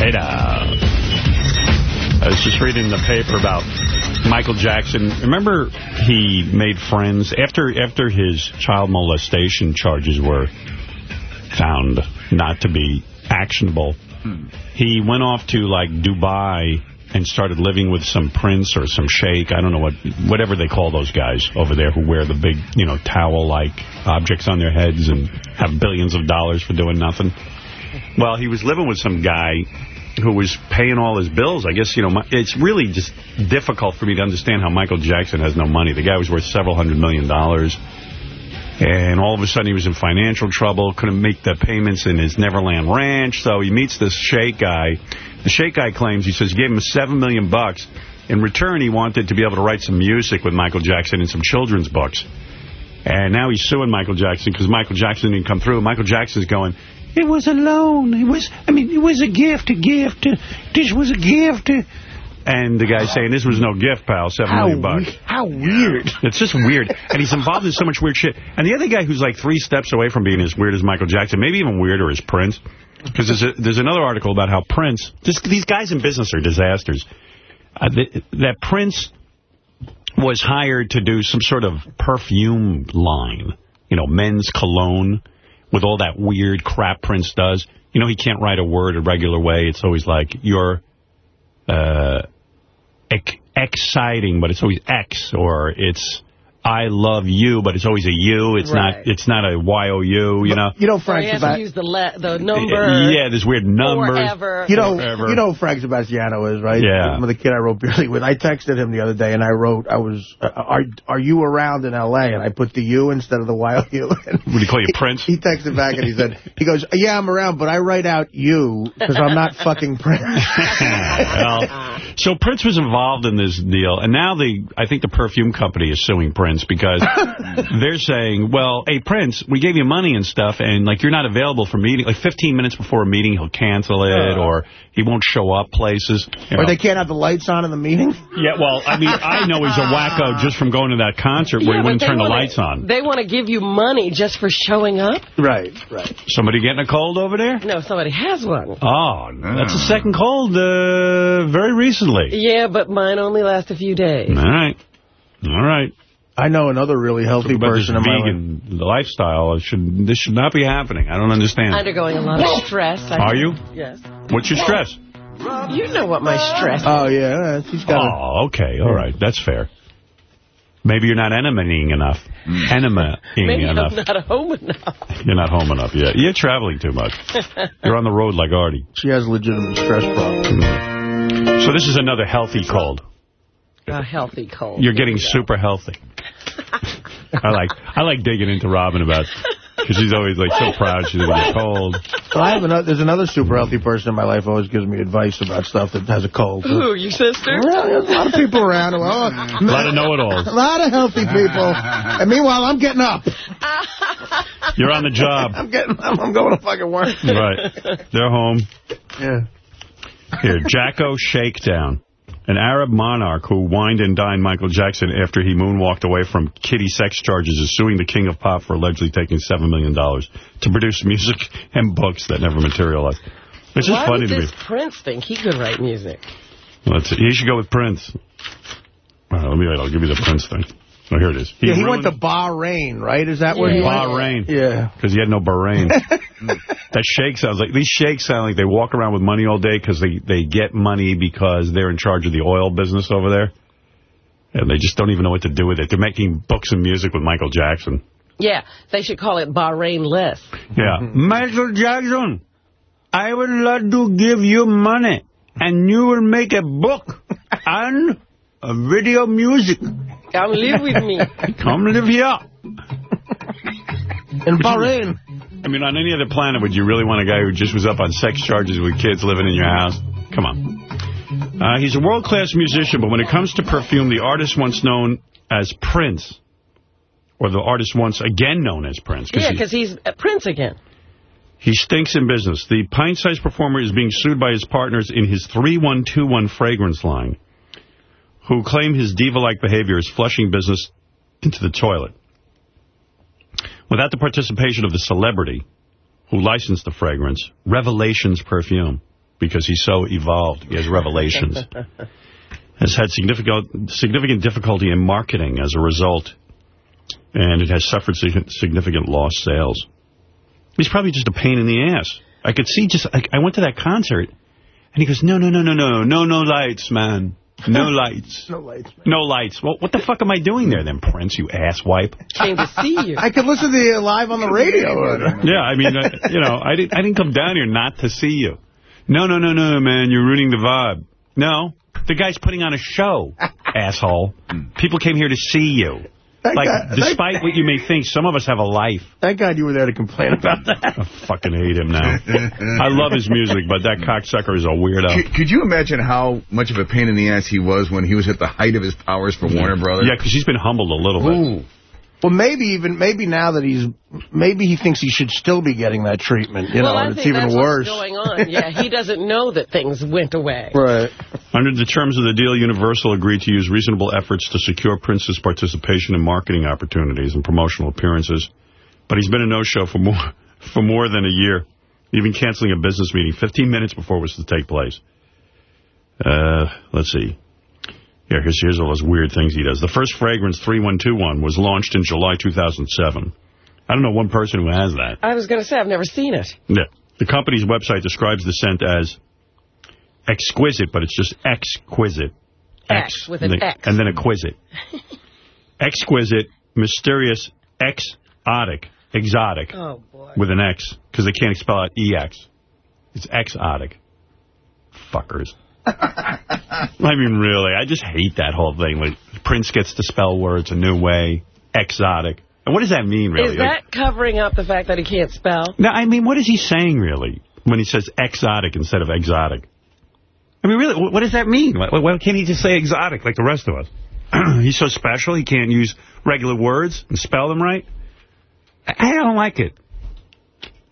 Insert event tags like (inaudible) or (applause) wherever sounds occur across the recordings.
Hey now. I was just reading the paper about Michael Jackson. Remember he made friends after after his child molestation charges were found not to be actionable. Hmm. He went off to like Dubai and started living with some prince or some sheikh. I don't know what, whatever they call those guys over there who wear the big, you know, towel-like objects on their heads and have billions of dollars for doing nothing. Well, he was living with some guy who was paying all his bills. I guess, you know, it's really just difficult for me to understand how Michael Jackson has no money. The guy was worth several hundred million dollars. And all of a sudden he was in financial trouble, couldn't make the payments in his Neverland Ranch. So he meets this sheikh guy. The sheikh guy claims, he says, he gave him seven million bucks. In return, he wanted to be able to write some music with Michael Jackson and some children's books. And now he's suing Michael Jackson because Michael Jackson didn't come through. Michael Jackson's going, it was a loan. It was, I mean, it was a gift, a gift. This was a gift. And the guy's saying, this was no gift, pal, seven How million bucks. how weird. It's just weird. And he's involved in so much weird shit. And the other guy who's like three steps away from being as weird as Michael Jackson, maybe even weirder is Prince. Because there's, a, there's another article about how Prince, this, these guys in business are disasters. Uh, th that Prince was hired to do some sort of perfume line, you know, men's cologne, with all that weird crap Prince does. You know, he can't write a word a regular way. It's always like, you're uh, exciting, but it's always X, or it's I love you, but it's always a U. It's Right. not It's not a Y-O-U, you know? You know, Or Frank you have to use the, le the number. Yeah, this weird number. Forever. You know, Forever. you know Frank Sebastiano is, right? Yeah. The kid I wrote Beer League with. I texted him the other day, and I wrote, I was, uh, are are you around in L.A.? And I put the U instead of the Y-O-U. (laughs) And Would you call you Prince? He texted back, and he said, (laughs) he goes, yeah, I'm around, but I write out you because I'm not fucking Prince. (laughs) well, so Prince was involved in this deal, and now the I think the perfume company is suing Prince because (laughs) they're saying, well, hey, Prince, we gave you money and stuff, and like you're not available for meeting. Like 15 minutes before a meeting, he'll cancel it, or he won't show up places. Or know. they can't have the lights on in the meeting. Yeah, well, I mean, I know he's a wacko (laughs) just from going to that concert where Yeah, he wouldn't turn the wanna- lights on. They want to give you money just for showing up? Right, right. Somebody getting a cold over there? No, somebody has one. Oh, that's a second cold uh, very recently. Yeah, but mine only lasts a few days. All right. All right. I know another really healthy About this person in my life. vegan lifestyle. It should, this should not be happening. I don't understand. Undergoing a lot of stress. I Are think. you? Yes. What's your stress? You know what my stress Oh, yeah. She's got. Oh, okay. All right. That's fair. Maybe you're not enemaying enough. Mm. Enemaying Maybe enough. I'm not home enough. You're not home enough yet. You're traveling too much. (laughs) You're on the road like Artie. She has legitimate stress problems. Mm. So this is another healthy cold. A healthy cold. You're getting super healthy. (laughs) I like I like digging into Robin about because she's always like so proud she didn't get cold. Well, I have another, there's another super healthy person in my life who always gives me advice about stuff that has a cold. Who, your sister? Well, there's a lot of people around. who- Oh, A lot of know-it-alls. a lot of healthy people. And meanwhile, I'm getting up. You're on the job. (laughs) I'm getting up. I'm going to fucking work. Right. They're home. Yeah. Here, Jacko Shakedown. An Arab monarch who wined and dined Michael Jackson after he moonwalked away from kitty sex charges is suing the king of pop for allegedly taking $7 million to produce music and books that never materialized. It's just Why funny to me. this Prince think he could write music? Let's see. He should go with Prince. All right, let me wait. I'll give you the Prince thing. Oh, here it is. yeah, he went to Bahrain, right? Is that where he went? Bahrain. Yeah. Because he had no Bahrain. (laughs) Mm. that shake sounds like, these sheiks sound like they walk around with money all day because they, they get money because they're in charge of the oil business over there. And they just don't even know what to do with it. They're making books and music with Michael Jackson. Yeah, they should call it Bahrain less. Yeah. Mm-hmm. Michael Jackson, I would love to give you money and you will make a book and a video music. Come live with me. (laughs) Come live here. In Bahrain. I mean, on any other planet, would you really want a guy who just was up on sex charges with kids living in your house? Come on. Uh, he's a world-class musician, but when it comes to perfume, the artist once known as Prince, or the artist once again known as Prince, Yeah, because he's a Prince again. he stinks in business. The pint-sized performer is being sued by his partners in his 3121 fragrance line, who claim his diva-like behavior is flushing business into the toilet. Without the participation of the celebrity, who licensed the fragrance, Revelations Perfume, because he's so evolved. He has revelations. (laughs) has had significant significant difficulty in marketing as a result, and it has suffered significant lost sales. He's probably just a pain in the ass. I could see just, I, I went to that concert, and he goes, no, no, no, no, no, no, no lights, man. No lights. (laughs) no lights. Man. No lights. Well, what the fuck am I doing there then, Prince, you asswipe? Came to see you. (laughs) I could listen to you live on the radio. (laughs) yeah, I mean, uh, you know, I didn't, I didn't come down here not to see you. No, no, no, no, man, you're ruining the vibe. No, the guy's putting on a show, asshole. People came here to see you. Thank like, God. despite Thank what you may think, some of us have a life. Thank God you were there to complain about that. I fucking hate him now. I love his music, but that cocksucker is a weirdo. Could, could, you imagine how much of a pain in the ass he was when he was at the height of his powers for Warner Brothers? Yeah, because he's been humbled a little Ooh. bit. Well, maybe even maybe now that he's maybe he thinks he should still be getting that treatment. You well, know, I it's even worse. going on. Yeah, he (laughs) doesn't know that things went away. Right. Under the terms of the deal, Universal agreed to use reasonable efforts to secure Prince's participation in marketing opportunities and promotional appearances. But he's been a no-show for more (laughs) for more than a year, even canceling a business meeting 15 minutes before it was to take place. Uh, let's see. Yeah, here's, here's all those weird things he does. The first fragrance, 3121, was launched in July 2007. I don't know one person who has that. I was going to say, I've never seen it. Yeah. The company's website describes the scent as exquisite, but it's just exquisite. X, X with an and X. And then exquisite. (laughs) exquisite, mysterious, exotic, exotic. Oh, boy. With an X, because they can't spell out EX. It's exotic. Fuckers. (laughs) I mean, really, I just hate that whole thing. Like, Prince gets to spell words a new way, exotic. And what does that mean, really? Is that like, covering up the fact that he can't spell? No, I mean, what is he saying, really, when he says exotic instead of exotic? I mean, really, what does that mean? Why, why can't he just say exotic like the rest of us? (clears throat) He's so special, he can't use regular words and spell them right? I don't like it.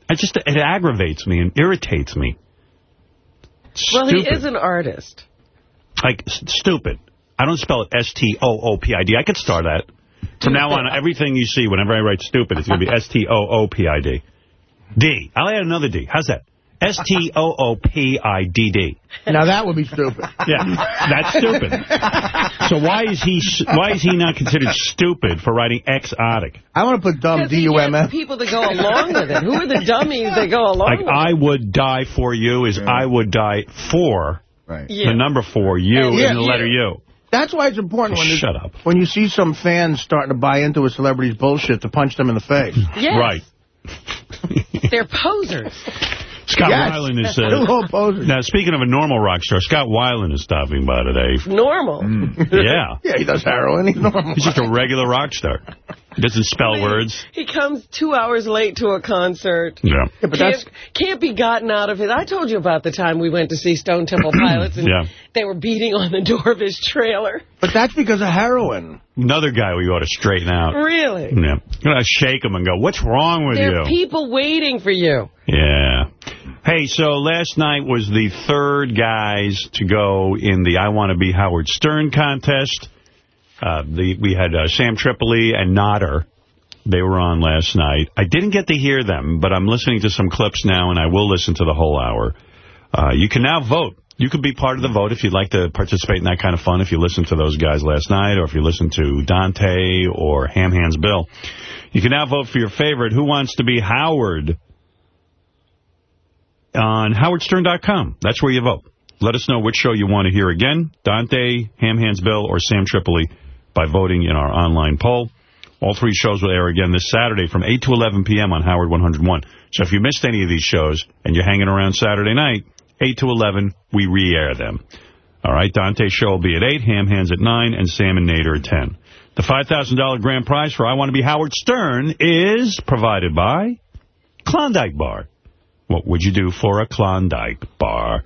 I just, it aggravates me and irritates me. Well, he is an artist. Like, stupid. I don't spell it S-T-O-O-P-I-D. I could start that. From now on, (laughs) everything you see, whenever I write stupid, it's going to be S-T-O-O-P-I-D. D. I'll add another D. How's that? S-T-O-O-P-I-D-D. Now that would be stupid. (laughs) Yeah, that's stupid. So why is he why is he not considered stupid for writing exotic? I want to put dumb D-U-M-F. people that go along with it. Who are the dummies that go along like, I would die for you is yeah. I would die for right. the number four, you, yeah, and the letter U. That's why it's important when Shut up. when you see some fans starting to buy into a celebrity's bullshit to punch them in the face. Yes. Right. They're posers. (laughs) Scott yes. Weiland is... Uh, now, speaking of a normal rock star, Scott Weiland is stopping by today. Normal? Mm. Yeah. (laughs) yeah, he does heroin. He's normal. He's just a regular rock star. He doesn't spell I words. He comes two hours late to a concert. Yeah. yeah but can't, can't be gotten out of it. I told you about the time we went to see Stone Temple (clears throat) Pilots and yeah. they were beating on the door of his trailer. But that's because of heroin. Another guy we ought to straighten out. Really? Yeah. You know, shake him and go, what's wrong with there you? There are people waiting for you. Yeah. Hey, so last night was the third guys to go in the I Want to Be Howard Stern contest. Uh, the, we had uh, Sam Tripoli and Nodder. They were on last night. I didn't get to hear them, but I'm listening to some clips now, and I will listen to the whole hour. Uh, you can now vote. You can be part of the vote if you'd like to participate in that kind of fun, if you listened to those guys last night, or if you listened to Dante or Ham Hands Bill. You can now vote for your favorite, Who Wants to Be Howard, on howardstern.com. That's where you vote. Let us know which show you want to hear again, Dante, Ham Hands Bill, or Sam Tripoli by voting in our online poll. All three shows will air again this Saturday from 8 to 11 p.m. on Howard 101. So if you missed any of these shows and you're hanging around Saturday night, 8 to 11, we re-air them. All right, Dante's show will be at 8, Ham Hands at 9, and Sam and Nader at 10. The $5,000 grand prize for I Want to Be Howard Stern is provided by Klondike Bar. What would you do for a Klondike Bar?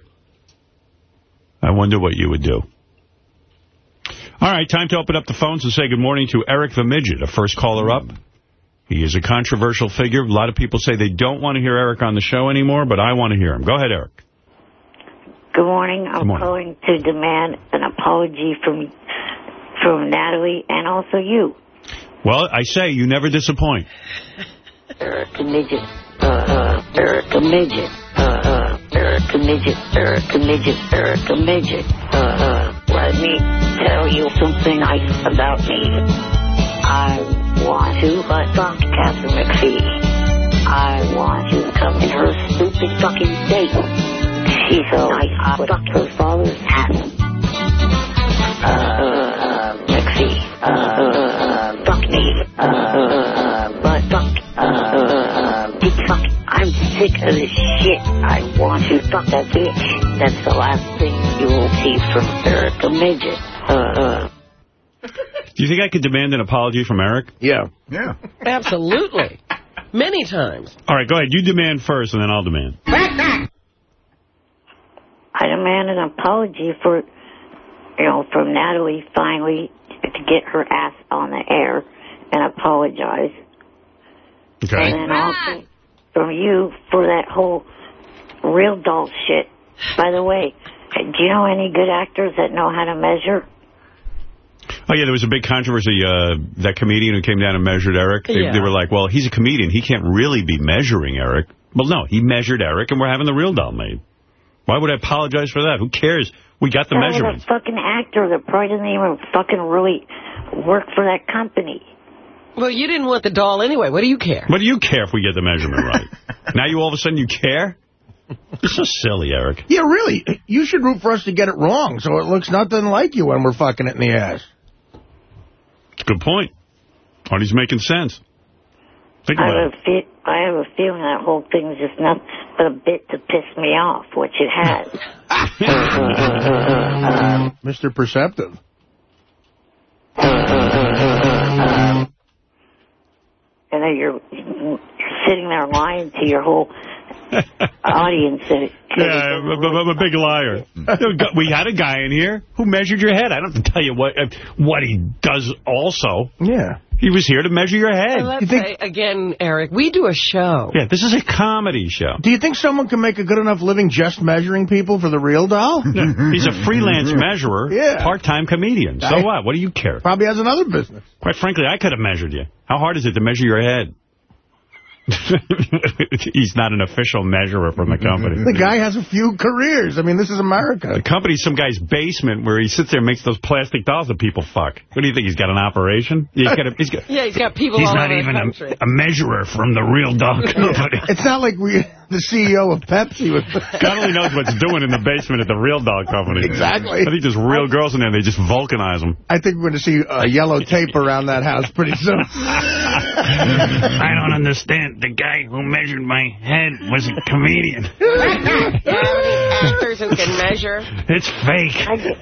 I wonder what you would do. All right, time to open up the phones and say good morning to Eric the Midget, a first caller up. He is a controversial figure. A lot of people say they don't want to hear Eric on the show anymore, but I want to hear him. Go ahead, Eric. Good morning. Good morning. I'm good calling to demand an apology from from Natalie and also you. Well, I say you never disappoint. Eric the Midget. Uh, uh, Erica Midget. Uh, uh, Erica Midget, Erica Midget, Erica Midget. Uh, uh, let me tell you something nice about me. I want to fuck Katharine McPhee. I want to come in her stupid fucking date. She's so nice, I fuck her father's ass. Uh, uh, McPhee. Uh, uh, fuck me. Uh, uh, but fuck. Uh, uh. I'm sick of this shit. I want to fuck that bitch. That's the last thing you will see from Erica Midget. Uh, uh. Do you think I could demand an apology from Eric? Yeah. Yeah. Absolutely. Many times. All right, go ahead. You demand first, and then I'll demand. I demand an apology for, you know, from Natalie finally to get her ass on the air and apologize. Okay. And then also from you for that whole real doll shit. By the way, do you know any good actors that know how to measure? Oh, yeah, there was a big controversy. Uh, that comedian who came down and measured Eric, they, Yeah. they were like, well, he's a comedian. He can't really be measuring Eric. Well, no, he measured Eric, and we're having the real doll made. Why would I apologize for that? Who cares? We got the That was measurement. a fucking actor that probably doesn't even fucking really work for that company. Well, you didn't want the doll anyway. What do you care? What do you care if we get the measurement right? (laughs) now you all of a sudden you care? You're so silly, Eric. Yeah, really. You should root for us to get it wrong so it looks nothing like you when we're fucking it in the ass. It's a good point. Artie's making sense. Think I about have, it. a fe- I have a feeling that whole thing's just nothing but a bit to piss me off, which it has. (laughs) Mr. Perceptive. (laughs) and then you're, you're sitting there lying to your whole (laughs) audience. That Yeah, I'm a, I'm a big liar. (laughs) we had a guy in here who measured your head. I don't have to tell you what uh, what he does also. Yeah. He was here to measure your head. And let's say, again, Eric, we do a show. Yeah, this is a comedy show. Do you think someone can make a good enough living just measuring people for the real doll? (laughs) He's a freelance measurer, (laughs) Yeah. part-time comedian. So I- what? What do you care? Probably has another business. Quite frankly, I could have measured you. How hard is it to measure your head? (laughs) He's not an official measurer from the company. The guy has a few careers. I mean, this is America. The company's some guy's basement where he sits there and makes those plastic dolls that people fuck. What do you think? He's got an operation? He's got a, he's got, (laughs) Yeah, he's got people he's all not over even the a, country. a measurer from the real doll (laughs) company. It's not like we, the CEO of Pepsi was... God only knows what's doing in the basement at the real doll company. Exactly. I think there's real girls in there. They just vulcanize them. I think we're going to see uh, yellow tape around that house pretty soon. I don't understand. The guy who measured my head was a comedian. (laughs) Actors who can measure. It's fake. I, gu-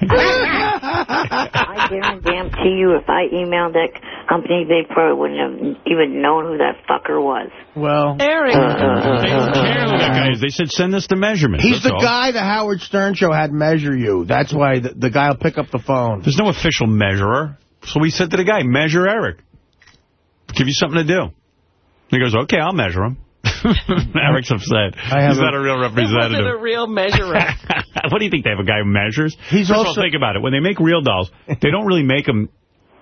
I guarantee you, if I emailed that company, they probably wouldn't have even known who that fucker was. Well, Eric. They don't uh, uh, uh, care who that guy is. They said, send us the measurements. he's That's the all. guy the Howard Stern show had measure you. That's why the, the guy will pick up the phone. There's no official measurer. So we said to the guy, measure Eric. Give you something to do. He goes, okay, I'll measure him. (laughs) Eric's upset. I have He's not a- a real It wasn't a real measurer. (laughs) what do you think? They have a guy who measures? He's First of all, also- think about it. When they make real dolls, they don't really make them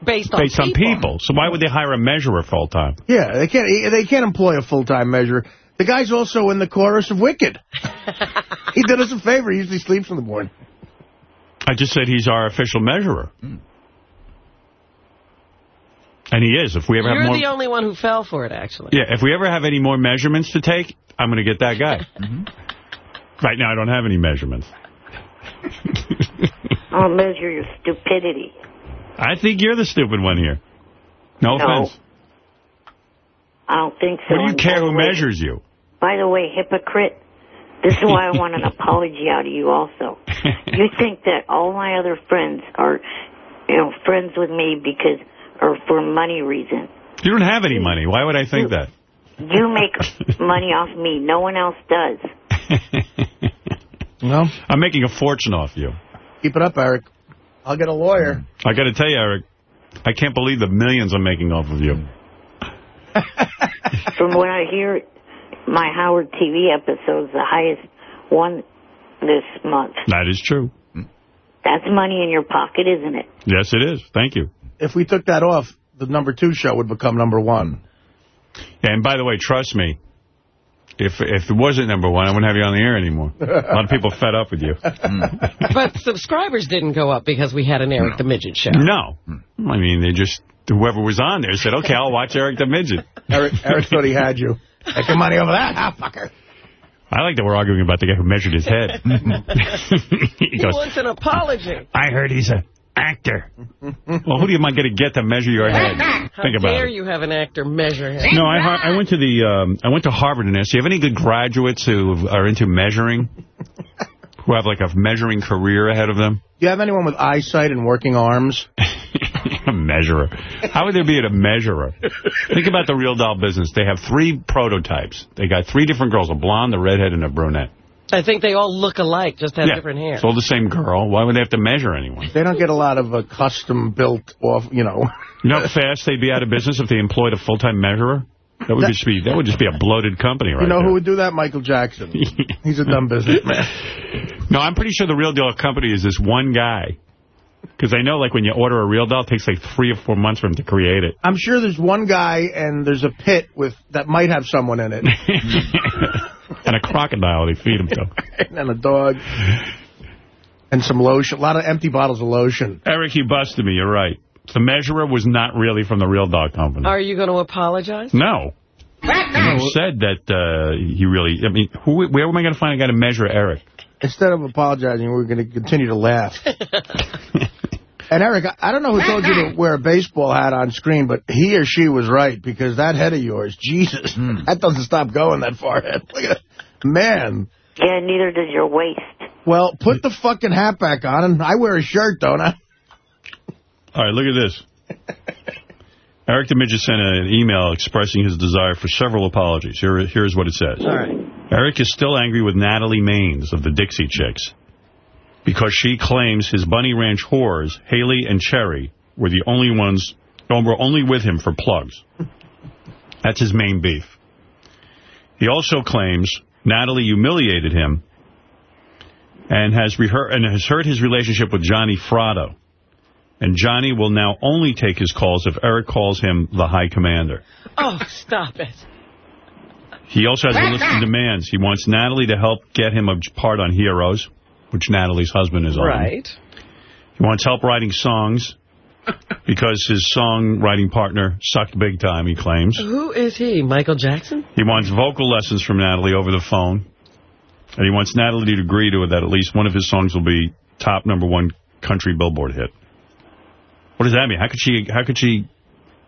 Based on based on people. So why would they hire a measurer full time? Yeah, they can't they can't employ a full-time measurer. The guy's also in the chorus of Wicked. (laughs) he did us a favor. He usually sleeps in the morning. I just said he's our official measurer. Hmm. And he is. If we ever You're have more... the only one who fell for it, actually. Yeah, if we ever have any more measurements to take, I'm going to get that guy. (laughs) Mm-hmm. Right now, I don't have any measurements. (laughs) I'll measure your stupidity. I think you're the stupid one here. No No. offense. I don't think so. What do you care who way- measures you? By the way, hypocrite, this is why I want an (laughs) apology out of you also. You think that all my other friends are, you know, friends with me because, or for money reasons. You don't have any money. Why would I think that? You make (laughs) money off me. No one else does. No, I'm making a fortune off you. keep it up, Eric. I'll get a lawyer. I got to tell you, Eric, I can't believe the millions I'm making off of you. (laughs) From what I hear, my Howard TV episode is the highest one this month. That is true. That's money in your pocket, isn't it? Yes, it is. Thank you. If we took that off, the number two show would become number one. And by the way, trust me, if if it wasn't number one, I wouldn't have you on the air anymore. (laughs) A lot of people fed up with you. (laughs) but subscribers didn't go up because we had an Eric the Midget show. No. I mean, they just, whoever was on there said, okay, I'll watch Eric the Midget. Eric, Eric thought he had you. Making money over that, ah, fucker. I like that we're arguing about the guy who measured his head. he, (laughs) he goes, wants an apology. I heard he's a actor. well, who do you mind get to get to measure your head? How Think about dare it. you have an actor measure head? No, I, I went to the um, I went to Harvard and asked, do you have any good graduates who are into measuring? who have like a measuring career ahead of them? Do you have anyone with eyesight and working arms? (laughs) a measurer. How would there be a measurer? Think about the real doll business. They have three prototypes. They got three different girls, a blonde, a redhead, and a brunette. I think they all look alike, just have yeah, different hair. It's all the same girl. Why would they have to measure anyone? They don't get a lot of uh, custom-built off, you know. (laughs) You know how fast they'd be out of business if they employed a full-time measurer? That would that, just be that would just be a bloated company right You know there. who would do that? Michael Jackson. (laughs) He's a dumb businessman. (laughs) No, I'm pretty sure the real deal company is this one guy. Because I know, like, when you order a real doll, it takes, like, three or four months for him to create it. I'm sure there's one guy, and there's a pit with that might have someone in it. And a crocodile they feed him to. (laughs) and a dog. And some lotion. A lot of empty bottles of lotion. Eric, you busted me. You're right. The measurer was not really from the real dog company. Are you going to apologize? No. You said that uh, he really... I mean, who, where am I going to find a guy to measure Eric? Instead of apologizing, we're going to continue to laugh. (laughs) and, Eric, I don't know who told you to wear a baseball hat on screen, but he or she was right, because that head of yours, Jesus, mm. (laughs) that doesn't stop going, that forehead. (laughs) Look at that. Man. Yeah, neither does your waist. Well, put the fucking hat back on, and I wear a shirt, don't I? All right, look at this. (laughs) Eric the Midget sent an email expressing his desire for several apologies. Here, here's what it says. All right. Eric is still angry with Natalie Maines of the Dixie Chicks because she claims his Bunny Ranch whores, Haley and Cherry, were the only ones, were only with him for plugs. That's his main beef. He also claims Natalie humiliated him and has, and has hurt his relationship with Johnny Fratto. And Johnny will now only take his calls if Eric calls him the High Commander. Oh, stop it. He also has a list of demands. He wants Natalie to help get him a part on Heroes, which Natalie's husband is on. Right. He wants help writing songs (laughs) because his songwriting partner sucked big time, he claims. Who is he, Michael Jackson? He wants vocal lessons from Natalie over the phone. And he wants Natalie to agree to it that at least one of his songs will be top number one country Billboard hit. What does that mean? How could she? How could she?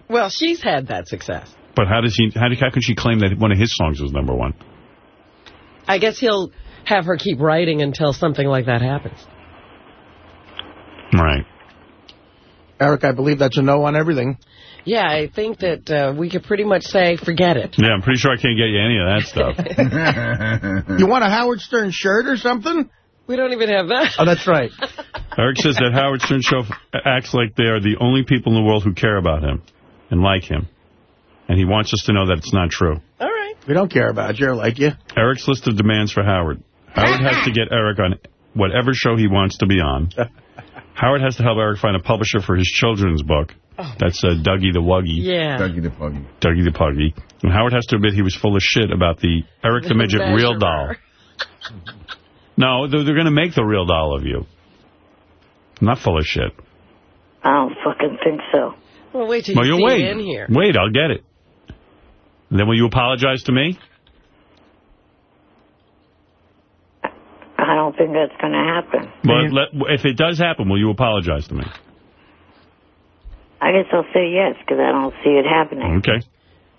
Well, she's had that success. But how does he? How, how can she claim that one of his songs was number one? I guess he'll have her keep writing until something like that happens. Right. Eric, I believe that's a no on everything. Yeah, I think that uh, we could pretty much say forget it. Yeah, I'm pretty sure I can't get you any of that stuff. (laughs) you want a Howard Stern shirt or something? We don't even have that. Oh, that's right. (laughs) Eric says that Howard Stern show acts like they are the only people in the world who care about him and like him. And he wants us to know that it's not true. All right. We don't care about you or like you. Eric's list of demands for Howard. Howard has to get Eric on whatever show he wants to be on. (laughs) Howard has to help Eric find a publisher for his children's book. Oh. That's uh, Dougie the Wuggy. Yeah. Dougie the Puggy. Dougie the Puggy. And Howard has to admit he was full of shit about the Eric the, the Midget measurer. real doll. (laughs) No, they're, they're going to make the real doll of you. I'm not full of shit. I don't fucking think so. Well, wait till well, you see wait. in here. Wait, I'll get it. And then will you apologize to me? I think that's going to happen. But let, if it does happen, will you apologize to me? I guess I'll say yes, because I don't see it happening. Okay.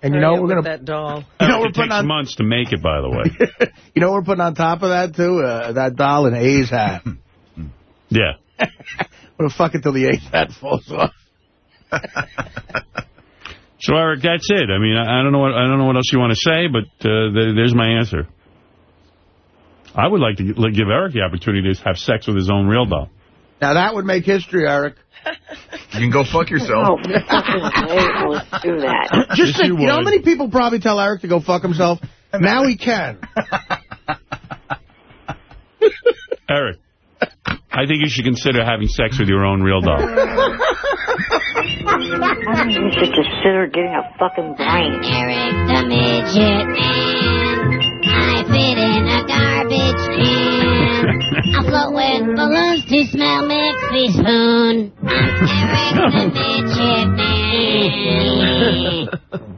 And you know we're gonna that doll. (laughs) You know we're it takes on, months to make it, by the way. (laughs) you know we're putting on top of that too? Uh, that doll in A's hat. (laughs) yeah. we're gonna fuck it till the A's hat falls off. so Eric, that's it. I mean, I, I, don't know what I don't know what else you want to say, but uh, th there's my answer. I would like to give Eric the opportunity to have sex with his own real doll. Now that would make history, Eric. You can go fuck yourself. Oh, let's do that. (laughs) Just yes, think, you, you know how many people probably tell Eric to go fuck himself? now he can. (laughs) Eric, I think you should consider having sex with your own real doll. I think you should consider getting a fucking brain. Eric the Midget Man. I float with balloons to smell McPhee spoon. I'm Eric the midget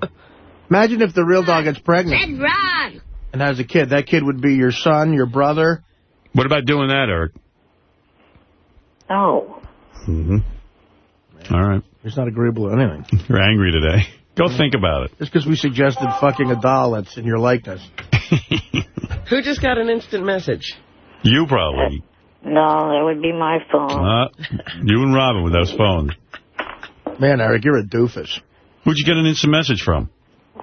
Imagine if the real dog gets pregnant. Red Rod. And has a kid. That kid would be your son, your brother. What about doing that, Eric? Oh. Mm-hmm. All right. He's not agreeable to anything. (laughs) You're angry today. Go think about it. Just because we suggested fucking a doll that's in your likeness. (laughs) Who just got an instant message? You probably. No, that would be my phone. Uh, you and Robin with those phones. Man, Eric, you're a doofus. Who'd you get an instant message from?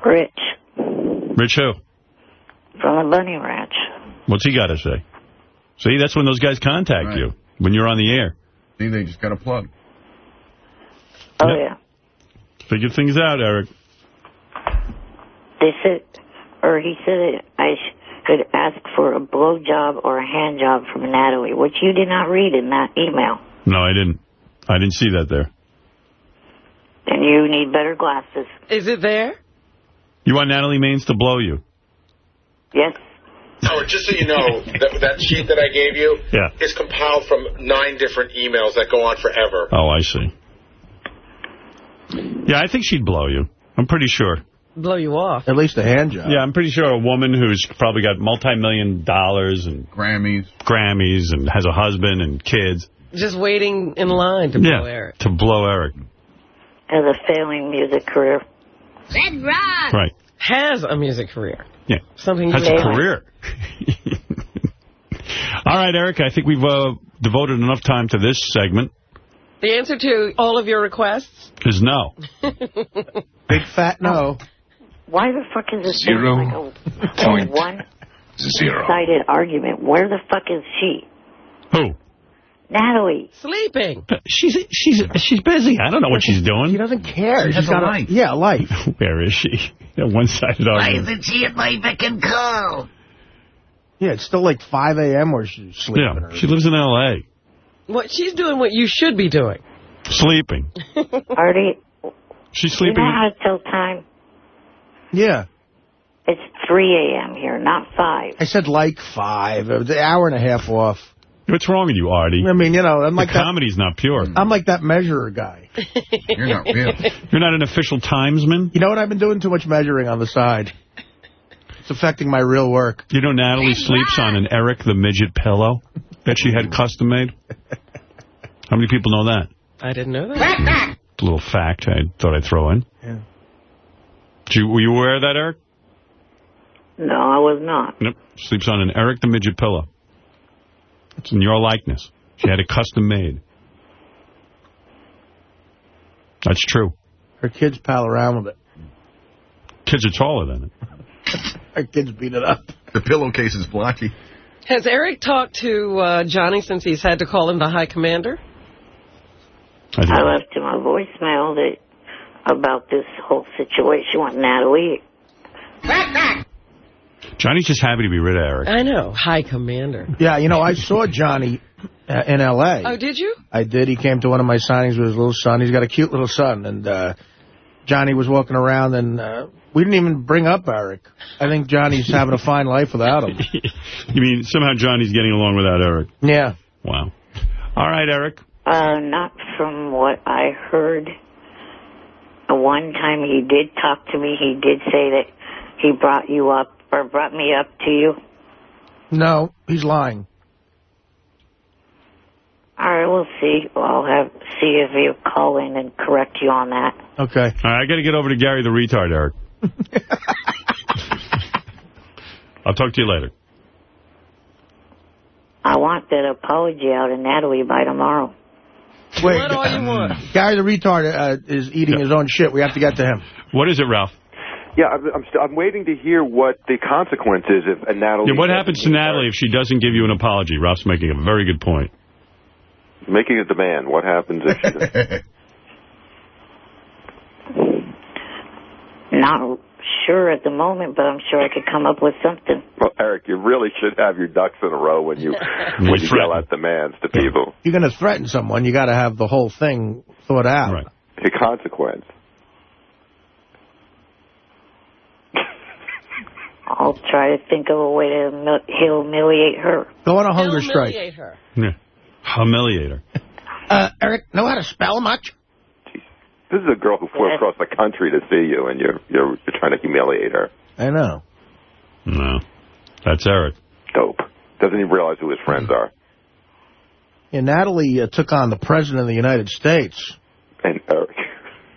Rich Rich who? from the Bunny Ranch. What's he got to say? See, that's when those guys contact Right. you, when you're on the air. See, they just got a plug. Oh, Yep. yeah. Figure things out, Eric. They said, or he said that I sh- could ask for a blow job or a hand job from Natalie, which you did not read in that email. No, I didn't. I didn't see that there. And you need better glasses. Is it there? You want Natalie Maines to blow you? Yes. Howard, just so you know, that, that sheet that I gave you Yeah. is compiled from nine different emails that go on forever. Oh, I see. Yeah, I think she'd blow you. I'm pretty sure. Blow you off. At least a hand job. Yeah, I'm pretty sure a woman who's probably got multi-million dollars and Grammys. Grammys and has a husband and kids. Just waiting in line to blow yeah, Eric. to blow Eric. Has a failing music career. Red Rod. Right. Has a music career. Yeah. Something Has you a like. career. (laughs) All right, Eric, I think we've uh, devoted enough time to this segment. The answer to all of your requests? Is no. (laughs) Big fat no. Why the fuck is this Zero like a, (laughs) point a one zero. sided argument? Where the fuck is she? Who? Natalie. Sleeping. She's she's she's busy. I don't know what she's doing. He doesn't care. She has She's a got life. Yeah, life. (laughs) Where is she? One-sided argument. Why Isn't she at my beck and call? Yeah, it's still like 5 a.m. where she's sleeping. Yeah, she lives in L.A. What she's doing what you should be doing. Sleeping. Artie, She's sleeping. you know how to tell time? Yeah. It's 3 a.m. here, not 5. I said like 5. It was an hour and a half off. What's wrong with you, Artie? I mean, you know, I'm The like that, comedy's not pure. I'm like that measurer guy. (laughs) You're not real. You're not an official timesman? You know what? I've been doing too much measuring on the side. It's affecting my real work. You know Natalie sleeps on an Eric the Midget pillow that she had custom made? (laughs) How many people know that? I didn't know that. It's a little fact I thought I'd throw in. Yeah. Did you, were you aware of that, Eric? No, I was not. Nope. Sleeps on an Eric the Midget pillow. It's in your likeness. She had it custom made. That's true. Her kids pal around with it. Kids are taller than it. (laughs) Her kids beat it up. The pillowcase is blocky. Has Eric talked to uh, Johnny since he's had to call him the High Commander? I. I left him a voicemail that about this whole situation with Natalie. Johnny's just happy to be rid of Eric. I know. High Commander. Yeah, you know, I saw Johnny uh, in L.A. Oh, did you? I did. He came to one of my signings with his little son. He's got a cute little son. And uh, Johnny was walking around, and uh, we didn't even bring up Eric. I think Johnny's (laughs) having a fine life without him. (laughs) you mean somehow Johnny's getting along without Eric? Yeah. Wow. All right, Eric. Uh, not from what I heard. One time he did talk to me. He did say that he brought you up or brought me up to you. No, he's lying. All right, we'll see. I'll have see if he'll call in and correct you on that. Okay. All right, I got to get over to Gary the retard, Eric. (laughs) I'll talk to you later. I want that apology out of Natalie by tomorrow. Wait, What all you want? Gary the retard uh, is eating Yeah. his own shit. We have to get to him. What is it, Ralph? Yeah, I'm I'm, I'm waiting to hear what the consequence is if a Natalie. Yeah, what happens to Natalie if she doesn't give you an apology? Ralph's making a very good point. Making a demand. What happens if she? (laughs) Not sure at the moment, but I'm sure I could come up with something. well, Eric, you really should have your ducks in a row when you (laughs) when you yell out demands to people. You're going to threaten someone. You got to have the whole thing thought out. Right. The consequence. I'll try to think of a way to humiliate her. Go on a hunger strike. Humiliate her. Yeah. Humiliate her. Uh, Eric, know how to spell much? This is a girl who flew across the country to see you, and you're you're, you're trying to humiliate her. I know. No. That's Eric. Dope. Doesn't even realize who his friends are. Yeah, Natalie uh, took on the President of the United States. And Eric.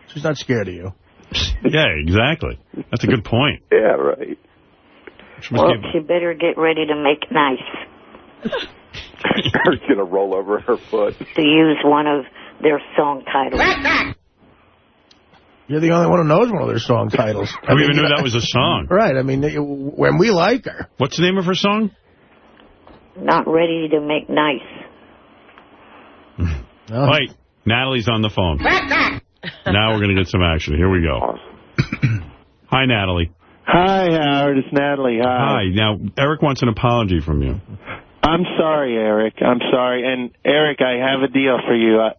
She's not scared of you. (laughs) yeah, exactly. That's a good point. Yeah, right. Well, she better get ready to make nice. (laughs) Eric's going to roll over her foot. To use one of their song titles. You're the only one who knows one of their song titles. I even knew that was a song. (laughs) Right. I mean, when we like her. What's the name of her song? Not ready to make nice. (laughs) Oh. Wait, Natalie's on the phone. (laughs) now we're going to get some action. Here we go. (clears throat) Hi, Natalie. Hi, Howard. It's Natalie. Hi. Hi. Now, Eric wants an apology from you. I'm sorry, Eric. I'm sorry. And, Eric, I have a deal for you. I,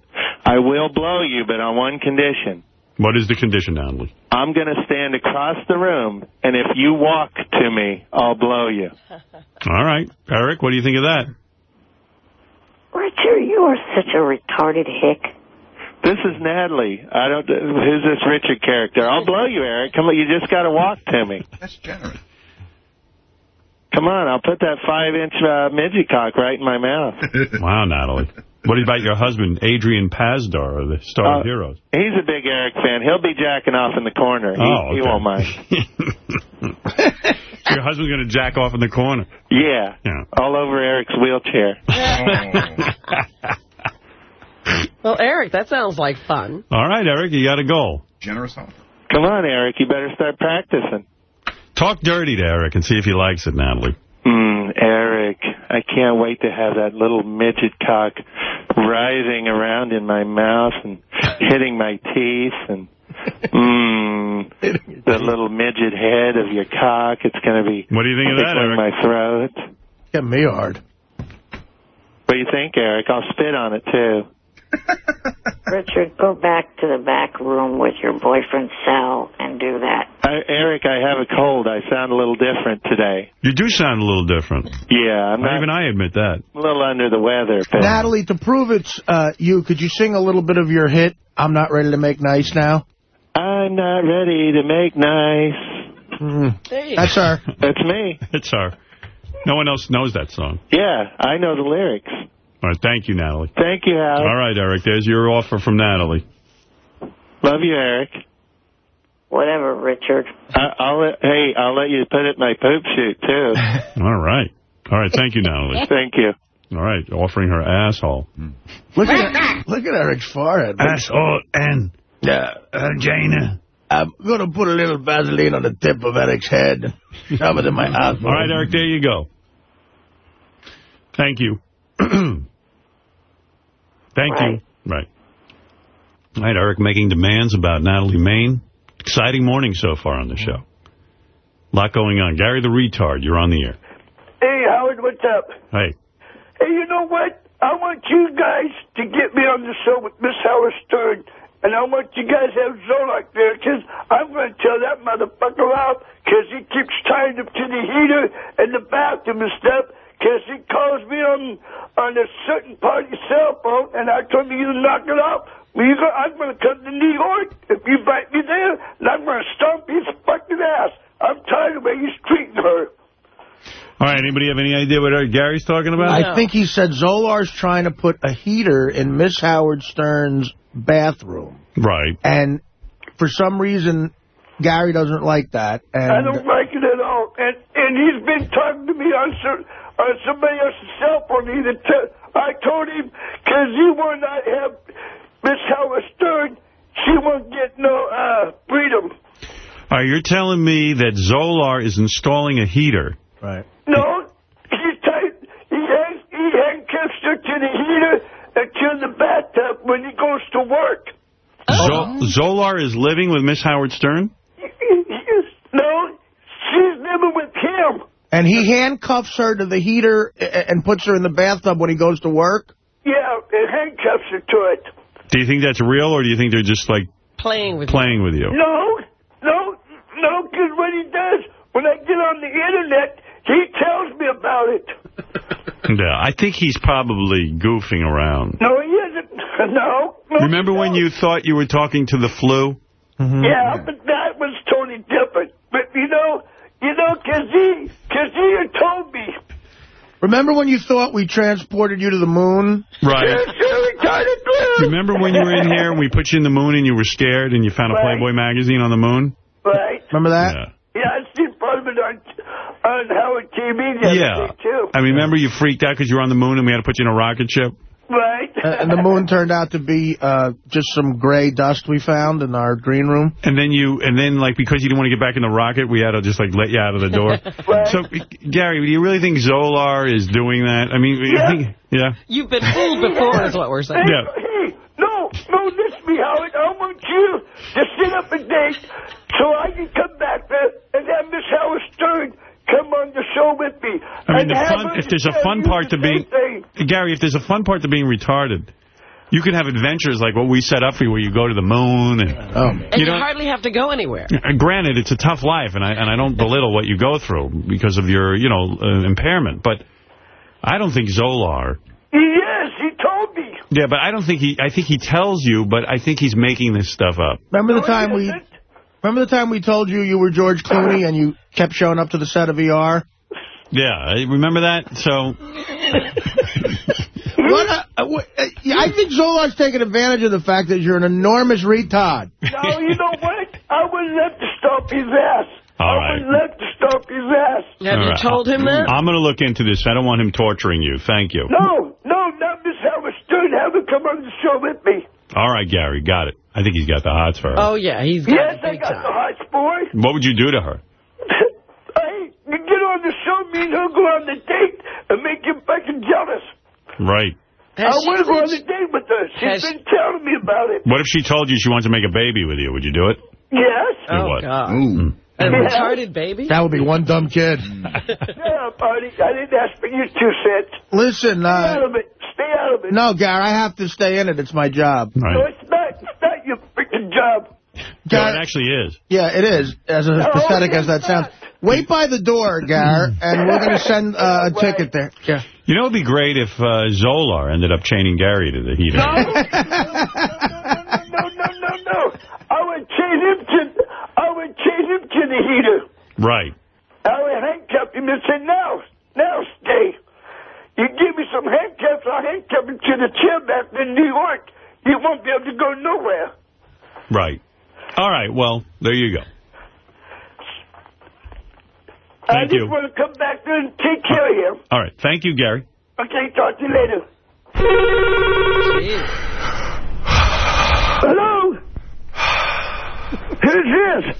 I will blow you, but on one condition. What is the condition, Natalie? I'm going to stand across the room, and if you walk to me, I'll blow you. (laughs) All right. Eric, what do you think of that? Richard, you are such a retarded hick. This is Natalie. I don't. Who's this Richard character? I'll blow you, Eric. Come on, you just got to walk to me. That's generous. Come on, I'll put that five-inch uh, midget cock right in my mouth. (laughs) wow, Natalie. What about your husband, Adrian Pasdar, the Star uh, of Heroes? He's a big Eric fan. He'll be jacking off in the corner. He, oh, okay. he won't mind. (laughs) (laughs) your husband's going to jack off in the corner? Yeah. yeah. All over Eric's wheelchair. (laughs) well, Eric, that sounds like fun. All right, Eric, you got a goal. Generous offer. Come on, Eric. You better start practicing. Talk dirty to Eric and see if he likes it, Natalie. Mm, Eric, I can't wait to have that little midget cock writhing around in my mouth and hitting my teeth and mm, (laughs) the little midget head of your cock. It's going to be What do you think of that, Eric? my throat. Get me hard. What do you think, Eric? I'll spit on it, too. Richard, go back to the back room with your boyfriend Sal and do that. I, Eric, I have a cold. I sound a little different today. You do sound a little different. Yeah. I'm not, Even I admit that. a little under the weather. But Natalie, to prove it's uh, you, could you sing a little bit of your hit, I'm Not Ready to Make Nice Now? I'm not ready to make nice. Mm. That's her. That's me. (laughs) It's her. No one else knows that song. Yeah, I know the lyrics. All right, thank you, Natalie. Thank you, Hal. All right, Eric, there's your offer from Natalie. Love you, Eric. Whatever, Richard. I, I'll let, hey, I'll let you put it in my poop chute, too. (laughs) All right. All right, thank you, Natalie. (laughs) Thank you. All right, offering her asshole. Look at look at Eric's forehead. Asshole and uh, vagina. I'm going to put a little Vaseline on the tip of Eric's head. Shove it in my asshole. All right, Eric, there you go. Thank you. (clears throat) Thank Right. you. Right. All right, Eric making demands about Natalie Main. Exciting morning so far on the show. A lot going on. Gary the Retard, you're on the air. Hey, Howard, what's up? Hey. Hey, you know what? I want you guys to get me on the show with Miss Howard Stern. And I want you guys to have Zolak there, because I'm going to tell that motherfucker off, because he keeps tying up to the heater and the bathroom and stuff, because he calls me on on a certain party cell phone, and I told him you knock it off. Well, you go, I'm going to come to New York if you invite me there, and I'm going to stomp his fucking ass. I'm tired of the way he's treating her. All right, anybody have any idea what Gary's talking about? I think he said Zolar's trying to put a heater in Miss Howard Stern's bathroom. Right. And for some reason, Gary doesn't like that. And I don't like it at all. And and he's been talking to me on, some, on somebody else's cell phone. He didn't tell, I told him, because he will not have Miss Howard Stern, she won't get no uh, freedom. All right, you're telling me that Zolar is installing a heater. Right. No, he, tight. He, hangs, he handcuffs her to the heater and to the bathtub when he goes to work. Zo Zolar is living with Miss Howard Stern? (laughs) No, she's living with him. And he handcuffs her to the heater and puts her in the bathtub when he goes to work? Yeah, and handcuffs her to it. Do you think that's real, or do you think they're just, like, playing with playing with you? No, no, no, because what he does, when I get on the internet, he tells me about it. (laughs) Yeah, I think he's probably goofing around. No, he isn't. (laughs) No. no Remember when you thought you were talking to the flu? Yeah, but that was totally different. But, you know, you know, Kazee, Kazee had told me. Remember when you thought we transported you to the moon? Right. Yes, sir, kind. Remember when you were in here and we put you in the moon and you were scared and you found a Right. Playboy magazine on the moon? Right. Remember that? Yeah. Yeah, I seen part of it on, on Howard TV the Yeah. day, too. I remember you freaked out because you were on the moon and we had to put you in a rocket ship. Right. Uh, and the moon turned out to be uh, just some gray dust we found in our green room. And then you, and then like because you didn't want to get back in the rocket, we had to just like let you out of the door. (laughs) Right. So, Gary, do you really think Zolar is doing that? I mean, Yeah. I think, yeah. You've been fooled before, is what we're saying. Hey, Yeah. hey, no, no, listen me, Howard. I want you to sit up a date so I can come back there and have Miss Howard Stern come on the show with me. I mean, the fun, if there's a fun part to being, thing. Gary, if there's a fun part to being retarded, you can have adventures like what we set up for you, where you go to the moon. And, Oh, And You you, don't- hardly have to go anywhere. granted, it's a tough life, and I and I don't belittle what you go through because of your, you know, uh, impairment. But I don't think Zolar. Yes, he told me. Yeah, but I don't think he. I think he tells you, but I think he's making this stuff up. Remember the No, time we... doesn't. Remember the time we told you you were George Clooney and you kept showing up to the set of ER? Yeah, I- remember that? So (laughs) What? a- uh, what- uh, I think Zolar's taking advantage of the fact that you're an enormous retard. No, you know what? I would love to stop his ass. All I right. would love to stop his ass. Have All you right. told him that? I'm going to look into this. I don't want him torturing you. Thank you. No, no, not Miss Howard Stern. Have her come on the show with me. All right, Gary, got it. I think he's got the hots for her. Oh, yeah, he's got the Yes, the I big got time. the hots, boy. What would you do to her? (laughs) hey, you get on the show, me and her go on the date and make you fucking jealous. Right. Has I she want to go on said the date with her. She's been telling me about it. What if she told you she wants to make a baby with you? Would you do it? Yes. Do Oh, what? God. Ooh. A Yeah. retarded baby? That would be one dumb kid. Yeah, buddy. I didn't ask for your two cents. Listen, Stay out uh, of it. Stay out of it. no, Gary, I have to stay in it. It's my job. No, it's not. It's not your freaking job. No, it actually is. yeah, it is, as as pathetic as that it's sounds. Wait by the door, Gar, and we're going to send uh, a ticket there. Yeah. You know, it would be great if uh, Zolar ended up chaining Gary to the heater. No, no, No, no, no, no, no. I would chain him to. I would chain him to the heater. Right. Oh, I would handcuff him and say, "Now, now, stay." You give me some handcuffs, I'll handcuff him to the chair back in New York. You won't be able to go nowhere. Right. All right. Well, there you go. Thank I just you. want to come back there and take care of him. All right. Thank you, Gary. Okay, talk to you later. Hello? Who's this?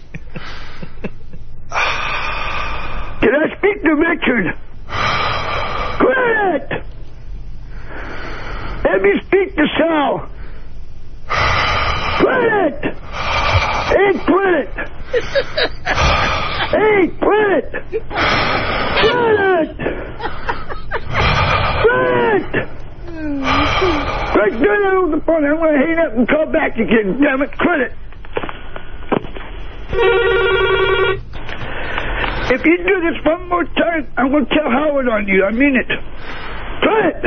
Can I speak to Richard? Quit! Let me speak to Sal. Quit it! Hey, quit it! Hey, quit it! Quit it! Quit it! Right, get it on the phone. I'm going to hang up and call back again. Damn it, quit it. If you do this one more time, I'm going to tell Howard on you. I mean it. Quit it.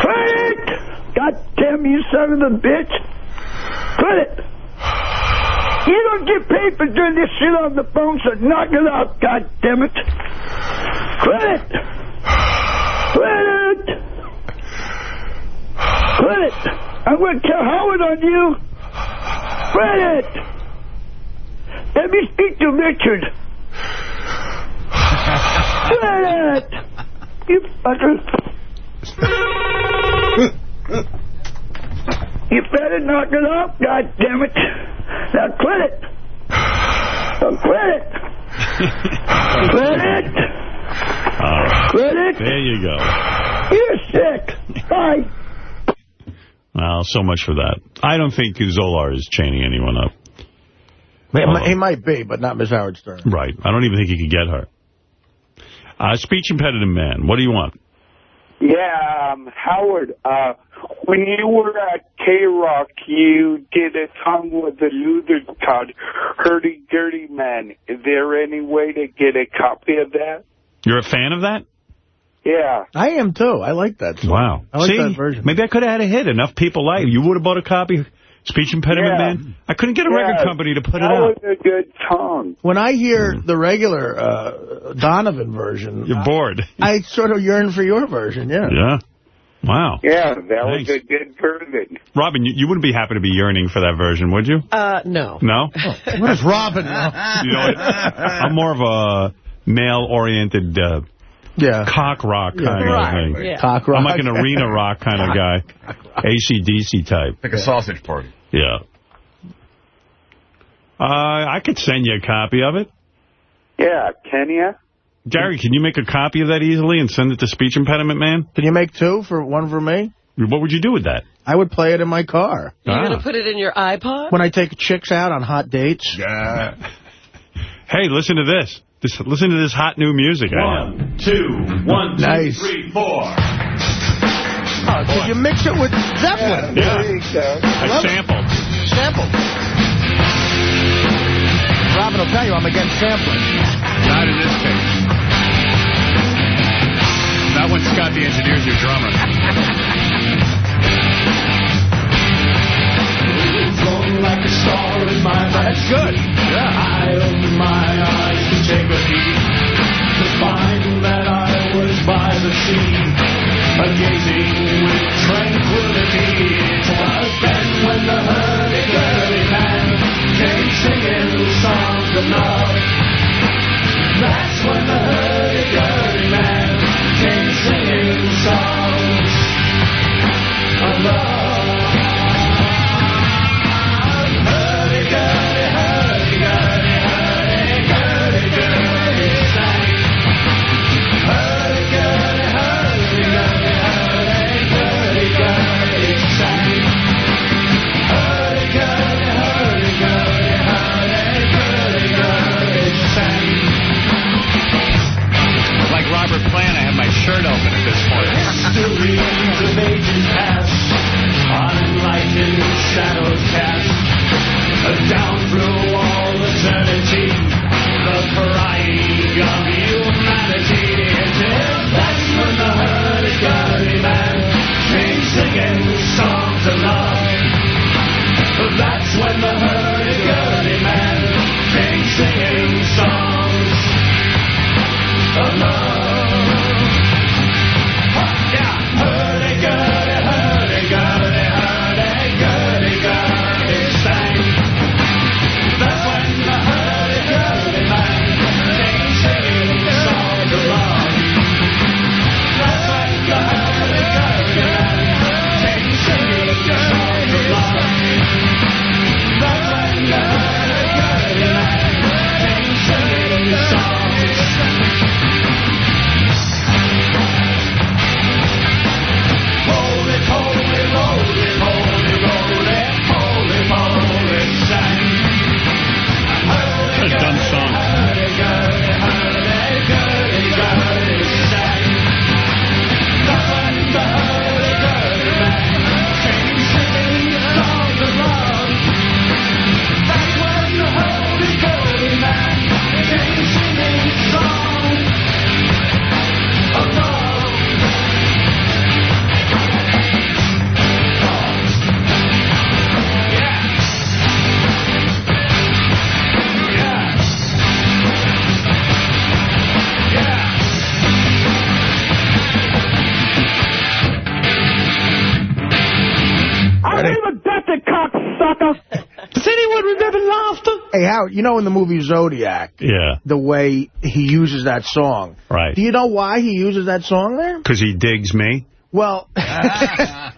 Quit it. God damn you, son of a bitch. Quit it. You don't get paid for doing this shit on the phone, so knock it off, God damn it. Quit it. Quit it. Quit it. I'm going to tell Howard on you. Quit it. Let me speak to Richard. Quit it. You fucker. You better knock it off, God damn it. Now quit it. Now quit it. quit it. All right. Quit it. There you go. You're sick. Bye. Well, so much for that. I don't think Zolar is chaining anyone up. He might- He might be, but not Miss Howard Stern. Right. I don't even think he could get her. Uh, speech impediment man. What do you want? Yeah, um, Howard, uh, when you were at K-Rock, you did a song with the Luther called Hurdy Gurdy Man. Is there any way to get a copy of that? You're a fan of that? Yeah. I am, too. I like that song. Wow. I like See, that version. maybe I could have had a hit. Enough people like it. You would have bought a copy. Speech impediment Yeah. man. I couldn't get a Yeah, record company to put it that was a good song. When I hear the regular uh, Donovan version, You're bored. I sort of yearn for your version, yeah. Yeah. Wow. Yeah, that was a good version. Robin, you, you wouldn't be happy to be yearning for that version, would you? Uh, no. No? (laughs) What is Robin now? You know, I'm more of a male-oriented uh, Yeah. cock rock kind Yeah. of Right, thing. yeah. Cock rock. I'm like an arena rock kind of (laughs) guy. AC/DC type. Like a sausage party. Yeah. Uh, I could send you a copy of it. Yeah, can you? Gary, can you make a copy of that easily and send it to Speech Impediment Man? Can you make two for one for me? What would you do with that? I would play it in my car. You're Ah. going to put it in your iPod? When I take chicks out on hot dates. Yeah. (laughs) Hey, listen to this. This, listen to this hot new music I have. One, two, one, two, Nice. three, four. Oh, could you mix it with Zeppelin? Yeah. There you go. I sampled. it. sampled. Robin will tell you I'm against sampling. Not in this case. Not when Scott the Engineer's your drummer. (laughs) Floating like a star in my That's good. Howard, you know in the movie Zodiac, Yeah, the way he uses that song. right. Do you know why he uses that song there? Because he digs me. Well, (laughs)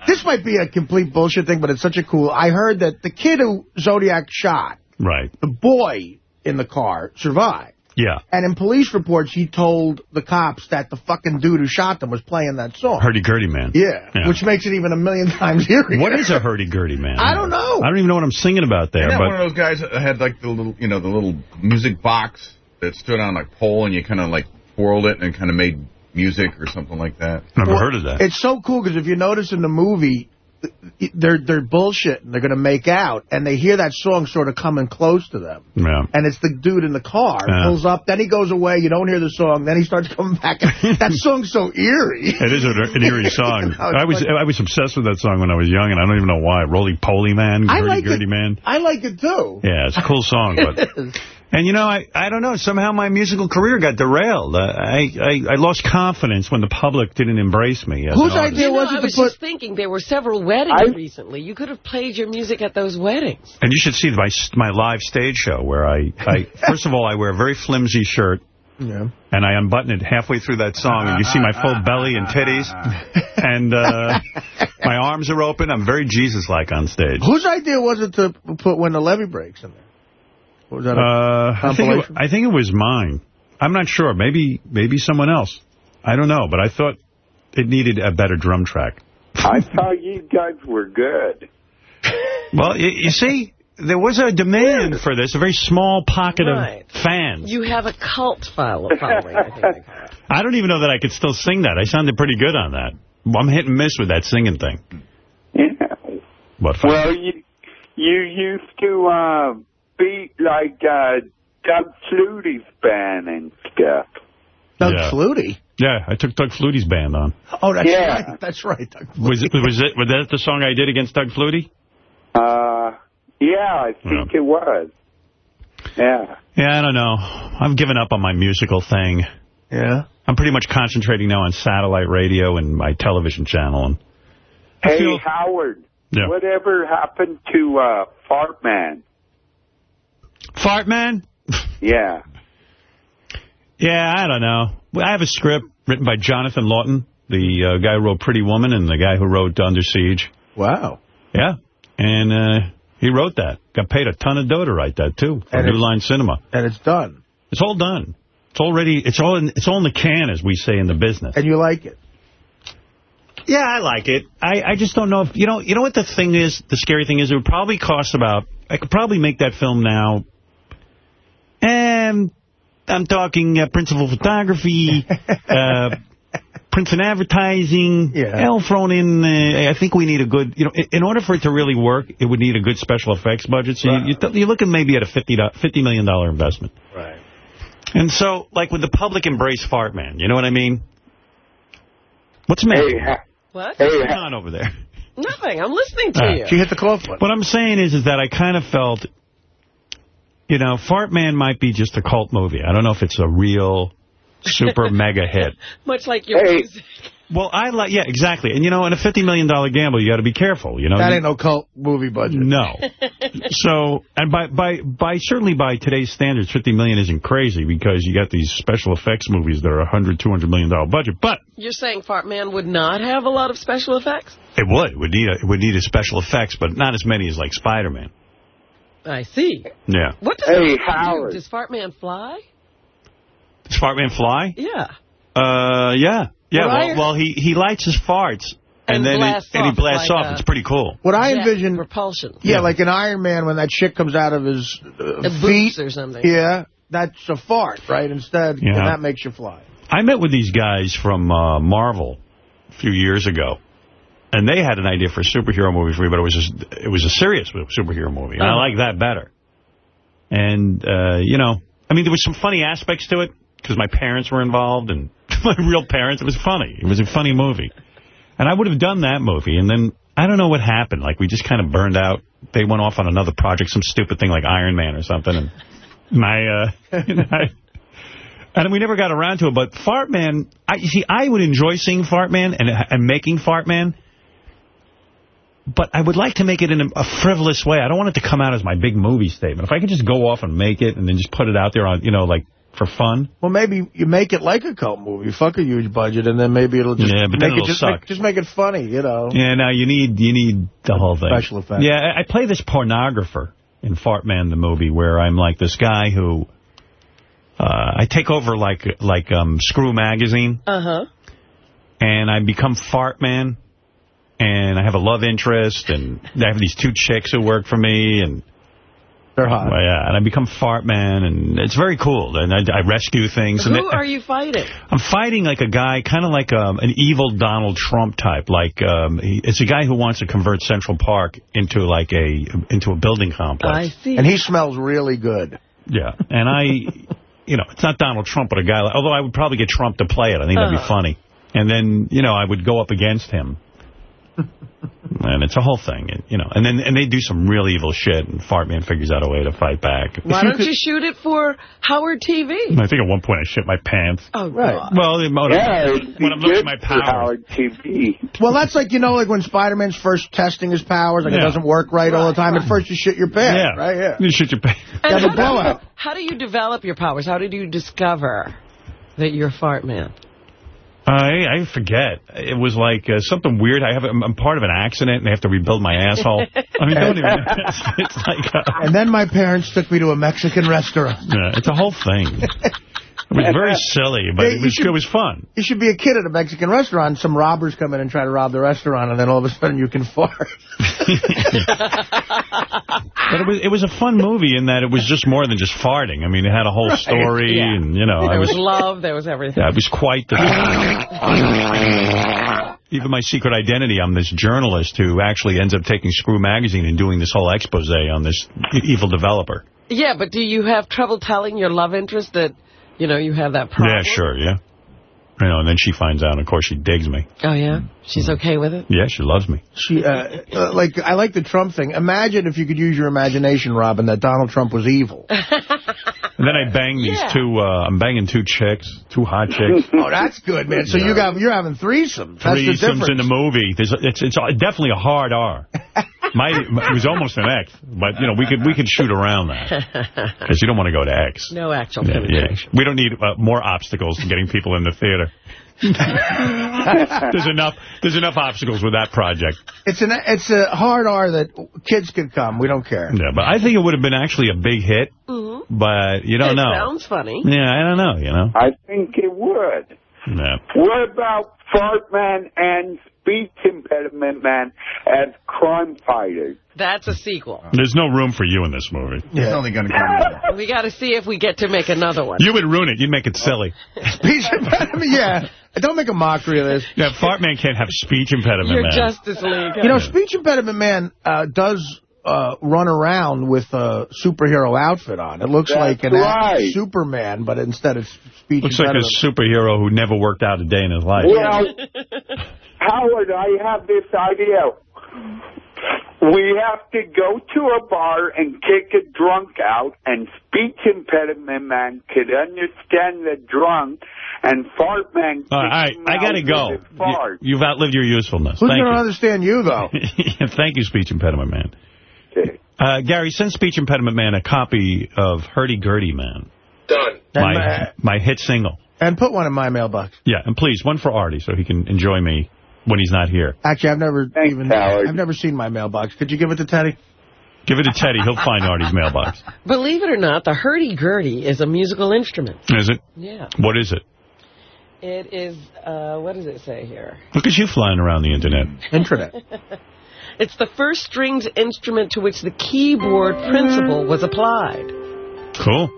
this might be a complete bullshit thing, but it's such a cool... I heard that the kid who Zodiac shot, Right. the boy in the car, survived. Yeah. And in police reports, he told the cops that the fucking dude who shot them was playing that song. Hurdy-gurdy man. Yeah, Yeah. which makes it even a million (laughs) times eerier. What is a hurdy-gurdy man? I don't know. I don't even know what I'm singing about there. Isn't that but one of those guys that had like the little, you know, the little music box that stood on a pole and you kind of like twirled it and kind of made music or something like that. Never heard of that. It's so cool because if you notice in the movie, they're they're bullshitting. They're going to make out, and they hear that song sort of coming close to them. Yeah. And it's the dude in the car. Yeah. Pulls up, then he goes away. You don't hear the song. Then he starts coming back. (laughs) that song's so eerie. It is an an eerie (laughs) song. know, I was like- I was obsessed with that song when I was young, and I don't even know why. Roly Poly Man, I Gritty like it. Man. I like it too. Yeah, it's a cool song. But (laughs) And, you know, I, I don't know. Somehow my musical career got derailed. Uh, I, I I lost confidence when the public didn't embrace me. Whose idea You know, was it I to was put- just thinking there were several weddings recently. You could have played your music at those weddings. And you should see my my live stage show where I, I (laughs) first of all, I wear a very flimsy shirt. Yeah. And I unbutton it halfway through that song, and you see my full belly and titties. (laughs) And uh, my arms are open. I'm very Jesus-like on stage. Whose idea was it to put When the Levee Breaks in there? Was that a Uh, I, think it, I think it was mine. I'm not sure. Maybe maybe someone else. I don't know. But I thought it needed a better drum track. I thought you guys were good. Well, you, you see, there was a demand for this, a very small pocket Right. of fans. You have a cult following, I think they call it. (laughs) I don't even know that I could still sing that. I sounded pretty good on that. I'm hit and miss with that singing thing. Yeah. What? Well, you you used to uh, beat like uh, Doug Flutie's band and stuff. Doug Yeah. Flutie? Yeah, I took Doug Flutie's band on. Oh, that's Yeah. right. That's right. Doug Was it, was it was that the song I did against Doug Flutie? Uh, yeah, I think it was. Yeah. Yeah, I don't know. I've given up on my musical thing. Yeah. I'm pretty much concentrating now on satellite radio and my television channel. And Hey, feel- Howard. Yeah. Whatever happened to uh, Fart Man? Fart Man? Yeah. Yeah, I don't know. I have a script written by Jonathan Lawton, the uh, guy who wrote Pretty Woman and the guy who wrote Under Siege. Wow. Yeah. And uh, he wrote that. Got paid a ton of dough to write that, too, for And New Line Cinema. And it's done. It's all done. It's already, it's all in, it's all in the can, as we say in the business. And you like it? Yeah, I like it. I, I just don't know if, you know, you know what the thing is, the scary thing is, it would probably cost about, I could probably make that film now, and I'm talking uh, principal photography, (laughs) uh, print and advertising, Yeah. all thrown in. Uh, I think we need a good, you know, in, in order for it to really work, it would need a good special effects budget. So you, you you're looking maybe at a $50, $50 million investment. Right. And so, like, with the public embrace fart man, you know what I mean? What's the matter? Hey, ha- What? hey, What's going on over there? (laughs) Nothing. I'm listening to Ah, you. She hit the cough button. What I'm saying is, is that I kind of felt, you know, Fart Man might be just a cult movie. I don't know if it's a real super (laughs) mega hit. Much like your Hey. music. Well, I like, yeah, exactly. And, you know, in a $50 million gamble, you got to be careful, you know. That ain't no cult movie budget. No. (laughs) so, and by, by, by, certainly by today's standards, 50 million isn't crazy because you got these special effects movies that are a $100, $200 million budget. But You're saying Fart Man would not have a lot of special effects? it would. It would need a, it would need a special effects, but not as many as like Spider-Man. I see. Yeah. What does Hey, Fart Man Howard. do? Does Fart Man fly? Does Fart Man fly? Yeah. Uh, yeah. Yeah, Well, I- well, well, he, he lights his farts, and, And then blasts it, and he blasts like off. a- It's pretty cool. What I Jet envision, Repulsion. yeah, Yeah. like an Iron Man when that shit comes out of his uh, The feet. boots or something. Yeah, that's a fart, right? Instead, Yeah. and that makes you fly. I met with these guys from uh, Marvel a few years ago, and they had an idea for a superhero movie for me, but it was just, it was a serious superhero movie, and I Uh-huh. like that better. And, uh, you know, I mean, there was some funny aspects to it, because my parents were involved, and (laughs) my real parents. It was funny. It was a funny movie. And I would have done that movie, and then I don't know what happened. Like, we just kind of burned out. They went off on another project, some stupid thing like Iron Man or something, and my, uh, (laughs) know, I, and we never got around to it, but Fart Man, I, see, I would enjoy seeing Fart Man and, and making Fart Man, but I would like to make it in a, a frivolous way. I don't want it to come out as my big movie statement. If I could just go off and make it and then just put it out there on, you know, like, for fun. Well, maybe you make it like a cult movie. Fuck a huge budget, and then maybe it'll just Yeah, but make it'll just suck. Make, just make it funny, you know. Yeah, now you need you need the whole thing. Special effects. Yeah, I, I play this pornographer in Fart Man the movie where I'm like this guy who uh, I take over like like um, Screw Magazine Uh-huh. and I become Fart Man and I have a love interest and I have these two chicks who work for me and They're hot. Well, yeah, and I become fart man, and it's very cool. And I, I rescue things. Who and are you fighting? I'm fighting like a guy, kind of like um, an evil Donald Trump type. Like um, he, it's a guy who wants to convert Central Park into like a into a building complex. I see. And he smells really good. Yeah, and I, (laughs) you know, it's not Donald Trump, but a guy. Like, although I would probably get Trump to play it. I think that'd be Uh-huh. funny. And then you know I would go up against him. And it's a whole thing, and, you know. And then and they do some real evil shit, and Fartman figures out a way to fight back. Why don't you shoot it for Howard TV? I think at one point I shit my pants. Oh, God. Well, when, I'm- Yeah, when I'm looking at my powers. Howard TV. Well, that's like, you know, like when Spider-Man's first testing his powers, like it doesn't work right, all the time. At first you shit your pants, Yeah. right? Yeah. You shit your pants. You have a how, do blowout. you, how do you develop your powers? How did you discover that you're fart man? I I forget. It was like uh, something weird. I have I'm, I'm part of an accident, and they have to rebuild my asshole. I mean, don't even. (laughs) It's, it's like uh, And then my parents took me to a Mexican restaurant. yeah, it's a whole thing. (laughs) It was very silly, but Yeah, it was should- it was fun. You should be a kid at a Mexican restaurant. Some robbers come in and try to rob the restaurant, and then all of a sudden you can fart. (laughs) (laughs) But it was it was a fun movie in that it was just more than just farting. I mean, it had a whole Right. story, Yeah. and you know, I There was was love. There was everything. yeah, it was quite the. (laughs) Even my secret identity, I'm this journalist who actually ends up taking Screw Magazine and doing this whole expose on this e- evil developer. Yeah, but do you have trouble telling your love interest that, you know, you have that problem? Yeah, sure, yeah. You know, and then she finds out, and of course she digs me. Oh, yeah? Mm. She's okay with it? Yeah, she loves me. She, uh, uh, like, I like the Trump thing. Imagine if you could use your imagination, Robin, that Donald Trump was evil. (laughs) And then I bang these Yeah. two, uh, I'm banging two chicks, two hot chicks. (laughs) oh, that's good, man. So you got you're having threesomes. That's the Threesomes difference. in the movie. There's, it's, it's definitely a hard R. My, it was almost an X, but, you know, we could we could shoot around that. (laughs) Because you don't want to go to X. No actual Yeah, yeah. We don't need uh, more obstacles to getting people in the theater. (laughs) there's enough There's enough obstacles with that project. It's an it's a hard R that kids could come. We don't care. Yeah, but I think it would have been actually a big hit, Mm-hmm. but you don't it know. sounds funny. Yeah, I don't know, you know. I think it would. Yeah. What about Fart Man and Speech Impediment Man as crime fighters? That's a sequel. There's no room for you in this movie. It's only going to come. We got to see if we get to make another one. You would ruin it. You'd make it silly. (laughs) Speech impediment, yeah. Don't make a mockery of this. Yeah, Fart Man can't have speech impediment, Your man. Justice League. You know, speech impediment man uh, does uh, run around with a superhero outfit on. It looks That's like an right. Superman, but instead it's speech Looks like a superhero who never worked out a day in his life. Well, (laughs) Howard, I have this idea. We have to go to a bar and kick a drunk out, and speech impediment man could understand the drunk, and fart man. All right, kick him I got to go. with fart. You, have outlived your usefulness. Who's Thank going to you. understand you, though? (laughs) Thank you, speech impediment man. Uh, Gary, send speech impediment man a copy of Hurdy Gurdy Man, Done. And, my uh, my hit single. and put one in my mailbox. Yeah, and please one for Artie so he can enjoy me when he's not here. Actually, I've never Thanks, even Howard. I've never seen my mailbox. Could you give it to Teddy? Give it to Teddy. He'll find Artie's mailbox. (laughs) Believe it or not, the hurdy-gurdy is a musical instrument. Is it? Yeah. What is it? It is, uh, what does it say here? Look at you flying around the internet. Internet. (laughs) It's the first strings instrument to which the keyboard principle was applied. Cool.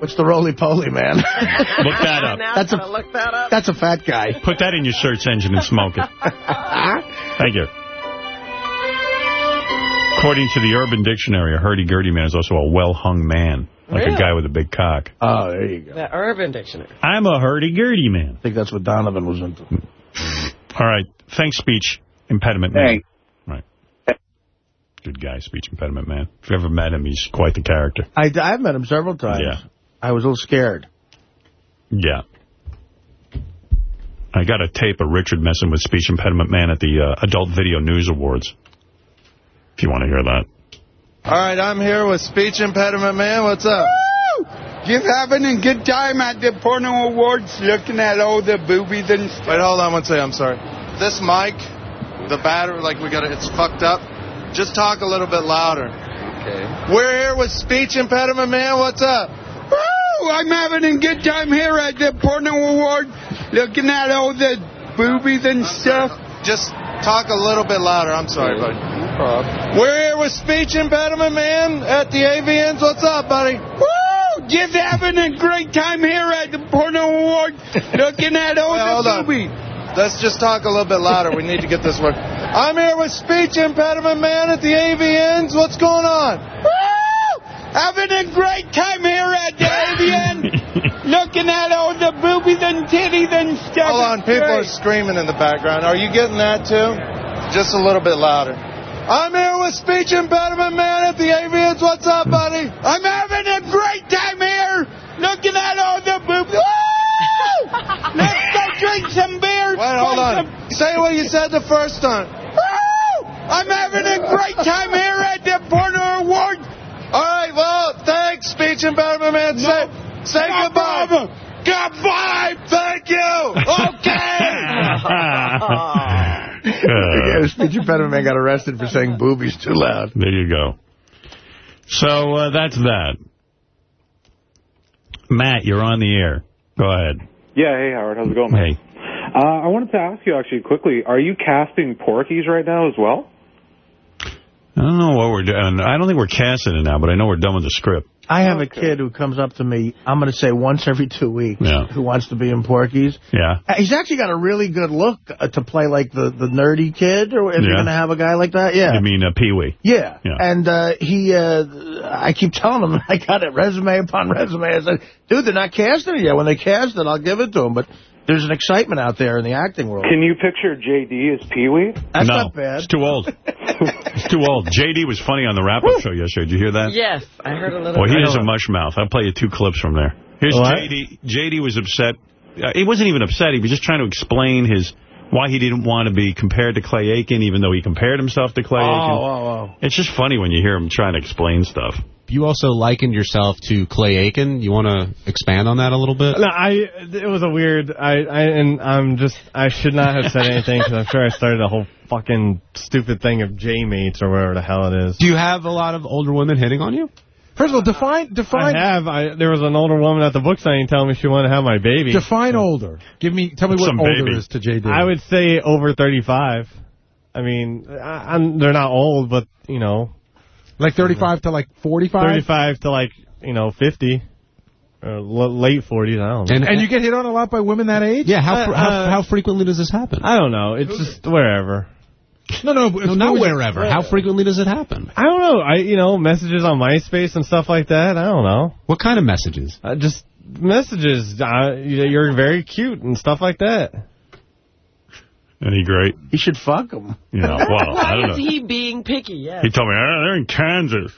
What's the roly-poly, man? (laughs) Look that up. Now That's a- look that up. That's a fat guy. Put that in your search engine and smoke it. (laughs) Thank you. According to the Urban Dictionary, a hurdy-gurdy man is also a well-hung man, like Really? a guy with a big cock. Oh, there you go. The Urban Dictionary. I'm a hurdy-gurdy man. I think that's what Donovan was into. All right. Thanks, speech impediment man. Thanks. Right. Good guy, speech impediment man. If you ever met him, he's quite the character. I, I've met him several times. Yeah. I was a little scared. Yeah. I got a tape of Richard messing with speech impediment man at the uh, Adult Video News Awards. If you want to hear that. All right, I'm here with speech impediment man. What's up? Just having a good time at the porno awards, looking at all the boobies and stuff. Wait, hold on one second. I'm sorry. This mic, the battery, like we got it, it's fucked up. Just talk a little bit louder. Okay. We're here with speech impediment man. What's up? Woo! I'm having a good time here at the porno award, looking at all the boobies and stuff. Just talk a little bit louder. I'm sorry, buddy. We're here with Speech Impediment Man at the AVNs. What's up, buddy? Woo! Just having a great time here at the Porno Award, (laughs) looking at all Wait, the boobies. on. Let's just talk a little bit louder. We need to get this work. I'm here with Speech Impediment Man at the AVNs. What's going on? Woo! Having a great time here uh, at the AVN, looking (laughs) at all the boobies and titties and stuff. Hold on, people are screaming in the background. Are you getting that too? Just a little bit louder. I'm here with Speech Impediment Man at the AVNs. What's up, buddy? I'm having a great time here, looking at all the boobies. Woo! (laughs) Let's go drink some beer. Wait, hold on. Say what you said the first time. Woo! I'm having a great time here at the Porno Award. All right, well, thanks, Speech Impediment Man. Say, say No goodbye. problem. Goodbye. Thank you. Yeah, (laughs) the (laughs) speech impediment man got arrested for saying boobies too loud. There you go. So uh, that's that. Matt, you're on the air. Go ahead. Yeah, hey Howard, how's it going, man? Hey. Uh, I wanted to ask you actually quickly, are you casting Porky's right now as well? I don't know what we're doing. I don't think we're casting it now, but I know we're done with the script. I have a kid who comes up to me, I'm going to say once every two weeks, Yeah. who wants to be in Porky's. Yeah. Uh, He's actually got a really good look uh, to play like the, the nerdy kid, or if Yeah. you're going to have a guy like that. Yeah. You mean uh, Pee-wee? Yeah. Yeah. And uh, he, uh, I keep telling him, (laughs) I got it, resume upon resume. I said, dude, they're not casting it yet. When they cast it, I'll give it to him. But there's an excitement out there in the acting world. Can you picture JD as Pee-wee? That's no, not bad. it's too old. (laughs) it's too old. J.D. was funny on the wrap-up show yesterday. Did you hear that? Yes, I heard a little Well, he bit. is a mush mouth. I'll play you two clips from there. Here's What? J.D. J.D. was upset. Uh, he wasn't even upset. He was just trying to explain his why he didn't want to be compared to Clay Aiken, even though he compared himself to Clay Oh, Aiken. oh, oh. It's just funny when you hear him trying to explain stuff. You also likened yourself to Clay Aiken. You want to expand on that a little bit? No, I. It was a weird. I. I and I'm just. I should not have said anything because I'm sure I started a whole fucking stupid thing of J mates or whatever the hell it is. Do you have a lot of older women hitting on you? First of all, define define I have. I there was an older woman at the book signing telling me she wanted to have my baby. define older. Give me tell me what Some older baby. is to JD. I would say over 35. I mean, I, I'm, they're not old, but you know, like 35 to like 45. 35 to like you know 50, or l- late 40s. I don't know. And, you get hit on a lot by women that age? Yeah, how fr- Uh, how, uh, how frequently does this happen? I don't know. It's just wherever. No, no, No, not wherever. How frequently does it happen? I don't know. I you know messages on MySpace and stuff like that. I don't know. What kind of messages? Uh, just messages. Uh, you're very cute and stuff like that. Any great? You should fuck him. You know, well, I (laughs) Why don't is know. he being picky? Yes. He told me, "Ah, they're in Kansas.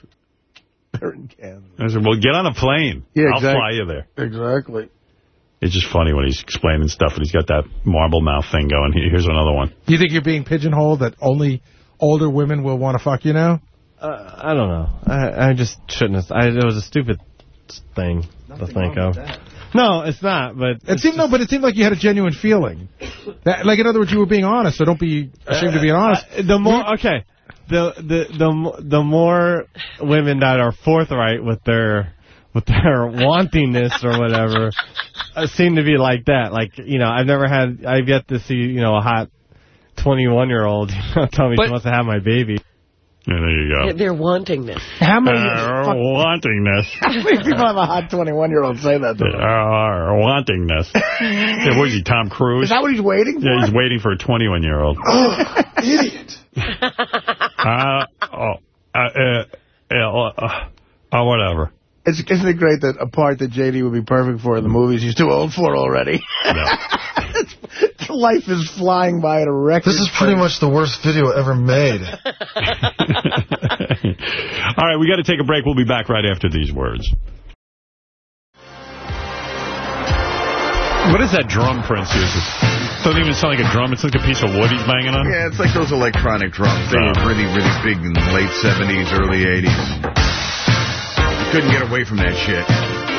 They're in Kansas. I said, well, get on a plane. Yeah, I'll exactly. fly you there. Exactly. It's just funny when he's explaining stuff and he's got that marble mouth thing going. (laughs) Here's another one. You think you're being pigeonholed that only older women will want to fuck you now? Uh, I don't know. I I just shouldn't have. I, it was a stupid thing to think of. No, it's not. But It seemed no, but it seemed like you had a genuine feeling. That, like in other words, you were being honest. So don't be ashamed to be honest. Uh, the more okay, the the the the more women that are forthright with their with their (laughs) wantingness or whatever uh, seem to be like that. Like you know, I've never had. I've yet to see you know a hot twenty one year old tell me But- she wants to have my baby. Yeah, there you go. They're, they're wanting this. How many, Uh, fuck- wantingness. (laughs) how many people have a hot 21-year-old say that to them? Uh, wantingness. (laughs) yeah, what is he, Tom Cruise? Is that what he's waiting for? yeah, he's waiting for a 21-year-old. (laughs) Oh, idiot. Uh, oh, uh, uh, yeah, uh, uh, whatever. It's, isn't it great that a part that JD would be perfect for in the movies he's too old for already? (laughs) Life is flying by at a record. This is pretty much the worst video ever made. (laughs) All right, we got to take a break. We'll be back right after these words. What is that drum Prince uses? Doesn't even sound like a drum. It's like a piece of wood he's banging on. Yeah, it's like those electronic drums. They oh. were really, really big in the late 70s, early 80s. You couldn't get away from that shit.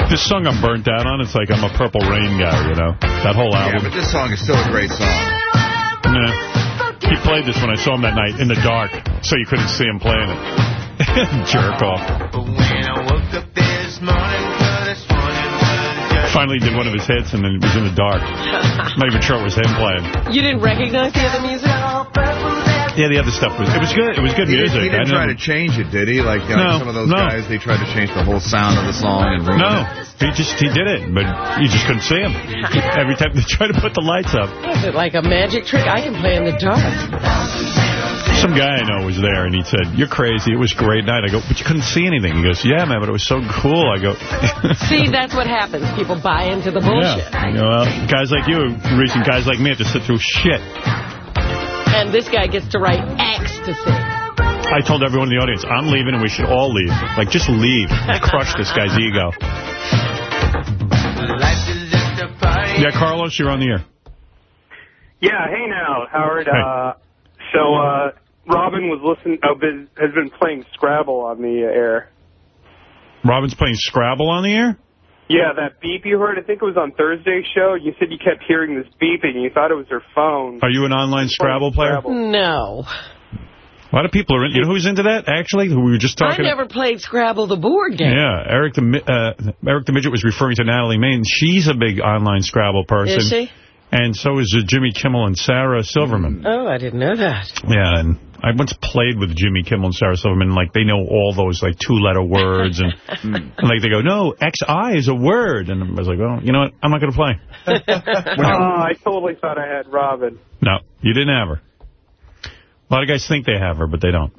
This song I'm burnt out on, it's like I'm a Purple Rain guy, you know? That whole album. Yeah, album. but this song is still a great song. Nah. He played this when I saw him that night in the dark, so you couldn't see him playing it. (laughs) Jerk off. Finally did one of his hits, and then it was in the dark. I'm not even sure it was him playing. You didn't recognize the other music? Yeah, the other stuff was, it was good. It was good He, music. he didn't try never- to change it, did he? Like, uh, No, some of those no. guys, they tried to change the whole sound of the song and ruin No, it. he just he did it, but you just couldn't see him. Every time they tried to put the lights up. Is it like a magic trick? I can play in the dark. Some guy I know was there, and he said, you're crazy. It was a great night. I go, but you couldn't see anything. He goes, yeah, man, but it was so cool. I go, (laughs) See, that's what happens. People buy into the bullshit. yeah. I go, well, guys like you, recent guys like me have to sit through shit. And this guy gets to write ecstasy. I told everyone in the audience, I'm leaving and we should all leave. Like, just leave. (laughs) Crush this guy's ego. Yeah, Carlos, you're on the air. Yeah, hey now, Howard. Hey. Uh, so, uh, Robin was listening, uh, been, has been playing Scrabble on the uh, air. Robin's playing Scrabble on the air? Yeah, that beep you heard, I think it was on Thursday's show. You said you kept hearing this beeping and you thought it was her phone. Are you an online Scrabble player? No. A lot of people are in. You know who's into that, actually? Who we were just talking. I talking never played Scrabble, the board game. Yeah, Eric the Mi- uh, Eric the Midget was referring to Natalie Maines. She's a big online Scrabble person. Is she? And so is uh, Jimmy Kimmel and Sarah Silverman. Oh, I didn't know that. Yeah, and I once played with Jimmy Kimmel and Sarah Silverman. Like, they know all those, like, two-letter words. And, (laughs) and, like, they go, no, XI is a word. And I was like, well, you know what? I'm not going to play. (laughs) oh, I totally thought I had Robin. No, you didn't have her. A lot of guys think they have her, but they don't.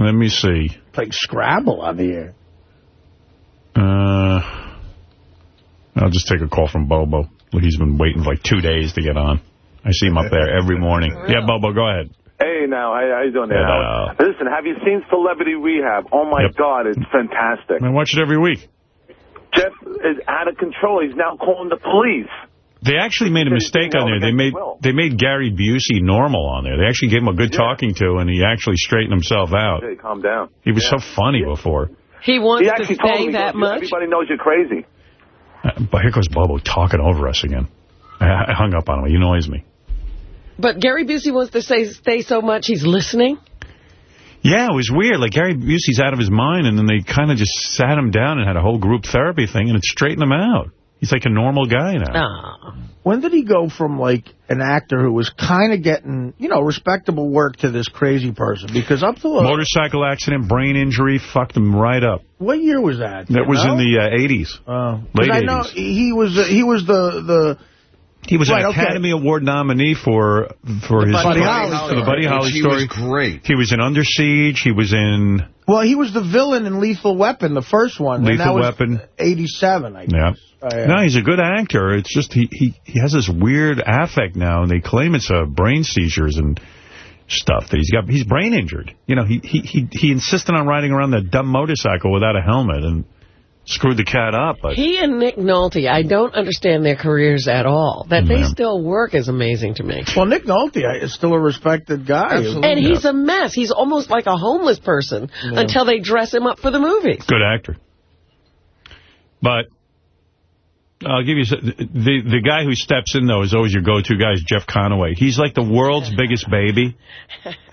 Let me see. Playing Scrabble on the air. Uh, I'll just take a call from Bobo. He's been waiting for like two days to get on. I see him up there every morning. Yeah, Bobo, go ahead. Hey, now, how, how you doing there? Yeah. Listen, have you seen Celebrity Rehab? Oh, my God, it's fantastic. I watch it every week. Jeff is out of control. He's now calling the police. They actually made a mistake on there. They made they made Gary Busey normal on there. They actually gave him a good talking to, and he actually straightened himself out. Hey, calm down. He was so funny before. He wants he to actually told stay that goes, much? Everybody knows you're crazy. Uh, But here goes Bobo talking over us again. I, I hung up on him. He annoys me. But Gary Busey wants to say stay so much he's listening? Yeah, it was weird. Like, Gary Busey's out of his mind, and then they kind of just sat him down and had a whole group therapy thing, and it straightened him out. He's like a normal guy now. When did he go from, like, an actor who was kind of getting, you know, respectable work to this crazy person? Because up to... Motorcycle accident, brain injury, fucked him right up. What year was that? That was know? in the uh, 80s. Oh. Late I know 80s. he was, uh, he was the... the He was Right, an okay. Academy Award nominee for for his Buddy Holly for the Buddy. Holly He story. was great. He was in Under Siege. He was in Well, he was the villain in Lethal Weapon, the first one. Lethal Weapon. 87, I guess. Yeah. Oh, yeah. No, he's a good actor. It's just he, he he has this weird affect now, and they claim it's uh, brain seizures and stuff that he's got. He's brain injured. You know, he he he, he insisted on riding around that dumb motorcycle without a helmet and screwed the cat up. But He and Nick Nolte, I don't understand their careers at all. That they still work is amazing to me. Well, Nick Nolte is still a respected guy. And he's a mess. He's almost like a homeless person Yeah. until they dress him up for the movies. good actor. But I'll give you the the guy who steps in though is always your go-to guy is Jeff Conaway. He's like the world's (laughs) biggest baby.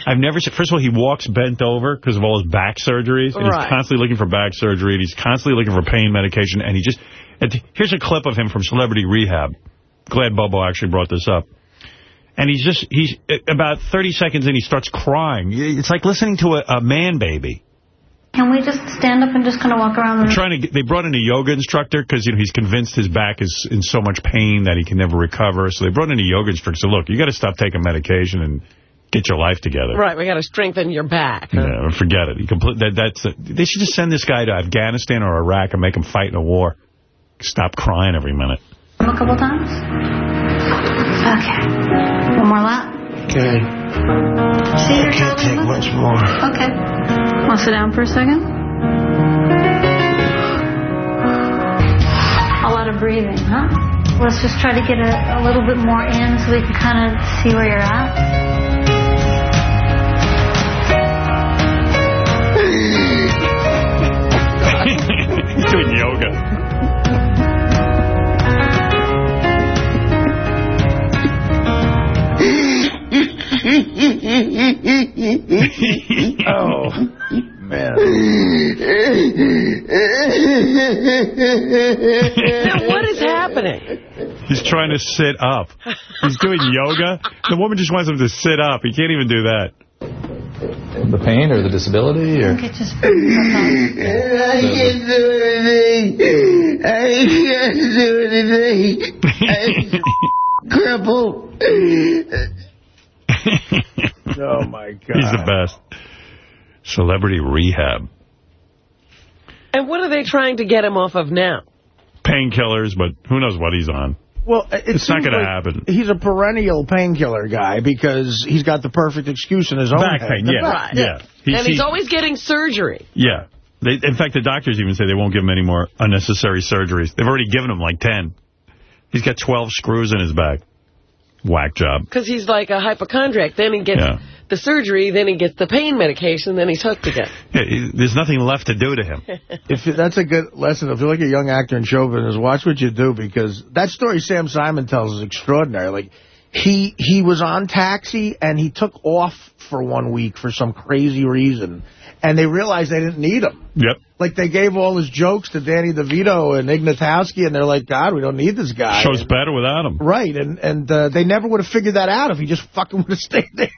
I've never seen. First of all, he walks bent over because of all his back surgeries, and Right. he's constantly looking for back surgery, and he's constantly looking for pain medication, and he just. And here's a clip of him from Celebrity Rehab. Glad Bobo actually brought this up. And he's just, he's eh, about 30 seconds in, he starts crying. It's like listening to a, a man baby. Can we just stand up and just kind of walk around the trying to get, they brought in a yoga instructor because you know he's convinced his back is in so much pain that he can never recover. So they brought in a yoga instructor. So look, you got to stop taking medication and get your life together. Right, we got to strengthen your back. Yeah, forget it. You complete that. That's a, they should just send this guy to Afghanistan or Iraq and make him fight in a war. Stop crying every minute. A couple times? Okay. One more lap? Okay. See your Can't take much more. Okay. Want to sit down for a second? A lot of breathing, huh? Let's just try to get a, a little bit more in so we can kind of see where you're at. He's (laughs) doing yoga. Oh, man. (laughs) What is happening? happening? He's trying to sit up. He's doing yoga. The woman just wants him to sit up. He can't even do that. The pain or the disability or I just (laughs) I can't do anything. I can't do anything. I'm (laughs) crippled. (laughs) Oh, my God. (laughs) He's the best. Celebrity rehab. And what are they trying to get him off of now? Painkillers, but who knows what he's on. Well, it It's not seems going to happen. He's a perennial painkiller guy because he's got the perfect excuse in his own Back pain, The yeah. back- Yeah. He's- and he's he- always getting surgery. Yeah. They, in fact, the doctors even say they won't give him any more unnecessary surgeries. They've already given him like 10. He's got 12 screws in his back. Whack job. Because he's like a hypochondriac. Then he gets Yeah. the surgery, then he gets the pain medication, then he's hooked again. (laughs) Yeah, he- there's nothing left to do to him. (laughs) If that's a good lesson, if you're like a young actor in show business, watch what you do because that story Sam Simon tells is extraordinary. Like he he was on Taxi and he took off for one week for some crazy reason, and they realized they didn't need him. Yep. Like they gave all his jokes to Danny DeVito and Ignatowski, and they're like, God, we don't need this guy. Show's better without him. Right, and and uh, they never would have figured that out if he just fucking (laughs) would have stayed there.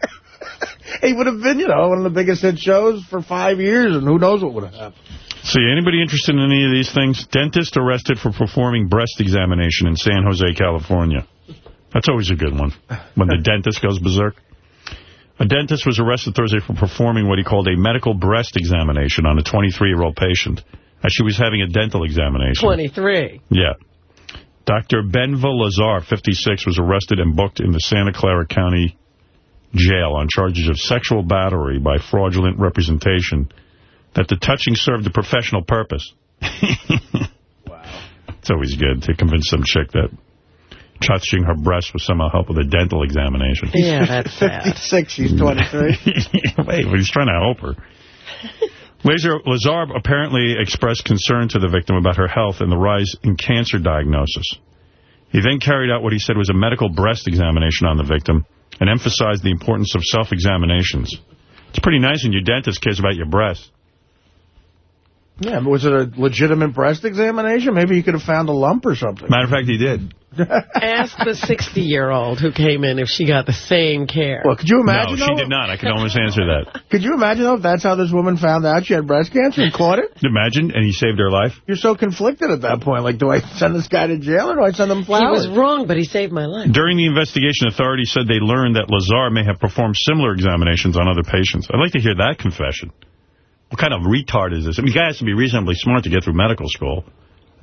he would have been, you know, one of the biggest hit shows for five years, and who knows what would have happened. See, anybody interested in any of these things? Dentist arrested for performing breast examination in San Jose, California. That's always a good one, when the dentist goes berserk. A dentist was arrested Thursday for performing what he called a medical breast examination on a 23-year-old patient as she was having a dental examination. 23. Yeah. Dr. Benva Lazar, 56, was arrested and booked in the Santa Clara County Jail on charges of sexual battery by fraudulent representation that the touching served a professional purpose. (laughs) wow. It's always good to convince some chick that touching her breast with some help with a dental examination. Yeah, that's (laughs) sad. 56, she's 23. (laughs) Wait, but he's trying to help her. (laughs) Laser Lazar apparently expressed concern to the victim about her health and the rise in cancer diagnosis. He then carried out what he said was a medical breast examination on the victim and emphasized the importance of self-examinations. It's pretty nice when your dentist cares about your breasts. Yeah, but was it a legitimate breast examination? Maybe you could have found a lump or something. Matter of fact, he did. (laughs) Ask the 60-year-old who came in if she got the same care. Well, could you imagine, No, she did not. I can almost answer that. (laughs) Could you imagine, though, if that's how this woman found out she had breast cancer and caught it? (laughs) Imagine, and he saved her life. You're so conflicted at that point. Like, do I send this guy to jail or do I send him flowers? He flowers? was wrong, but he saved my life. During the investigation, authorities said they learned that Lazar may have performed similar examinations on other patients. I'd like to hear that confession. What kind of retard is this? I mean, the guy has to be reasonably smart to get through medical school,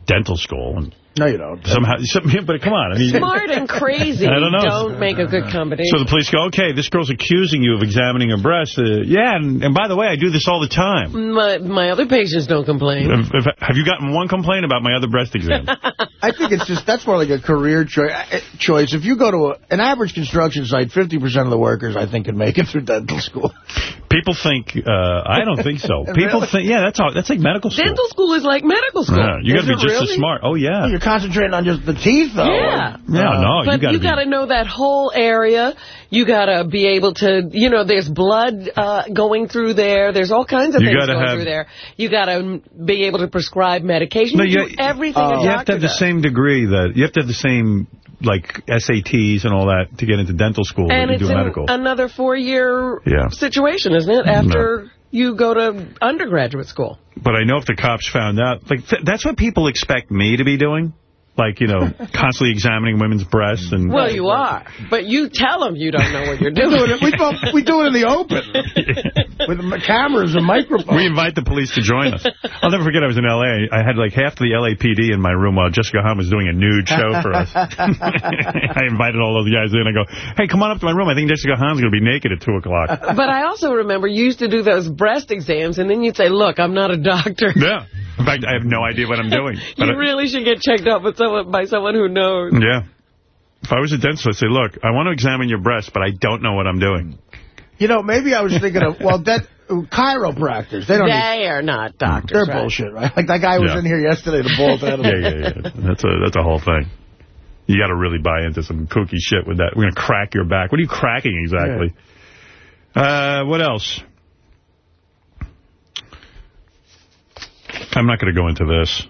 dental school, and No, you don't. somehow. (laughs) Some, but come on, I mean, Smart and crazy (laughs) I don't know. don't make a good combination. So the police go, okay, this girl's accusing you of examining her breasts. Uh, yeah, and, and by the way, I do this all the time. my, my other patients don't complain. Have, have- have you gotten one complaint about my other breast exam? (laughs) I think it's just, that's more like a career choi- uh, choice. If you go to a, an average construction site, 50% of the workers, I think, can make it through dental school. People think, uh, I don't think so. People Really? think, yeah, that's all, that's like medical school. Dental school is like medical school. Yeah, you got to be just really? as smart. Oh, yeah. You're concentrating on just the teeth, though. Yeah. Yeah, no, but you got to be. gotta know that whole area. You got to be able to, you know, there's blood uh, going through there. There's all kinds of You things going have- through there. You got to be able to prescribe medication. No, you you- do everything a you have to doctor have the same degree that you have to have the same like SATs and all that to get into dental school And it's an- medical. another four-year Yeah. situation, isn't it, after you go to undergraduate school? But I know if the cops found out, like th that's what people expect me to be doing. Like, you know, (laughs) constantly examining women's breasts and Well, you are. But you tell them you don't know what you're doing. (laughs) we, do- we do it in the open. (laughs) With cameras and microphones. We invite the police to join us. I'll never forget I was in L.A. I had like half the LAPD in my room while Jessica Hahn was doing a nude show for us. I invited all those guys in. I go, hey, come on up to my room. I think Jessica Hahn's going to be naked at 2 o'clock. But I also remember you used to do those breast exams, and then you'd say, look, I'm not a doctor. Yeah. In fact, I have no idea what I'm doing. But You I- really should get checked out by someone, by someone who knows. Yeah. If I was a dentist, I'd say, look, I want to examine your breast, but I don't know what I'm doing. You know, maybe I was thinking of, well, that chiropractors, they don't need, They are not doctors, they're right? bullshit, right? Like that guy was Yeah. in here yesterday, the bald head. Yeah, yeah, yeah. That's a, that's a whole thing. You got to really buy into some kooky shit with that. We're going to crack your back. What are you cracking exactly? Uh, what else? I'm not going to go into this.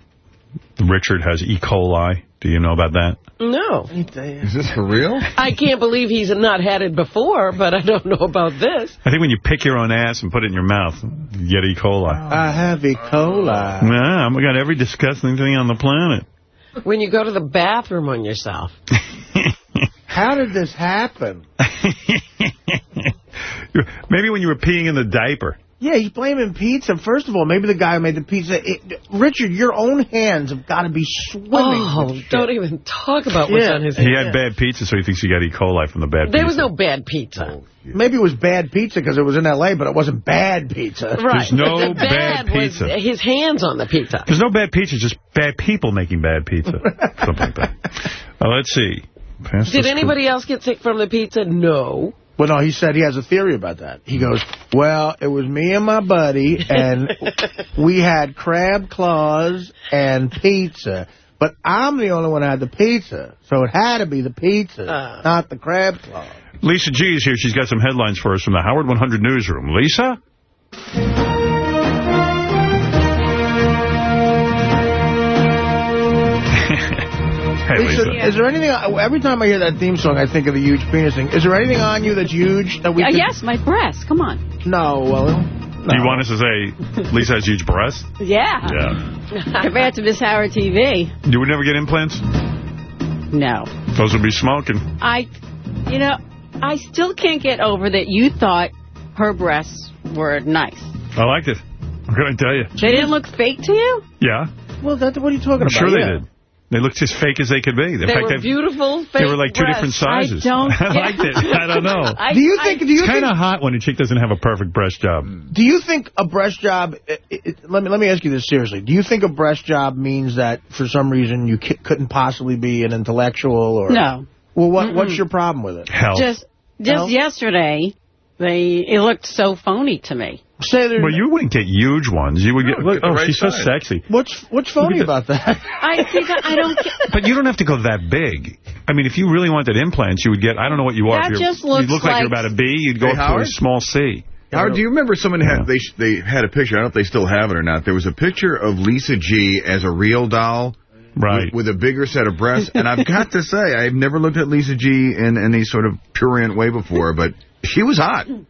Richard has E. coli. Do you know about that? No. Is this for real? I can't believe he's not had it before, but I don't know about this. I think when you pick your own ass and put it in your mouth, you get E. coli. I have E. coli. Yeah, I've got every disgusting thing on the planet. When you go to the bathroom on yourself. (laughs) How did this happen? (laughs) Maybe when you were peeing in the diaper. Yeah, he's blaming pizza. First of all, maybe the guy who made the pizza. It, Richard, your own hands have got to be swimming. Oh, with don't even talk about what's Yeah. on his He hands. had bad pizza, so he thinks he got E. coli from the bad There pizza. There was no bad pizza. Maybe it was bad pizza because it was in L.A., but it wasn't bad pizza. Right. There's no the bad was pizza. his hands on the pizza. There's no bad pizza, just bad people making bad pizza. (laughs) Something like that. Uh, let's see. Pass Did this anybody else get sick from the pizza? No. Well, no, he said he has a theory about that. He goes, well, it was me and my buddy, and (laughs) we had crab claws and pizza. But I'm the only one that had the pizza, so it had to be the pizza, ah. not the crab claws. Lisa G is here. She's got some headlines for us from the Howard 100 newsroom. Lisa? Hey, Lisa, Lisa. is there anything, every time I hear that theme song, I think of the huge penis thing. Is there anything on you that's huge that we Uh, could- yes, my breasts. Come on. No, well, Do you want us to say Lisa has huge breasts? Yeah. Yeah. (laughs) Compared to Miss Howard TV. You would never get implants? No. Those would be smoking. I, you know, I still can't get over that you thought her breasts were nice. I liked it. What can I tell you? They didn't look fake to you? Yeah. Well, that's what are you talking I'm about? sure they Yeah. did. They looked as fake as they could be. In They fact, were they- beautiful, They were like two different sizes. (laughs) I don't I liked it. I don't know. I- Do you think? Do you it's kind of hot when a chick doesn't have a perfect breast job. Do you think a breast job? It, it, let me let me ask you this seriously. Do you think a breast job means that for some reason you couldn't possibly be an intellectual or? No. Well, what what's your problem with it? Health. Just, just Health? yesterday, they it looked so phony to me. Say there. Well, you wouldn't get huge ones. You would get. Look, get oh, right she's so sexy. What's what's phony about that? (laughs) I think I, I don't. Get, But you don't have to go that big. I mean, if you really wanted implants, you would get. I don't know what you are. That you're- just looks You look like, you're about a B. You'd go Hey, up to a small C. Howard, do you remember someone had they they had a picture? I don't know if they still have it or not. There was a picture of Lisa G as a real doll, Right. with, with a bigger set of breasts. And I've got to say, I've never looked at Lisa G in any sort of purient way before, but she was hot. It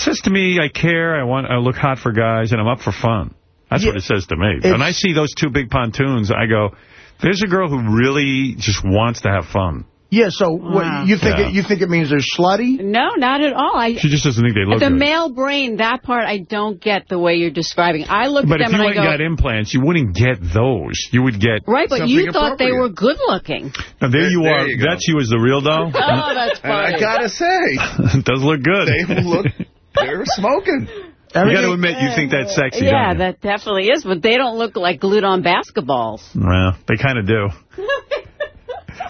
says to me, I care. I want. I look hot for guys, and I'm up for fun. That's what it says to me. When I see those two big pontoons, I go, "There's a girl who really just wants to have fun." Yeah. So what, Wow. you think Yeah. it, you think it means they're slutty? no, not at all. I. She just doesn't think they look the good. male brain, that part I don't get the way you're describing. I look But at if them you and I went go, and got implants, you wouldn't get those. You would get. right, but you thought they were good looking. Now, there, There- you there are. you. That's you as the real doll. (laughs) Oh, that's And I gotta say, (laughs) it does look good. they look, they're smoking. You got to admit, you think that's sexy, yeah, don't you? that definitely is, but they don't look like glued on basketballs. Well, they kind of do. (laughs)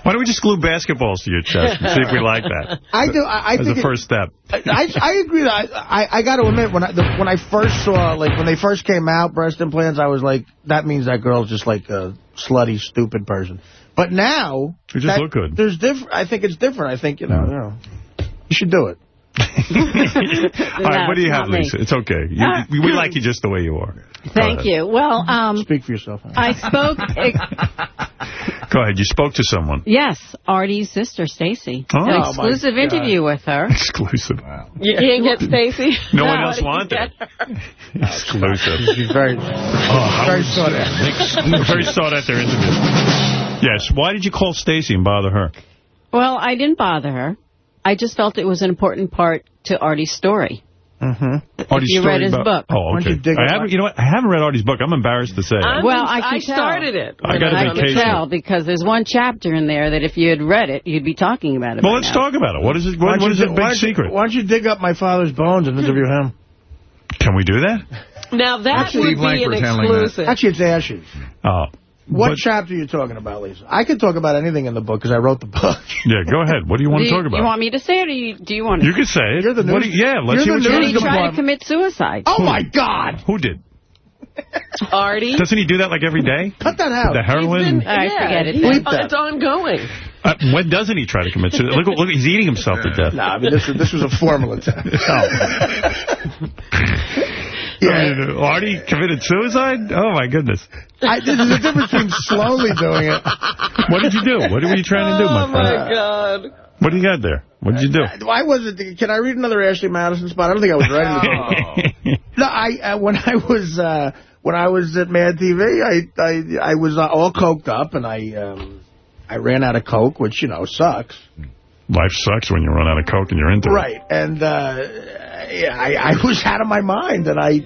Why don't we just glue basketballs to your chest and see if we like that? (laughs) I do. I, I As think a it- first step. I, I agree. That I, I, I got to admit, when I the, when I first saw, like, when they first came out, breast implants, I was like, that means that girl's just like a slutty, stupid person. But now, You just that- look good. There's different. I think it's different. I think you know, you know, you should do it. (laughs) All right, what do you have, not me. Lisa? It's okay. You, we like you just the way you are. Thank you. Well, um, Speak for yourself. I spoke, (laughs) Go ahead. You spoke to someone. yes, Artie's sister, Stacy. Oh. An Oh, exclusive God. interview with her. (laughs) Exclusive. You can't get Stacy? No one (laughs) else I didn't wanted. get Exclusive. She's very, Oh, very sought after. Very sought after interview. Yes. Why did you call Stacy and bother her? Well, I didn't bother her. I just felt it was an important part to Artie's story. Mm-hmm. Artie's you read his book. Oh, okay. you dig I haven't. You know what? I haven't read Artie's book. I'm embarrassed to say. I'm- Well, I can I tell. started it. I got a I can tell because there's one chapter in there that if you had read it, you'd be talking about it. Well, let's now. talk about it. What is it? Why What, don't you the big don't secret? Why don't you dig up my father's bones and interview him? Can we do that? Now, that Steve would be an Langford's that. exclusive. Actually, it's Ashes. Oh. What But- chapter are you talking about, Lisa? I can talk about anything in the book because I wrote the book. (laughs) Yeah, go ahead. What do you want do to talk about? You want me to say it, or you, do you want to? You can say it. You're the What news- you- yeah, let's you're hear the what Did you he news try to commit suicide? Oh, my God. Who did? (laughs) Artie. Doesn't he do that like every day? Cut that out. The heroin? Been- All right, yeah, forget it. he's- Bleep that. It's ongoing. Uh, when doesn't he try to commit suicide? Look, look, he's eating himself to death. Nah, I mean, this was, this was a formal attempt. (laughs) Oh. I mean, Artie committed suicide? Oh, my goodness. I, there's a difference between slowly doing it. What did you do? What were you trying to do, my friend? Oh, my God. What do you got there? What did you do? Why was it? Can I read another Ashley Madison spot? I don't think I was ready. To (laughs) no, I uh, when I was uh, when I was at Mad TV, I I I was uh, all coked up, and I um, I ran out of coke, which you know sucks. Life sucks when you run out of coke and you're into it. Right, and uh, yeah, I, I was out of my mind, and I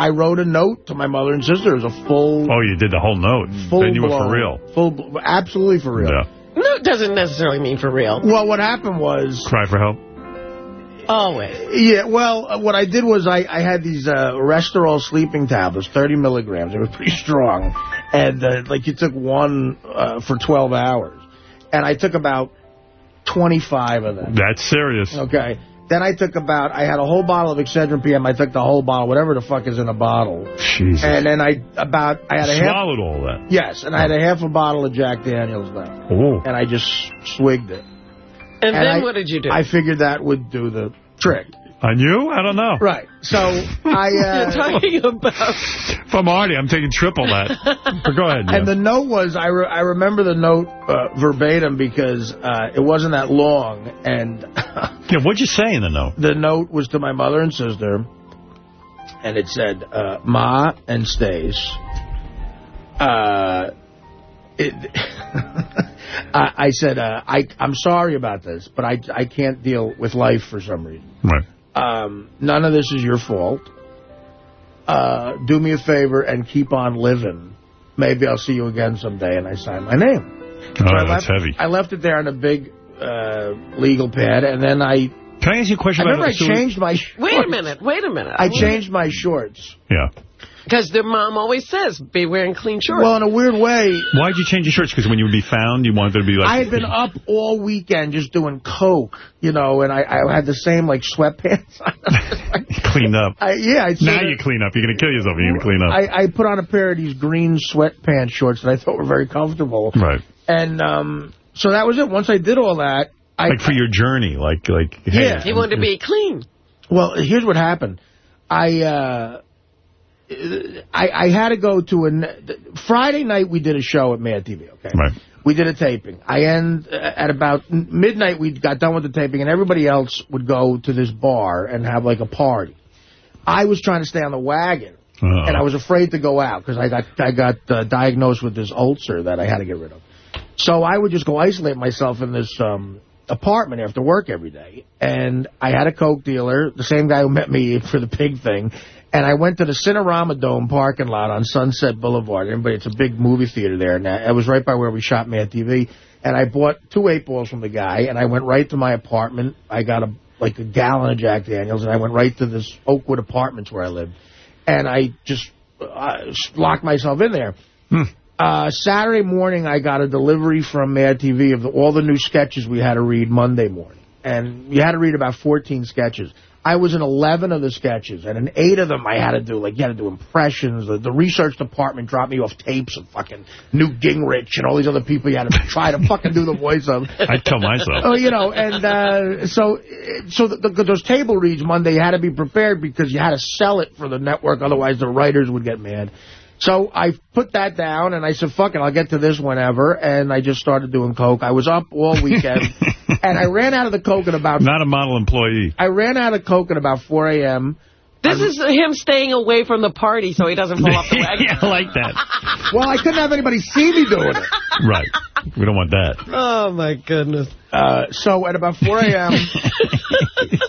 I wrote a note to my mother and sister. It was a full. Oh, you did the whole note. Full then you were for real. Full, absolutely for real. Yeah. No, it doesn't necessarily mean for real. Well, what happened was... Cry for help? Always. Yeah, well, uh, what I did was I, I had these uh, Restoril sleeping tablets, 30 milligrams. They were (laughs) pretty strong. And, uh, like, you took one uh, for 12 hours. And I took about 25 of them. That's serious. Okay. Then I took about, I had a whole bottle of Excedrin PM. I took the whole bottle, whatever the fuck is in a bottle. Jesus. And then I, about, I had a half... Swallowed all that. Yes, and I had a half a bottle of Jack Daniels left. Oh. And I just swigged it. And, then I- what did you do? I figured that would do the trick. On you? I don't know. Right. So (laughs) I... Uh, You're talking about... (laughs) I'm Artie, I'm taking triple that. but go ahead. And the note was, I, re I remember the note uh, verbatim because uh, it wasn't that long. And (laughs) yeah, what'd you say in the note? the note was to my mother and sister. And it said, uh, Ma and Stace, uh, it, I, I said, uh, I, I'm sorry about this, but I, I can't deal with life for some reason. Right. Um, none of this is your fault. Uh, do me a favor and keep on living. Maybe I'll see you again someday. And I signed my name. Oh, I that's left, heavy. I left it there on a big uh, legal pad, and then I... Can I ask you a question I about remember I changed my shorts. Wait a minute, wait a minute. I changed my shorts. Yeah. Because their mom always says, be wearing clean shorts. Well, in a weird way, Why'd you change your shirts? Because when you would be found, you wanted to be like... I had been (laughs) up all weekend just doing coke, you know, and I, I had the same, like, sweatpants on. (laughs) cleaned up. I, yeah, I now you clean up. You're going to kill yourself. You're going to clean up. I, I put on a pair of these green sweatpants shorts that I thought were very comfortable. right. And um, so that was it. Once I did all that, I... Like for your journey. Like, like hey, Yeah. he wanted to be clean. Well, here's what happened. I... Uh, I, I had to go to a... Friday night, we did a show at Mad TV, okay? Right. We did a taping. I end uh, at about midnight. We got done with the taping, and everybody else would go to this bar and have like a party. I was trying to stay on the wagon, Uh-huh. and I was afraid to go out because I got I got uh, diagnosed with this ulcer that I had to get rid of. So I would just go isolate myself in this um, apartment after work every day. And I had a coke dealer, the same guy who met me for the pig thing. And I went to the Cinerama Dome parking lot on Sunset Boulevard. Everybody, it's a big movie theater there. And I was right by where we shot Mad TV. And I bought two eight balls from the guy. And I went right to my apartment. I got a like a gallon of Jack Daniels. And I went right to this Oakwood Apartments where I lived. And I just uh, locked myself in there. Uh, Saturday morning, I got a delivery from Mad TV of the, all the new sketches we had to read Monday morning. And you had to read about 14 sketches. I was in 11 of the sketches, and in eight of them I had to do, like, you had to do impressions. The, the research department dropped me off tapes of fucking Newt Gingrich and all these other people you had to try to fucking do the voice of. (laughs) I'd kill myself. Oh, you know, and uh, so so the, the, those table reads Monday, you had to be prepared because you had to sell it for the network, otherwise the writers would get mad. So I put that down, and I said, fuck it, I'll get to this whenever, and I just started doing coke. I was up all weekend, (laughs) and I ran out of the coke at about... Not a model employee. I ran out of coke at about 4 a.m. This is him staying away from the party so he doesn't fall off the (laughs) wagon. yeah, I like that. Well, I couldn't have anybody see me doing it. Right. We don't want that. Oh, my goodness. Uh, so at about 4 a.m.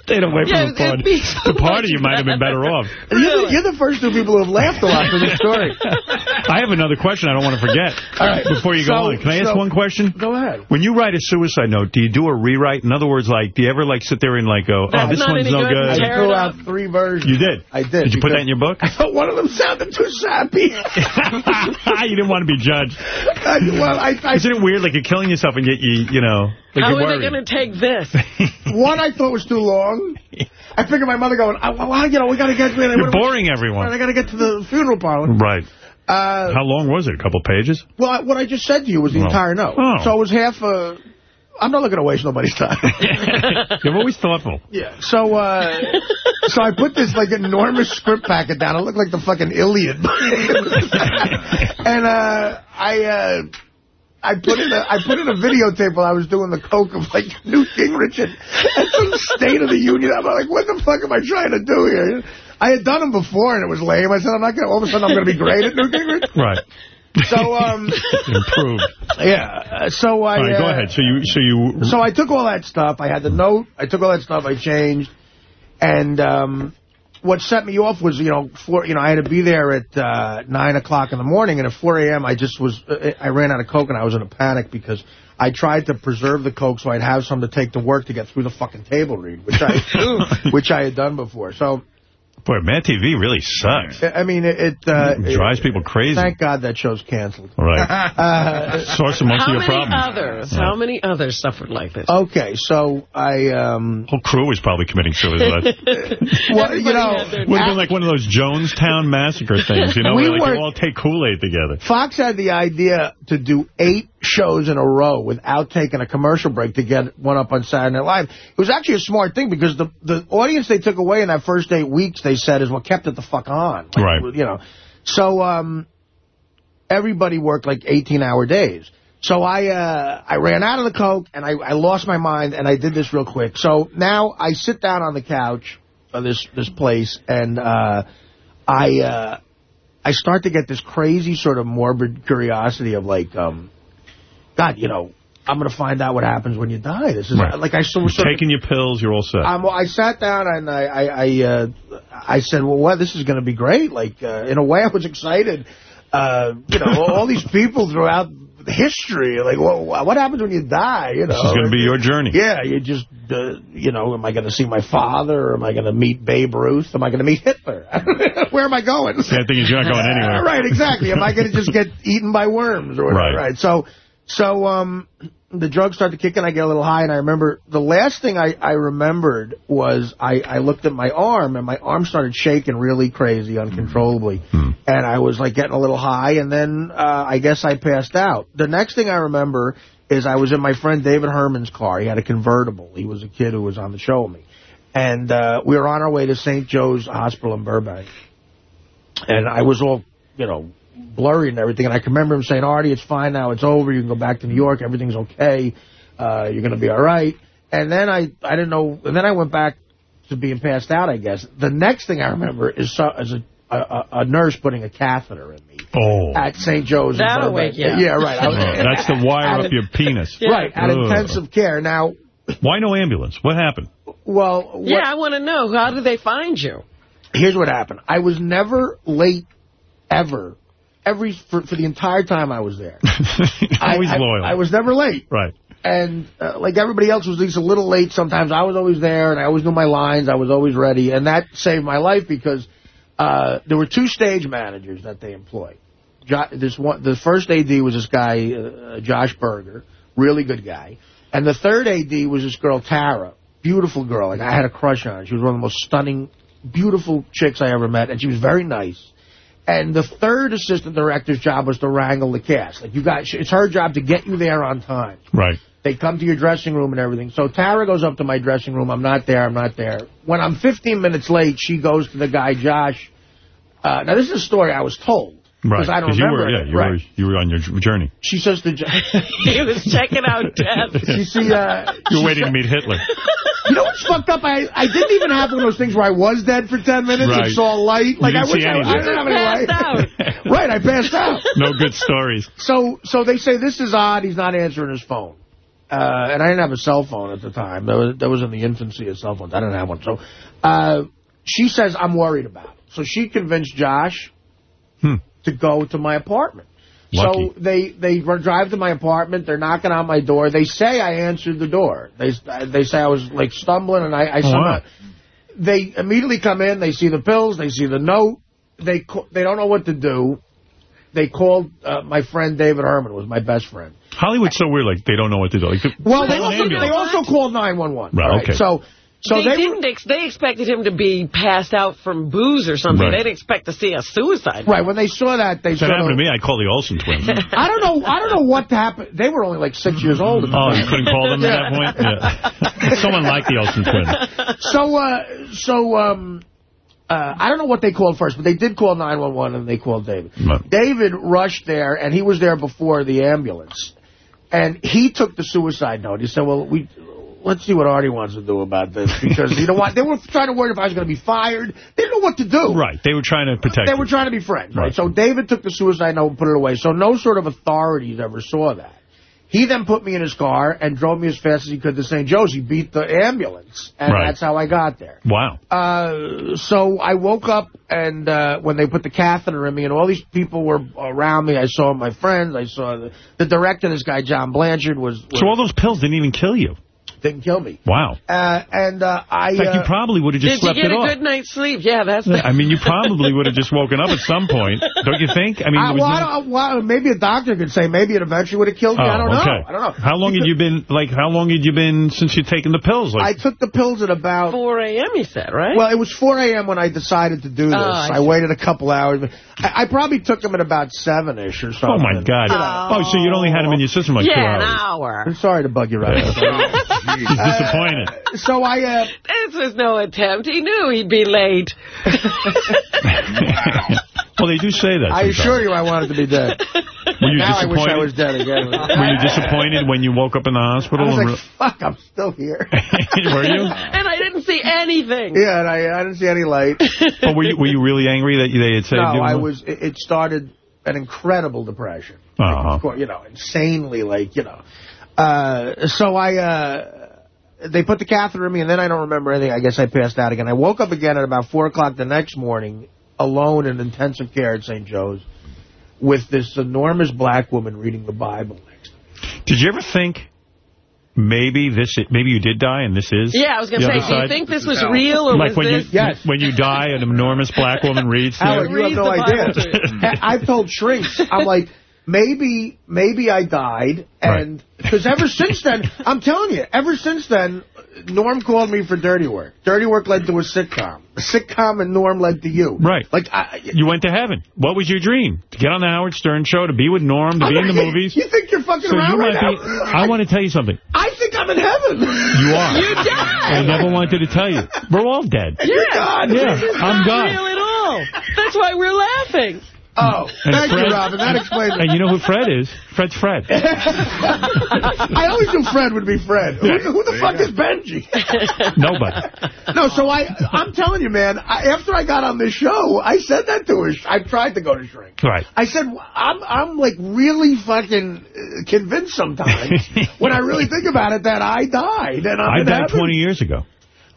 Stayed (laughs) away from Yeah, the party. it'd so the party, you might have been better off. You're, the, you're the first two people who have laughed a lot for this story. (laughs) I have another question I don't want to forget. All right. Before you go So- on, can I ask one question? Go ahead. When you write a suicide note, do you do a rewrite? In other words, like, do you ever like sit there and like go, oh, That's this one's no good. good? I threw out three versions. You did? I did. Did you put that in your book? I thought (laughs) one of them sounded too sappy. you didn't want to be judged. I, well, I, I, Isn't it weird? Like you're killing yourself and yet you, you know, like How you're are they going to take this? (laughs) one I thought was too long. I figured my mother going, oh, well, you know, we got to get... You're boring everyone. I got to get to the funeral parlor. Right. Uh, How long was it? A couple pages? well, what I just said to you was the Oh. entire note. Oh. So it was half a... I'm not looking to waste nobody's time. (laughs) You're always thoughtful. Yeah. So, uh, so I put this, like, enormous script packet down. It looked like the fucking Iliad. (laughs) and, uh, I, uh, I put in a I put in a videotape while I was doing the coke of like Newt Gingrich and, and some State of the Union. I'm like, what the fuck am I trying to do here? I had done them before and it was lame. I said, I'm not gonna. All of a sudden, I'm gonna be great at Newt Gingrich. Right. So, um, improved. Yeah. Uh, so I. All right, go uh, ahead. So you, so you. So I took all that stuff. I had the note. I took all that stuff. I changed, and um, what set me off was, you know, four, you know, I had to be there at uh, 9 o'clock in the morning, and at 4 a.m. I just was, uh, I ran out of Coke, and I was in a panic because I tried to preserve the Coke so I'd have some to take to work to get through the fucking table read, which I, (laughs) which I had done before. So, Boy, Mad TV really sucks. I mean, it... it, uh, It drives people crazy. Thank God that show's canceled. Right. (laughs) Uh, Source of most How of your many problems. others? Yeah. How many others suffered like this? Okay, so I... Um, Whole crew was probably committing suicide. (laughs) well, you know... Would have been like one of those Jonestown massacre things, you know, We where like were- you all take Kool-Aid together. Fox had the idea to do eight shows in a row without taking a commercial break to get one up on Saturday Night Live. It was actually a smart thing because the the audience they took away in that first eight weeks, they said, is what kept it the fuck on. Like, Right. You know. So um, everybody worked like 18-hour days. So I uh, I ran out of the Coke, and I, I lost my mind, and I did this real quick. So now I sit down on the couch of this, this place, and uh, I... Uh, I start to get this crazy sort of morbid curiosity of like, um, God, you know, I'm going to find out what happens when you die. This is Right. like I of of- taking your pills, you're all set. well, I sat down and I I I, uh, I said, well, well, this is going to be great. Like uh, in a way, I was excited. Uh, you know, all, these people throughout history. Like, what, what happens when you die? You know, this is going to be your journey. yeah, you just, uh, you know, am I going to see my father? Or am I going to meet Babe Ruth? Am I going to meet Hitler? (laughs) Where am I going? The thing is, you're not going (laughs) anywhere. right, exactly. Am I going to just get eaten by worms or whatever? Right. Right. So, so um, the drugs start to kick in. I get a little high, and I remember the last thing I, I remembered was I, I looked at my arm, and my arm started shaking really crazy, uncontrollably. And I was like getting a little high, and then uh, I guess I passed out. The next thing I remember is I was in my friend David Herman's car. He had a convertible. He was a kid who was on the show with me. And uh, we were on our way to St. Joe's Hospital in Burbank. And I was all, you know, blurry and everything. And I can remember him saying, Artie, it's fine now. It's over. You can go back to New York. Everything's okay. Uh, you're going to be all right. And then I, I didn't know. And then I went back to being passed out, I guess. The next thing I remember is, so, is a, a, a nurse putting a catheter in me Oh. at St. Joe's. That'll Burbank. wake you up. Yeah, right. Was- Oh, (laughs) That's the wire at- up your penis. Right, at Ugh. intensive care. Now, Why no ambulance? What happened? well, what, Yeah, I want to know. How did they find you? here's what happened. I was never late, ever. Every for, for the entire time I was there. (laughs) Always I, I- loyal. I, was never late. Right. And uh, like everybody else was at least a little late sometimes. I was always there, and I always knew my lines. I was always ready. And that saved my life because uh, there were two stage managers that they employed. Jo this one, the first AD was this guy, uh, Josh Berger, really good guy. And the third AD was this girl, Tara, beautiful girl. Like I had a crush on her. She was one of the most stunning, beautiful chicks I ever met, and she was very nice. And the third assistant director's job was to wrangle the cast. Like you got, it's her job to get you there on time. Right. They come to your dressing room and everything. So Tara goes up to my dressing room. I'm not there. I'm not there. When I'm 15 minutes late, she goes to the guy, Josh. Uh, now, this is a story I was told. Right. Because I don't 'Cause you remember were, it. yeah, you right. were, you were on your journey. She says to Josh. (laughs) he was checking out death. (laughs) She see, uh, You're she waiting to meet Hitler. (laughs) You know what's fucked up? I, I didn't even have one of those things where I was dead for 10 minutes Right. and saw light. Like, didn't I wish see I, I didn't have any light. right, I passed out. No good stories. So so they say, this is odd, he's not answering his phone. Uh, and I didn't have a cell phone at the time. That was, that was in the infancy of cell phones. I didn't have one. So uh, she says, I'm worried about it. So she convinced Josh Hmm. To go to my apartment. Lucky. So they they drive to my apartment. They're knocking on my door. They say I answered the door. They they say I was like stumbling, and I, I Oh, somehow. wow. They immediately come in. They see the pills. They see the note. They they don't know what to do. They called uh, my friend David Herman, was my best friend. Hollywood's so weird. Like they don't know what to do. Like, the- Well, they also, they also called 911. Right, all okay. So So they, they didn't. Ex they expected him to be passed out from booze or something. Right. They didn't expect to see a suicide. Right, when they saw that, they If that happened to me, I'd call the Olsen twins. (laughs) I don't know. I don't know what happened. They were only like six years old. at the Oh, time. you couldn't call them at that (laughs) point? Yeah. (laughs) Someone like the Olsen twins. So, uh, so, um, uh, I don't know what they called first, but they did call 911 and they called David. David rushed there, and he was there before the ambulance. And he took the suicide note. He said, well, we let's see what Artie wants to do about this. (laughs) Because, you know what, they were trying to worry if I was going to be fired. They didn't know what to do. Right. They were trying to protect They you. were trying to be friends, right? So David took the suicide note and put it away. So no sort of authorities ever saw that. He then put me in his car and drove me as fast as he could to St. Joe's. He beat the ambulance, and Right. that's how I got there. Wow. Uh, so I woke up, and uh, when they put the catheter in me, and all these people were around me, I saw my friends, I saw the, the director, this guy, John Blanchard, was, was So all those pills didn't even kill you? Didn't kill me. Wow. Uh, and uh, I... In fact, you uh, probably would have just slept it off. Did you get a off. good night's sleep? Yeah, that's the... (laughs) I mean, you probably would have just woken up at some point, don't you think? I mean, I, well, no- I don't, well, maybe a doctor could say maybe it eventually would have killed me. Oh, I don't okay. know. I don't know. How long had you been, like, how long had you been since you'd taken the pills? I took the pills at about... 4 a.m., he said, right? Well, it was 4 a.m. when I decided to do this. Oh, I I, waited a couple hours. I, I probably took them at about 7-ish or something. oh, my God. Oh, so you'd only had them in your system like two yeah, an hours. hour. I'm sorry to bug you right now. He's disappointed. So I... Uh, This was no attempt. He knew he'd be late. (laughs) well, they do say that I assure you I wanted to be dead. Were you now I wish I was dead again. Were you disappointed when you woke up in the hospital? I was like, fuck, I'm still here. (laughs) were you? and I didn't see anything. Yeah, and I, I didn't see any light. But were you, were you really angry that they had saved no, you? I was. It, it started an incredible depression. Uh-huh. Of course, You know, insanely, like, you know. Uh, so I, uh, they put the catheter in me, and then I don't remember anything. I guess I passed out again. I woke up again at about 4 o'clock the next morning, alone in intensive care at St. Joe's, with this enormous black woman reading the Bible. next to me. Did you ever think maybe this maybe you did die and this is Yeah, I was gonna say, other do you think this was real or like was when this... (laughs) you when you die, an enormous black woman reads (laughs) to Howard, you? you have no Reads the Bible idea. (laughs) I- I've told shrinks, I'm like, maybe maybe I died, and because ever since then, I'm telling you, ever since then, Norm called me for dirty work. Dirty work led to a sitcom. A sitcom and Norm led to you. Right. Like I, You went to heaven. What was your dream? To get on the Howard Stern show, to be with Norm, to be in the (laughs) movies? You think you're fucking So you around might right be. now? I want to tell you something. I think I'm in heaven. You are. You died. I never wanted to tell you. We're all dead. Yeah, You're God. Yeah, this is I'm not God. real at all. That's why we're laughing. Oh, And thank Fred- you, Robin. That explains it. And you know who Fred is? Fred's Fred. (laughs) I always knew Fred would be Fred. Who, who the fuck is Benji? (laughs) Nobody. No, so I, I'm telling you, man, I, after I got on this show, I said that to her. I tried to go to shrink. Right. I said, I'm, I'm like really fucking uh, convinced sometimes (laughs) when I really think about it that I died. And I'm I died heaven. 20 years ago.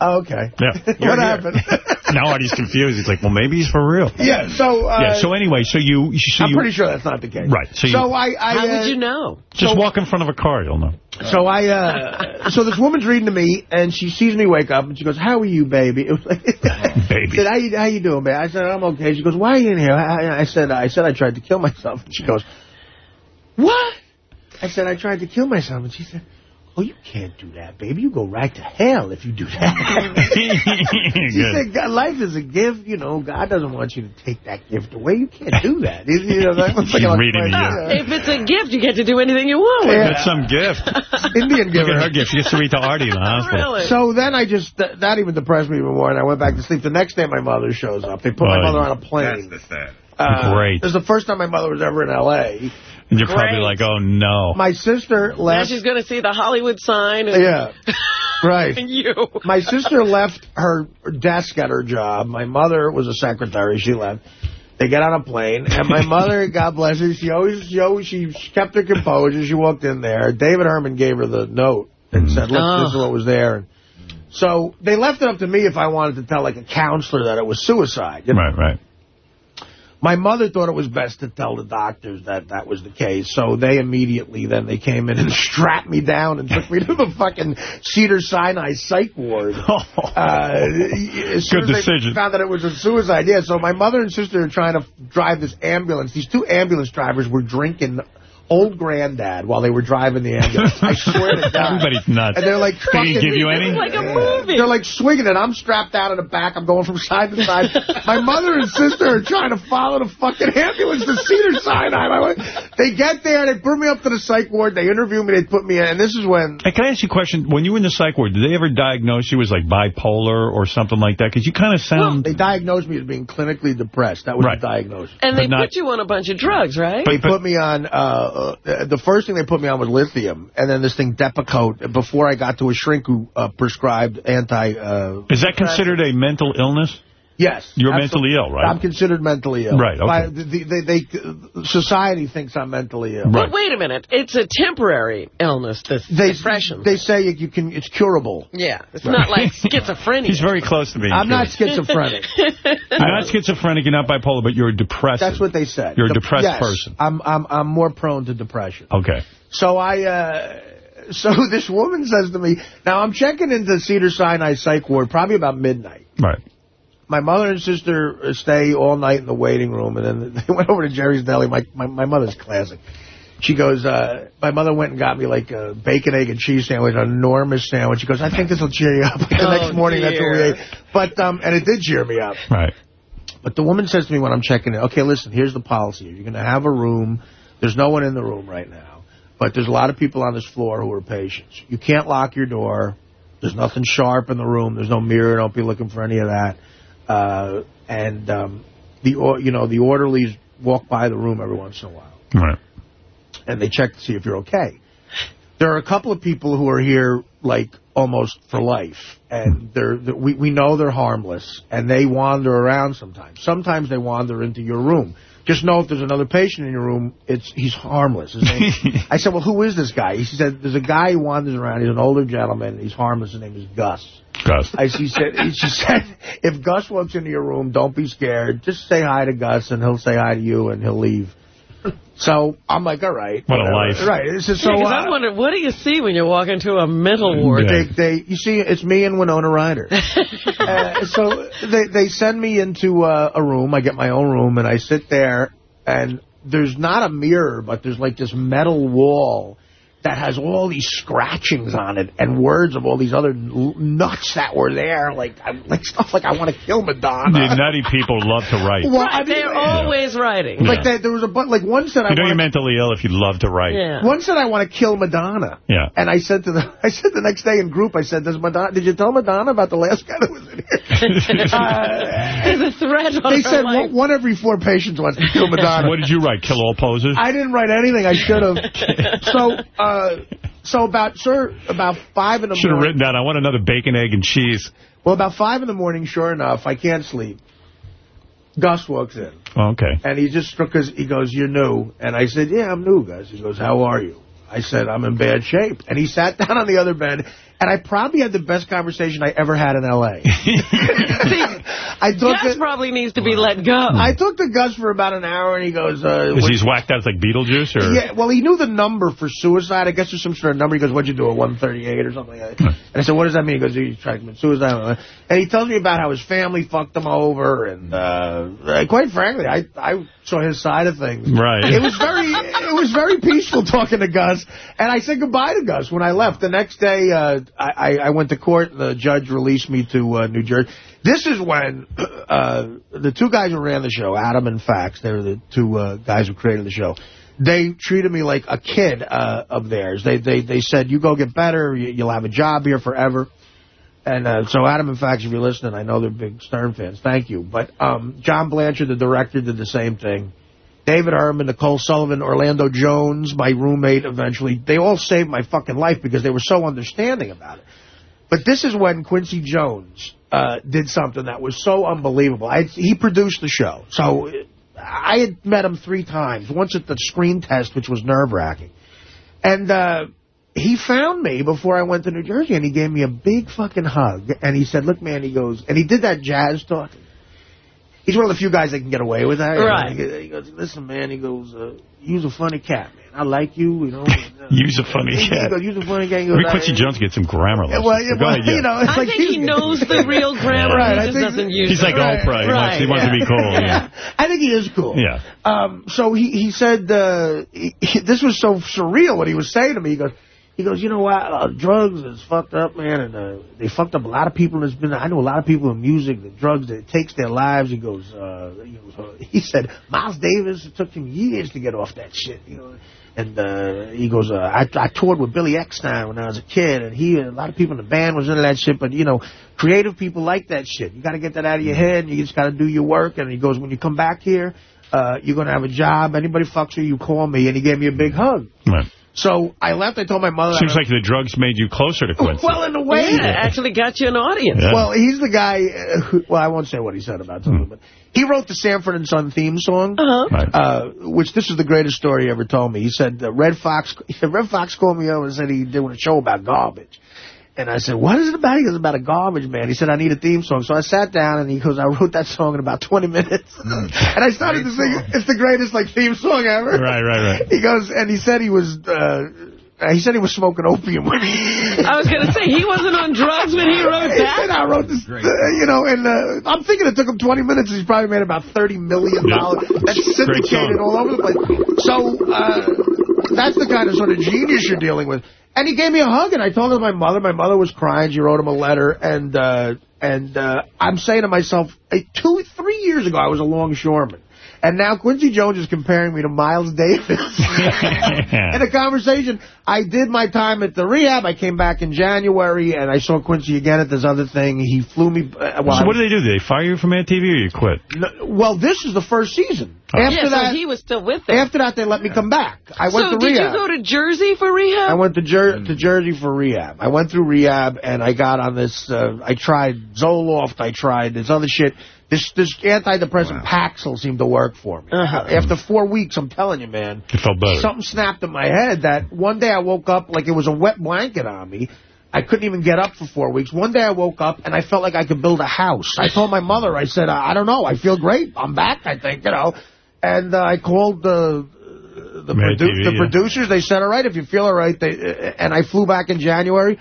Oh, okay. Yeah. (laughs) what happened? (laughs) now Artie's confused. He's like, well, maybe he's for real. yeah, so... Uh, yeah, so anyway, so you... So I'm you, pretty sure that's not the case. Right, so you- So I... I How uh, would you know? Just so- walk in front of a car, you'll know. So I, uh, so this woman's reading to me, and she sees me wake up, and she goes, "How are you, baby?" It was like, Baby. said, "How you, how you doing, baby?" I said, "I'm okay." She goes, "Why are you in here?" I, I said, "I said I tried to kill myself." And she goes, "What?" I said, "I tried to kill myself," and she said. Oh, you can't do that, baby. You go right to hell if you do that. (laughs) she Good. said, God, life is a gift. You know, God doesn't want you to take that gift away. You can't do that. You know, that was (laughs) She's like a- reading to you. If it's a gift, you get to do anything you want with Yeah. it. That's some gift. (laughs) Indian Look giver. at her gift. She gets to read to Artie in the hospital. Really? So then I just, th that even depressed me even more, and I went back to sleep. The next day, my mother shows up. They put my Oh, mother on a plane. That's the sad. Uh, Great. This is the first time my mother was ever in L.A. And you're probably like, oh, no. My sister left. Now left. she's going to see the Hollywood sign. And Yeah, (laughs) right. and you. My sister left her desk at her job. My mother was a secretary. She left. They get on a plane, and my mother, (laughs) God bless her, she always, she always, she kept her composure. She walked in there. David Herman gave her the note and said, "Look, Oh. this is oh. what was there." So they left it up to me if I wanted to tell like a counselor that it was suicide. you know? Right, right. My mother thought it was best to tell the doctors that that was the case, so they immediately then they came in and (laughs) strapped me down and took me to the fucking Cedar Sinai psych ward. (laughs) Uh, Good decision. found that it was a suicide, yeah. So my mother and sister are trying to drive this ambulance. These two ambulance drivers were drinking old granddad while they were driving the ambulance. I swear to (laughs) God. Everybody's nuts. And they're like, They didn't fucking- give you any? It's like a movie. They're like swinging it. I'm strapped out in the back. I'm going from side to side. (laughs) My mother and sister are trying to follow the fucking ambulance to Cedar Sinai. My wife- They get there. They bring me up to the psych ward. They interview me. They put me in. And this is when Hey, can I ask you a question? When you were in the psych ward, did they ever diagnose you as like bipolar or something like that? Because you kind of sound... they diagnosed me as being clinically depressed. That was Right. the diagnosis. And they not- put you on a bunch of drugs, right? But, They put me on, uh, uh, the first thing they put me on was lithium, and then this thing Depakote, before I got to a shrink who uh, prescribed anti... Uh, Is that considered a mental illness? Yes. You're absolutely. mentally ill, right? I'm considered mentally ill. Right, okay. By- the- the- they, they, society thinks I'm mentally ill. Right. But wait a minute. It's a temporary illness, this They, depression. they say you can. it's curable. yeah. It's not like (laughs) schizophrenia. He's very close to me. I'm not (laughs) schizophrenic. You're not schizophrenic, you're not bipolar, but you're depressed. That's what they said. You're a depressed yes, person. I'm, I'm, I'm more prone to depression. Okay. So I, uh, (laughs) so this woman says to me, now I'm checking into Cedar Sinai Psych Ward probably about midnight. Right. My mother and sister uh, stay all night in the waiting room, and then (laughs) they went over to Jerry's Deli. My, my, my mother's classic. She goes, uh, my mother went and got me like a bacon, egg, and cheese sandwich, an enormous sandwich. She goes, I think this will cheer you up. (laughs) the Oh, next morning, that's what we ate. But, um, and it did cheer me up. Right. But the woman says to me when I'm checking in, okay, listen, here's the policy. You're going to have a room. There's no one in the room right now. But there's a lot of people on this floor who are patients. You can't lock your door. There's nothing sharp in the room. There's no mirror. Don't be looking for any of that. Uh, and um, the or- you know the orderlies walk by the room every once in a while, Right. and they check to see if you're okay. There are a couple of people who are here like almost for life, and they're, they we we know they're harmless, and they wander around sometimes. Sometimes they wander into your room. Just know if there's another patient in your room, it's he's harmless. (laughs) I said, well, who is this guy? He said, there's a guy who wanders around. He's an older gentleman. He's harmless. His name is Gus. Gus. I, she said, she (laughs) said, if Gus walks into your room, don't be scared. Just say hi to Gus, and he'll say hi to you, and he'll leave. So I'm like, all right. What a life. Right. This is so. Yeah, 'cause uh, I'm wondering, what do you see when you walk into a mental ward? they, they, you see, it's me and Winona Ryder. (laughs) uh, so they they send me into uh, a room. I get my own room, and I sit there, and there's not a mirror, but there's like this metal wall that has all these scratchings on it and words of all these other nuts that were there, like I- like stuff like I want to kill Madonna. The nutty people love to write. Well, Right, they're always writing. Like that, there was a but like one said I You know you're mentally ill if you love to write. Yeah. one said I want to kill Madonna. Yeah. And I said to the (laughs) I said the next day in group, I said, Does Madonna did you tell Madonna about the last guy that was in here? (laughs) uh, There's a threat on they her said life. one, one every four patients wants to kill (laughs) Madonna. What did you write? Kill all poses? I didn't write anything. I should have. so, uh, Uh, so about sir, about five in the morning. Should have written down, I want another bacon, egg, and cheese. Well, about five in the morning. Sure enough, I can't sleep. Gus walks in. Oh, okay. And he just struck his, he goes, "You're new," and I said, "Yeah, I'm new, Gus." He goes, "How are you?" I said, "I'm in bad shape." And he sat (laughs) down on the other bed, and I probably had the best conversation I ever had in L.A. (laughs) I took Gus it. probably needs to be let go. I talked to Gus for about an hour, and he goes, uh, Is he's whacked out like Beetlejuice? Or? yeah, well, he knew the number for suicide. I guess there's some sort of number. He goes, what'd you do, a 138 or something like that? And I said, what does that mean? He goes, you tried to commit suicide. And he tells me about how his family fucked him over. And uh, quite frankly, I, I saw his side of things. Right. It was very it was very peaceful (laughs) talking to Gus. And I said goodbye to Gus when I left. The next day, uh, I, I went to court. The judge released me to uh, New Jersey. This is when (clears throat) uh, the two guys who ran the show, Adam and Fax, they were the two uh, guys who created the show. They treated me like a kid uh, of theirs. They they they said, "You go get better. You, you'll have a job here forever." And uh, so Adam and Fax, if you're listening, I know they're big Stern fans. Thank you. But um, John Blanchard, the director, did the same thing. David Herman, Nicole Sullivan, Orlando Jones, my roommate eventually, they all saved my fucking life because they were so understanding about it. But this is when Quincy Jones uh, did something that was so unbelievable. I, he produced the show. So I had met him three times. Once at the screen test, which was nerve-wracking. And uh, he found me before I went to New Jersey, and he gave me a big fucking hug. And he said, look, man, he goes, and he did that jazz talking. He's one of the few guys that can get away with that. you know. Right. He, he goes, listen, man. He goes, uh, you's a funny cat, man. I like you, you know. (laughs) Use a funny He cat. goes, you's a funny cat. He goes, Maybe I- Quincy Jones get some grammar Yeah, lessons. well, yeah, well, you know, it's I like think he knows the real (laughs) grammar. Right, he just think- doesn't use He's it. like Oprah. He, wants, he wants to be cool. Yeah. I think he is cool. Yeah. Um, so he, he said, uh, he, he- this was so surreal what he was saying to me. He goes, he goes, you know what, uh, drugs is fucked up, man, and uh, they fucked up a lot of people. There's been, I know a lot of people in music, the drugs, that takes their lives. He goes, uh, he, goes uh, (laughs) he said, Miles Davis, it took him years to get off that shit, you know. And uh, he goes, uh, I, I toured with Billy Eckstine when I was a kid, and he, a lot of people in the band was into that shit. But you know, creative people like that shit. You got to get that out of your head, and you just got to do your work. And he goes, when you come back here, uh, you're gonna have a job. Anybody fucks with you, call me. And he gave me a big hug. Right. So I left. I told my mother. Seems like the drugs made you closer to Quincy. well, in a way, Yeah, actually got you an audience. Yeah. Well, he's the guy. Uh, who, well, I won't say what he said about something, but he wrote the Sanford and Son theme song, Uh-huh. uh, which this is the greatest story he ever told me. He said uh, Redd Foxx. (laughs) Redd Foxx called me over and said he did a show about garbage. And I said, what is it about? He goes, about a garbage man. He said, I need a theme song. So I sat down, and he goes, I wrote that song in about 20 minutes. (laughs) and I started to sing, it's the greatest, like, theme song ever. Right, right, right. (laughs) He goes, and he said he was, uh, he said he was smoking opium when (laughs) he... I was going to say, he wasn't on drugs when he wrote He said. I wrote this, uh, you know, and uh, I'm thinking it took him 20 minutes. He's probably made about $30 million. Yeah. That's syndicated all over the place. So uh, that's the kind of sort of genius you're dealing with. And he gave me a hug, and I told him my mother. My mother was crying. She wrote him a letter, and uh, and uh, I'm saying to myself, uh, two, three years ago, I was a longshoreman. And now Quincy Jones is comparing me to Miles Davis. (laughs) in a conversation, I did my time at the rehab. I came back in January, and I saw Quincy again at this other thing. He flew me. Uh, well, so what did they do? Did they fire you from Mad TV or you quit? no, well, this is the first season. Oh. After yeah, that, so he was still with them. after that, they let me come back. I went so to did you go to Jersey for rehab? I went to, Jer to Jersey for rehab. I went through rehab, and I got on this, uh, I tried Zoloft, I tried this other shit. This this antidepressant Paxil seemed to work for me. Uh-huh. After four weeks, I'm telling you, man, It felt better. something snapped in my head that one day I woke up like it was a wet blanket on me. I couldn't even get up for four weeks. One day I woke up and I felt like I could build a house. I told my mother, I said, I don't know, I feel great. I'm back, I think, you know. And uh, I called the the, produ TV, the yeah. producers. They said, all right, if you feel all right. They, and I flew back in January.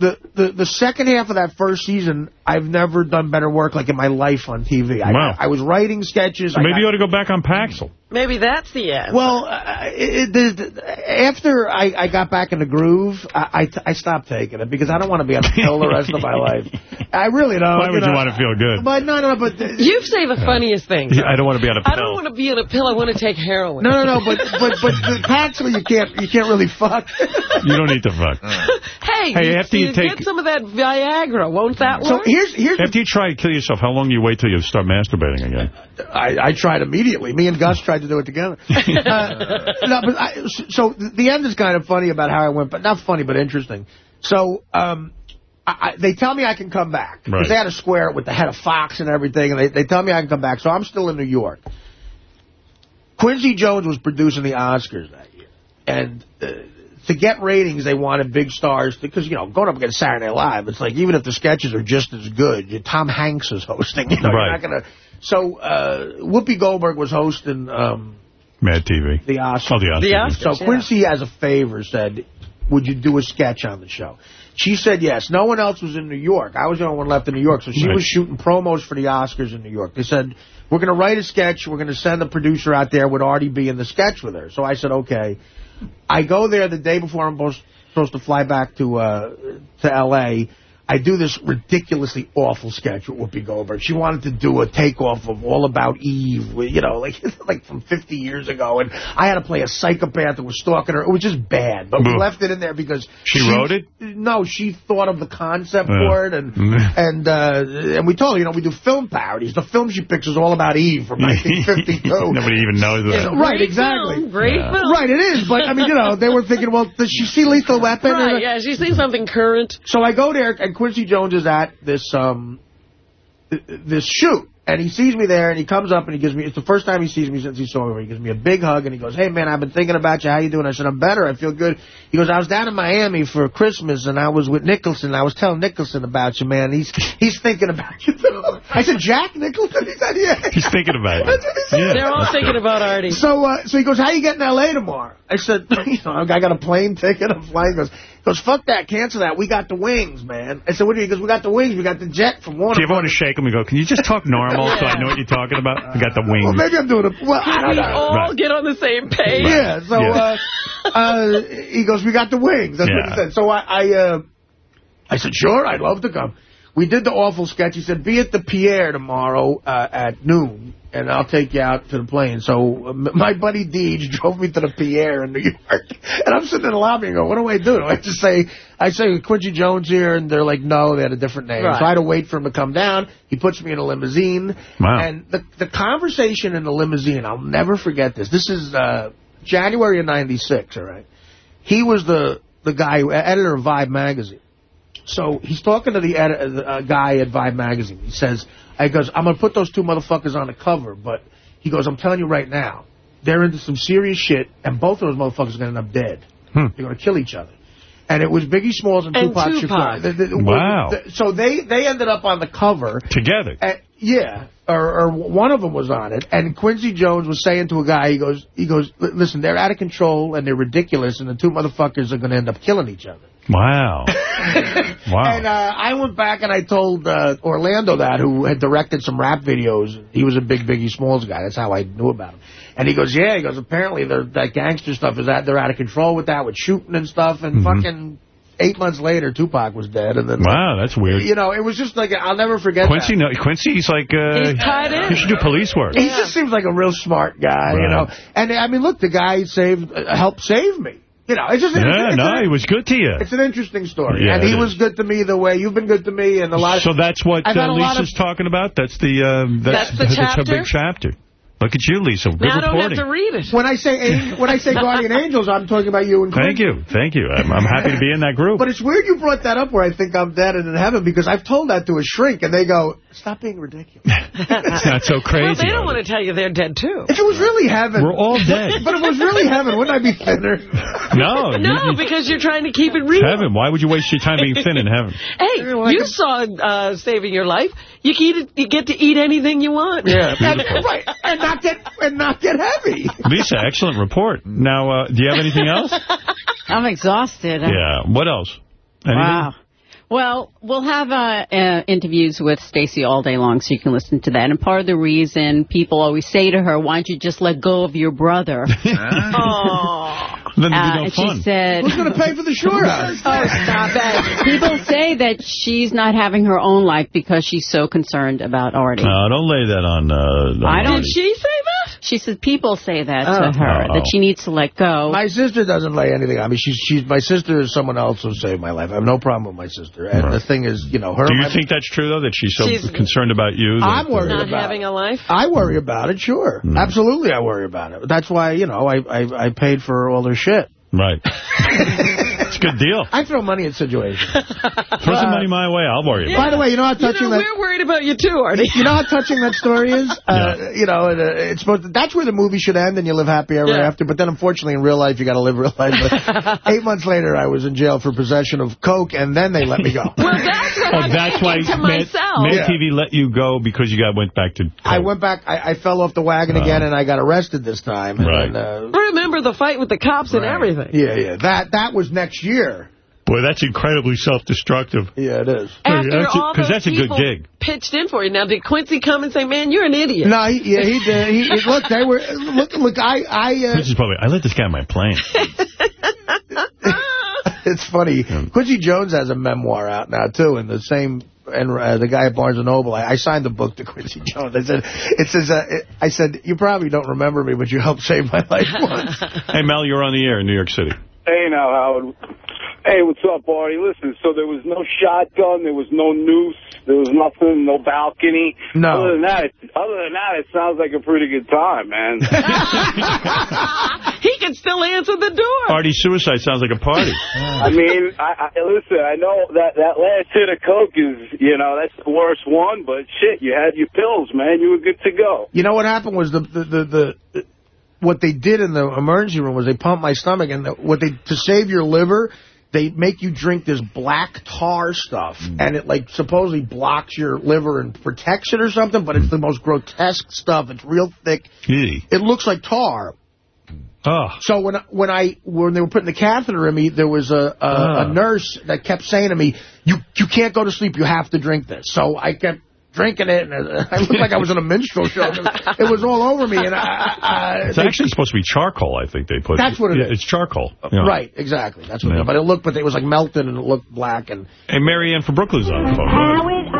The, the the second half of that first season, I've never done better work like in my life on TV. I, Wow. I was writing sketches. So maybe got- you ought to go back on Paxil. Maybe that's the end. well, uh, it, the, the, after I, I got back in the groove, I, I, I stopped taking it because I don't want to be on a pill the rest of my life. (laughs) I really don't. Why would you want to feel good? But no, no, but you say the funniest things. I don't want to be on a I pill. I don't want to be in a pill. I want to take heroin. no, no, no. But but but the Paxil, you can't you can't really fuck. You don't need to fuck. (laughs) Hey, Hey, you, after you you take- get some of that Viagra. Won't that So work? Here's here's After you try to kill yourself, how long do you wait till you start masturbating again? I, I tried immediately. Me and Gus tried to do it together. (laughs) uh, no, but I, so the end is kind of funny about how I went, but not funny, but interesting. So um, I, I, they tell me I can come back because Right. they had a square with the head of Fox and everything, and they, they tell me I can come back. So I'm still in New York. Quincy Jones was producing the Oscars that year, and. Uh, to get ratings, they wanted big stars because, you know, going up against Saturday Night Live, it's like even if the sketches are just as good, Tom Hanks is hosting. You know, Right. you're not going to. So uh, Whoopi Goldberg was hosting um, Mad TV. the Oscars. Oh, the Oscars. The Oscars, So Quincy, as a favor, said, "Would you do a sketch on the show?" She said yes. No one else was in New York. I was the only one left in New York, so she Right. was shooting promos for the Oscars in New York. They said, "We're going to write a sketch. We're going to send the producer out there. Would Artie be in the sketch with her?" So I said, "Okay." I go there the day before I'm supposed, to fly back to uh, to L.A. I do this ridiculously awful sketch with Whoopi Goldberg. She wanted to do a takeoff of All About Eve, you know, (laughs) like like from 50 years ago, and I had to play a psychopath that was stalking her, It was just bad, but we Boo. left it in there because She wrote it? No, she thought of the concept Yeah. for it, and and uh, and we told her, you know, we do film parodies. The film she picks is All About Eve from 1952. (laughs) Nobody even knows that. Right, Great exactly. film, great Yeah. film. Right, it is. But, I mean, you know, they were thinking, well, does she see Lethal Weapon? Right, yeah, she sees something current. So I go there, and Quincy Jones is at this um this shoot. And he sees me there, and he comes up, and he gives me, it's the first time he sees me since he saw me. He gives me a big hug, and he goes, hey, man, I've been thinking about you. How you doing? I said, I'm better. I feel good. He goes, I was down in Miami for Christmas, and I was with Nicholson. I was telling Nicholson about you, man. He's he's thinking about you. I said, Jack Nicholson? He said, yeah. He's thinking about you. That's what he said. They're all thinking about Artie. So, uh, so he goes, how you getting to L.A. tomorrow? I said, (laughs) you know, I got a plane ticket. I'm flying. He goes, he goes, fuck that. Cancel that. We got the wings, man. I said, what do you? He goes, we got the wings. We got the jet from Warner. Do you ever want to shake him and go, can you just talk normal so I know what you're talking about? We got the wings. Well, maybe I'm doing it. Well, I Can don't we know. all Right. get on the same page? Yeah, so Yeah. Uh, uh, he goes, we got the wings. That's what Yeah. he said. So I, I, uh, I said, sure, I'd love to come. We did the awful sketch. He said, be at the Pierre tomorrow uh, at noon, and I'll take you out to the plane. So uh, m- my buddy Deej (laughs) drove me to the Pierre in New York. And I'm sitting in the lobby and go, what do I do? I just say, I say, Quincy Jones here, and they're like, no, they had a different name. Right. So I had to wait for him to come down. He puts me in a limousine. Wow. And the, the conversation in the limousine, I'll never forget this. This is uh, January of 96, all right? He was the, the guy, editor of Vibe magazine. So he's talking to the edi- the, uh, guy at Vibe magazine. He says, "I goes, I'm gonna put those two motherfuckers on the cover, but he goes, I'm telling you right now, they're into some serious shit, and both of those motherfuckers are gonna end up dead. Hmm. They're gonna kill each other." And it was Biggie Smalls and, And Tupac, Tupac. Shakur. The- the- Wow. the- so they they ended up on the cover. Together. Uh, yeah, or, or one of them was on it, and Quincy Jones was saying to a guy, he goes, he goes, listen, they're out of control and they're ridiculous, and the two motherfuckers are going to end up killing each other. Wow. (laughs) wow. And uh, I went back and I told uh, Orlando that, who had directed some rap videos. He was a big Biggie Smalls guy. That's how I knew about him. And he goes, yeah, he goes, apparently that gangster stuff is that they're out of control with that, with shooting and stuff. And Mhm. fucking eight months later, Tupac was dead. And then, Wow, that's weird. you know, it was just like, I'll never forget Quincy, that. no, Quincy's like, uh, He's tied in. he should do police work. He just seems like a real smart guy, you know. And I mean, look, the guy saved, uh, helped save me. You know, it's just it's, Yeah, it's no, an- he was good to you. It's an interesting story, Yeah, and he it was good to me the way you've been good to me, and a lot. Of, So that's what uh, Lisa's of- talking about? That's the, uh, that's, That's the her chapter? big chapter. Look at you, Lisa. Good Now I don't have to read it. When I say when I say (laughs) guardian angels, I'm talking about you and Thank you. Thank you. I'm, I'm happy to be in that group. But it's weird you brought that up where I think I'm dead and in heaven because I've told that to a shrink and they go, stop being ridiculous. (laughs) it's not so crazy. Well, they don't want to tell you they're dead, too. If it was really heaven. We're all dead. But if it was really heaven, wouldn't I be thinner? No. (laughs) No, you- because you're trying to keep it real. heaven. Why would you waste your time being thin in heaven? Hey, you saw uh, Saving Your Life. You, can eat, you get to eat anything you want. (laughs) and, right, and not get and not get heavy. Lisa, excellent report. Now, uh, do you have anything else? (laughs) I'm exhausted. Yeah. What else? Anything? Wow. Well, we'll have uh, uh, interviews with Stacey all day long, so you can listen to that. And part of the reason people always say to her, why don't you just let go of your brother? (laughs) Then it'd be Uh, no and fun. she said... Who's going to pay for the shore house? (laughs) Oh, stop it. People say that she's not having her own life because she's so concerned about Artie. No, don't lay that on. Uh, on I don't- Artie. Did she say that? She says people say that Oh. to her, Oh. that she needs to let go. My sister doesn't lay anything on me. She's she's my sister is someone else who saved my life. I have no problem with my sister. And Right. the thing is, you know, her. Do you my- think that's true, though, that she's so She's- concerned about you? That, I'm worried Not about having it. a life? I worry about it, sure. Mm. Absolutely, I worry about it. That's why, you know, I I, I paid for all their shit. Right. (laughs) it's a good deal. I throw money at situations. (laughs) Throw some money my way. I'll worry about By the way, you know how You touching know, that. we're worried about you, too, Artie. You know how touching that story is? (laughs) Uh, You know, it, uh, it's supposed to, that's where the movie should end and you live happy ever Yeah. after. But then, unfortunately, in real life, you got to live real life. But eight months later, I was in jail for possession of coke, and then they let me go. Well, that's what Oh, I'm that's why thinking to Mad, myself. Mad Yeah. TV let you go because you got went back to. I went back. I, I fell off the wagon Oh. again, and I got arrested this time. Right. And, uh, Remember the fight with the cops and everything. yeah, yeah. That that was next year. Boy, that's incredibly self-destructive. Yeah, it is. After that's a- all 'cause those that's a good people gig. pitched in for you. Now, did Quincy come and say, man, you're an idiot? No, he, yeah, he did. He, he- look, they were. Look, look. I, I. Uh, This is probably. I let this guy on my plane. (laughs) (laughs) (laughs) it's funny. Quincy Jones has a memoir out now too, and the same. And uh, the guy at Barnes and Noble, I, I signed the book to Quincy Jones. I said, "It says, uh, it, I said, you probably don't remember me, but you helped save my life once." (laughs) hey, Mel, you're on the air in New York City. Hey now, Howard. Hey, what's up, Artie? Listen, so there was no shotgun, there was no noose, there was nothing, no balcony. No. Other than that, it, other than that, it sounds like a pretty good time, man. (laughs) he can still answer the door. Party suicide sounds like a party. (laughs) I mean, I, I listen. I know that that last hit of coke is, you know, that's the worst one. But shit, you had your pills, man. You were good to go. You know what happened was the the the, the what they did in the emergency room was they pumped my stomach, and the, what they to save your liver. They make you drink this black tar stuff, and it, like, supposedly blocks your liver and protects it or something, but it's the most grotesque stuff. It's real thick. It looks like tar. Oh. So when when I when they were putting the catheter in me, there was a a, Ah. a nurse that kept saying to me, "You you can't go to sleep. You have to drink this." So I kept drinking it, and (laughs) I looked like I was in a minstrel show. It was all over me, and I, I, It's actually supposed to be charcoal, I think they put. That's what it yeah, is. It's charcoal. Uh, yeah. right, exactly. That's what. Yeah. It, but it looked, but it was like melted, and it looked black, and Hey, Marianne from Brooklyn's on the phone. Howard, I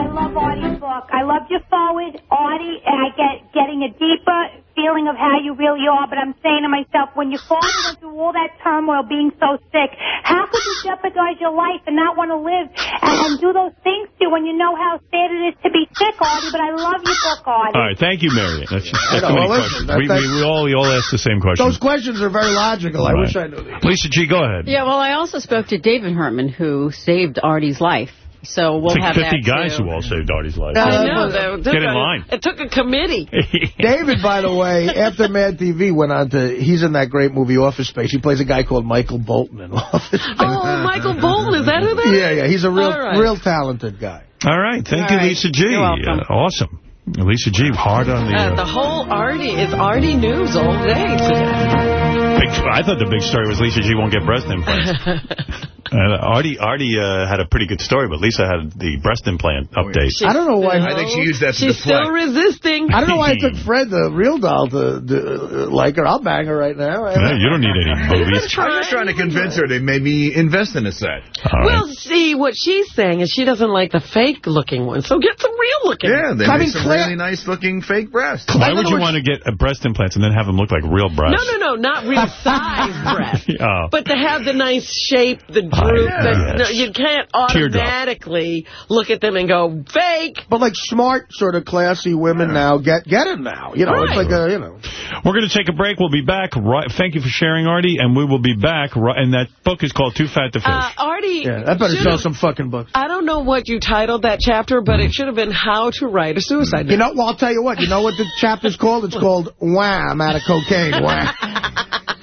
love Artie's book. I loved your forward, Artie, and I get getting a deeper feeling of how you really are. But I'm saying to myself, when your father went through all that turmoil, being so sick, how could you jeopardize your life and not want to live and, and do those things to you when you know how sad it is to be sick, Artie? But I love your book, Artie. All right, thank you, Marianne. That's, that's know, too many well, listen, questions. that- we, that- we, we all we all ask the same question. those questions are very logical. I wish I knew these. Lisa G, go ahead. Yeah, well, I also spoke to David Herman, who saved Artie's life. So we'll It's have 50 that, guys too. who all saved Artie's life. Uh, I know. They took Get in a- line. It took a committee. (laughs) David, by the way, after Mad TV went on to, he's in that great movie Office Space. He plays a guy called Michael Bolton in (laughs) Office Space. Oh, Michael Bolton, is that who that is? Yeah, yeah, he's a real, All right. real talented guy. All right, thank All you, right. Lisa G. You're welcome. Uh, awesome. Lisa G, hard on the... Uh, Uh, the whole Artie is Artie news all day today. big, I thought the big story was Lisa G won't get breast implants. (laughs) Uh, Artie Artie uh, had a pretty good story, but Lisa had the breast implant update. I don't know why. I think she used that to She's deflect. still resisting. (laughs) I don't know why I took (laughs) Fred, the real doll, to, to uh, like her. I'll bang her right now. Yeah, you don't need any (laughs) movies. I'm just trying to convince her to maybe invest in a set. Well, see, what she's saying is she doesn't like the fake-looking ones, so get some real-looking Yeah, they I make mean, some Claire- really nice-looking fake breasts. Why would you want to get uh, breast implants and then have them look like real breasts? No, no, no, not real size breasts. Oh. But to have the nice shape, the droop, yeah. that, no, you can't Teardrop. automatically look at them and go, fake. But like smart, sort of classy women now get get it now. You know, it's like a, you know. We're going to take a break. We'll be back. Right, thank you for sharing, Artie, and we will be back. Right, and that book is called Too Fat to Fish. Uh, Artie, Yeah, that better sell some fucking books. I don't know what you titled that chapter, but it should have been How to Write a Suicide Note. You know, well, I'll tell you what. You know what the (laughs) chapter's called? It's called Wham out of cocaine. Wham. (laughs)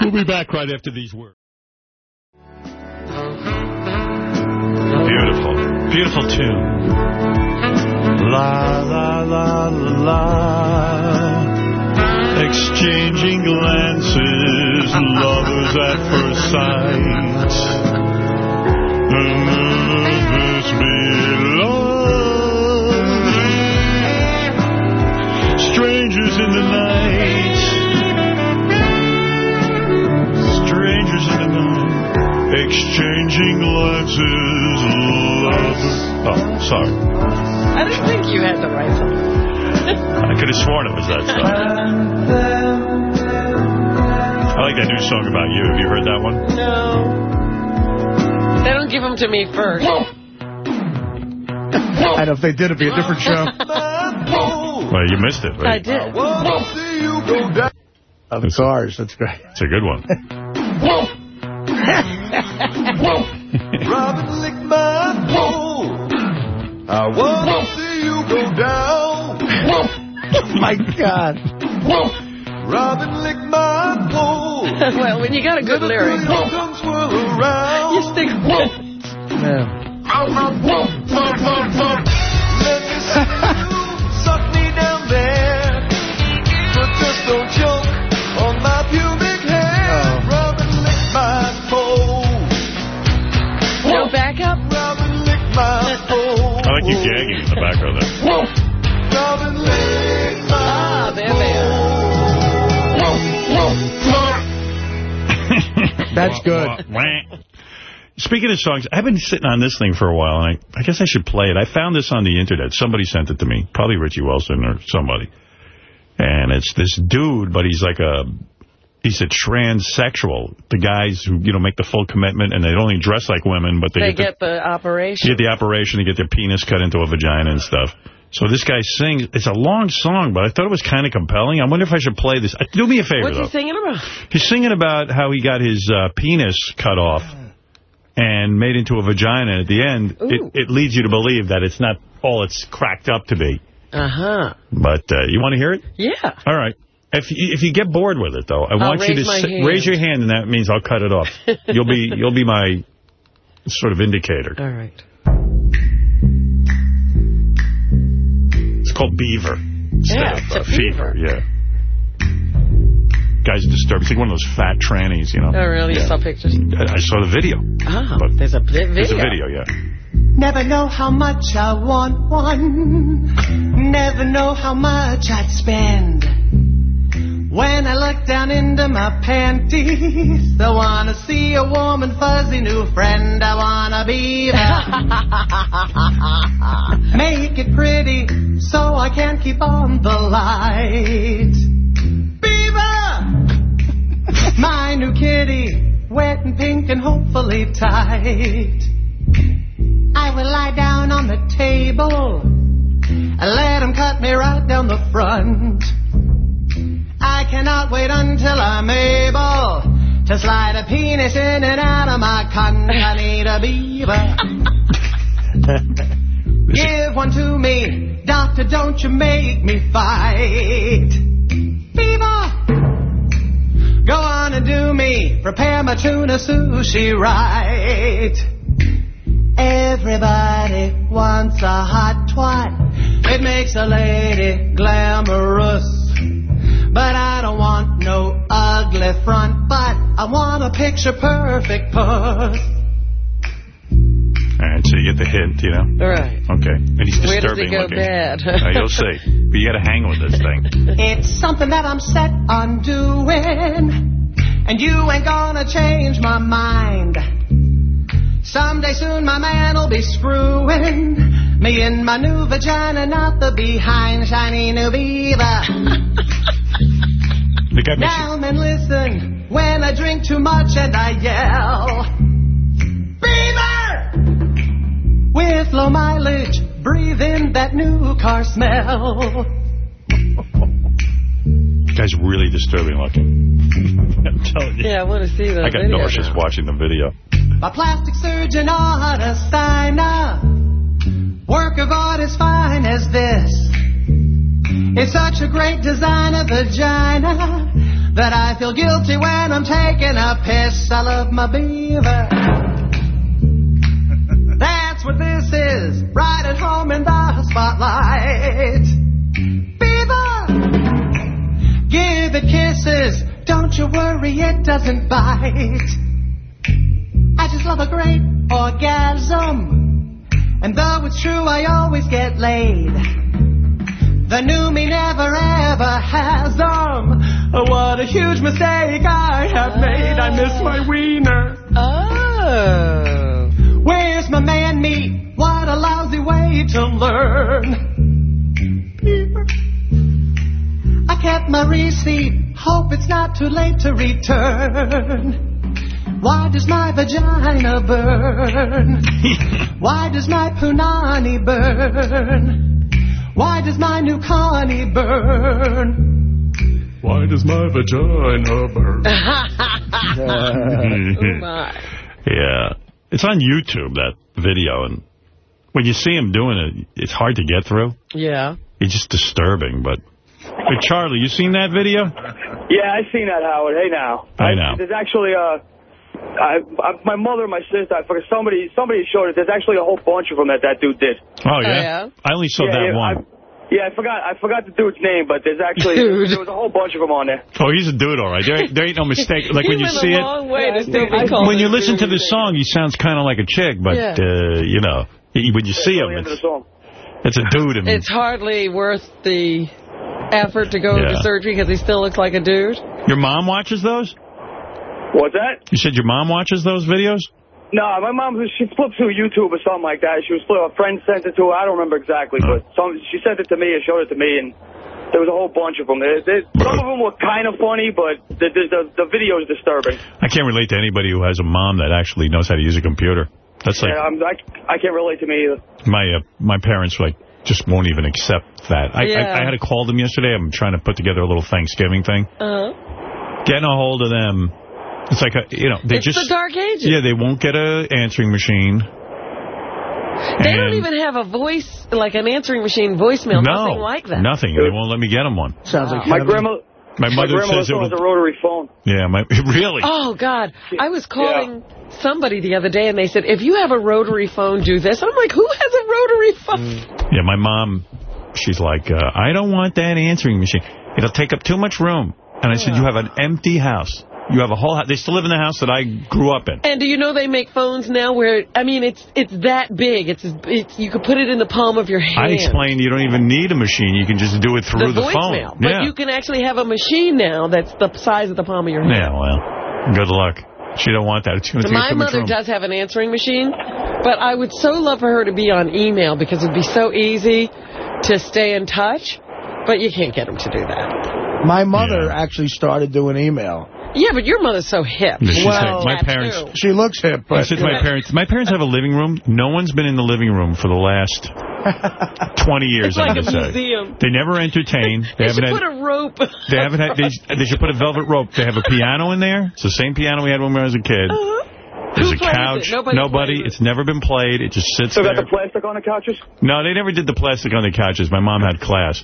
We'll be back right after these words. Beautiful. Tune. La, la, la, la. Exchanging glances, lovers at first sight. And this be love. Strangers in the night. Strangers in the night. Exchanging glances, lovers. Oh, sorry. I didn't think you had the write something. (laughs) I could have sworn it was that song. I like that new song about you. Have you heard that one? No. They don't give them to me first. And if they did, it'd be a different show. Well, you missed it. I Right? did. Of cars, that's great. It's a good one. (laughs) Robin lick my pole. I wanna see you go down. My God. Robin lick my pole. well, when you got a good lyric, Come swirl around. you stick with it. Yeah. (laughs) That's good. Speaking of songs, I've been sitting on this thing for a while, and I, I guess I should play it. I found this on the Internet. Somebody sent it to me, probably Richie Wilson or somebody. And it's this dude, but he's like a he said transsexual. The guys who, you know, make the full commitment and they don't only dress like women, but they, They get, get the the, operation. get the operation to get their penis cut into a vagina and stuff. So this guy sings. It's a long song, but I thought it was kind of compelling. I wonder if I should play this. Uh, Do me a favor, What's though. he singing about? He's singing about how he got his uh, penis cut off and made into a vagina. At the end, it, it leads you to believe that it's not all it's cracked up to be. Uh-huh. But uh, you want to hear it? Yeah. All right. If you, if you get bored with it, though, I I'll want you to raise your hand, and that means I'll cut it off. (laughs) you'll be you'll be my sort of indicator. All right. Called Beaver. Yeah, Instead of, it's a uh, Fever. Yeah. Guy's disturbed. It's like one of those fat trannies, you know. Oh, really? You saw pictures? I I saw the video. Oh, there's a video. There's a video, yeah. Never know how much I want one. Never know how much I'd spend. When I look down into my panties, I wanna see a warm and fuzzy new friend. I wanna be there. (laughs) Make it pretty so I can keep on the light. Beaver! (laughs) My new kitty, wet and pink and hopefully tight. I will lie down on the table and let him cut me right down the front. I cannot wait until I'm able to slide a penis in and out of my cunt. I need a beaver. Give one to me, doctor, don't you make me fight. Beaver! Go on and do me, prepare my tuna sushi right. Everybody wants a hot twat. It makes a lady glamorous. But I don't want no ugly front but I want a picture perfect puss. All right, so you get the hint, you know? Right. Okay. And he's disturbing Where does disturbing it go looking. bad? Uh, (laughs) you'll see. But you got to hang with this thing. (laughs) It's something that I'm set on doing. And you ain't gonna change my mind. Someday soon my man'll be screwing me in my new vagina, not the behind shiny new beaver. (laughs) The guy makes Now men listen when I drink too much and I yell. Beaver! With low mileage, breathe in that new car smell. the (laughs) guy's really disturbing looking. (laughs) I'm telling you. Yeah, I want to see that I got video nauseous now. watching the video. My plastic surgeon ought to sign up. Work of art as fine as this. It's such a great design of vagina that I feel guilty when I'm taking a piss. I love my beaver. That's what this is, right at home in the spotlight. Beaver! Give it kisses, don't you worry, it doesn't bite. I just love a great orgasm. And though it's true, I always get laid. The new me never ever has them. Oh, what a huge mistake I have made. I miss my oh. wiener. Oh. Where's my man meat? What a lousy way to learn. I kept my receipt. Hope it's not too late to return. Why does my vagina burn? (laughs) Why does my punani burn? Why does my new Connie burn? Why does my vagina burn? (laughs) Oh, yeah. It's on YouTube, that video. And when you see him doing it, it's hard to get through. Yeah. It's just disturbing. But, hey, Charlie, you seen that video? Yeah, I seen that, Howard. Hey, now. I know. There's actually a... I, I, my mother and my sister, I forgot, somebody somebody showed it. There's actually a whole bunch of them that that dude did. Oh, yeah? I only saw Yeah, that yeah, one. I, yeah, I forgot I forgot the dude's name, but there's actually Dude. (laughs) there was a whole bunch of them on there. Oh, he's a dude, all right. There ain't, there ain't no mistake. Like (laughs) when you see it, long way to still be called when you listen to the song, he sounds kind of like a chick, but Yeah. uh, you know, when you see him, it's, it's a dude. And It's hardly worth the effort to go Yeah. to surgery because he still looks like a dude. your mom watches those? What's that? You said your mom watches those videos? No, my mom she flipped through YouTube or something like that. She was a friend sent it to her. I don't remember exactly, but some she sent it to me and showed it to me, and There was a whole bunch of them. They, they, some of them were kind of funny, but the, the, the, the video is disturbing. I can't relate to anybody who has a mom that actually knows how to use a computer. That's like yeah, I'm, I, I can't relate to me either. my uh, my parents like just won't even accept that. I, Yeah. I, I had to call them yesterday. I'm trying to put together a little Thanksgiving thing. Uh-huh. Getting a hold of them, it's like a, you know they It's just the dark ages. yeah they won't get a answering machine. They don't even have a voice, like an answering machine voicemail, no, nothing like that. Nothing. They won't let me get them one. Sounds like My grandma. My mother grandma says it has will. a rotary phone. Yeah, my (laughs) really. Oh, God. I was calling somebody the other day, and they said, if you have a rotary phone, do this. I'm like, who has a rotary phone? Yeah, my mom, she's like, uh, I don't want that answering machine. It'll take up too much room. And I said, you have an empty house. You have a whole house. They still live in the house that I grew up in. And do you know they make phones now where, I mean, it's it's that big. It's, it's You could put it in the palm of your hand. I explained you don't even need a machine. You can just do it through the, voicemail. phone. But yeah. you can actually have a machine now that's the size of the palm of your hand. yeah, well, good luck. She don't want that. It's going My mother room. does have an answering machine, but I would so love for her to be on email because it'd be so easy to stay in touch, but you can't get them to do that. My mother actually started doing email. Yeah, but your mother's so hip. Yeah, she's well, like, my parents- She looks hip, I but... said to my parents, my parents have a living room. No one's been in the living room for the last (laughs) 20 years, It's like I'm a to say. museum. They never entertain. (laughs) They, They haven't should had, put a rope. They haven't had. They, they should put a velvet rope. They have a piano in there. It's the same piano we had when I was a kid. Uh-huh. There's Who a couch. it? Nobody plays It's never been played. It just sits Still there. got the plastic on the couches? No, they never did the plastic on the couches. My mom had class.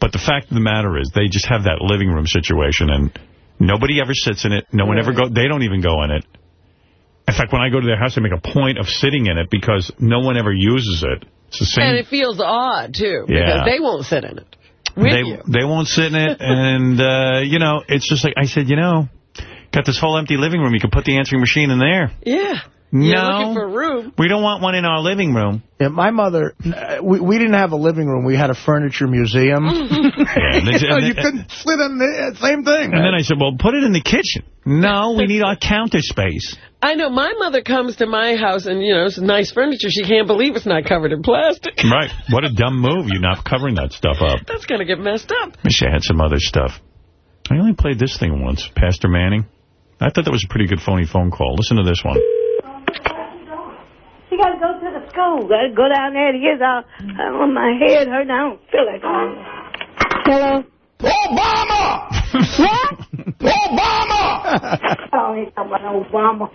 But the fact of the matter is, they just have that living room situation, and nobody ever sits in it. No one ever go. They don't even go in it. In fact, when I go to their house, I make a point of sitting in it because no one ever uses it. It's the same. And it feels odd, too, because Yeah. they won't sit in it. They you. they won't sit in it, (laughs) and uh, you know, it's just like I said. You know, got this whole empty living room. You could put the answering machine in there. Yeah. You're No. looking for room. We don't want one in our living room. Yeah, my mother, uh, we, we didn't have a living room. We had a furniture museum. Yeah, (laughs) and they- you, know, and you couldn't sit in the same thing. And then I said, well, put it in the kitchen. No, we need our counter space. I know my mother comes to my house and, you know, it's nice furniture. She can't believe it's not covered in plastic. (laughs) Right. What a dumb move. You're not covering that stuff up. That's going to get messed up. Wish I had some other stuff. I only played this thing once. Pastor Manning. I thought that was a pretty good phony phone call. Listen to this one. You got to go to the school. Got to go down there to get all uh, on my head hurt. I don't feel like. Hello. Obama! What? Obama! (laughs) oh, he's talking about Obama.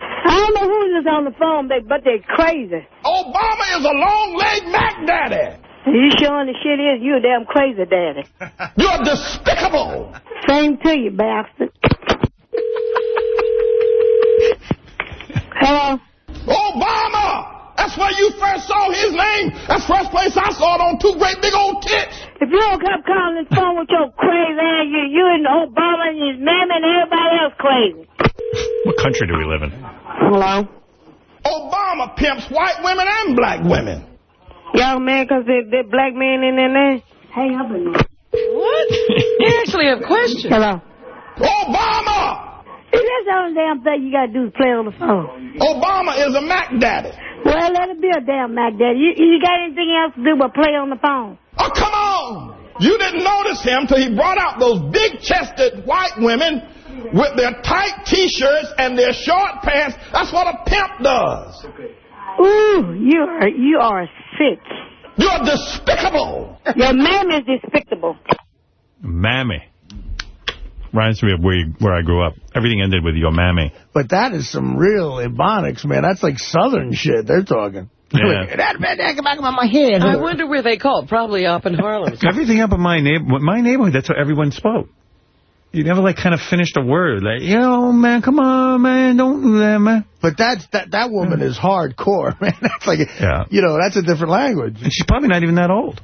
I don't know who's on the phone, but they're crazy. Obama is a long-legged Mac Daddy. You showing the shit is you a damn crazy daddy. (laughs) You're despicable. Same to you, bastard. Hello. Obama! That's where you first saw his name. That's first place I saw it on two great big old tits. If you don't come calling this phone with your crazy ass, you, you and Obama and his mammy and everybody else crazy. What country do we live in? Hello? Obama pimps white women and black women. Young man, because they're, they're black men in there. Hang up a minute. What? You actually have questions. Hello. Obama! See, that's the only damn thing you got to do is play on the phone. Obama is a Mac Daddy. Well, let it be a damn Mac Daddy. You, you got anything else to do but play on the phone? Oh, come on! You didn't notice him till he brought out those big-chested white women with their tight T-shirts and their short pants. That's what a pimp does. Ooh, you are, you are sick. You're despicable. Your mammy is despicable. Mammy. Reminds me of where, you, where I grew up. Everything ended with your mammy. But that is some real ebonics, man. That's like southern shit they're talking. Yeah. (laughs) that man, that back of my head. I wonder where they called. Probably up in Harlem. (laughs) Everything up in my neighborhood, my neighborhood, that's how everyone spoke. You never, like, kind of finished a word. Like, yo, man, come on, man, don't do that, man. But that's that that woman is hardcore, (laughs) man. That's like, Yeah. you know, that's a different language. And she's probably not even that old.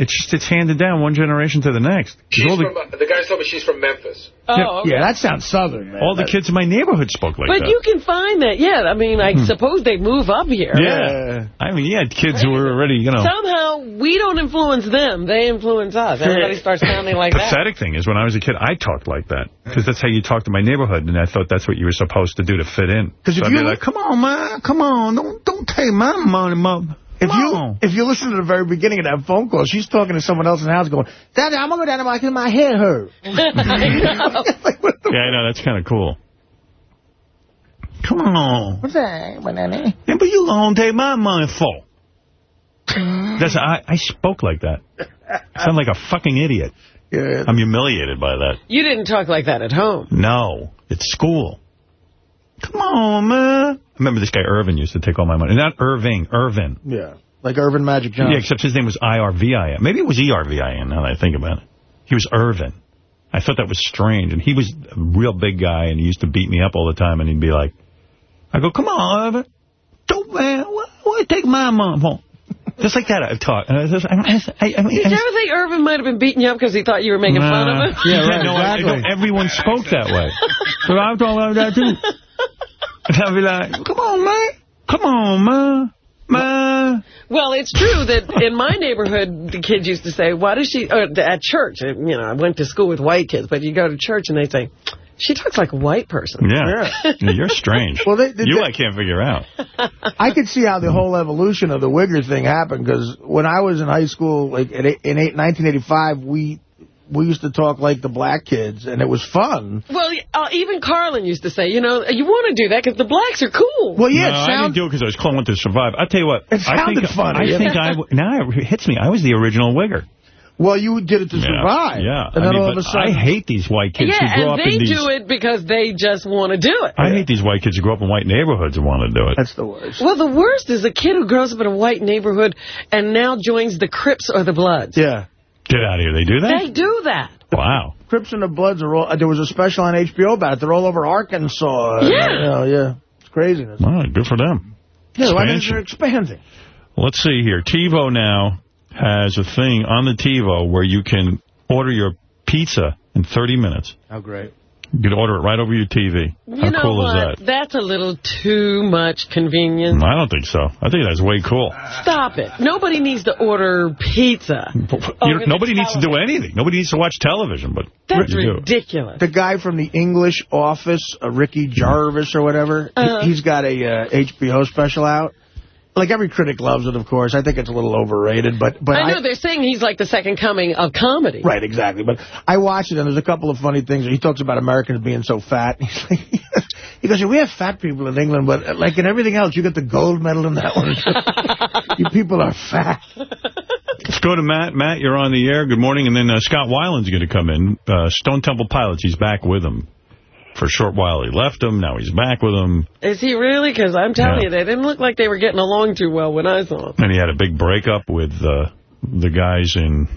It's just, it's handed down one generation to the next. She's all the, from, uh, the guy told me she's from Memphis. Oh, okay. Yeah, that sounds southern, man. all the That- kids in my neighborhood spoke like But that. But you can find that. Yeah, I mean, I suppose they move up here. yeah. I mean, you had kids who were already, you know. Somehow, we don't influence them. They influence us. Everybody starts sounding like that. pathetic thing is when I was a kid, I talked like that. Because that's how you talk to my neighborhood, and I thought that's what you were supposed to do to fit in. 'Cause so if I'd be you- like, come on, man, come on, don't don't take my money, mom. If you if you listen to the very beginning of that phone call, she's talking to someone else in the house going, Daddy, I'm going to go down to my, cause my head hurt. (laughs) (laughs) Yeah, I know. That's kind of cool. Come on. What's that, banana? Yeah, but you gonna take my money for? Mm. That's I, I spoke like that. I sound like a fucking idiot. Yeah. I'm humiliated by that. You didn't talk like that at home. No, it's school. Come on, man. I remember this guy Irvin used to take all my money. Not Irving, Irvin. Yeah. Like Earvin Magic Johnson. Yeah, except his name was I-R-V-I-N. Maybe it was E-R-V-I-N now that I think about it. He was Irvin. I thought that was strange. And he was a real big guy, and he used to beat me up all the time, and he'd be like, I go, come on, Irvin. Don't, man, why, why take my money for? Just like that I talk. And I, just, I, I, I mean, Did you ever think Irvin might have been beating you up because he thought you were making fun of him? Yeah, right, no, I- no, everyone spoke that way. So I'm talking like that, too. And I'll be like, come on, man. Come on, man. Ma. Well, it's true that in my neighborhood, the kids used to say, why does she, or at church, you know, I went to school with white kids, but you go to church and they say, she talks like a white person. Yeah. Yeah, (laughs) You're strange. Well, they- they- you they- I can't figure out. I could see how the whole evolution of the wigger thing happened because when I was in high school, like in, eight- in eight- 1985, we we used to talk like the black kids, and it was fun. Well, uh, even Carlin used to say, you know, you want to do that because the blacks are cool. Well, yeah, no, it I didn't do it because I was calling to survive. I'll tell you what. It I think, sounded funny. I think I, w- now it hits me. I was the original wigger. Well, you did it to survive. Yeah. And I then mean, all of a sudden... I hate these white kids yeah, who grow and up in these. Yeah, they do it because they just want to do it. I hate these white kids who grow up in white neighborhoods and want to do it. That's the worst. Well, the worst is a kid who grows up in a white neighborhood and now joins the Crips or the Bloods. Yeah. Get out of here. They do that? They do that. Wow. Crips and the Bloods are all... uh, There was a special on HBO about it. They're all over Arkansas. Yeah. You know, yeah. It's craziness. All right, good for them. Yeah, why Expansion. they're expanding. Let's see here. TiVo now has a thing on the TiVo where you can order your pizza in 30 minutes. How great. You can order it right over your TV. You How cool what? is that? That's a little too much convenience. I don't think so. I think that's way cool. Stop it. Nobody needs to order pizza. You over don't- nobody the needs to do anything. Nobody needs to watch television, but That's you do. ridiculous. The guy from the English Office, uh, Ricky Gervais or whatever, he- Uh-huh. he's got a uh, HBO special out. Like every critic loves it, of course. I think it's a little overrated, but but I know they're saying he's like the second coming of comedy. Right, exactly. But I watched it, and there's a couple of funny things. He talks about Americans being so fat. (laughs) He's like, he goes, we have fat people in England, but like in everything else, you get the gold medal in that one. (laughs) you people are fat. Let's go to Matt. Matt, you're on the air. Good morning. And then uh, Scott Weiland's going to come in. Uh, Stone Temple Pilots, he's back with him. For a short while, he left him. Now he's back with him. Is he really? Because I'm telling Yeah. you, they didn't look like they were getting along too well when I saw him. And he had a big breakup with uh, the guys in...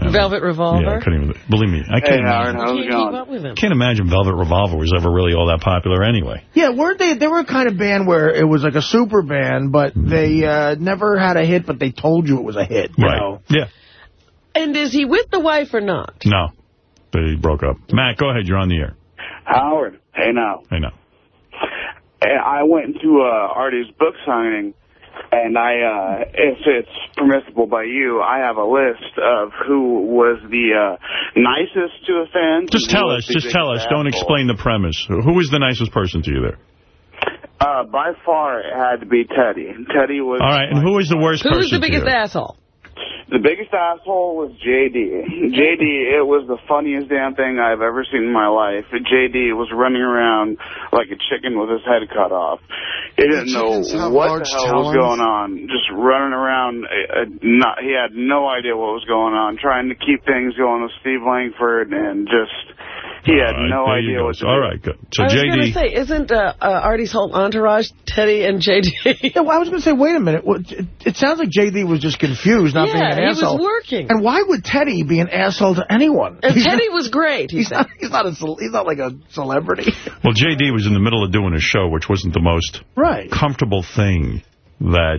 uh, Velvet Revolver. Yeah, I couldn't even... Believe me, I can't, Hey, Howard, imagine, how's it going? Keep up with him. can't imagine Velvet Revolver was ever really all that popular anyway. Yeah, weren't they? They were a kind of band where it was like a super band, but they uh, never had a hit, but they told you it was a hit. You Right. know? Yeah. And is he with the wife or not? No. They broke up. Matt, go ahead. You're on the air. Howard, hey now. I know. And I went to uh, Artie's book signing, and I, uh, if it's permissible by you, I have a list of who was the uh, nicest to a fan. Just tell us. Just tell us. Don't explain the premise. Who was the nicest person to you there? Uh, by far, it had to be Teddy. Teddy was. All right. And who was the worst person was the to biggest you? asshole? The biggest asshole was JD. JD, it was the funniest damn thing I've ever seen in my life. JD was running around like a chicken with his head cut off. He didn't know what the hell was going on. Just running around. Uh, uh, not, he had no idea what was going on. Trying to keep things going with Steve Langford and just he had All right, no idea go. what to All do. right, good. So I was going to say, isn't uh, uh, Artie's whole entourage Teddy and J.D.? (laughs) Yeah, well, I was going to say, wait a minute. Well, it, it sounds like J.D. was just confused, not Yeah, being an he was working. And why would Teddy be an asshole to anyone? And He's Teddy not- was great, he he's said. not, he's not a he's not like a celebrity. (laughs) well, JD was in the middle of doing a show, which wasn't the most Right. comfortable thing that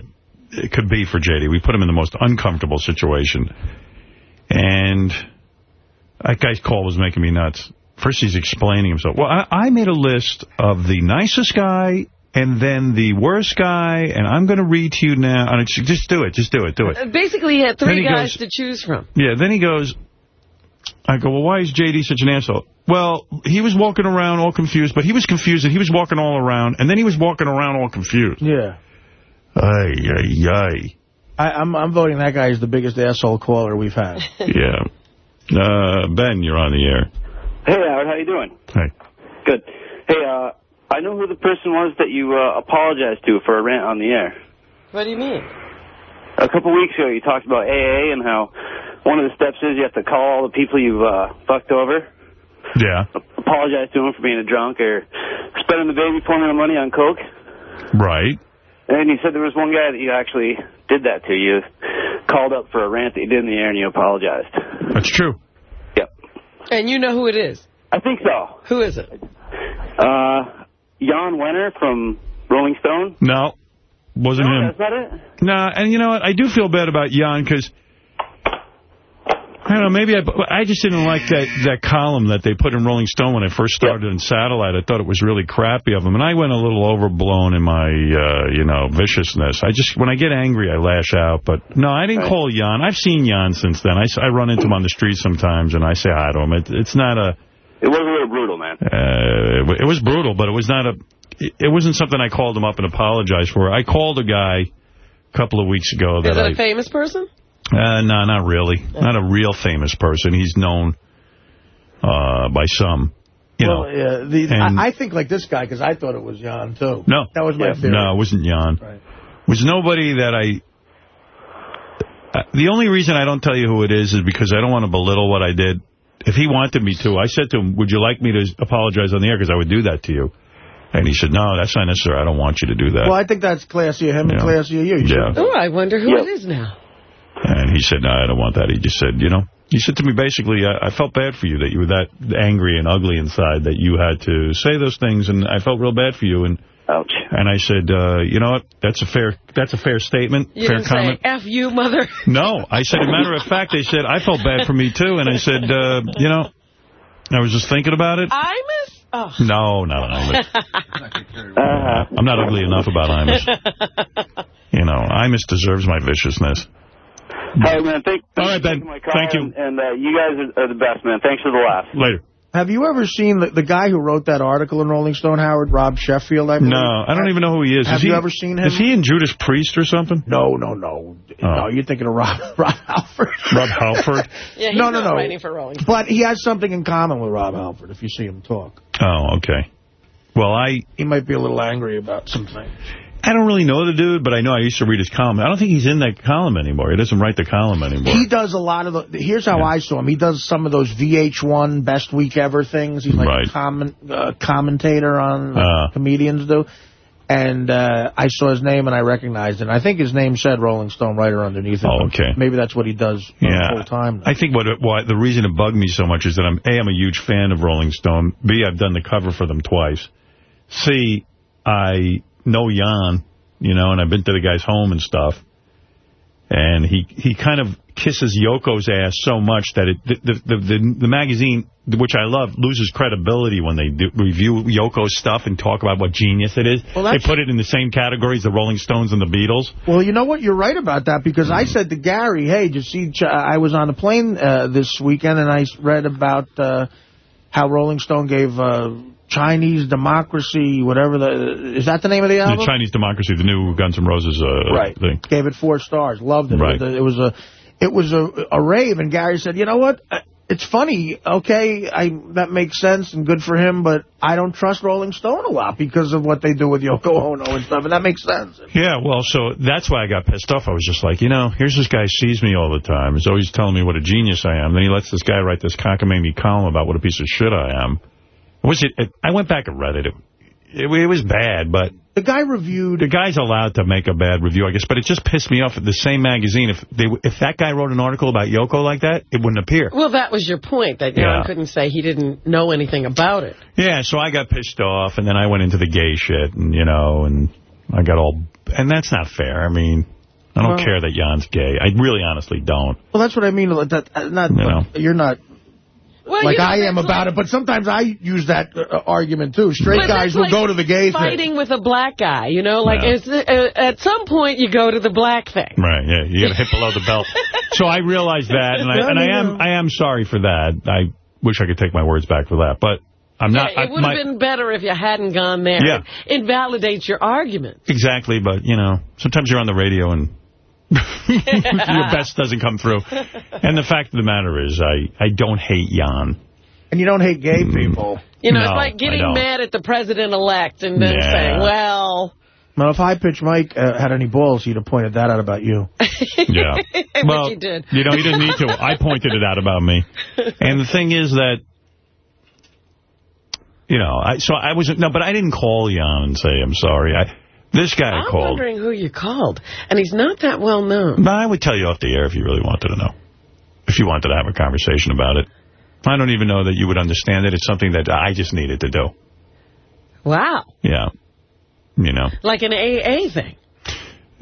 it could be for JD. We put him in the most uncomfortable situation. And that guy's call was making me nuts. First, he's explaining himself. Well, I, I made a list of the nicest guy and then the worst guy, and I'm going to read to you now. And it's, just do it. Just do it. Do it. Uh, Basically, he had three he guys goes- to choose from. Yeah, then he goes, I go, well, why is J.D. such an asshole? Well, he was walking around all confused, but he was confused and he was walking all around, and then he was walking around all confused. Yeah. Ay, ay, ay. I, I'm I'm voting that guy is the biggest asshole caller we've had. (laughs) Yeah. Uh, Ben, you're on the air. Hey, Howard, how you doing? Hey. Good. Hey, uh, I know who the person was that you uh, apologized to for a rant on the air. What do you mean? A couple weeks ago, you talked about AA and how one of the steps is you have to call all the people you've uh, fucked over. Yeah. Apologize to them for being a drunk or spending the baby formula money on coke. Right. And you said there was one guy that you actually did that to. You called up for a rant that you did in the air and you apologized. That's true. And you know who it is? I think so. Who is it? Uh, Jan Wenner from Rolling Stone. No, wasn't No, him. that's not it? No, and you know what? I do feel bad about Jan because I don't know. Maybe I, I just didn't like that that column that they put in Rolling Stone when I first started in Satellite. I thought it was really crappy of them, and I went a little overblown in my uh, you know viciousness. I just when I get angry, I lash out. But no, I didn't call Jan. I've seen Jan since then. I, s- I run into him on the street sometimes, and I say hi to him. It, it's not a. It was a little brutal, man. Uh, it it was brutal, but it was not a. It it wasn't something I called him up and apologized for. I called a guy a couple of weeks ago that Is it I. a famous person? Uh, no, not really. Not a real famous person. He's known uh, by some. You well, know. yeah, the, and- I, I think like this guy because I thought it was Jan too. No. that was my theory. No, it wasn't Jan. It was nobody that I... Uh, the only reason I don't tell you who it is is because I don't want to belittle what I did. If he wanted me to, I said to him, would you like me to apologize on the air because I would do that to you? And he said, no, that's not necessary. I don't want you to do that. Well, I think that's classy of him and classy of you. you Yeah. Oh, I wonder who it is now. And he said, no, I don't want that. He just said, you know, he said to me basically, I, I felt bad for you that you were that angry and ugly inside that you had to say those things, and I felt real bad for you. And Ouch. And I said, uh, you know what? That's a fair that's a fair statement, You fair didn't comment. say, F you, mother. (laughs) No, I said, as a matter of fact, they said, I felt bad for me, too. And I said, uh, you know, I was just thinking about it. Imus? Oh. No, not an Imus. I'm not ugly enough about Imus. (laughs) You know, Imus deserves my viciousness. Hey, man, thank, All right, Ben. my call, Thank you. And, and uh, you guys are, are the best, man. Thanks for the laugh. Later. Have you ever seen the, the guy who wrote that article in Rolling Stone, Howard, Rob Sheffield? I believe? No, I don't even know who he is. Have is you he, ever seen him? Is he in Judas Priest or something? No, no, no. Oh. No, you're thinking of Rob, (laughs) Rob Halford. Rob Halford? (laughs) Yeah, he's no, no, no. writing for Rolling Stone. But he has something in common with Rob Halford if you see him talk. Oh, okay. Well, I He might be a little angry about some things. I don't really know the dude, but I know I used to read his column. I don't think he's in that column anymore. He doesn't write the column anymore. He does a lot of the. Here's how I saw him. He does some of those VH1 Best Week Ever things. He's like Right. a comment, uh, commentator on uh, Ah. comedians do. And uh, I saw his name and I recognized it. And I think his name said Rolling Stone writer underneath it. Oh, okay. Maybe that's what he does uh, Yeah. full time. I think what, what the reason it bugged me so much is that I'm A, I'm a huge fan of Rolling Stone. B, I've done the cover for them twice. C, I know Jan, you know, and I've been to the guy's home and stuff. And he, he kind of kisses Yoko's ass so much that it the, the, the, the, the magazine, which I love, loses credibility when they do, review Yoko's stuff and talk about what genius it is. Well, they put it in the same category as the Rolling Stones and the Beatles. Well, you know what? You're right about that because I said to Gary, hey, did you see, I was on a plane uh, this weekend and I read about uh, how Rolling Stone gave uh, Chinese Democracy, whatever the, is that the name of the album? The Chinese Democracy, the new Guns N' Roses uh, Right. thing. Gave it four stars. Loved it. Right. It was a, it was a, a rave. And Gary said, you know what? Uh, It's funny. Okay, I that makes sense and good for him, but I don't trust Rolling Stone a lot because of what they do with Yoko Ono and stuff, and that makes sense. Yeah, well, so that's why I got pissed off. I was just like, you know, here's this guy sees me all the time. He's always telling me what a genius I am. Then he lets this guy write this cockamamie column about what a piece of shit I am. Was it? it I went back and read it. It, it, it was bad, but the guy reviewed. The guy's allowed to make a bad review, I guess, but it just pissed me off. At the same magazine, if they if that guy wrote an article about Yoko like that, it wouldn't appear. Well, that was your point, that Jan Yeah. couldn't say he didn't know anything about it. Yeah, so I got pissed off, and then I went into the gay shit, and you know, and I got all, and that's not fair. I mean, I don't Well- care that Jan's gay. I really, honestly don't. Well, that's what I mean. That, not, You know. You're not Well, like I am that's about it, but sometimes I use that uh, argument, too. Straight guys will like go to the gay thing. Fighting with a black guy, you know, like Yeah. it's, uh, at some point you go to the black thing. Right, yeah, you got to hit below the belt. (laughs) So I realized that, and I and I am I am sorry for that. I wish I could take my words back for that, but I'm not. Yeah, it would have been better if you hadn't gone there. Yeah. It invalidates your argument. Exactly, but, you know, sometimes you're on the radio and your best doesn't come through. And the fact of the matter is, I, I don't hate Jan. And you don't hate gay people. You know, No, it's like getting mad at the president-elect and then Yeah. saying, well... Well, if High Pitch Mike uh, had any balls, he'd have pointed that out about you. (laughs) Yeah. Well, he did. you know, he didn't need to. I pointed it out about me. And the thing is that, you know, I, so I was, no, but I didn't call Jan and say, I'm sorry. I, this guy I'm called. wondering who you called. And he's not that well known. But I would tell you off the air if you really wanted to know. If you wanted to have a conversation about it. I don't even know that you would understand it. It's something that I just needed to do. Wow. Yeah. You know. Like an AA thing.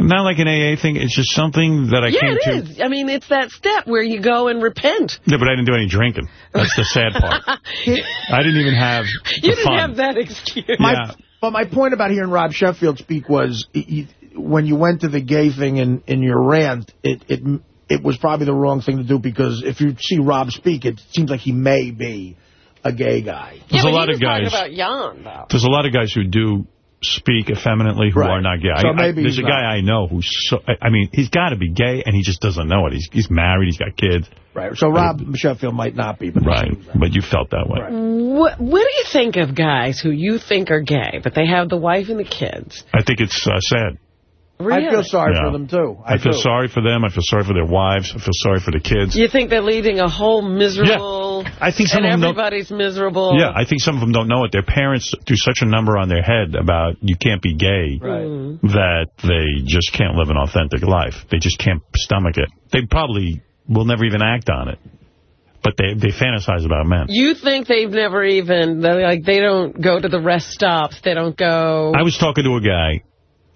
Not like an AA thing. It's just something that I yeah, came it to. is. I mean, it's that step where you go and repent. Yeah, but I didn't do any drinking. That's the sad part. (laughs) I didn't even have You didn't fun. have that excuse. My, But my point about hearing Rob Sheffield speak was, y- y- when you went to the gay thing in, in your rant, it, it it was probably the wrong thing to do because if you see Rob speak, it seems like he may be a gay guy. There's yeah, a lot of guys. about Jan, though. There's a lot of guys who do speak effeminately who Right. are not gay. So I- I- there's a guy not. I know who's so. I I mean, he's got to be gay, and he just doesn't know it. He's he's married. He's got kids. Right. So Rob Sheffield might not be, but Right. But you felt that way. What, what do you think of guys who you think are gay, but they have the wife and the kids? I think it's uh, sad. Really? I feel sorry Yeah. for them, too. I, feel do. sorry for them. I feel sorry for their wives. I feel sorry for the kids. You think they're leading a whole miserable... Yeah. I think some and of them don't- everybody's miserable. Yeah, I think some of them don't know it. Their parents do such a number on their head about you can't be gay Mm. that they just can't live an authentic life. They just can't stomach it. They probably will never even act on it. But they they fantasize about men. You think they've never even, like, they don't go to the rest stops. They don't go... I was talking to a guy,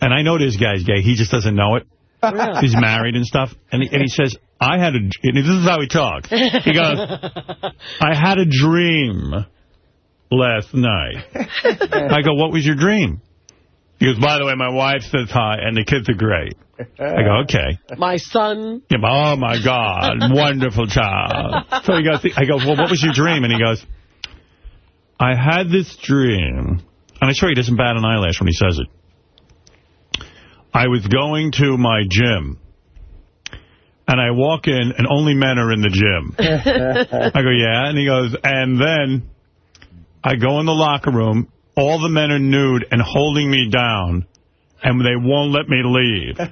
and I know this guy's gay. He just doesn't know it. Really? He's married and stuff. And he, and he says, I had a... And this is how he talks. He goes, (laughs) I had a dream last night. I go, what was your dream? He goes, by the way, my wife says hi, and the kids are great. I go, okay. My son... Yeah, oh, my God, (laughs) wonderful child. So he goes, I go, well, what was your dream? And he goes, I had this dream, and I swear he doesn't bat an eyelash when he says it. I was going to my gym, and I walk in, and only men are in the gym. (laughs) I go, yeah, and he goes, and then I go in the locker room, all the men are nude and holding me down, and they won't let me leave. and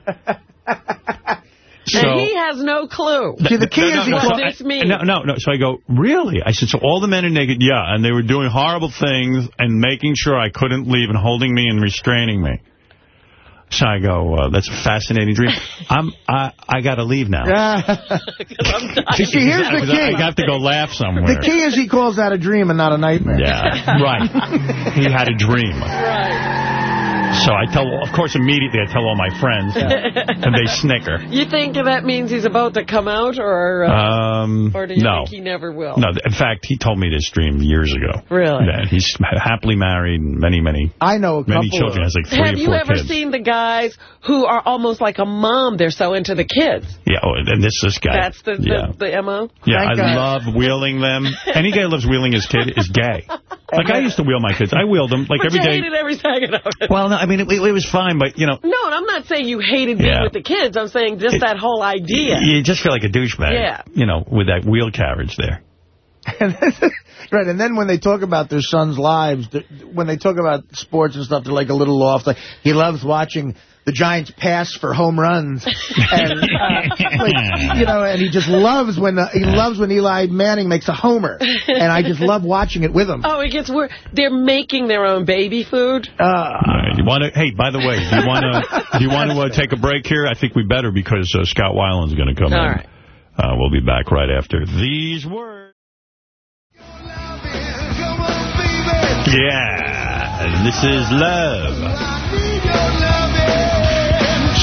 he has no clue. See, the key is what so this I- means. No, no, no. So I go, really? I said, so all the men are naked? Yeah, and they were doing horrible things and making sure I couldn't leave and holding me and restraining me. So I go, uh, that's a fascinating dream. (laughs) I'm, I, I got to leave now. You (laughs) see, here's the key. I key. have to go laugh somewhere. The key is he calls that a dream and not a nightmare. Yeah, right. He had a dream. So I tell, of course, immediately I tell all my friends, (laughs) and they snicker. You think that means he's about to come out, or uh, Um, or do you no. think he never will? No, in fact, he told me this dream years ago. Really? That he's happily married and many, many, I know a many couple children. of- Has like three Have or you four ever kids. seen the guys who are almost like a mom? They're so into the kids. Yeah, oh, and this this guy. That's the, the, yeah. the MO? Yeah, I God. love wheeling them. (laughs) Any guy who loves wheeling his kid is gay. (laughs) Like, I used to wheel my kids. I wheeled them, like, But every you day. hated every second of it. Well, no, I mean, it, it was fine, but, you know, No, and I'm not saying you hated being Yeah. with the kids. I'm saying just that whole idea. you just feel like a douchebag. Yeah. You know, with that wheel carriage there. (laughs) Right, and then when they talk about their sons' lives, when they talk about sports and stuff, they're like a little off. Like he loves watching the Giants pass for home runs, (laughs) and uh, like, you know, and he just loves when the, he loves when Eli Manning makes a homer, and I just love watching it with him. Oh, it gets worse. They're making their own baby food. Uh, All right, you want to? Hey, by the way, do you want to? (laughs) do you want to uh, take a break here? I think we better because uh, Scott Weiland's going to come All in. right. Uh, we'll be back right after these words. Yeah, this is love.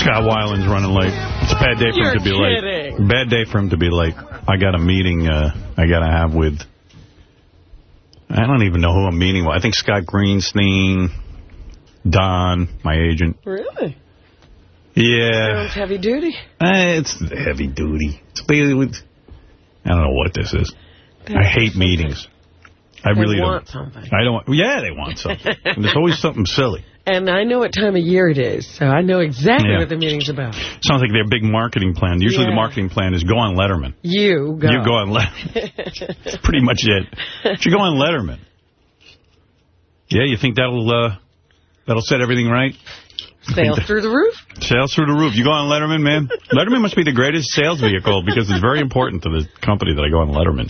Scott Weiland's running late. It's a bad day for You're him to be kidding. late. Bad day for him to be late. I got a meeting uh, I got to have with. I don't even know who I'm meeting with. I think Scott Greenstein, Don, my agent. Really? Yeah. Sounds heavy duty. Eh, it's heavy duty. It's basically, I don't know what this is. I hate meetings. I They really don't. something. I don't. Yeah, they want something. And There's always something silly. And I know what time of year it is, so I know exactly Yeah. what the meeting's about. Sounds like their big marketing plan. Usually the marketing plan is go on Letterman. You go. You go on Letterman. (laughs) That's pretty much it. You go on Letterman. Yeah, you think that'll uh, that'll set everything right? Sales (laughs) through the roof? Sales through the roof. You go on Letterman, man. Letterman must be the greatest sales vehicle because it's very important to the company that I go on Letterman.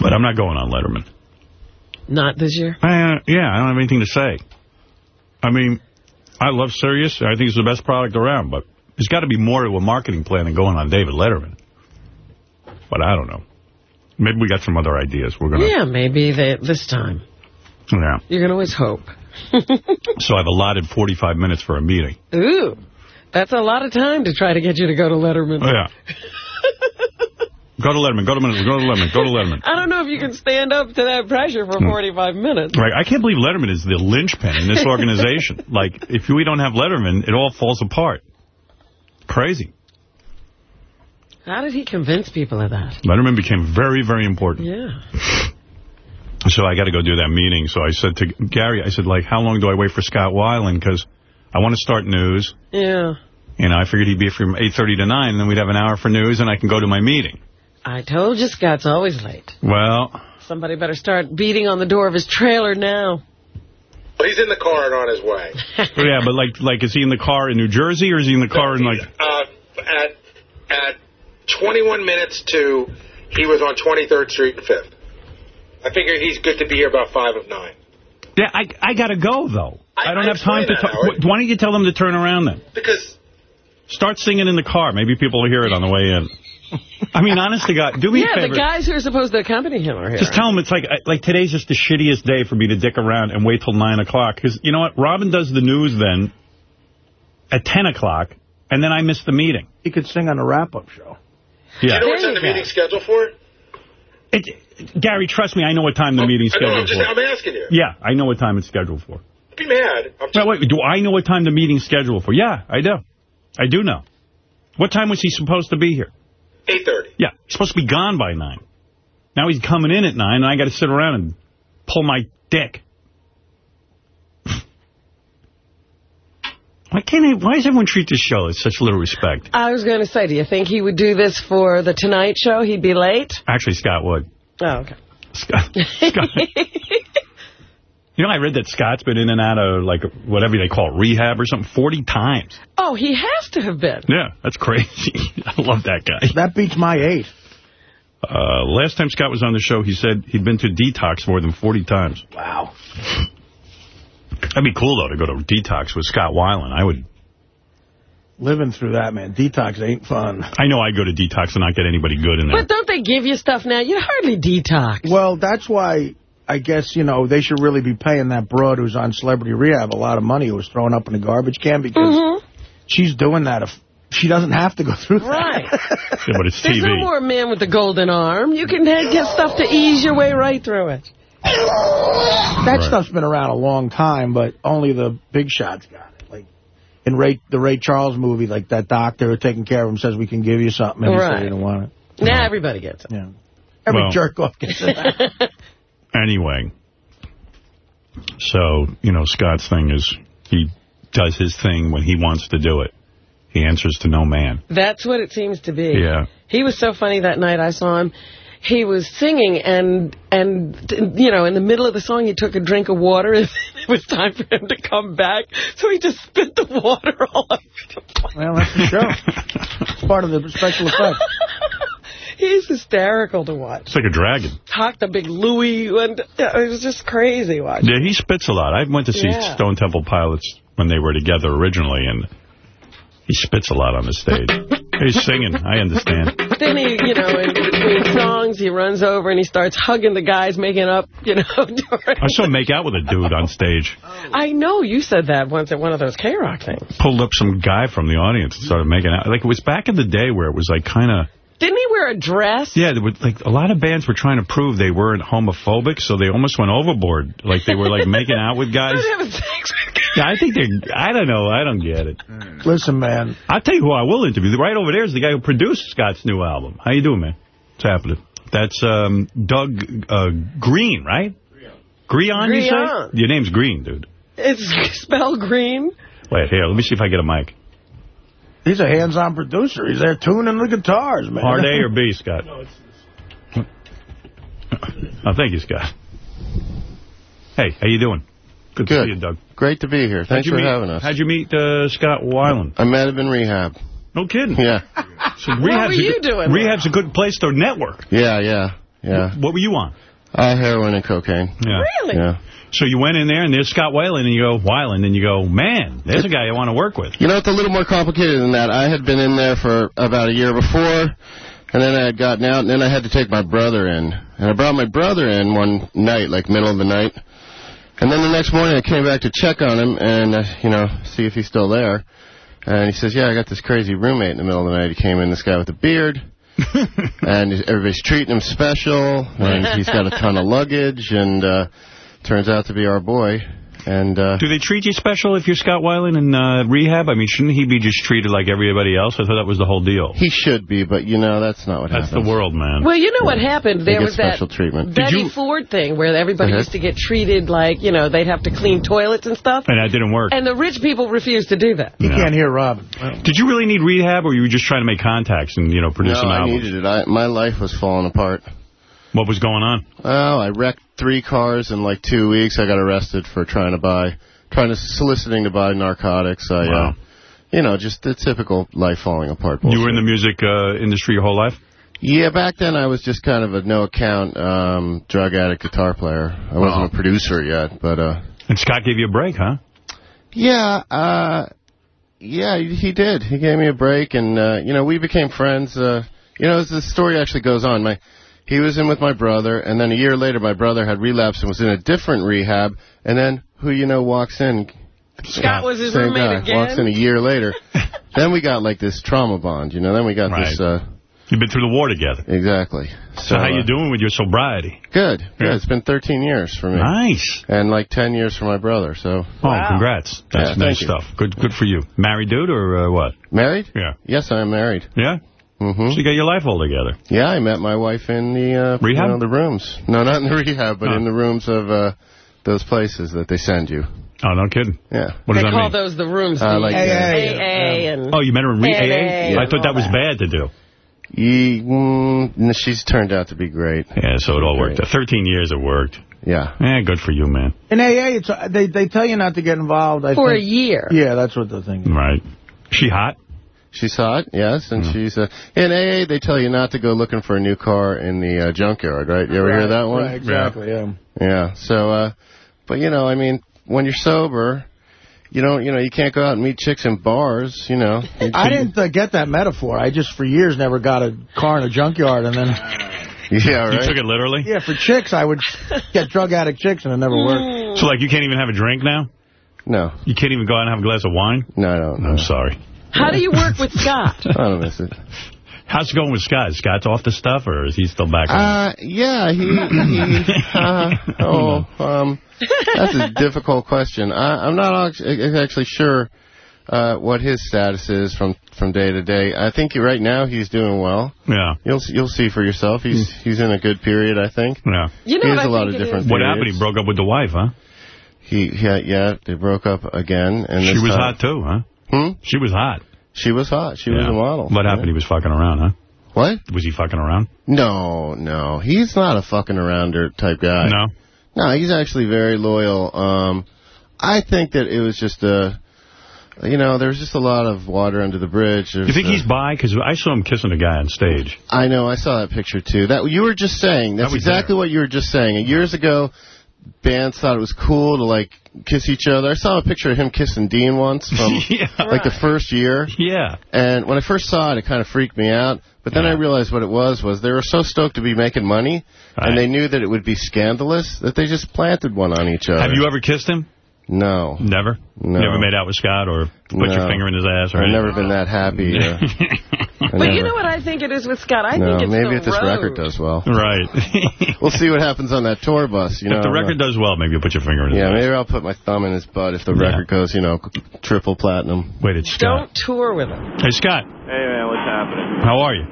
But I'm not going on Letterman. Not this year? Uh, yeah, I don't have anything to say. I mean, I love Sirius. I think it's the best product around, but there's got to be more to a marketing plan than going on David Letterman. But I don't know. Maybe we got some other ideas. We're gonna. Yeah, maybe they, this time. Yeah. You can always hope. (laughs) So I've allotted 45 minutes for a meeting. Ooh, that's a lot of time to try to get you to go to Letterman. Oh, yeah. (laughs) go to Letterman. Go to Letterman. Go to Letterman. Go to Letterman. (laughs) I don't know if you can stand up to that pressure for hmm. 45 minutes. Right. I can't believe Letterman is the linchpin in this (laughs) organization. like, if we don't have Letterman, it all falls apart. Crazy. How did he convince people of that? Letterman became very, very important. Yeah. (sighs) So I got to go do that meeting. So I said to Gary, I said, like, how long do I wait for Scott Weiland? Because I want to start news. Yeah. You know, I figured he'd be from 8.30 to 9, and then we'd have an hour for news, and I can go to my meeting. I told you Scott's always late. Well, Somebody better start beating on the door of his trailer now. Well, he's in the car and on his way. (laughs) yeah, but like, like, is he in the car in New Jersey, or is he in the car in, like... Uh, at at 21 minutes to, he was on 23rd Street and 5th. I figure he's good to be here about 5 of 9. Yeah, I, I got to go, though. I, don't I have time to talk. Why don't you tell them to turn around, then? Because Start singing in the car. Maybe people will hear it on the way in. (laughs) I mean, honest to God, do me a yeah, the guys who are supposed to accompany him are here. Just tell him it's like uh, like today's just the shittiest day for me to dick around and wait till 9 o'clock. Because you know what? Robin does the news then at 10 o'clock, and then I miss the meeting. He could sing on a wrap-up show. Yeah. you know what's in the meeting scheduled for? It, Gary, trust me, I know what time the meeting's I know, I'm, scheduled just, for. I'm asking you. Yeah, I know what time it's scheduled for. Don't be mad. I'm Wait, wait, do I know what time the meeting's scheduled for? Yeah, I do. I do know. What time was he supposed to be here? 8.30. Yeah, he's supposed to be gone by 9. Now he's coming in at 9, and I got to sit around and pull my dick. (laughs) Why can't I, why does everyone treat this show with such little respect? I was going to say, do you think he would do this for the Tonight Show? He'd be late? Actually, Scott would. Oh, okay. Scott, Scott. (laughs) you know, I read that Scott's been in and out of, like, whatever they call it, rehab or something, 40 times. Oh, he has to have been. Yeah, that's crazy. (laughs) I love that guy. That beats my eight. Uh, last time Scott was on the show, he said he'd been to detox more than 40 times. Wow. That'd be cool, though, to go to detox with Scott Weiland. I would. Living through that, man. Detox ain't fun. I know I'd go to detox and not get anybody good in there. But don't they give you stuff now? You hardly detox. Well, that's why I guess, you know, they should really be paying that broad who's on Celebrity Rehab a lot of money who was thrown up in a garbage can because Mm-hmm. she's doing that if she doesn't have to go through that. Right. (laughs) Yeah, but it's There's TV. no more man with the golden arm. You can get stuff to ease your way right through it. That Right. stuff's been around a long time, but only the big shots got it. Like in Ray, the Ray Charles movie, like that doctor taking care of him says we can give you something, and he Right. said he didn't want it. Now everybody gets it. Yeah. Every Well- jerk off gets it. (laughs) Anyway. So, you know, Scott's thing is he does his thing when he wants to do it. He answers to no man. That's what it seems to be. Yeah. He was so funny that night I saw him. He was singing, and, and you know, in the middle of the song, he took a drink of water, (laughs) and it was time for him to come back, so he just spit the water all over the place. well, that's the show. It's part of the special effects. (laughs) He's hysterical to watch. It's like a dragon. Talked a big Louis, and it was just crazy watching. Yeah, he spits a lot. I went to see Yeah. Stone Temple Pilots when they were together originally, and he spits a lot on the stage. He's singing. I understand. Then he, you know, in between songs, he runs over and he starts hugging the guys making up, you know. (laughs) I saw him make out with a dude on stage. I know you said that once at one of those K-Rock things. Pulled up some guy from the audience and started making out. Like, it was back in the day where it was, like, kind of... Didn't he wear a dress? Yeah, there were, like, a lot of bands were trying to prove they weren't homophobic, so they almost went overboard. Like, they were, like, (laughs) making out with guys. having sex with Yeah, I think they're... I don't know. I don't get it. Listen, man. I'll tell you who I will interview. Right over there is the guy who produced Scott's new album. How you doing, man? What's happening? That's um, Doug uh, Green, right? Grion, you say? Your name's Green, dude. It's (laughs) spelled green. Wait, here, let me see if I get a mic. He's a hands-on producer. He's there tuning the guitars, man. Hard A or B, Scott? Oh, thank you, Scott. Hey, how you doing? Good, to see you, Doug. Great to be here. How'd Thanks you for meet- having us. How'd you meet uh, Scott Weiland? I met him in rehab. No kidding. Yeah. So What rehab's were a you good, doing Rehab's a good place to network. Yeah, yeah, yeah. What were you on? Uh, heroin and cocaine. Yeah. Really? Yeah. So you went in there, and there's Scott Weiland, and you go, Weiland, and you go, man, there's a guy I want to work with. You know, it's a little more complicated than that. I had been in there for about a year before, and then I had gotten out, and then I had to take my brother in. And I brought my brother in one night, like middle of the night. And then the next morning I came back to check on him and, uh, you know, see if he's still there. And he says, yeah, I got this crazy roommate in the middle of the night. He came in, this guy with a beard. (laughs) and everybody's treating him special, and he's got a ton of luggage, and uh, turns out to be our boy. And uh, Do they treat you special if you're Scott Weiland in uh, rehab? I mean, shouldn't he be just treated like everybody else? I thought that was the whole deal. he should be, but you know that's not what happened. That's happens. the world, man. Well, you know what happened? There get was that special treatment. Betty Ford thing where everybody used to get treated like, you know, they'd have to clean toilets and stuff. And that didn't work. And the rich people refused to do that. You No. can't hear Rob. Did you really need rehab, or were you were just trying to make contacts and, you know, produce no, some I needed it. I, my life was falling apart. What was going on? Oh, I wrecked three cars in like two weeks. I got arrested for trying to buy, trying to soliciting to buy narcotics. I, Wow. uh, you know, just the typical life falling apart. You were in the music uh, industry your whole life? Yeah, back then I was just kind of a no account um, drug addict guitar player. I wasn't Wow. a producer yet, but uh, And Scott gave you a break, huh? Yeah, uh, yeah, he he did. He gave me a break, and uh, you know, we became friends. Uh, you know, as the story actually goes on, my he was in with my brother, and then a year later, my brother had relapsed and was in a different rehab. And then who you know walks in? Scott was his Same roommate guy again? walks in a year later. (laughs) then we got like this trauma bond, you know. Then we got this. Uh, You've been through the war together. Exactly. So, how you uh, doing with your sobriety? Good. Good. Yeah. It's been 13 years for me. Nice. And like 10 years for my brother. So. Oh, congrats. That's thank nice you. stuff. Good good for you. Married dude or uh, what? Married? Yeah. Yes, I am married. Yeah? Mm-hmm. So you got your life all together. Yeah, I met my wife in the uh, Rehab? you know, the rooms. No, not in the (laughs) rehab, but Oh. in the rooms of uh, those places that they send you. Oh, no kidding. Yeah. What does they that call mean? those the rooms. Uh, the like, uh, AA and... Oh, you met her in re- NA AA? I thought that all was bad to do. Ye, mm, she's turned out to be great. Yeah, so it all worked. out. 13 years it worked. Yeah. Yeah, good for you, man. In AA, it's, uh, they they tell you not to get involved. I For a year. Yeah, that's what the thing is. Right. She hot? She's hot, yes, and she's uh, in AA. They tell you not to go looking for a new car in the uh, junkyard, right? You ever hear that one? Right, exactly, yeah. Yeah. So, uh, but you know, I mean, when you're sober, you don't, you know, you can't go out and meet chicks in bars. You know. You- (laughs) I didn't uh, get that metaphor. I just, for years, never got a car in a junkyard, and then... (laughs) Yeah, right. You took it literally? Yeah, for chicks, I would get drug addict chicks, and it never worked. So, like, you can't even have a drink now? No. You can't even go out and have a glass of wine? No, I don't. I'm sorry. How do you work with Scott? (laughs) I don't miss it. How's it going with Scott? Is Scott's off the stuff, or is he still back on? Uh, yeah, he, he uh, (laughs) oh, um, that's a difficult question. I, I'm not actually sure uh, what his status is from, from day to day. I think right now he's doing well. Yeah. You'll you'll see for yourself. He's he's in a good period, I think. Yeah. You know he has I a lot of different. is? What happened? He broke up with the wife, huh? He yeah yeah they broke up again and She this was time- hot, too, huh? Hmm? She was hot. She was hot. She was a model. What happened? He was fucking around, huh? What? Was he fucking around? No, no. He's not a fucking arounder type guy. No? No, he's actually very loyal. Um, I think that it was just a, you know, there was just a lot of water under the bridge. You think he's bi? Because I saw him kissing a guy on stage. I know. I saw that picture too. That you were just saying. That's was exactly what you were just saying. Years ago, bands thought it was cool to like kiss each other. I saw a picture of him kissing Dean once from (laughs) Yeah. like the first year. Yeah. And when I first saw it, it kind of freaked me out. But then I realized what it was was they were so stoked to be making money, and they knew that it would be scandalous that they just planted one on each other. Have you ever kissed him? No. Never? No. Never made out with Scott or put No. your finger in his ass or I've anything? never been that happy. Uh, (laughs) I But you know what I think it is with Scott? I no, think it's maybe if this road. record does well. Right. (laughs) We'll see what happens on that tour bus. You know, if the record does well, maybe you'll put your finger in his Yeah, ass. maybe I'll put my thumb in his butt if the Yeah. record goes, you know, triple platinum. Wait, it's Scott. Don't tour with him. Hey, Scott. Hey, man, what's happening? How are you?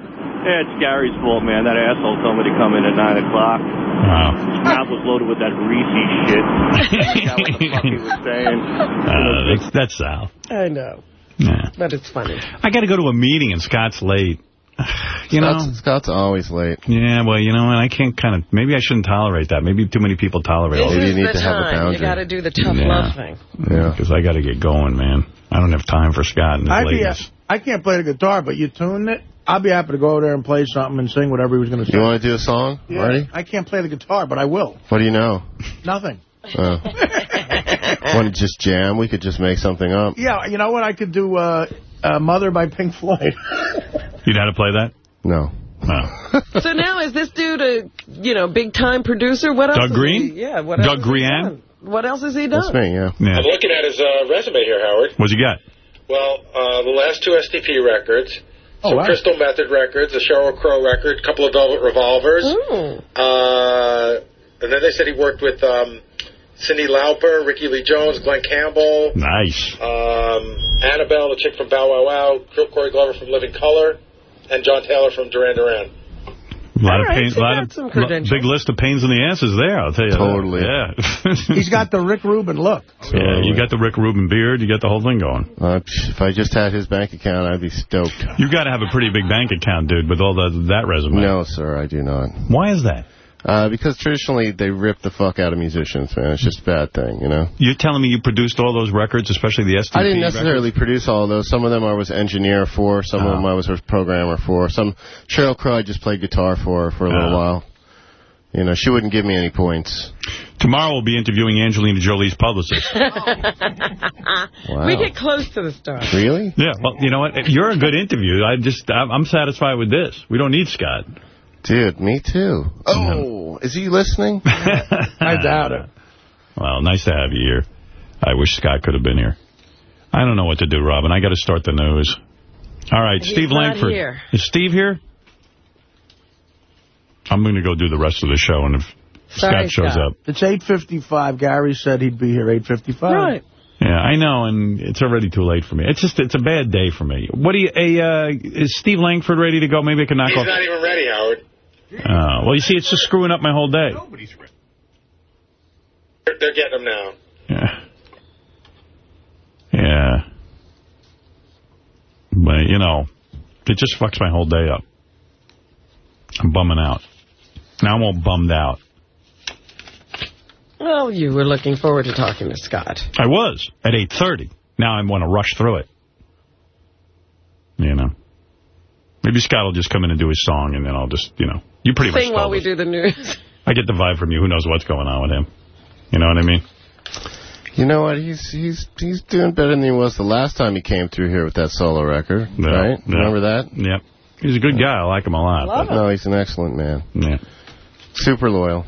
Yeah, it's Gary's fault, man. That asshole told me to come in at 9 o'clock. Wow. His mouth was loaded with that greasy shit. (laughs) I forgot what the fuck he was saying. Uh, that's, that's Sal. I know. Yeah. But it's funny. I got to go to a meeting and Scott's late. (sighs) You know, Scott's, Scott's always late. Yeah, well, you know, and I can't kind of, maybe I shouldn't tolerate that. Maybe too many people tolerate all This this. is the time. You got to do the tough Yeah. love thing. Yeah. Because I got to get going, man. I don't have time for Scott and his I'd be, lateness. I can't play the guitar, but you tune it. I'll be happy to go over there and play something and sing whatever he was going to sing. You want to do a song, Yeah, Marty? I can't play the guitar, but I will. What do you know? Nothing. Uh, want to just jam? We could just make something up. Yeah, you know what? I could do uh, uh, Mother by Pink Floyd. (laughs) You know how to play that? No. No. (laughs) so now is this dude a, you know, big-time producer? What else Doug has Green? He, yeah. What Doug else has he Grian? done? What else has he done? That's me, yeah. Yeah. I'm looking at his uh, resume here, Howard. What's he got? Well, uh, the last two STP records, Oh, wow. Crystal Method records, a Sheryl Crow record, a couple of Velvet Revolvers. Mm. Uh, and then they said he worked with um, Cyndi Lauper, Rickie Lee Jones, Glen Campbell, Nice. um, Annabelle, the chick from Bow Wow Wow, Corey Glover from Living Colour, and John Taylor from Duran Duran. A lot All of right, pains, so lot of some big list of pains in the asses there. I'll tell you. that. Totally. Yeah. (laughs) He's got the Rick Rubin look. yeah. You got the Rick Rubin beard. You got the whole thing going. Uh, if I just had his bank account, I'd be stoked. You got to have a pretty big bank account, dude, with all the, that resume. No, sir, I do not. Why is that? Uh, because traditionally they rip the fuck out of musicians, man. It's just a bad thing, you know. You're telling me you produced all those records, especially the STP I didn't necessarily records? produce all of those. Some of them I was engineer for. Some of Oh. them I was a programmer for. Some Sheryl Crow I just played guitar for for a little Oh. while. You know, she wouldn't give me any points. Tomorrow we'll be interviewing Angelina Jolie's publicist. (laughs) wow. We get close to the stars. Really? Yeah, well, you know what? You're a good interview. I just, I'm, I'm satisfied with this. We don't need Scott. Dude, me too. Oh, is he listening? (laughs) I doubt it. Well, nice to have you here. I wish Scott could have been here. I don't know what to do, Robin. I got to start the news. All right, He's Steve Langford. here. Is Steve here? I'm going to go do the rest of the show, and if Sorry, Scott shows Scott. up. It's 8.55. Gary said he'd be here 8.55. Right. Yeah, I know, and it's already too late for me. It's just, it's a bad day for me. What do you, a, uh, is Steve Langford ready to go? Maybe I can knock He's off. not even ready, Howard. Uh, well, you see, it's just screwing up my whole day. They're, they're getting him now. Yeah. Yeah. But, you know, it just fucks my whole day up. I'm bumming out. Now I'm all bummed out. Well, you were looking forward to talking to Scott. I was at 8.30. Now I want to rush through it. You know. Maybe Scott will just come in and do his song, and then I'll just, you know. You pretty much while we us. do the news. (laughs) I get the vibe from you. Who knows what's going on with him? You know what I mean? You know what? He's he's he's doing better than he was the last time he came through here with that solo record, Yeah, right? yeah. Remember that? Yep. He's a good guy. I like him a lot. Love but- No, he's an excellent man. Yeah. Super loyal.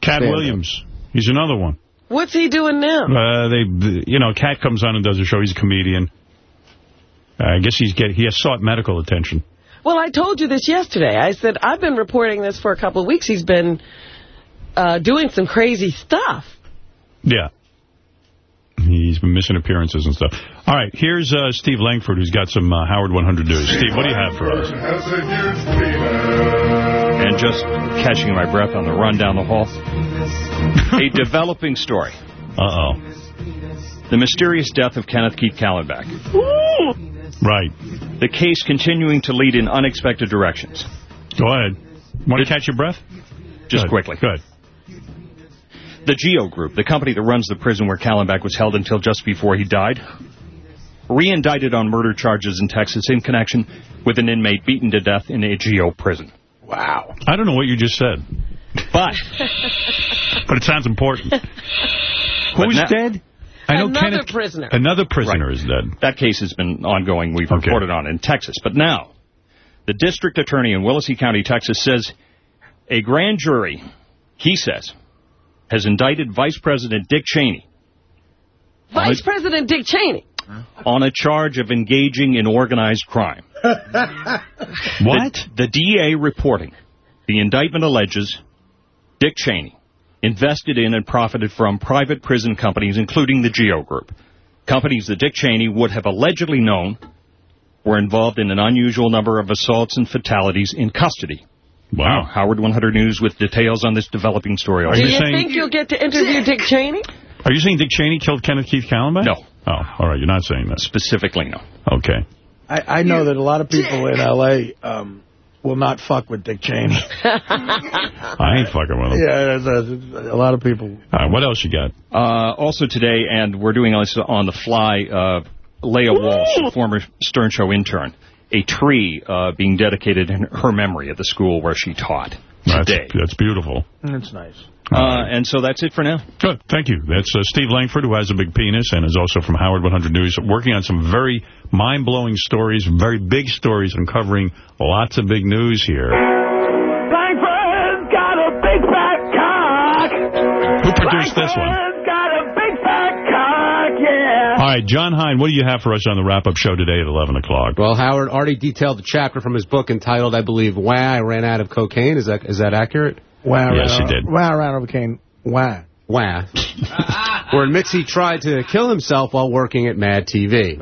Cat Stand Williams. He's another one. What's he doing now? Uh, they, you know, Katt comes on and does a show. He's a comedian. Uh, I guess he's get he has sought medical attention. Well, I told you this yesterday. I said, I've been reporting this for a couple of weeks. He's been uh, doing some crazy stuff. Yeah. He's been missing appearances and stuff. All right, here's uh, Steve Langford, who's got some uh, Howard 100 news. Steve, what do you have for us? And just catching my breath on the run down the hall. A developing story. Uh-oh. The mysterious death of Kenneth Keith Kallenbach. Right. The case continuing to lead in unexpected directions. Go ahead. Want to catch your breath? Just Good. quickly. Good. The Geo Group, the company that runs the prison where Kallenbach was held until just before he died, re-indicted on murder charges in Texas in connection with an inmate beaten to death in a Geo prison. Wow. I don't know what you just said, But but it sounds important. (laughs) Who's dead? I know Another Kenneth, prisoner. Another prisoner is dead. that case has been ongoing. We've reported on in Texas. But now, the district attorney in Willacy County, Texas, says a grand jury, he says, has indicted Vice President Dick Cheney Vice President Dick Cheney. on a charge of engaging in organized crime. (laughs) What? The, the DA reporting the indictment alleges Dick Cheney invested in and profited from private prison companies, including the Geo Group. Companies that Dick Cheney would have allegedly known were involved in an unusual number of assaults and fatalities in custody. Wow. Howard 100 News with details on this developing story. Are Do you you saying- think you'll get to interview Dick Cheney? Are you saying Dick Cheney killed Kenneth Keith Kallenbach? No. Oh, all right. You're not saying that. Specifically, no. Okay. I, I know that a lot of people in L.A. Um, will not fuck with Dick Cheney. (laughs) I ain't fucking with him. yeah, there's a, a lot of people. All right, what else you got? Uh, also today, and we're doing this on the fly, uh, Leah Walsh, former Stern Show intern, a tree uh, being dedicated in her memory at the school where she taught That's, today. that's beautiful. That's nice. Uh, and so that's it for now. Good. Thank you. That's uh, Steve Langford, who has a big penis and is also from Howard 100 News, working on some very mind-blowing stories, very big stories, uncovering lots of big news here. Langford's got a big fat cock. Who produced this one? Langford's got a big fat cock, yeah. All right, Jon Hein, what do you have for us on the wrap-up show today at 11 o'clock? Well, Howard already detailed the chapter from his book entitled, I believe, Why I Ran Out of Cocaine. Is that is that accurate? Wow, Yes, wow, he did. Wow, Ronald McCain. Wow. Why? Where admits he tried to kill himself while working at Mad TV.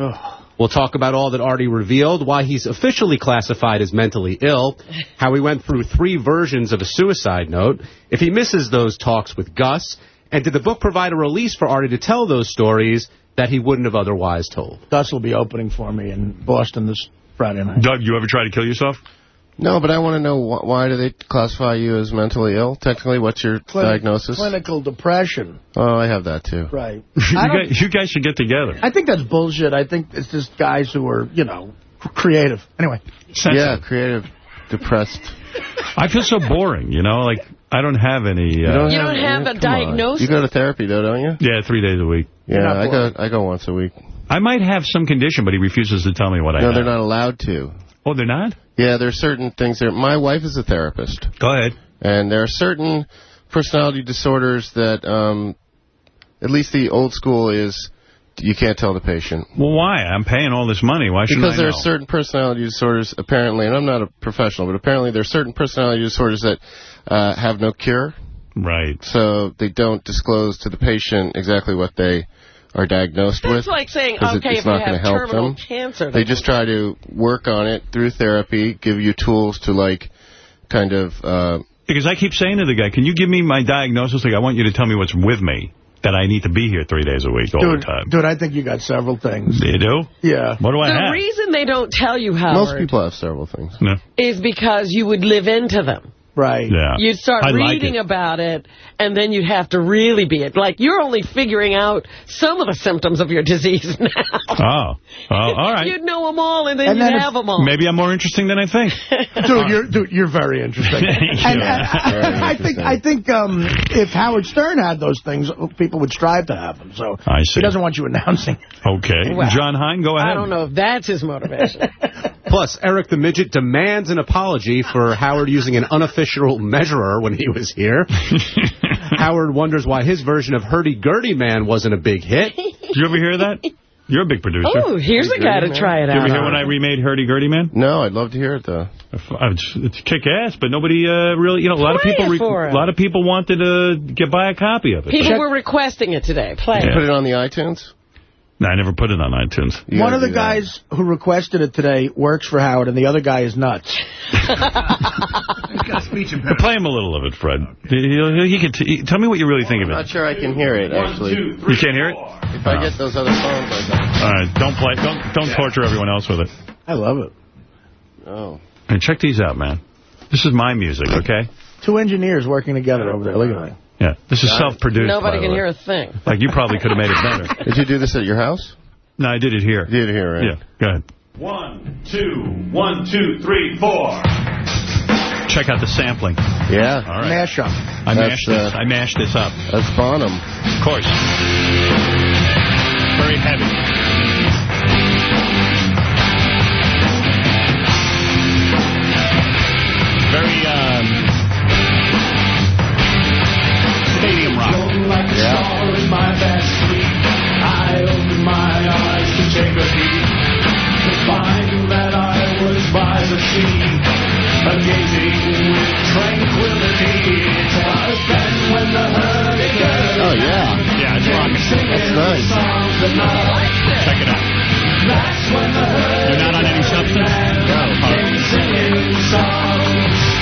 We'll talk about all that Artie revealed, why he's officially classified as mentally ill, how he went through three versions of a suicide note, if he misses those talks with Gus, and did the book provide a release for Artie to tell those stories that he wouldn't have otherwise told. Gus will be opening for me in Boston this Friday night. Doug, you ever try to kill yourself? No, but I want to know wh why do they classify you as mentally ill? Technically, what's your Clin- diagnosis? Clinical depression. Oh, I have that too. Right. (laughs) you, guys, you guys should get together. I think that's bullshit. I think it's just guys who are, you know, creative. Anyway. Yeah, creative, depressed. I feel so boring, you know, like I don't have any... Uh, You don't have a Come on. diagnosis? You go to therapy, though, don't you? Yeah, three days a week. Yeah, I go. I go once a week. I might have some condition, but he refuses to tell me what I have. No, they're not allowed to. Oh, they're not? Yeah, there are certain things there. My wife is a therapist. Go ahead. And there are certain personality disorders that, um, at least the old school is, you can't tell the patient. Well, why? I'm paying all this money. Why should Because there are certain personality disorders, apparently, and I'm not a professional, but apparently there are certain personality disorders that uh, have no cure. Right. So they don't disclose to the patient exactly what they are diagnosed with. That's like saying, okay, it's if you not gonna have terminal them. cancer. They just try to work on it through therapy, give you tools to, like, kind of... Uh, Because I keep saying to the guy, can you give me my diagnosis? Like, I want you to tell me what's with me, that I need to be here three days a week all Dude, the time. dude, I think you got several things. You do? Yeah. What do I the have? The reason they don't tell you, Howard, most people have several things. No. is because you would live into them. Right. Yeah. You'd start I like reading it. about it, and then you'd have to really be it. Like, you're only figuring out some of the symptoms of your disease (laughs) now. Oh. Oh, all right. You'd know them all, and then And you'd then if- have them all. Maybe I'm more interesting than I think. (laughs) Dude, you're dude, you're very interesting. (laughs) Thank and, you. and I, I think I think um, if Howard Stern had those things, people would strive to have them. So I see. he doesn't want you announcing. Okay. Well, Jon Hein, go ahead. I don't know if that's his motivation. Plus, Eric the Midget demands an apology for Howard using an unofficial measurer when he was here. (laughs) Howard wonders why his version of Hurdy-Gurdy Man wasn't a big hit. Did you ever hear that? You're a big producer. oh, here's a guy to try it out. Did you out. ever hear when I remade Hurdy Gurdy Man? No, I'd love to hear it, though. It's, it's kick ass, but nobody uh, really, you know, a lot of people, it re- for a lot of people wanted to get buy a copy of it. People were requesting it today. Play Yeah. it. Put it on the iTunes? No, I never put it on iTunes. You One of the do that. guys who requested it today works for Howard, and the other guy is nuts. (laughs) Play him a little of it, Fred. He, he, he can t he- tell me what you really think of I'm it. not sure I can hear it, actually. You can't hear it? If I get those other phones, I don't. All right, don't play. Don't don't torture everyone else with it. I love it. Oh. And check these out, man. This is my music, okay? Two engineers working together over there. Look at that. Yeah, this is self-produced. Nobody can hear a thing. Like you probably could have made it better. (laughs) Did you do this at your house? No, I did it here. You did it here, right? Yeah, go ahead. One, two, one, two, three, four. Check out the sampling. Yeah. All right. Mashup. I That's, mashed this. uh, I mashed this up. That's Bonham. Of course. Very heavy. shake find that I was by the sea, gazing with tranquility. Was ten when the. Oh, yeah. Yeah, it's rocking. That's nice. Check it out. That's when the You're not on any substance? No. Oh, singing songs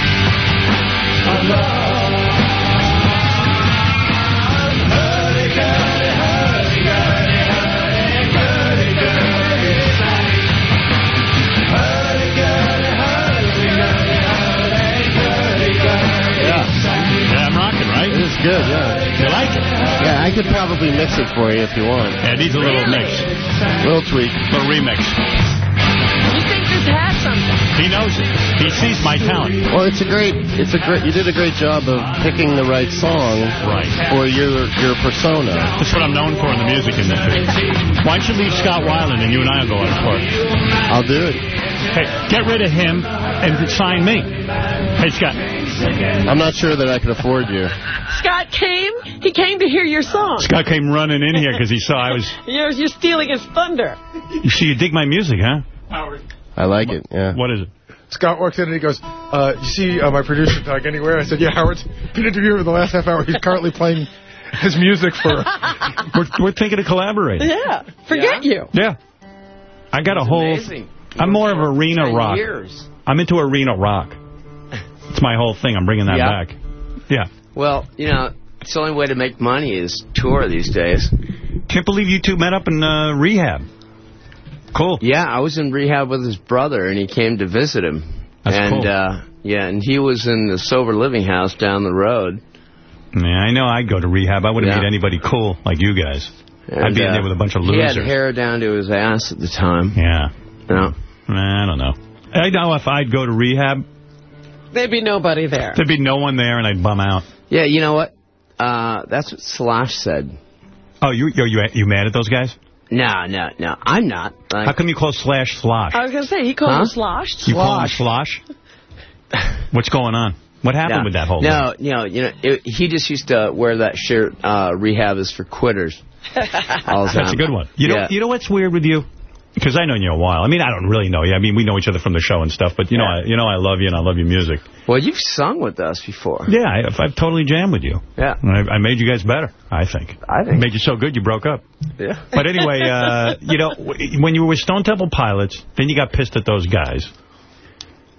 good, yeah. You like it? Yeah, I could probably mix it for you if you want. Yeah, it needs a little mix. Little tweak. little remix. You think this has something? He knows it. He sees my talent. Well, it's a great, it's a great, you did a great job of picking the right song right. for your your persona. That's what I'm known for in the music industry. Why don't you leave Scott Weiland and you and I will go on tour? I'll do it. Hey, get rid of him and sign me. Hey, Scott. I'm not sure that I can afford you. Scott came. He came to hear your song. Scott came running in here because he saw I was... (laughs) You're, you're stealing his thunder. You see, you dig my music, huh? Howard. I like it, yeah. What is it? Scott walks in and he goes, uh, you see uh, my producer, Doug, anywhere? I said, yeah, Howard's been interviewing for the last half hour. He's currently playing his music for... (laughs) we're, we're thinking of collaborating. Yeah. Forget you. Yeah. I got a whole... I'm more of arena rock. years. I'm into arena rock. It's my whole thing. I'm bringing that Yeah. back. Yeah. Well, you know, it's the only way to make money is tour these days. Can't believe you two met up in uh, rehab. Cool. Yeah, I was in rehab with his brother, and he came to visit him. That's and, cool. uh, yeah, and he was in the sober living house down the road. Yeah, I know I'd go to rehab. I wouldn't Yeah. meet anybody cool like you guys. I'd be in there uh, with a bunch of losers. He had hair down to his ass at the time. Yeah. Yeah. I don't know. I know if I'd go to rehab, There'd be nobody there. there'd be no one there and I'd bum out. Yeah, you know what? Uh, that's what Slash said. Oh, you you you, you mad at those guys? No, no, no. I'm not. Like, How come you call Slash Slosh? I was going to say, he called Huh? him sloshed. You call him Slosh? (laughs) What's going on? What happened no, with that whole No, no, you know, it, he just used to wear that shirt, uh, rehab is for quitters. (laughs) That's a good one. You know, Yeah. you know what's weird with you? Because I know you a while. I mean, I don't really know you. I mean, we know each other from the show and stuff. But you know, I, you know, I love you and I love your music. Well, you've sung with us before. Yeah, I, I've totally jammed with you. Yeah. And I, I made you guys better. I think. I think. Made you so good you broke up. Yeah. But anyway, (laughs) uh, you know, when you were with Stone Temple Pilots, then you got pissed at those guys.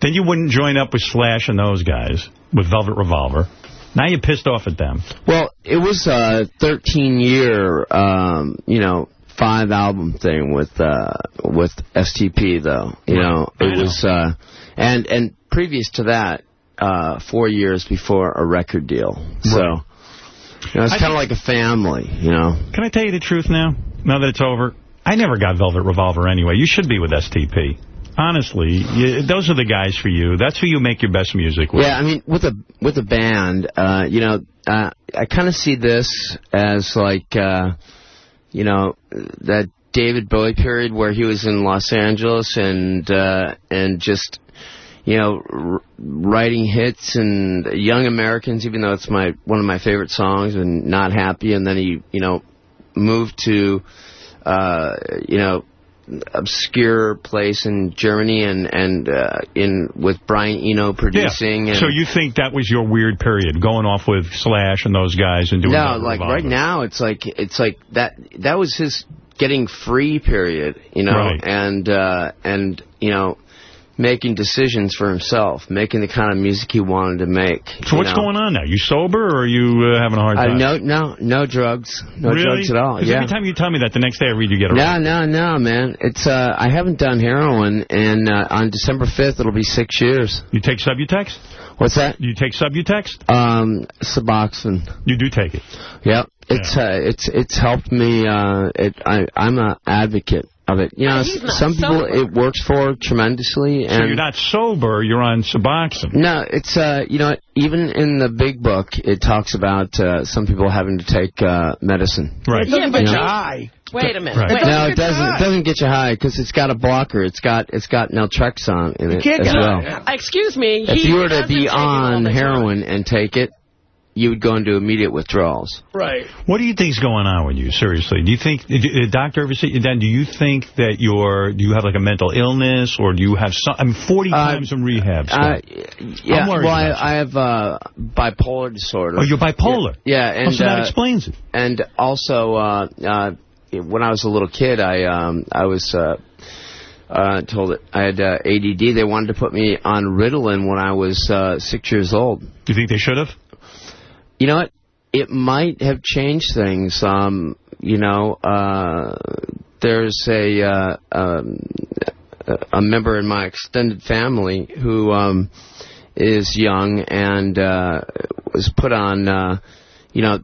Then you wouldn't join up with Slash and those guys with Velvet Revolver. Now you're pissed off at them. Well, it was a 13-year, um, you know, five-album thing with uh, with STP, though. You know, it was, uh, and and previous to that, uh, four years before a record deal. So, you know, it's kind of like a family, you know. Can I tell you the truth now? Now that it's over, I never got Velvet Revolver anyway. You should be with STP. Honestly, you, those are the guys for you. That's who you make your best music with. Yeah, I mean, with a with a band, uh, you know, uh, I kind of see this as like, uh, you know, that David Bowie period where he was in Los Angeles and uh, and just, you know, writing hits and Young Americans, even though it's my one of my favorite songs, and not happy, and then he, you know, moved to, uh, you know obscure place in Germany and and uh, in with Brian Eno producing. Yeah. And So you think that was your weird period, going off with Slash and those guys and doing no, like Revolver? right now, it's like it's like that. That was his getting free period, you know, Right. and uh, and you know, making decisions for himself, making the kind of music he wanted to make. So what's going on now? You sober or are you uh, having a hard Uh, time? no, no, no drugs, no really? drugs at all. Yeah. Every time you tell me that, the next day I read you get arrested. No, no, no, man. It's uh, I haven't done heroin, and uh, on December fifth it'll be six years. You take Subutex? What's that? You take Subutex? Um, Suboxone. You do take it. Yep. It's uh, it's it's helped me. Uh, it I I'm an advocate of it. You know, some people sober. it works for tremendously, So and you're not sober, you're on Suboxone. no, it's uh, you know, even in the big book, it talks about uh, some people having to take uh, medicine. Right. Yeah, but You know? you- high. Wait a minute. Right. Wait. No, it doesn't. It doesn't get you high because it's got a blocker. It's got it's got naltrexone in it can't as get well. high. Excuse me. If he you were to be take it all on the time. heroin and take it, you would go into immediate withdrawals. Right. What do you think's going on with you? Seriously, do you think did the doctor ever sit you down? Do you think that you're do you have like a mental illness or do you have some? I'm 40 times in rehab. Uh, yeah, well, I. I have uh, bipolar disorder. Oh, you're bipolar. Yeah, Oh, and so that uh, explains it. and also uh, uh, when I was a little kid, I um, I was uh, uh, told that I had uh, ADD. They wanted to put me on Ritalin when I was uh, six years old. Do you think they should have? You know what? It might have changed things. Um, you know, uh, there's a uh, um, a member in my extended family who um, is young and uh, was put on, uh, you know,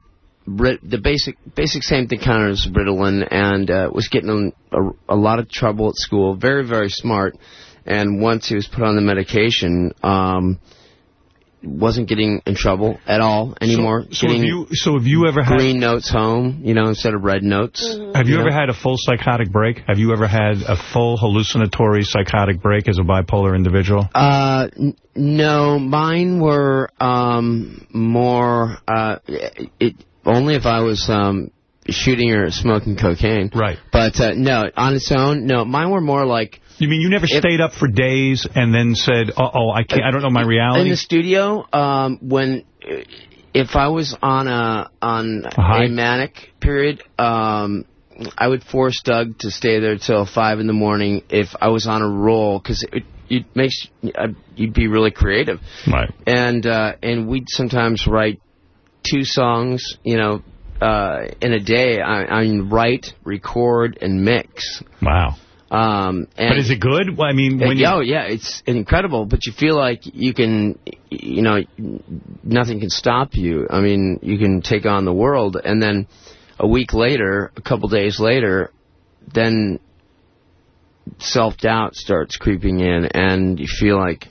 the basic basic same thing kind as Ritalin, and uh, was getting in a, a lot of trouble at school. Very very smart, and once he was put on the medication, um, wasn't getting in trouble at all anymore. so getting have you- so have you ever had- green notes home? You know, instead of red notes. Have you know? ever had a full psychotic break? Have you ever had a full hallucinatory psychotic break as a bipolar individual? Uh, n- no, mine were um more uh it only if I was um shooting or smoking cocaine. Right. But uh, no, on its own, no, mine were more like You mean you never stayed up for days and then said, "Uh oh, I can't. I don't know my reality? in the studio um when if I was on a on high? a manic period um I would force Doug to stay there till five in the morning if I was on a roll because it, it makes uh, you'd be really creative. Right. And uh, and we'd sometimes write two songs, you know, uh, in a day. I, I mean, write, record, and mix. Wow. Um, and But is it good? Well, I mean, when uh, you, oh yeah, it's incredible. But you feel like you can, you know, nothing can stop you. I mean, you can take on the world, and then a week later, a couple days later, then self doubt starts creeping in, and you feel like,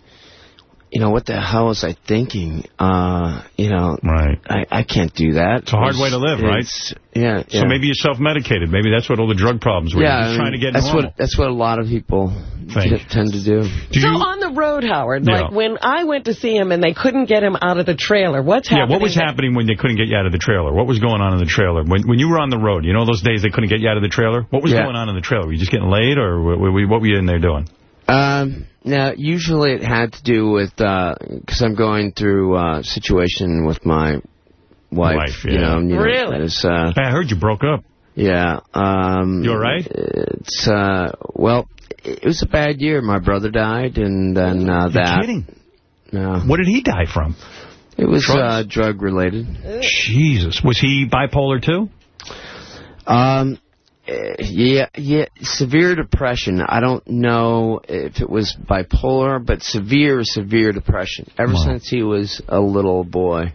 you know, what the hell was I thinking? Uh, you know, right? I, I can't do that. It's a hard way to live, right? It's- Yeah. So yeah. maybe you're self-medicated. Maybe that's what all the drug problems were. yeah, You're just I trying to mean, get that's normal. what that's what a lot of people t- tend to do. so on the road, Howard, like when I went to see him and they couldn't get him out of the trailer, what's happening? yeah, what was happening when they couldn't get you out of the trailer? What was going on in the trailer? When when you were on the road, you know those days they couldn't get you out of the trailer? What was Yeah. going on in the trailer? Were you just getting laid, or what, what, what were you in there doing? Um, now, usually it had to do with, because I'm going through a situation with my wife, Wife, you know. You know, Really? uh, I heard you broke up. Yeah. Um, You all right? It's, uh, well, it was a bad year. My brother died, and then uh, You're that. kidding. No. What did he die from? It was uh, drug related. Jesus. Was he bipolar too? Um, yeah, yeah, severe depression. I don't know if it was bipolar, but severe, severe depression. Ever since he was a little boy.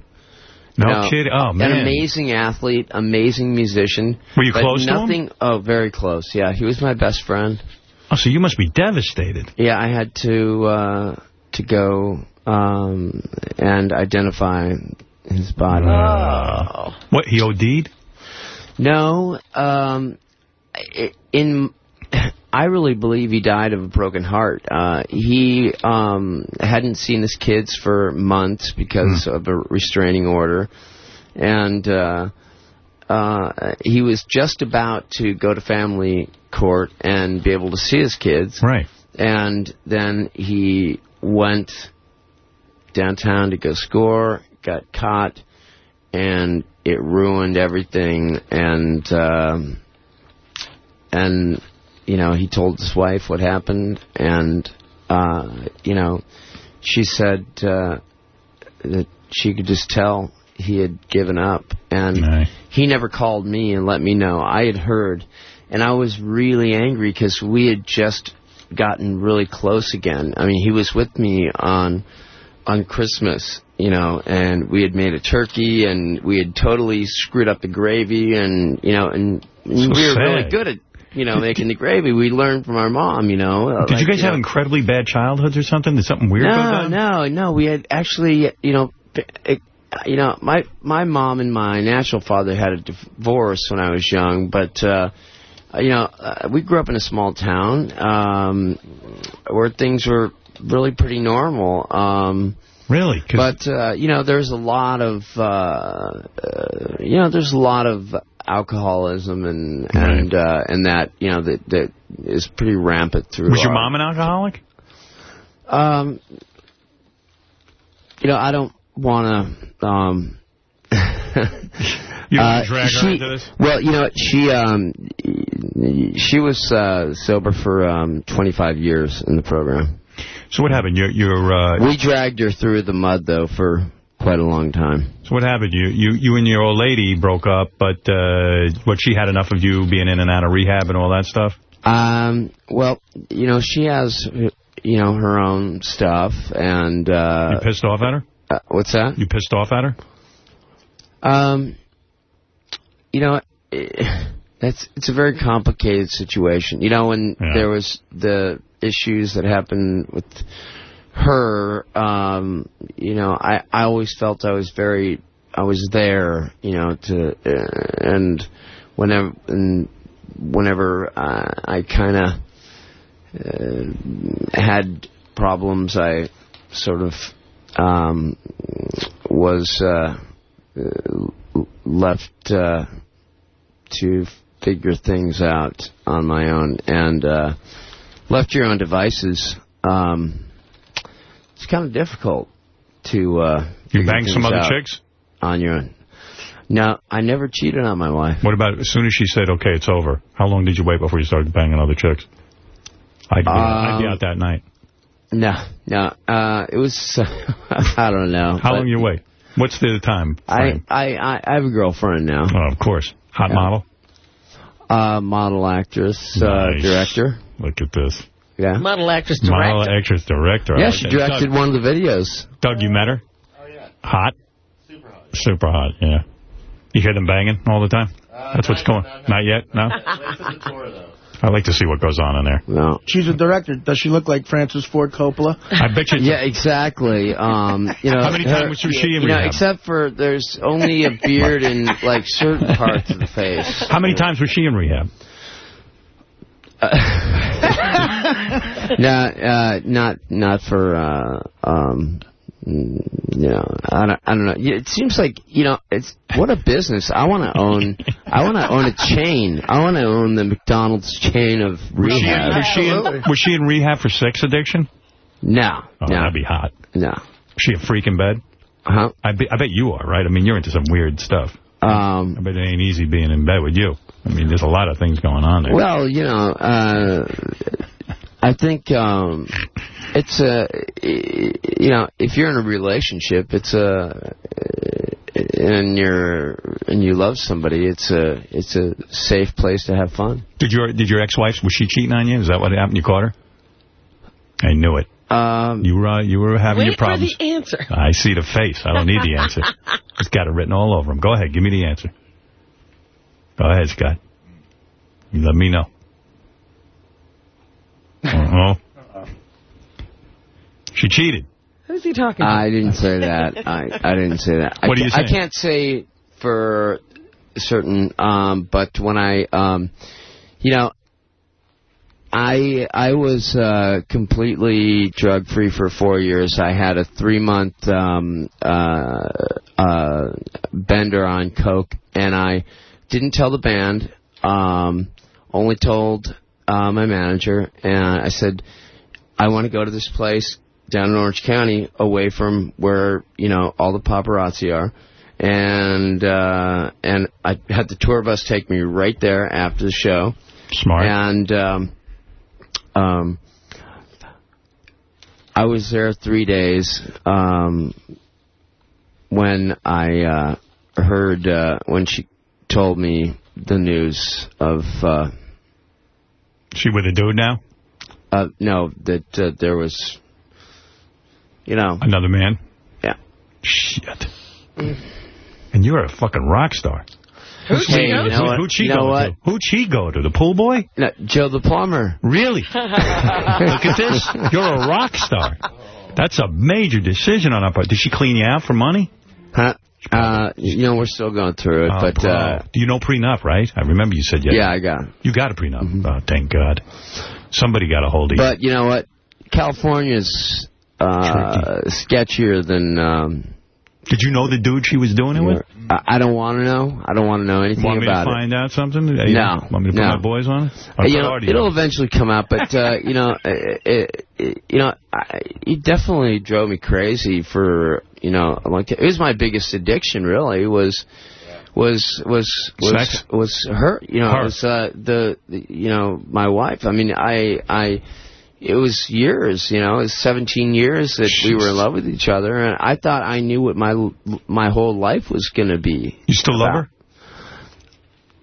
No kidding. Oh, man. An amazing athlete, amazing musician. Were you close to him? nothing, Oh, very close. Yeah, he was my best friend. Oh, so you must be devastated. Yeah, I had to uh, to go um, and identify his body. Uh, what, he OD'd? No, um, in (clears throat) I really believe he died of a broken heart. Uh, he um, hadn't seen his kids for months because of a restraining order, and uh, uh, he was just about to go to family court and be able to see his kids. Right. And then he went downtown to go score, got caught, and it ruined everything. And um, and you know he told his wife what happened, and uh, you know she said uh, that she could just tell he had given up, and he never called me and let me know. I had heard, and I was really angry because we had just gotten really close again. I mean, he was with me on on Christmas, you know, and we had made a turkey and we had totally screwed up the gravy and you know, and we were sad. really good at you know making the gravy. We learned from our mom, you know. uh, Did like, you guys have know, incredibly bad childhoods or something? Did something weird go no, down? no, no. We had actually, you know, it, you know, my my mom and my natural father had a divorce when I was young, but uh, you know, uh, we grew up in a small town um, where things were really pretty normal. Um, really, but uh, you know, there's a lot of uh, uh, you know, there's a lot of alcoholism and and uh, and that you know that that is pretty rampant through. Was your mom an alcoholic? um, you know, I don't want to. Um, (laughs) You uh, drag her into this? Well, you know, she um, she was uh, sober for um, 25 years in the program. So what happened? You're, you're uh, We dragged her through the mud though for quite a long time. so what happened? You, you, you and your old lady broke up, but uh, what? She had enough of you being in and out of rehab and all that stuff. Um, well, you know, she has you know her own stuff, and uh, You pissed off at her? Uh, what's that? You pissed off at her? Um, you know, that's it's a very complicated situation. You know, when there was the issues that happened with her, um, you know, I I always felt I was very I was there, you know, to uh, and whenever and whenever uh, I kind of uh, had problems, I sort of um, was uh, uh, left uh, to figure things out on my own and uh, left your own devices. Um, it's kind of difficult to. Uh, You banged some other chicks? on your own. No, I never cheated on my wife. What about as soon as she said, okay, it's over, how long did you wait before you started banging other chicks? I'd be, I'd be Um, out that night. No, no. Uh, it was. (laughs) I don't know. How long you wait? What's the time? I, I I I have a girlfriend now. Oh, of course. Hot Yeah. model? Uh, model, actress, uh, director. Look at this. Yeah. Model actress director. Model, director. actress, director. Yeah, like she directed Doug, one of the videos. Doug, you met her? Oh, yeah. Hot? Super hot. Super hot, yeah. You hear them banging all the time? That's what's going Not yet? No? I like to see what goes on in there. No. She's a director. Does she look like Francis Ford Coppola? I bet you. (laughs) Yeah, exactly. Um, you know, How many times was she in you know, rehab? except for there's only a beard in like certain parts of the face. How many times was she in rehab? (laughs) (laughs) no, uh, not not for uh, um, you know, I don't, I don't know. It seems like you know, it's what a business. I want to own. I want to own a chain. I want to own the McDonald's chain of Was she, rehab. was, she in, was she in rehab for sex addiction? No, Oh, no, that'd be hot. no. Was she a freak in bed? Uh-huh. I, be, I bet you are, right? I mean, you're into some weird stuff. Um, I bet it ain't easy being in bed with you. I mean, there's a lot of things going on there. Well, you know, uh, I think um, it's a, you know, if you're in a relationship, it's a, and you're and you love somebody, it's a it's a safe place to have fun. Did your did your ex-wife, was she cheating on you? Is that what happened? You caught her? I knew it. Um, you were uh, you were having Wait your problems. for the answer. I see the face. I don't need the answer. (laughs) It's got it written all over him. Go ahead. Give me the answer. Go ahead, Scott. You let me know. Uh-oh. She cheated. Who's he talking to? I didn't say that. (laughs) I I didn't say that. I What are you ca- I can't say for certain, um, but when I, um, you know, I I was uh, completely drug free for four years. I had a three month um, uh, uh, bender on coke, and I didn't tell the band. Um, only told uh, my manager, and I said, I want to go to this place down in Orange County, away from where you know all the paparazzi are. And uh, and I had the tour bus take me right there after the show. Smart. And um, um, I was there three days. Um, when I uh, heard uh, when she told me the news of uh, She with a dude now? uh, no that uh, there was, you know, Another man? Yeah. Shit. And you're a fucking rock star. Who'd she go to? Who'd she You know go what? to? Who'd she go to? The pool boy? No, Joe the plumber. Really? (laughs) Look at this. You're a rock star. That's a major decision on our part. Did she clean you out for money? Huh? Uh, you know, we're still going through it, Oh, but uh, you know prenup, right? I remember you said yes. yeah, I got. it. You got a prenup. Oh, thank God. Somebody got a hold of you. But you know what? California's uh, sketchier than. Um, Did you know the dude she was doing it with? I, don't want to know. I don't want to know anything about it. Want me to it. find out something? No. Want me to put no. my boys on it? Uh, Or you know, it'll on eventually come out, but uh, you know, (laughs) it, it, it, you know, I, it definitely drove me crazy for you know long. It was my biggest addiction, really. Was was was was Sex? was her. You know, Her. it was uh, the, the you know my wife. I mean, I I. It was years, you know, it was 17 years that we were in love with each other, and I thought I knew what my my whole life was going to be. You still love her?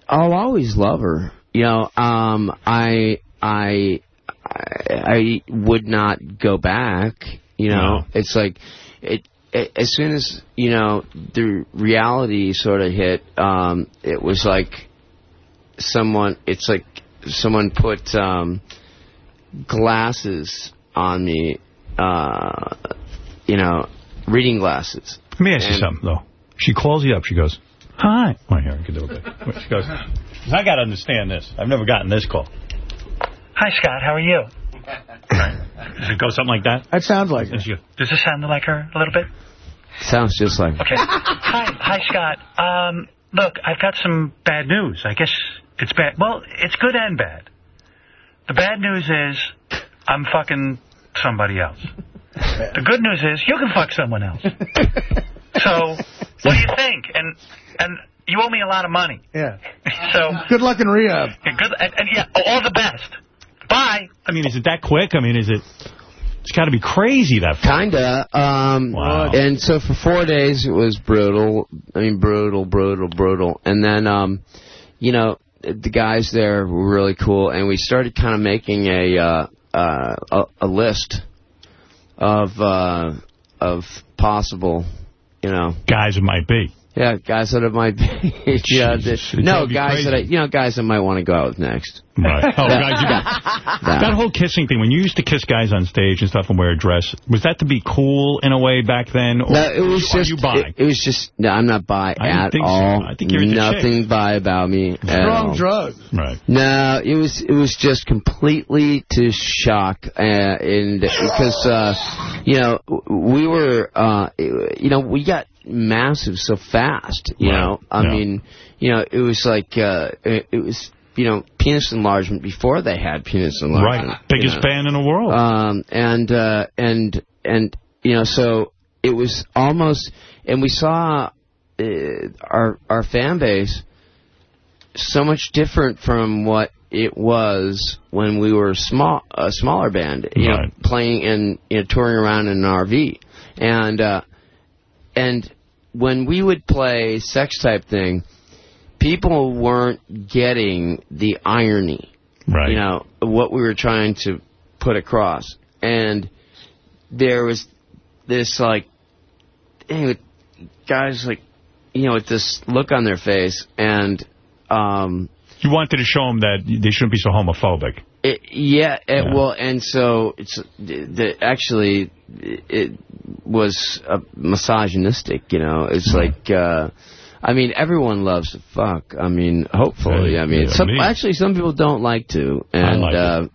I'll always love her. You know, um, I, I, I, I would not go back. You know, No. it's like, it, as soon as you know the reality sort of hit, um, it was like someone. It's like someone put um, glasses on me. Uh, you know, reading glasses. Let me ask you something, though. She calls you up. She goes, hi. Wait, here, I can do it. She goes, (laughs) I got to understand this. I've never gotten this call. Hi, Scott. How are you? (laughs) Does it go something like that? That sounds like it. Does this sound like her a little bit? Sounds just like. Okay. hi, hi, Scott. Um, look, I've got some bad news. I guess it's bad. Well, it's good and bad. The bad news is I'm fucking somebody else. The good news is you can fuck someone else. (laughs) So, what do you think? And and you owe me a lot of money. Yeah. So Good luck in rehab. good and, and yeah, all the best. Bye. I mean, is it that quick? I mean, is it... It's got to be crazy, that... Kinda. Um, Wow. And so for four days it was brutal. I mean, brutal, brutal, brutal. And then, um, you know, the guys there were really cool, and we started kind of making a uh, uh, a, a list of uh, of possible, you know, guys it might be. Yeah, guys that it might be. (laughs) yeah, the- no, guys that I, you know, guys that might want to go out with next. Right. (laughs) Oh, guys, you got (laughs) that whole kissing thing. When you used to kiss guys on stage and stuff and wear a dress, was that to be cool in a way back then? Or No, it was just. you bi? It, it was just. No, I'm not bi I at think so. all. I think you're into nothing bi about me. at Strong all. drugs. Right. No, it was it was just completely to shock, uh, and because uh, you know we were uh, you know we got massive so fast. You Right. know, I Yeah. mean, you know, it was like uh, it, it was you know penis enlargement before they had penis enlargement. Right. Biggest know. band in the world. Um, and uh, and and you know, so it was almost, and we saw uh, our our fan base so much different from what it was when we were small a smaller band, you know, playing and you know touring around in an RV, and uh, and when we would play sex type thing, people weren't getting the irony right. you know, what we were trying to put across. And there was this, like, anyway, guys, like, you know, with this look on their face, and, um, You wanted to show them that they shouldn't be so homophobic. it, yeah, it, well, and so it's the, actually it was uh, misogynistic. You know, it's like uh, I mean, everyone loves to fuck. I mean, hopefully, I mean, Yeah, some me. actually some people don't like to, and like uh,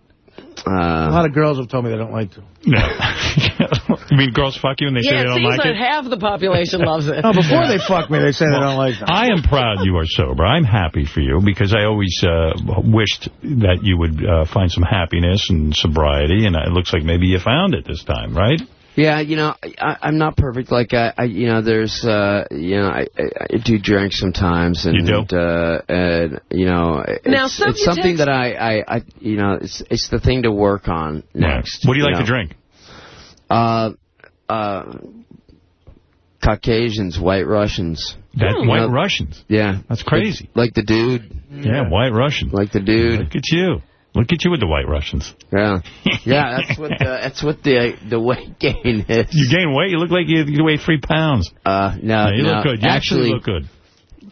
A uh, lot of girls have told me they don't like to. No. (laughs) you mean girls fuck you and they say they don't seems like like it? half the population (laughs) loves it. No, before they fuck me, they say they don't like it. I am proud you are sober. I'm happy for you because I always uh, wished that you would uh, find some happiness and sobriety, and it looks like maybe you found it this time, right? Yeah, you know, I, I'm not perfect. Like I, I you know, there's, uh, you know, I, I, I do drink sometimes, and You do? Uh, and you know, it's, Now, it's something Subutex- that I, I, I, you know, it's it's the thing to work on next. What do you like know. to drink? Uh, uh, Caucasians, White Russians. That You White know, Russians. Yeah, That's crazy. Like, like the dude. Yeah, White Russian. Like the dude. Look at you. Look at you with the White Russians. Yeah, (laughs) yeah. That's what the, that's what the the weight gain is. You gain weight. You look like you, you weigh three pounds. Uh, no, Yeah, you no, look good. You actually, actually look good.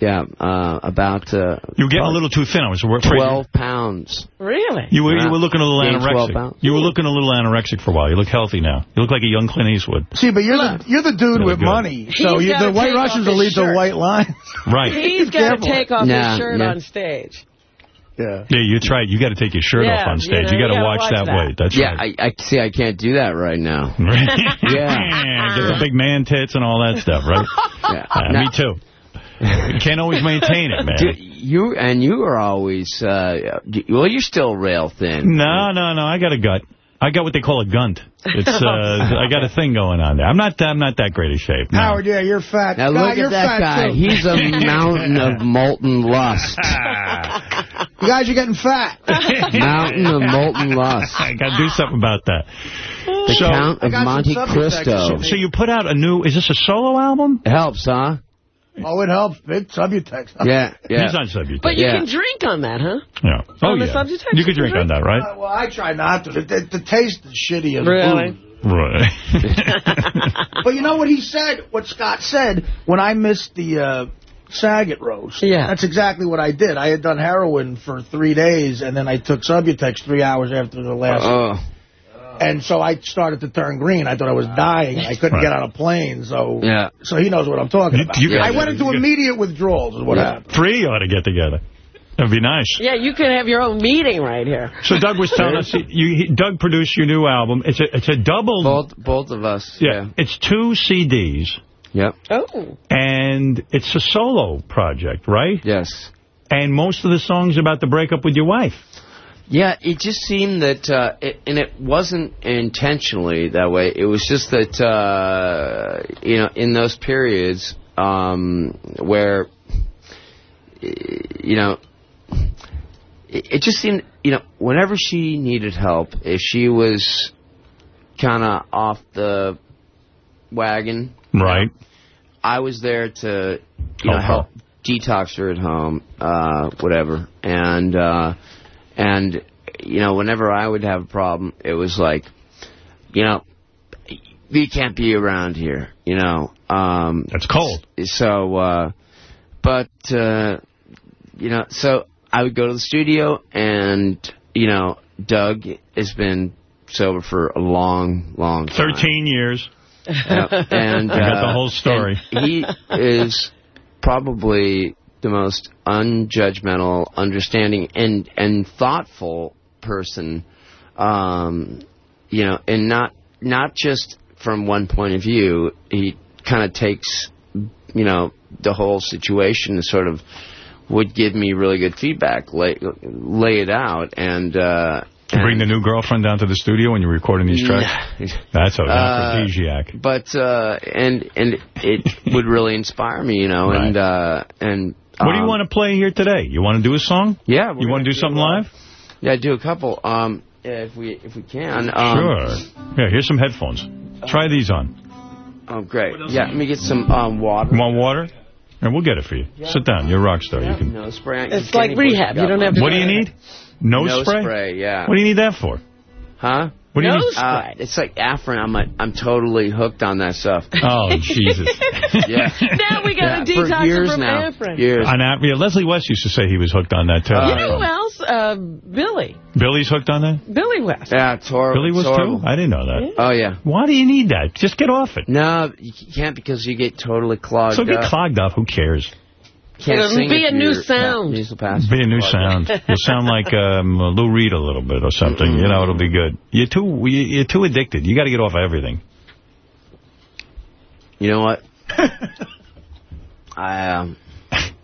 Yeah, uh, about uh, You were getting a little too thin. I was afraid. twelve pounds. Really? You were, you were looking a little Gained 12 anorexic. pounds. You were looking a little anorexic for a while. You look healthy now. You look like a young Clint Eastwood. See, but you're the you're the dude Really with good. money, so you, the White Russians his will lead to shirt. white lines. Right. He's got to take off Nah, his shirt nah. on stage. Yeah. Yeah, you try. You got to take your shirt Yeah, off on stage. You, got you to gotta watch, watch that, that. weight. That's yeah, right. I, I see. I can't do that right now. (laughs) yeah. Get the big man tits and all that stuff, right? (laughs) Yeah. Uh, Now- me too. You can't always maintain it, man. (laughs) Dude, you and you are always uh, well. You're still rail thin. No, no, no. I got a gut. I got what they call a gunt. It's (laughs) uh, I got a thing going on there. I'm not. I'm not that great a shape. No. Howard, yeah, you're fat. Now Guy, look you're at that guy. Too. He's a (laughs) mountain of molten lust. (laughs) You guys are getting fat. mountain of molten lust. I got to do something about that. The So- Count of Monte Cristo. text. So you put out a new. Is this a solo album? It helps, huh? Oh, it helps. Big Subutex. (laughs) Yeah, yeah. He's on Subutex. But you Yeah. can drink on that, huh? Yeah. Oh On the yeah. Subutex You you could can drink on that, right? Uh, well, I try not to. The, the, the taste is shitty as Really? booze. Right. (laughs) But you know what he said, what Scott said, when I missed the uh, Saget roast? Yeah. That's exactly what I did. I had done heroin for three days, and then I took Subutex three hours after the last... Oh. And so I started to turn green. I thought I was dying. I couldn't Right. get on a plane, so Yeah. so he knows what I'm talking You- about. you I went into immediate withdrawals is what happened. Three ought to get together. That'd be nice. Yeah, you could have your own meeting right here. So Doug was telling us, you, he, Doug produced your new album. It's a it's a double. Both both of us. yeah, it's two CDs, Yep. Oh. and it's a solo project, right? Yes. And most of the songs about the breakup with your wife. Yeah, it just seemed that, uh, it, and it wasn't intentionally that way. It was just that, uh, you know, in those periods um, where, you know, it, it just seemed, you know, whenever she needed help, if she was kind of off the wagon, Right. I was there to, you know, Help help detox her at home, uh, whatever. And, uh, and, you know, whenever I would have a problem, it was like, you know, we can't be around here, you know. Um, That's cold. So, uh, but, uh, you know, so I would go to the studio and, you know, Doug has been sober for a long, long time. 13 years. Yep. And I got the uh, whole story. he is probably the most unjudgmental, understanding, and and thoughtful person. Um, you know, and not not just from one point of view. He kind of takes, you know, the whole situation and sort of would give me really good feedback, lay lay it out, and. uh bring the new girlfriend down to the studio when you're recording these tracks? (laughs) That's a Uh, aphrodisiac. but uh, and and it would really inspire me, you know, (laughs) and uh, and What do you um, want to play here today? You want to do a song? Yeah. You want to do something live? Yeah, do a couple. Um, if we if we can. Um, sure. Yeah, here's some headphones. Try these on. Oh, great. Yeah, let me get some um, water. You want water? And we'll get it for you. Sit down. You're a rock star. You can. No spray. It's like rehab. You don't have to. What do you need? No, No spray? spray, yeah. What do you need that for? Huh? What do you no need? Uh, it's like Afrin. I'm like, I'm totally hooked on that stuff. (laughs) Oh, Jesus. (laughs) yeah. Now we got Yeah, to for detox years from now. Afrin. Years. On that, yeah, Leslie West used to say he was hooked on that, too. you know who else? Uh, Billy. Billy's hooked on that? Billy West. Yeah, it's horrible. Billy was horrible. too? I didn't know that. Oh yeah. Why do you need that? Just get off it. No, you can't because you get totally clogged So get up. clogged up. Who cares? Can't It'll sing be a new sound. nasal passage Be a new sound. up. You'll sound like um, Lou Reed a little bit or something. You know, it'll be good. You're too you- you're too addicted. You got to get off everything. You know what? (laughs) I um.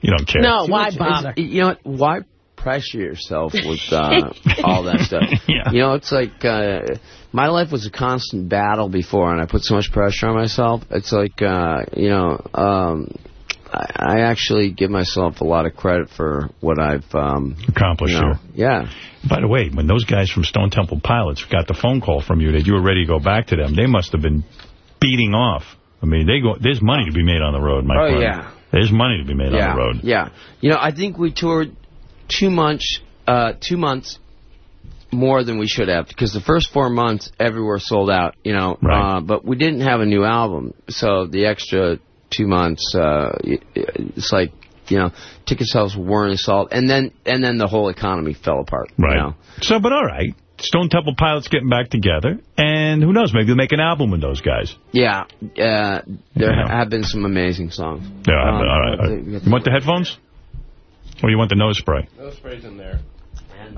You don't care. No, Too why much- bother? You know what? Why pressure yourself with uh, (laughs) all that stuff? Yeah. You know, it's like uh, my life was a constant battle before, and I put so much pressure on myself. It's like uh, you know, um, I, I actually give myself a lot of credit for what I've um, Accomplished you know, here. Yeah. By the way, when those guys from Stone Temple Pilots got the phone call from you that you were ready to go back to them, they must have been beating off. I mean, they go. There's money to be made on the road, my Oh, friend. yeah. There's money to be made yeah, on the road. Yeah. You know, I think we toured two months, uh, two months more than we should have because the first four months everywhere sold out. You know, Right. uh, but we didn't have a new album, so the extra two months, uh, it's like you know, ticket sales weren't sold, and then and then the whole economy fell apart. Right. You know? So, but all right. Stone Temple Pilots getting back together, and who knows, maybe they'll make an album with those guys. Yeah. Uh, there Yeah. have been some amazing songs. Yeah, Um, all right. all right. You want the headphones? Or you want the nose spray? Nose spray's in there.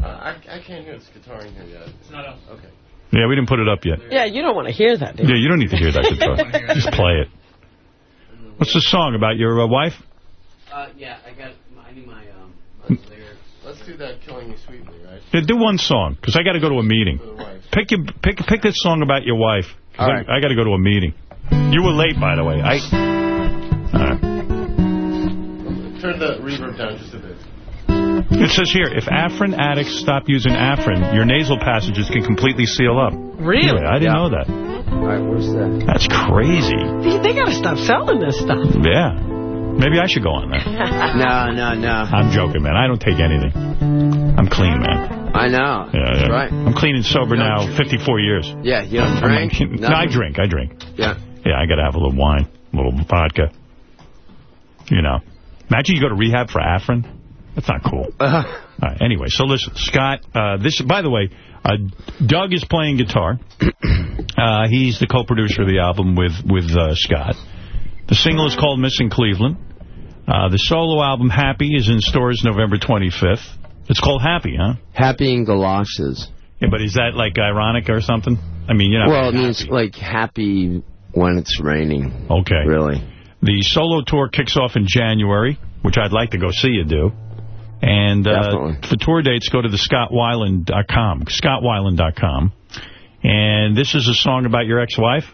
Uh, I, I can't hear this guitar in here yet. It's not up. Okay. Yeah, we didn't put it up yet. Yeah, you don't want to hear that, do Yeah, you? you don't need to hear that guitar. (laughs) Just play it. What's the song about your uh, wife? Uh, yeah, I got. I need my um. Let's do that Killing Me Sweetly, right? Yeah, do one song, because I got to go to a meeting. Pick your pick pick a song about your wife. All I. I got to go to a meeting. You were late, by the way. I. All right. Turn the reverb down just a bit. It says here, if Afrin addicts stop using Afrin, your nasal passages can completely seal up. Really? I didn't Yeah. know that. All right, where's the? That's crazy. They, they got to stop selling this stuff. Yeah. Maybe I should go on that. (laughs) no, no, no. I'm joking, man. I don't take anything. I'm clean, man. I know. Yeah, That's yeah. right. I'm clean and sober now, 54 years. Yeah, you don't I'm- drink? (laughs) No, I drink. I drink. Yeah. Yeah, I got to have a little wine, a little vodka. You know. Imagine you go to rehab for Afrin. That's not cool. (laughs) Right, anyway, so listen, Scott, uh, this, by the way, uh, Doug is playing guitar. (clears throat) uh, he's the co-producer of the album with, with uh, Scott. The single is called Missing Cleveland. Uh, the solo album, Happy, is in stores November 25th. It's called Happy, huh? Happy in galoshes. Yeah, but is that, like, ironic or something? I mean, you know. well, it very means like happy when it's raining. Okay. Really. The solo tour kicks off in January, which I'd like to go see you do. And uh, for tour dates, go to the scottweiland.com, scottweiland.com. And this is a song about your ex-wife?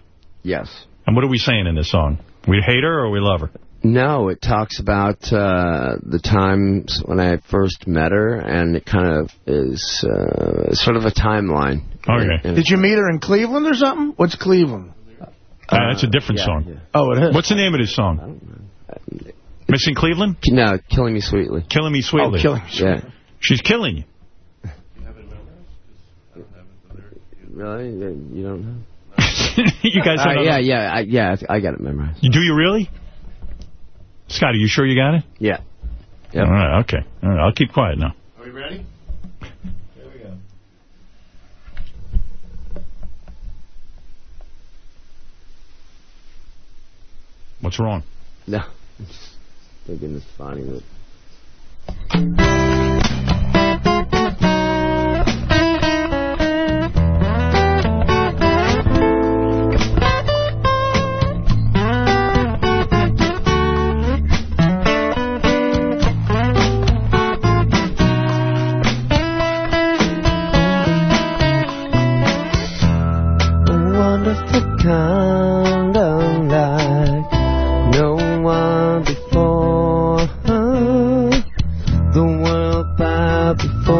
Yes. And what are we saying in this song? We hate her or we love her? No, it talks about uh, the times when I first met her, and it kind of is uh, sort of a timeline. Okay. Did you meet her in Cleveland or something? What's Cleveland? Uh, that's a different yeah, song. yeah. Oh, it is. What's the name of this song? Missing Cleveland? No, Killing Me Sweetly. Killing Me Sweetly. Oh, Killing Me Yeah. She's killing you. Really? You don't know? (laughs) you guys Uh, don't know? yeah, yeah, I, yeah. I got it memorized. You, do you really? Scott, are you sure you got it? Yeah. All right, okay. All right, I'll keep quiet now. Are we ready? Here we go. What's wrong? No. Thinking it's funny before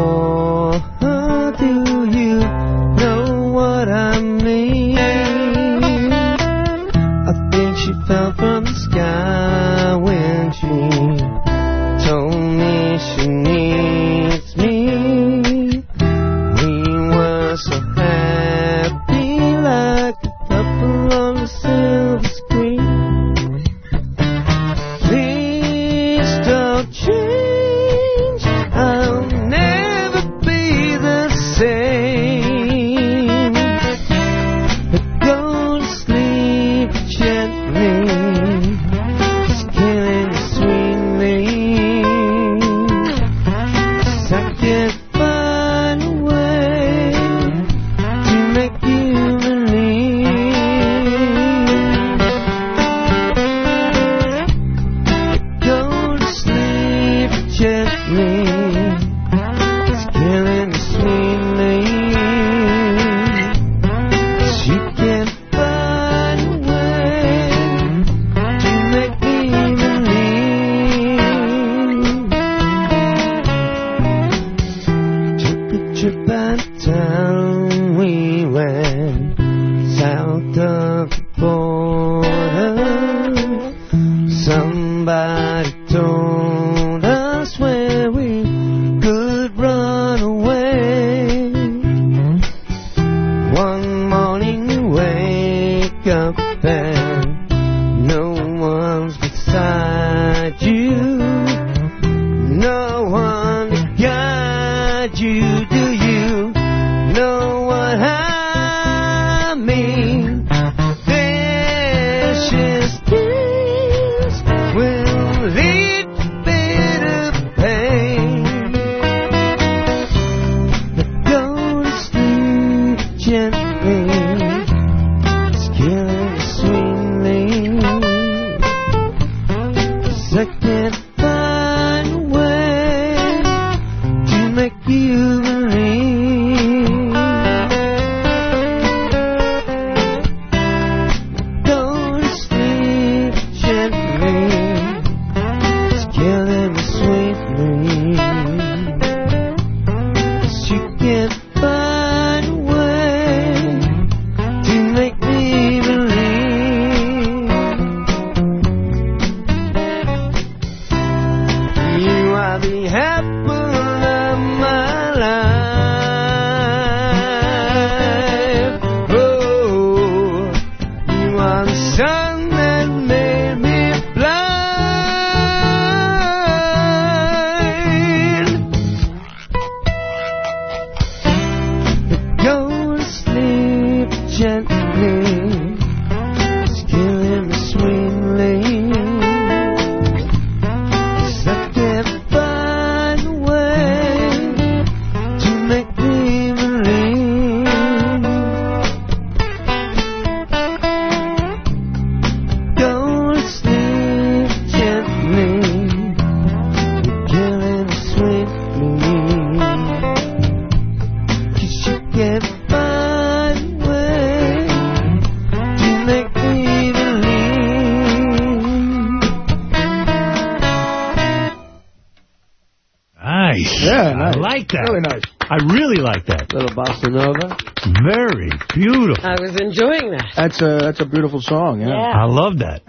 song. Yeah. I love that.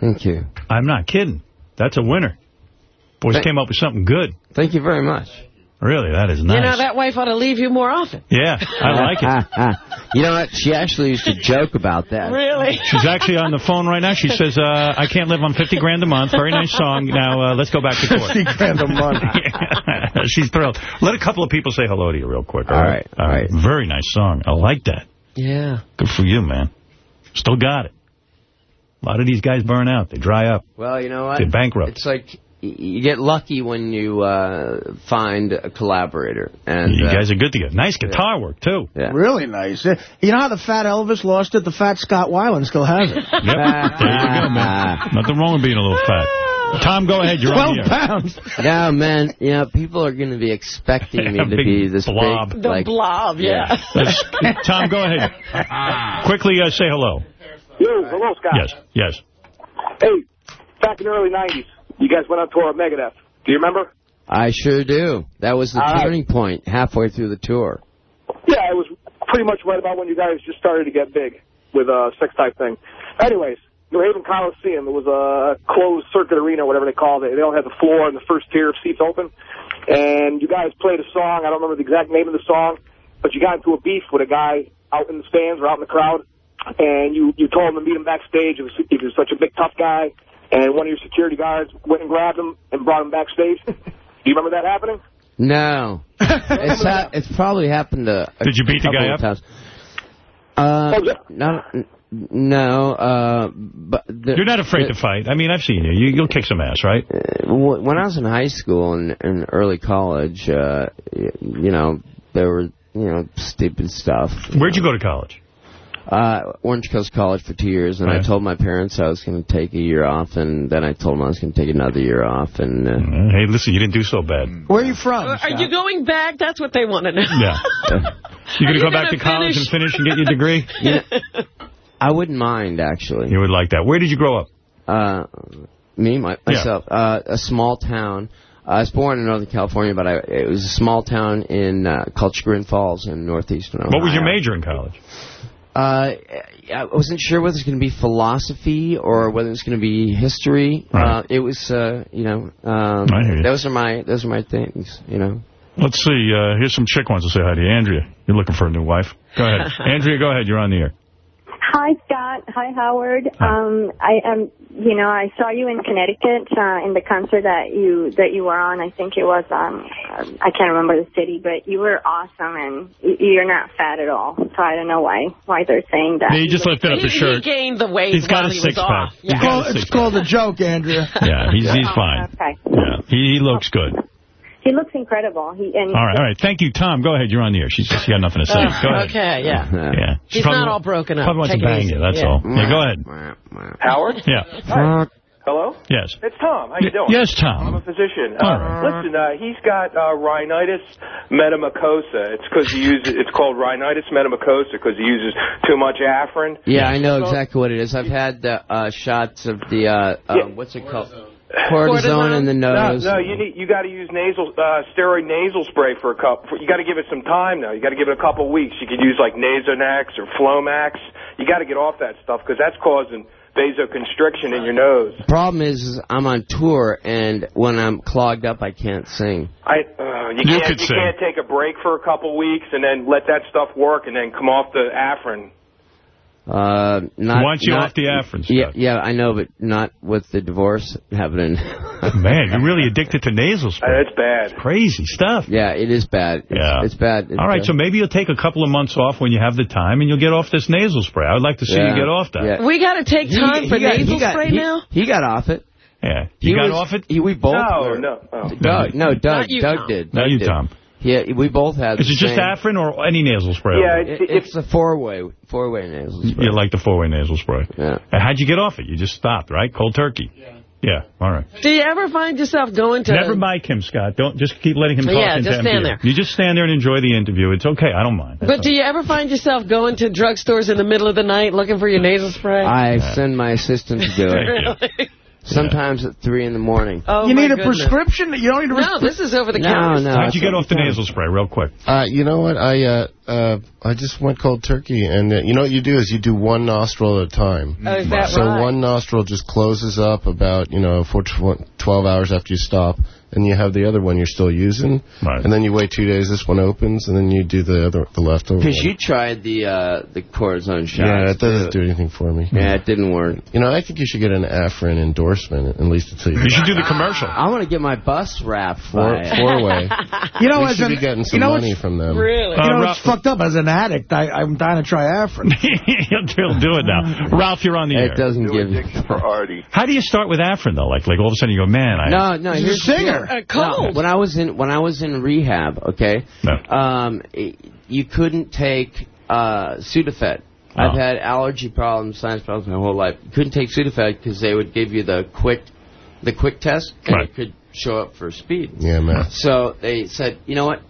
Thank you. I'm not kidding. That's a winner. Boys Thank- came up with something good. Thank you very much. Really, that is nice. You know, that wife ought to leave you more often. yeah, I like it. (laughs) you know what? She actually used to joke about that. Really? She's actually on the phone right now. She says, uh, I can't live on 50 grand a month. Very nice song. Now, uh, let's go back to court. 50 grand a month. (laughs) She's thrilled. Let a couple of people say hello to you real quick. All All right, right. All right. Very nice song. I like that. Yeah. Good for you, man. Still got it. A lot of these guys burn out. They dry up. Well, you know what? They're bankrupt. It's like you get lucky when you uh, find a collaborator. And You uh, guys are good together. Nice guitar work, too. Yeah. Really nice. You know how the fat Elvis lost it? The fat Scott Weiland still has it. (laughs) Yep. there you go, man. (laughs) Nothing wrong with being a little fat. Tom, go ahead. You're 12 the air. pounds. (laughs) Yeah, man. You know, people are going to be expecting me to be this blob. big, The like, blob, yeah. Let's- Tom, go ahead. Quickly uh, say hello. Yo, hello, Scott. Yes, yes. Hey, back in the early 90s, you guys went on tour with Megadeth. Do you remember? I sure do. That was the All right. turning point halfway through the tour. Yeah, it was pretty much right about when you guys just started to get big with a sex type thing. Anyways, New Haven Coliseum, it was a closed circuit arena, whatever they call it. They don't have the floor and the first tier of seats open. And you guys played a song. I don't remember the exact name of the song, but you got into a beef with a guy out in the stands or out in the crowd. And you, you told him to meet him backstage. He was, he was such a big, tough guy. And one of your security guards went and grabbed him and brought him backstage. (laughs) Do you remember that happening? No. (laughs) it's ha- it's probably happened to a Did you beat the couple guy of up? Times. Uh, no, no, uh, but the, You're not afraid to fight. I mean, I've seen you. you you'll kick some ass, right? when I was in high school and, and early college, uh, you know, there were, you know, stupid stuff. Where'd you go to college? Uh, Orange Coast College for two years, and I told my parents I was going to take a year off, and then I told them I was going to take another year off, and uh, Hey, listen, you didn't do so bad. Where are you from? Are you going back? That's what they want to know. Yeah. (laughs) You going to go back to gonna college and finish? finish and get your degree? (laughs) I wouldn't mind actually. You would like that. Where did you grow up? Uh, me, my, Yeah. myself, uh, a small town. I was born in Northern California, but I, it was a small town in uh, called Chagrin Falls in northeastern Ohio. What was your major in college? Uh, I wasn't sure whether it was going to be philosophy or whether it was going to be history. Right. Uh, it was, uh, you know, um, you. those are my those are my things, you know. Let's see. Uh, here's some chick wants to say hi to you. Andrea, you're looking for a new wife. Go ahead. (laughs) Andrea, go ahead. You're on the air. Hi, Scott. Hi, Howard. Um, I am, you know, I saw you in Connecticut uh, in the concert that you that you were on. I think it was, um, I can't remember the city, but you were awesome, and you're not fat at all. So I don't know why why they're saying that. Yeah, he just lifted up He, his shirt. he gained the weight He's got a six pack. Yeah. got a Well, six it's called a joke, Andrea. Yeah, he's he's Oh, fine. Okay. Yeah, he, he looks good. He looks incredible. He and All right, all right. Thank you, Tom. Go ahead. You're on the air. She's she got nothing to say. Oh, Go ahead. okay, yeah. (laughs) Yeah. She He's probably not all broken up. Probably wants Take to bang you. That's Yeah. all. Yeah, go ahead. Howard? Yeah. Hi. Hello? Yes. It's Tom. How you doing? yes, Tom. I'm a physician. All Uh, right. Listen, uh, he's got uh, rhinitis medicamentosa. It's because he uses. It's called rhinitis medicamentosa because he uses too much Afrin. Yeah, I know So- exactly what it is. I've had the uh, shots of the uh, uh, Yeah. what's it called? Cortisone in the nose. No, no, you need you got to use nasal uh, steroid nasal spray for a couple. You got to give it some time now. You got to give it a couple weeks. You could use like Nasonex or Flomax. You got to get off that stuff because that's causing vasoconstriction in your nose. The problem is, is I'm on tour, and when I'm clogged up, I can't sing. I uh, you, You can't could you sing. can't take a break for a couple weeks and then let that stuff work and then come off the Afrin. Uh, not, Why don't you not- off the Afrin Yeah, stuff? yeah, I know, but not with the divorce happening. (laughs) Man, you're really addicted to nasal spray. Uh, That's bad. Crazy stuff. yeah, it is bad. It's, Yeah. it's bad. It's All right, bad. so maybe you'll take a couple of months off when you have the time, and you'll get off this nasal spray. I would like to see Yeah. you get off that. Yeah. We got to take time he for got- he nasal got- spray he- now? He got off it. Yeah. You He got was- off it? He, we both No, were. no. Oh. Doug, no, Doug. Not you, Doug Tom. did. Not Doug you, did. Tom. Yeah, we both had. Is the it just Afrin or any nasal spray? Yeah, It, it's, it's a four-way, four-way nasal spray. You like the four-way nasal spray. Yeah. And how'd you get off it? You just stopped, right? Cold turkey. Yeah. Yeah, all right. Do you ever find yourself going to... Never mic him, Scott. Don't just keep letting him talk Yeah, just stand there. You just stand there and enjoy the interview. It's okay. I don't mind. But do you ever find yourself going to drugstores in the middle of the night looking for your nasal spray? I send my assistant to do it. Thank (laughs) you. Sometimes at 3 in the morning. Oh, you my need a goodness. prescription? You don't need a prescription? No, prescription? this is over the No, counter. no. How'd you get off the nasal spray, real quick? Uh, you know what? I uh, uh, I just went cold turkey, and uh, you know what you do is you do one nostril at a time. Oh, is that so right? one nostril just closes up about you know for tw 12 hours after you stop, and you have the other one you're still using, Right. and then you wait two days. This one opens, and then you do the other the leftover. Because you tried the uh, the cortisone shot. yeah, it doesn't do anything for me. Yeah, it didn't work. You know, I think you should get an Afrin endorsement at least until you. You should do the commercial. I want to get my bus wrapped Four, by it. four way. (laughs) You know, we as should an, be getting some you know money from them. Really? You Uh, know, Ralph- it's fucked up. As an addict, I, I'm dying to try Afrin. (laughs) he'll, he'll do it now. Ralph, you're on the air. It doesn't New give. addiction for Artie. How do you start with Afrin, though? Like, like all of a sudden you go, man, I... No, no. He's a Here's the singer. deal. A cold. No, when I was in when I was in rehab, okay, No. um, you couldn't take uh, Sudafed. Oh. I've had allergy problems, sinus problems my whole life. You couldn't take Sudafed because they would give you the quick, the quick test, and Right. it could show up for speed. Yeah, man. So they said, you know what,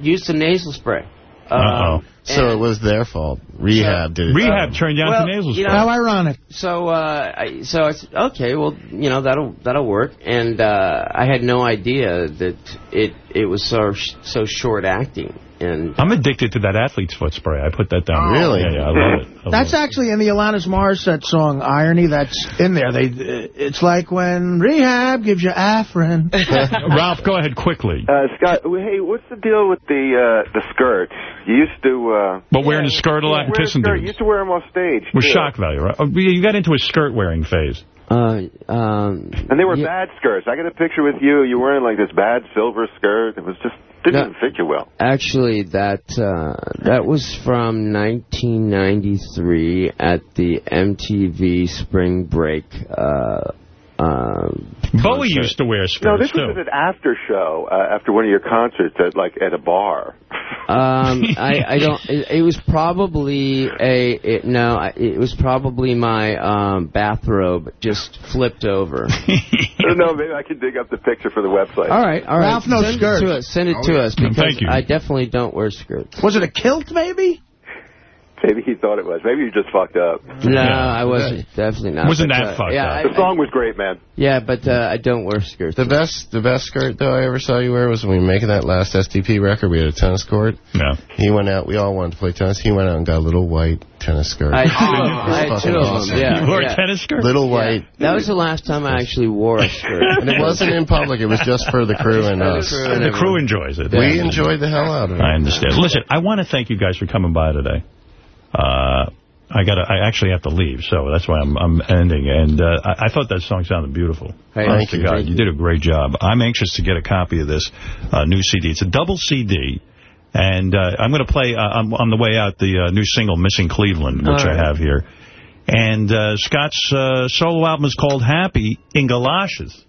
use the nasal spray. Um, Uh-oh. So it was their fault. Rehab did it. Rehab turned you on Well, to nasal you know- How ironic. So, uh, I, so I said, okay, well, you know, that'll that'll work. And uh, I had no idea that it it was so so short acting. And I'm addicted to that athlete's foot spray. I put that down. Really? Yeah, yeah, I love it. I That's love it. actually in the Alanis Morissette song "Irony." That's in there. They, it's like when rehab gives you Afrin. (laughs) (laughs) Ralph, go ahead quickly. Uh, Scott, hey, what's the deal with the uh, the skirt? You used to. Uh, But wearing a skirt a lot and wear a kissing skirt. You dudes. used to wear them off stage. With too. shock value, right? Oh, you got into a skirt-wearing phase. uh, um, And they were yeah, bad skirts. I got a picture with you. You were wearing like this bad silver skirt. It was just didn't No. even fit you well. Actually, that uh, that was from 1993 at the MTV Spring Break. Uh, um, Bowie concert. used to wear skirts, No, this too. was an after show uh, after one of your concerts at like at a bar. Um, (laughs) I, I don't. It, it was probably a it, no. It was probably my um, bathrobe just flipped over. (laughs) no, maybe I can dig up the picture for the website. All right, all right. Ralph, no Send skirts. It to us. Send it Oh, to yeah. us because Thank you. I definitely don't wear skirts. Was it a kilt, maybe? Maybe he thought it was. Maybe you just fucked up. No, I wasn't. Definitely not. Wasn't But, that uh, fucked yeah, up? I- The song was great, man. Yeah, but uh, I don't wear skirts. The best, the best skirt though I ever saw you wear was when we were making that last STP record. We had a tennis court. Yeah. He went out. We all wanted to play tennis. He went out and got a little white tennis skirt. I had two of them. It was I had fucking two of awesome. Yeah, you wore yeah. a tennis skirt? Little Yeah. white. That was the last time I actually wore a skirt. (laughs) And it wasn't in public. It was just for the crew and us. And the crew enjoys it. We enjoyed the hell out of it. I understand. Listen, I want to thank you guys for coming by today. Uh, I got. I actually have to leave, so that's why I'm, I'm ending. And uh, I, I thought that song sounded beautiful. Hey, Honest thank you. God, Thank you did a great job. I'm anxious to get a copy of this uh, new CD. It's a double CD. And uh, I'm going to play, uh, on, on the way out, the uh, new single, Missing Cleveland, which right. I have here. And uh, Scott's uh, solo album is called Happy in Galoshes.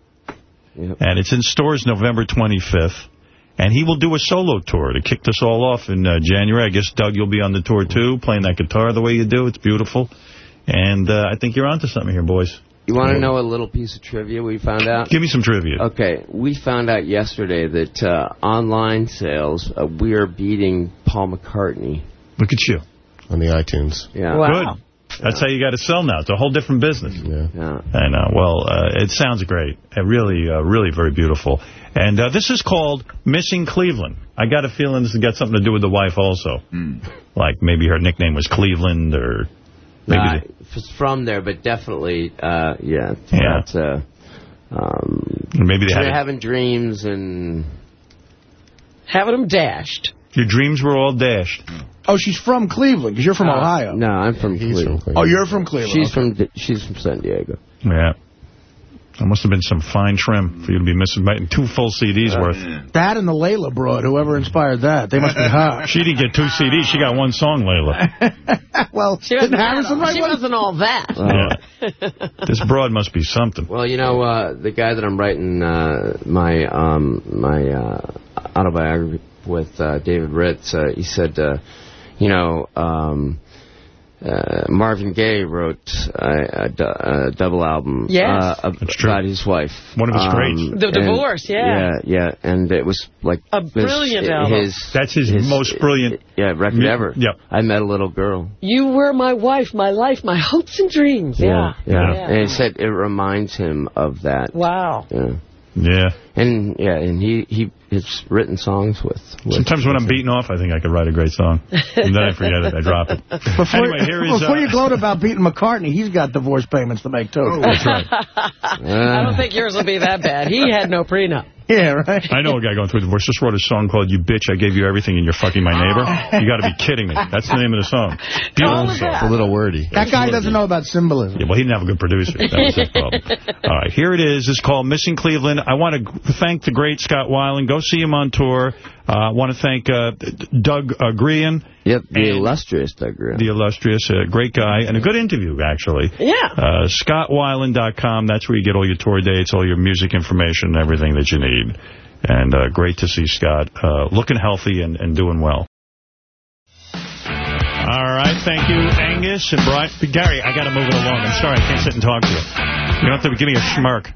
Yep. And it's in stores November 25th. And he will do a solo tour to kick this all off in uh, January. I guess, Doug, you'll be on the tour, too, playing that guitar the way you do. It's beautiful. And uh, I think you're onto something here, boys. You want to know a little piece of trivia we found out? Give me some trivia. Okay, we found out yesterday that uh, online sales, uh, we are beating Paul McCartney. Look at you. On the iTunes. Yeah. Good. That's how you got to sell now. It's a whole different business. Yeah. Yeah. I know. Well, uh, it sounds great. Uh, really, uh, really very beautiful. And uh, this is called Missing Cleveland. I got a feeling this has got something to do with the wife also. Like maybe her nickname was Cleveland or maybe... Uh, the- it's from there, but definitely, uh, yeah. Yeah. That's, uh, um, maybe they they're having dreams and... Having them dashed. Your dreams were all dashed. Oh, she's from Cleveland, because you're from Uh, Ohio. No, I'm from He's Cleveland. from Oh, you're from Cleveland. She's okay. from she's from San Diego. Yeah. That must have been some fine trim for you to be missing by- two full CDs worth. That and the Layla broad, whoever inspired that. They must be (laughs) hot. She didn't get two CDs. She got one song, Layla. (laughs) well, She didn't wasn't, Harrison write she one? wasn't all that. Yeah. (laughs) This broad must be something. Well, you know, uh, the guy that I'm writing uh, my um, my uh, autobiography with, uh, David Ritz, uh, he said, uh, you know, um, uh, Marvin Gaye wrote uh, a, a double album Yes. uh, ab- about his wife. One of his greats. The divorce, yeah. Yeah, yeah, and it was like A his- brilliant album. His, That's his most brilliant yeah record mu- ever. Yep. I met a little girl. You were my wife, my life, my hopes and dreams. Yeah. yeah. And he said it reminds him of that. Wow. Yeah. Yeah. And yeah, and he he has written songs with. with Sometimes when I'm beaten off, I think I could write a great song. And then I forget it. I drop it. (laughs) Before, Anyway, here is... before uh, you gloat about beating McCartney, he's got divorce payments to make, too. Oh, that's right. (laughs) I don't think yours will be that bad. He had no prenup. (laughs) Yeah, right. I know a guy going through divorce. Just wrote a song called You Bitch, I Gave You Everything and You're Fucking My Neighbor. Oh. You got to be kidding me. That's the name of the song. (laughs) Beautiful song. It's a little wordy. That guy doesn't know about symbolism. Yeah, well, he didn't have a good producer. That was his problem. (laughs) All right, here it is. It's called Missing Cleveland. I want to thank the great Scott Weiland. Go see him on tour. Uh, I want to thank uh, Doug uh, Grean. Yep, the illustrious Doug Grean. The illustrious, uh, great guy, and a good interview, actually. Yeah. Uh, ScottWeiland.com. That's where you get all your tour dates, all your music information, everything that you need. And uh, great to see Scott uh, looking healthy and, and doing well. All right, thank you, Angus and Brian. Gary, I got to move it along. I'm sorry, I can't sit and talk to you. You don't have to give me a smirk.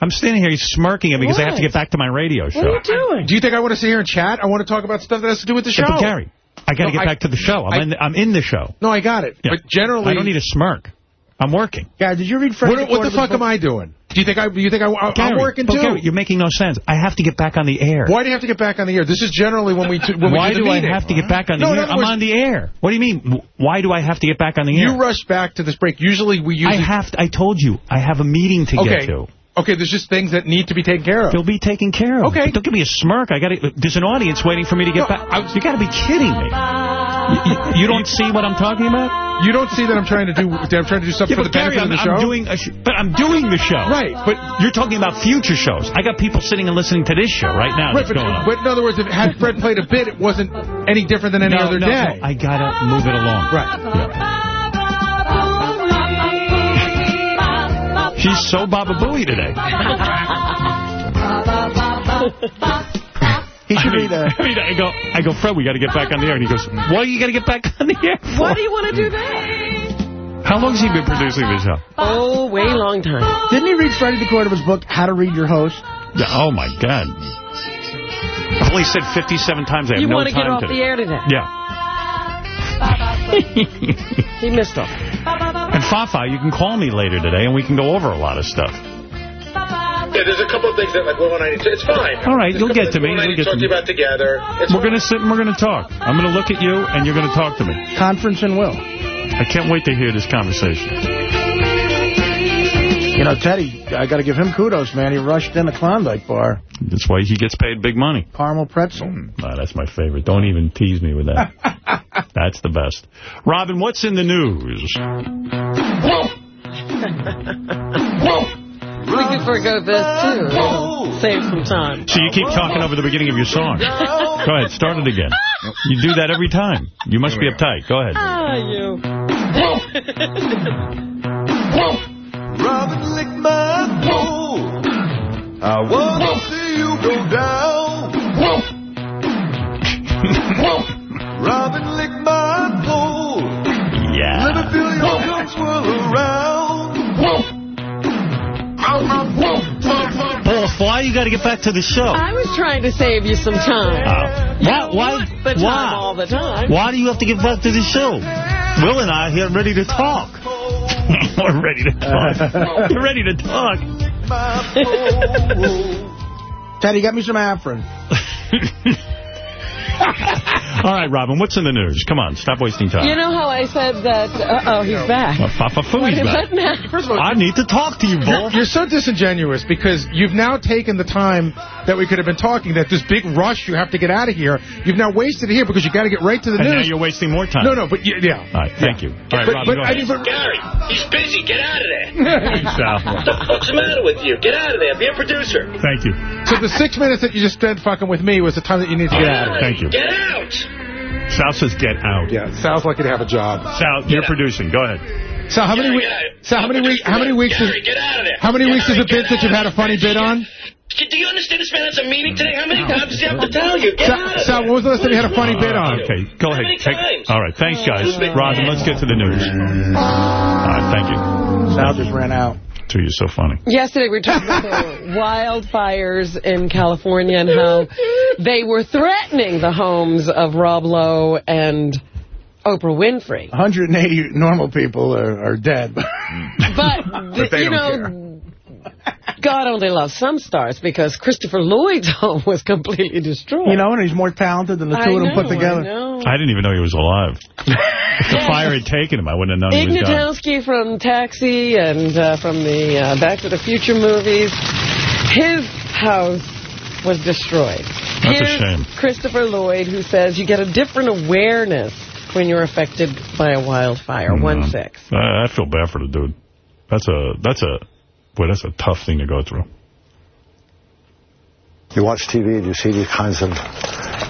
I'm standing here, he's smirking at me because I have to get back to my radio show. What are you doing? Do you think I want to sit here and chat? I want to talk about stuff that has to do with the show. Yeah, but Gary, I got to No, get I- back to the show. I'm, I- in, the, I'm in the show. No, I got it. Yeah. But generally... I don't need a smirk. I'm working. Gary, did you read What, what the fuck am I doing? Do you think I? Do you think I, I, am working too? Gary, you're making no sense. I have to get back on the air. Why do you have to get back on the air? This is generally when we when Why we do do I have to get back on the No, air? I'm words- on the air. What do you mean? Why do I have to get back on the air? You rush back to this break. Usually we use. I have. To, I told you. I have a meeting to okay. get to. Okay, there's just things that need to be taken care of. They'll be taken care of. Okay. But don't give me a smirk. I got. There's an audience waiting for me to get back. you got to be kidding me. You- you don't see what I'm talking about? You don't see that I'm trying to do. That I'm trying to do something Yeah, for the Gary, benefit I'm, of the show. I'm doing a sh but I'm doing the show. Right, but you're talking about future shows. I got people sitting and listening to this show right now. Right, that's but, going on. but in other words, if had Fred played a bit, it wasn't any different than any no, other no, day. no, I gotta move it along. Right. She's so Baba Booey today. (laughs) (laughs) He should I mean, be the... (laughs) I mean, I go, I go, Fred, we got to get back on the air. And he goes, why you got to get back on the air for? Why do you want to do that? How long has he been producing this show? Oh, way long time. Didn't he read Freddie DeCordova's book, How to Read Your Host? Yeah, oh, my God. I've only said 57 times I have You no want to get off today. the air today? Yeah. (laughs) He missed off. And Fafa, you can call me later today, and we can go over a lot of stuff. Yeah, there's a couple of things that like Will and I need to. It's fine. All right, There's you'll get to me, Will and I you'll need to get talk to to you about together. It's We're going to sit and we're going to talk. I'm going to look at you, and you're going to talk to me. Conference and Will. I can't wait to hear this conversation. You know, Teddy, I got to give him kudos, man. He rushed in a Klondike bar. That's why he gets paid big money. Caramel pretzel. Ah, that's my favorite. Don't even tease me with that. (laughs) that's the best. Robin, what's in the news? (laughs) We could forego this, too. Save some time. So you keep talking over the beginning of your song. Go ahead, start it again. You do that every time. You must be uptight. Go ahead. Ah, you. (laughs) Robin lick my pole. I wanna see you go down. (laughs) Robin lick my pole. Yeah. Let me feel your gums swirl around. Boss, why you got to get back to the show? I was trying to save you some time. Uh, You why- why- the time why? all the time. Why do you have to get back to the show? Will and I are here ready to talk. (laughs) We're ready to talk. (laughs) We're ready to talk. Teddy, get me some Afrin. (laughs) (laughs) All right, Robin, what's in the news? Come on, stop wasting time. You know how I said that, uh-oh, he's back. Well, Papa Fooey's back. Now? First of all, I need to talk to you, You're, Bull. you're so disingenuous because you've now taken the time that we could have been talking, that this big rush you have to get out of here, you've now wasted it here because you got to get right to the And now you're wasting more time. no, no, but you, yeah. All right, thank you. All right, But- Robin, but go I ahead. mean, but- Gary, he's busy. Get out of there. Sal. (laughs) What the fuck's the matter with you? Get out of there. Be a producer. Thank you. So the six minutes that you just spent fucking with me was the time that you need to get out of. Thank you. Get out. Sal says get out. Yeah, sounds like you'd have a job. Sal, you're producing. Go ahead. So how many Gary, weeks? So how many weeks? How many weeks? Gary, is, get out of there. How many weeks has it been since you've had a funny there. bit on? Do you understand this man has a meeting today? How many times do you have to tell you? Get So, out of so there. when was the last time you had a funny bit on? Okay, go ahead. many Take- times? all right, thanks, guys. Robin, let's get to the news. All right, thank you. Sal just ran out. Two, you're so funny. Yesterday we talked about the (laughs) wildfires in California and how they were threatening the homes of Rob Lowe and Oprah Winfrey. 180 normal people are, are dead. (laughs) But, But they you don't know, God only loves some stars because Christopher Lloyd's (laughs) home was completely destroyed. You know, and he's more talented than the two I of them put together. I know. I didn't even know he was alive. (laughs) if the fire had taken him, I wouldn't have known he was gone. Ignatowski from Taxi and uh, from the uh, Back to the Future movies, his house was destroyed. That's a shame. Christopher Lloyd, who says you get a different awareness when you're affected by a wildfire. Mm-hmm. One six. I, I feel bad for the dude. That's a that's a boy. That's a tough thing to go through. You watch TV and you see these kinds of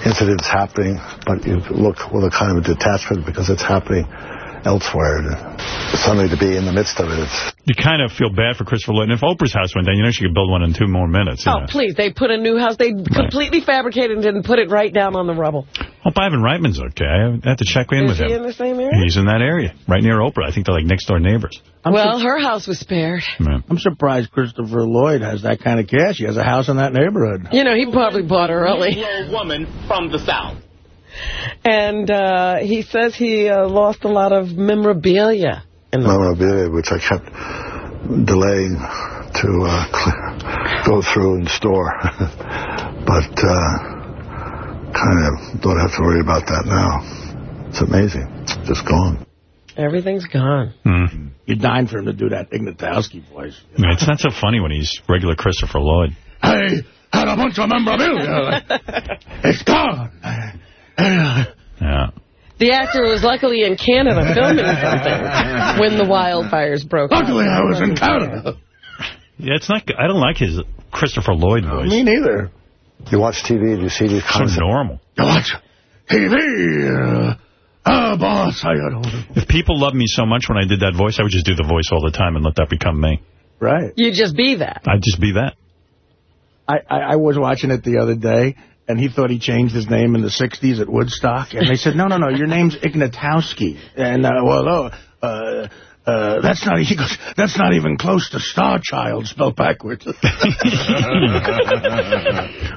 incidents happening, but you look with a kind of a detachment because it's happening elsewhere. And suddenly to be in the midst of it, You kind of feel bad for Christopher Lloyd. And if Oprah's house went down, you know she could build one in two more minutes. Oh, know. please. They put a new house. They completely fabricated it and put it right down on the rubble. Hope Ivan Reitman's okay. I have to check in Is with he him. in the same area? He's in that area, right near Oprah. I think they're like next door neighbors. well, her house was spared. I'm surprised Christopher Lloyd has that kind of cash. He has a house in that neighborhood. You know, he probably bought her early. Negro woman from the South. And uh, he says he uh, lost a lot of memorabilia. memorabilia which I kept delaying to uh, go through and store. (laughs) but uh, kind of don't have to worry about that now. It's amazing. It's just gone. Everything's gone. Hmm. You're dying for him to do that Ignatowski voice. Yeah, it's not so funny when he's regular Christopher Lloyd. I had a bunch of memorabilia. (laughs) it's gone. Yeah. The actor was luckily in Canada filming something when the wildfires broke out. Luckily, I was in Canada. Yeah, it's not. I don't like his Christopher Lloyd voice. Me neither. You watch TV and you see these So kinds of... normal. You watch TV. Ah, boss, I don't If people loved me so much when I did that voice, I would just do the voice all the time and let that become me. Right. You'd just be that. I'd just be that. I, I, I was watching it the other day, and he thought he changed his name in the 60s at Woodstock. And they said, no, no, no, your name's Ignatowski. And, uh, well, oh, uh, uh, that's not, he goes, that's not even close to Star Child spelled backwards. (laughs)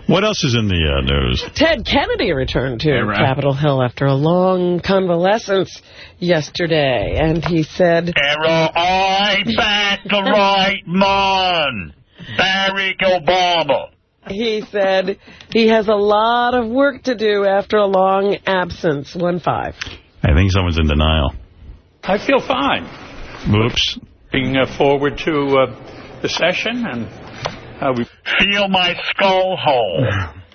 What else is in the uh, news? Ted Kennedy returned to right. Capitol Hill after a long convalescence yesterday, and he said... Error, I back the (laughs) right man. Barack Obama. He said he has a lot of work to do after a long absence. One five. I think someone's in denial. I feel fine. Oops. Looking uh, forward to uh, the session and how we feel my skull hole.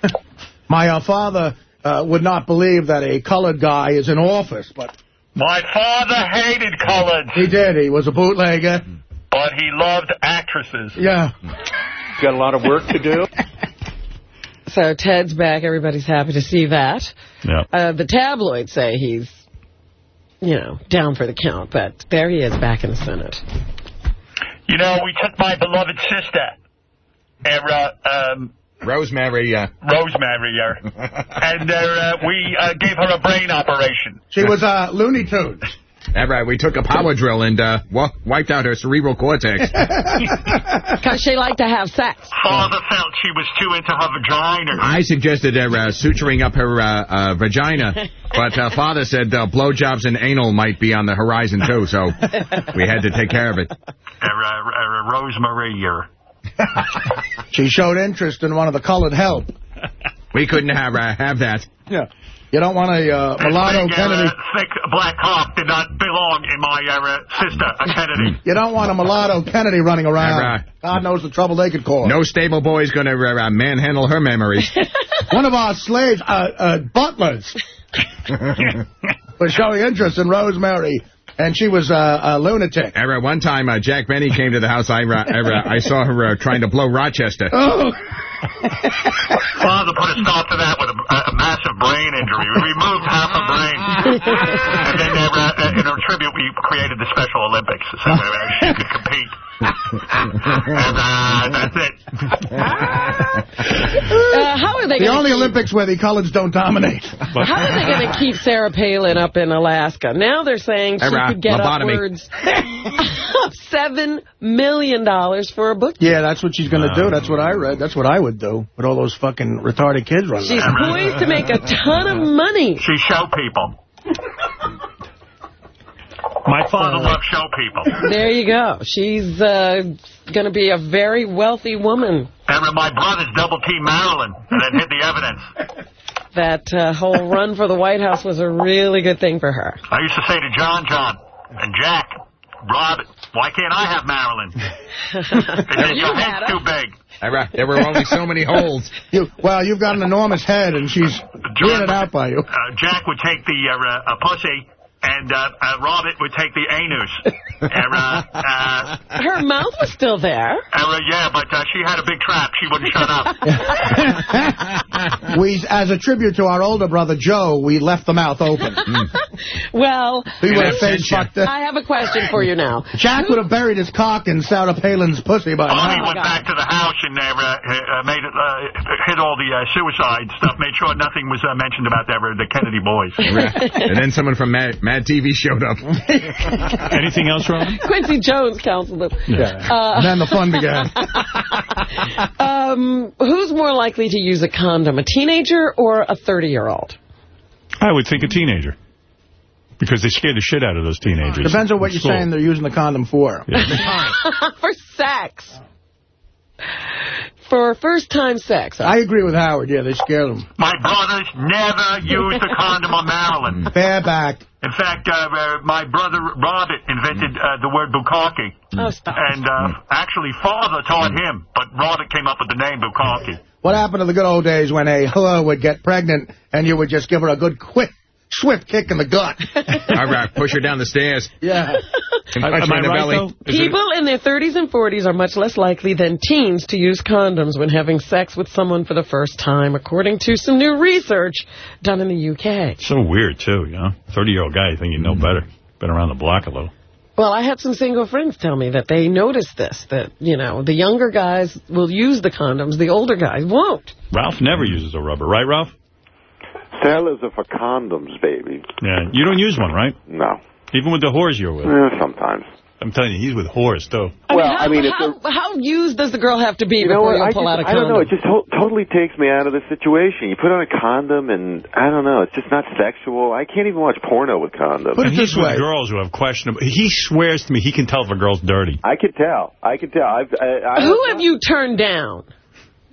(laughs) My uh, father uh, would not believe that a colored guy is in office, but... My father hated coloreds. He did. He was a bootlegger. But he loved actresses. Yeah. Got a lot of work to do. (laughs) So Ted's back. Everybody's happy to see that. Yeah. Uh, the tabloids say he's, you know, down for the count, but there he is back in the Senate. You know, we took my beloved sister, Era, um, Rosemary. Uh, Rosemary, uh, (laughs) and uh, we uh, gave her a brain operation. She was uh, Looney Tunes. All right, we took a power drill and uh, wa- wiped out her cerebral cortex. (laughs) Because she liked to have sex. Father felt she was too into her vagina. I suggested uh, uh, suturing up her uh, uh, vagina, but uh, father said uh, blowjobs and anal might be on the horizon, too, so we had to take care of it. Era, era, Rosemary, She showed interest in one of the colored help. We couldn't have uh, have that. Yeah. You don't want a uh, mulatto big, Kennedy. Uh, thick black cock did not belong in my uh, sister, uh, Kennedy. (laughs) You don't want a mulatto Kennedy running around. God knows the trouble they could cause. No stable boy's going to uh, manhandle her memories. (laughs) One of our slaves, uh, uh, butlers, (laughs) was showing interest in Rosemary, and she was uh, a lunatic. Era, one time, uh, Jack Benny came to the house. I, uh, era, I saw her uh, trying to blow Rochester. Oh. Father put a stop to that with a, a massive brain injury. We removed half a brain. (laughs) and then uh, uh, in a tribute, we created the Special Olympics so that uh, she could compete. And uh, that's it. Uh, how are they The only keep, Olympics where the colors don't dominate. how are they going (laughs) to keep Sarah Palin up in Alaska? Now they're saying she Hey, could get lobotomy. upwards of $7 million for a book. Yeah, that's what she's going to do. That's what I read. That's what I would do with all those fucking retarded kids running She's around. poised to make a ton of money. She show people. My father loved show people. There you go. She's uh, going to be a very wealthy woman. And my brothers double team Marilyn and then hid the evidence. That uh, whole run for the White House was a really good thing for her. I used to say to John, John, and Jack, Rob, why can't I have Marilyn? (laughs) They said, your head's too big. There were only so many holes. You, well, you've got an enormous head, and she's weirded out by you. Uh, Jack would take the uh, uh, pussy, and uh, uh, Robert would take the anus. And, uh, uh, Her mouth was still there. uh, yeah, but uh, she had a big trap. She wouldn't shut up. (laughs) we, as a tribute to our older brother Joe, we left the mouth open. (laughs) Well, He would have face fucked it. I have a question for you now. Jack would have buried his cock in Sarah Palin's pussy by Bonnie now. went back to the house and uh, uh, made it, uh, hit all the uh, suicide stuff, made sure nothing was uh, mentioned about the, the Kennedy boys. (laughs) and then someone from Mad, Mad TV showed up. (laughs) Anything else, Robin? Quincy Jones counseled them. Yeah. Uh, then the fun began. (laughs) um, who's more likely to use a condom, a teenager or a 30-year-old? I would think a teenager. Because they scare the shit out of those teenagers. Depends on what you're saying they're using the condom for. (laughs) for sex. For first-time sex. I agree with Howard. Yeah, they scare them. My brothers never used a condom on Marilyn. (laughs) Bareback. In fact, uh, uh, my brother Robert invented uh, the word bukkake. Oh, stop. And uh, actually, father taught him, but Robert came up with the name bukkake. What happened to the good old days when a hello would get pregnant and you would just give her a good quick, swift kick in the gut? (laughs) All right, push her down the stairs. Yeah. And punch her in the belly. People in their 30s and 40s are much less likely than teens to use condoms when having sex with someone for the first time, according to some new research done in the UK. So weird, too, you know? 30-year-old guy, you think you know mm-hmm. better. Been around the block a little. Well, I had some single friends tell me that they noticed this, that, you know, the younger guys will use the condoms, the older guys won't. Ralph never uses a rubber, right, Ralph? Sailors are for condoms, baby. Yeah. You don't use one, right? No. Even with the whores you're with. Eh, sometimes. I'm telling you, he's with whores, though. I Well, how, I mean, if how, how used does the girl have to be You know before what? you pull just, out a I condom? I don't know. It just to totally takes me out of the situation. You put on a condom, and I don't know. It's just not sexual. I can't even watch porno with condoms. and he's with girls who have questionable... He swears to me he can tell if a girl's dirty. I can tell. I can tell. I've, I, I, Who have you turned down?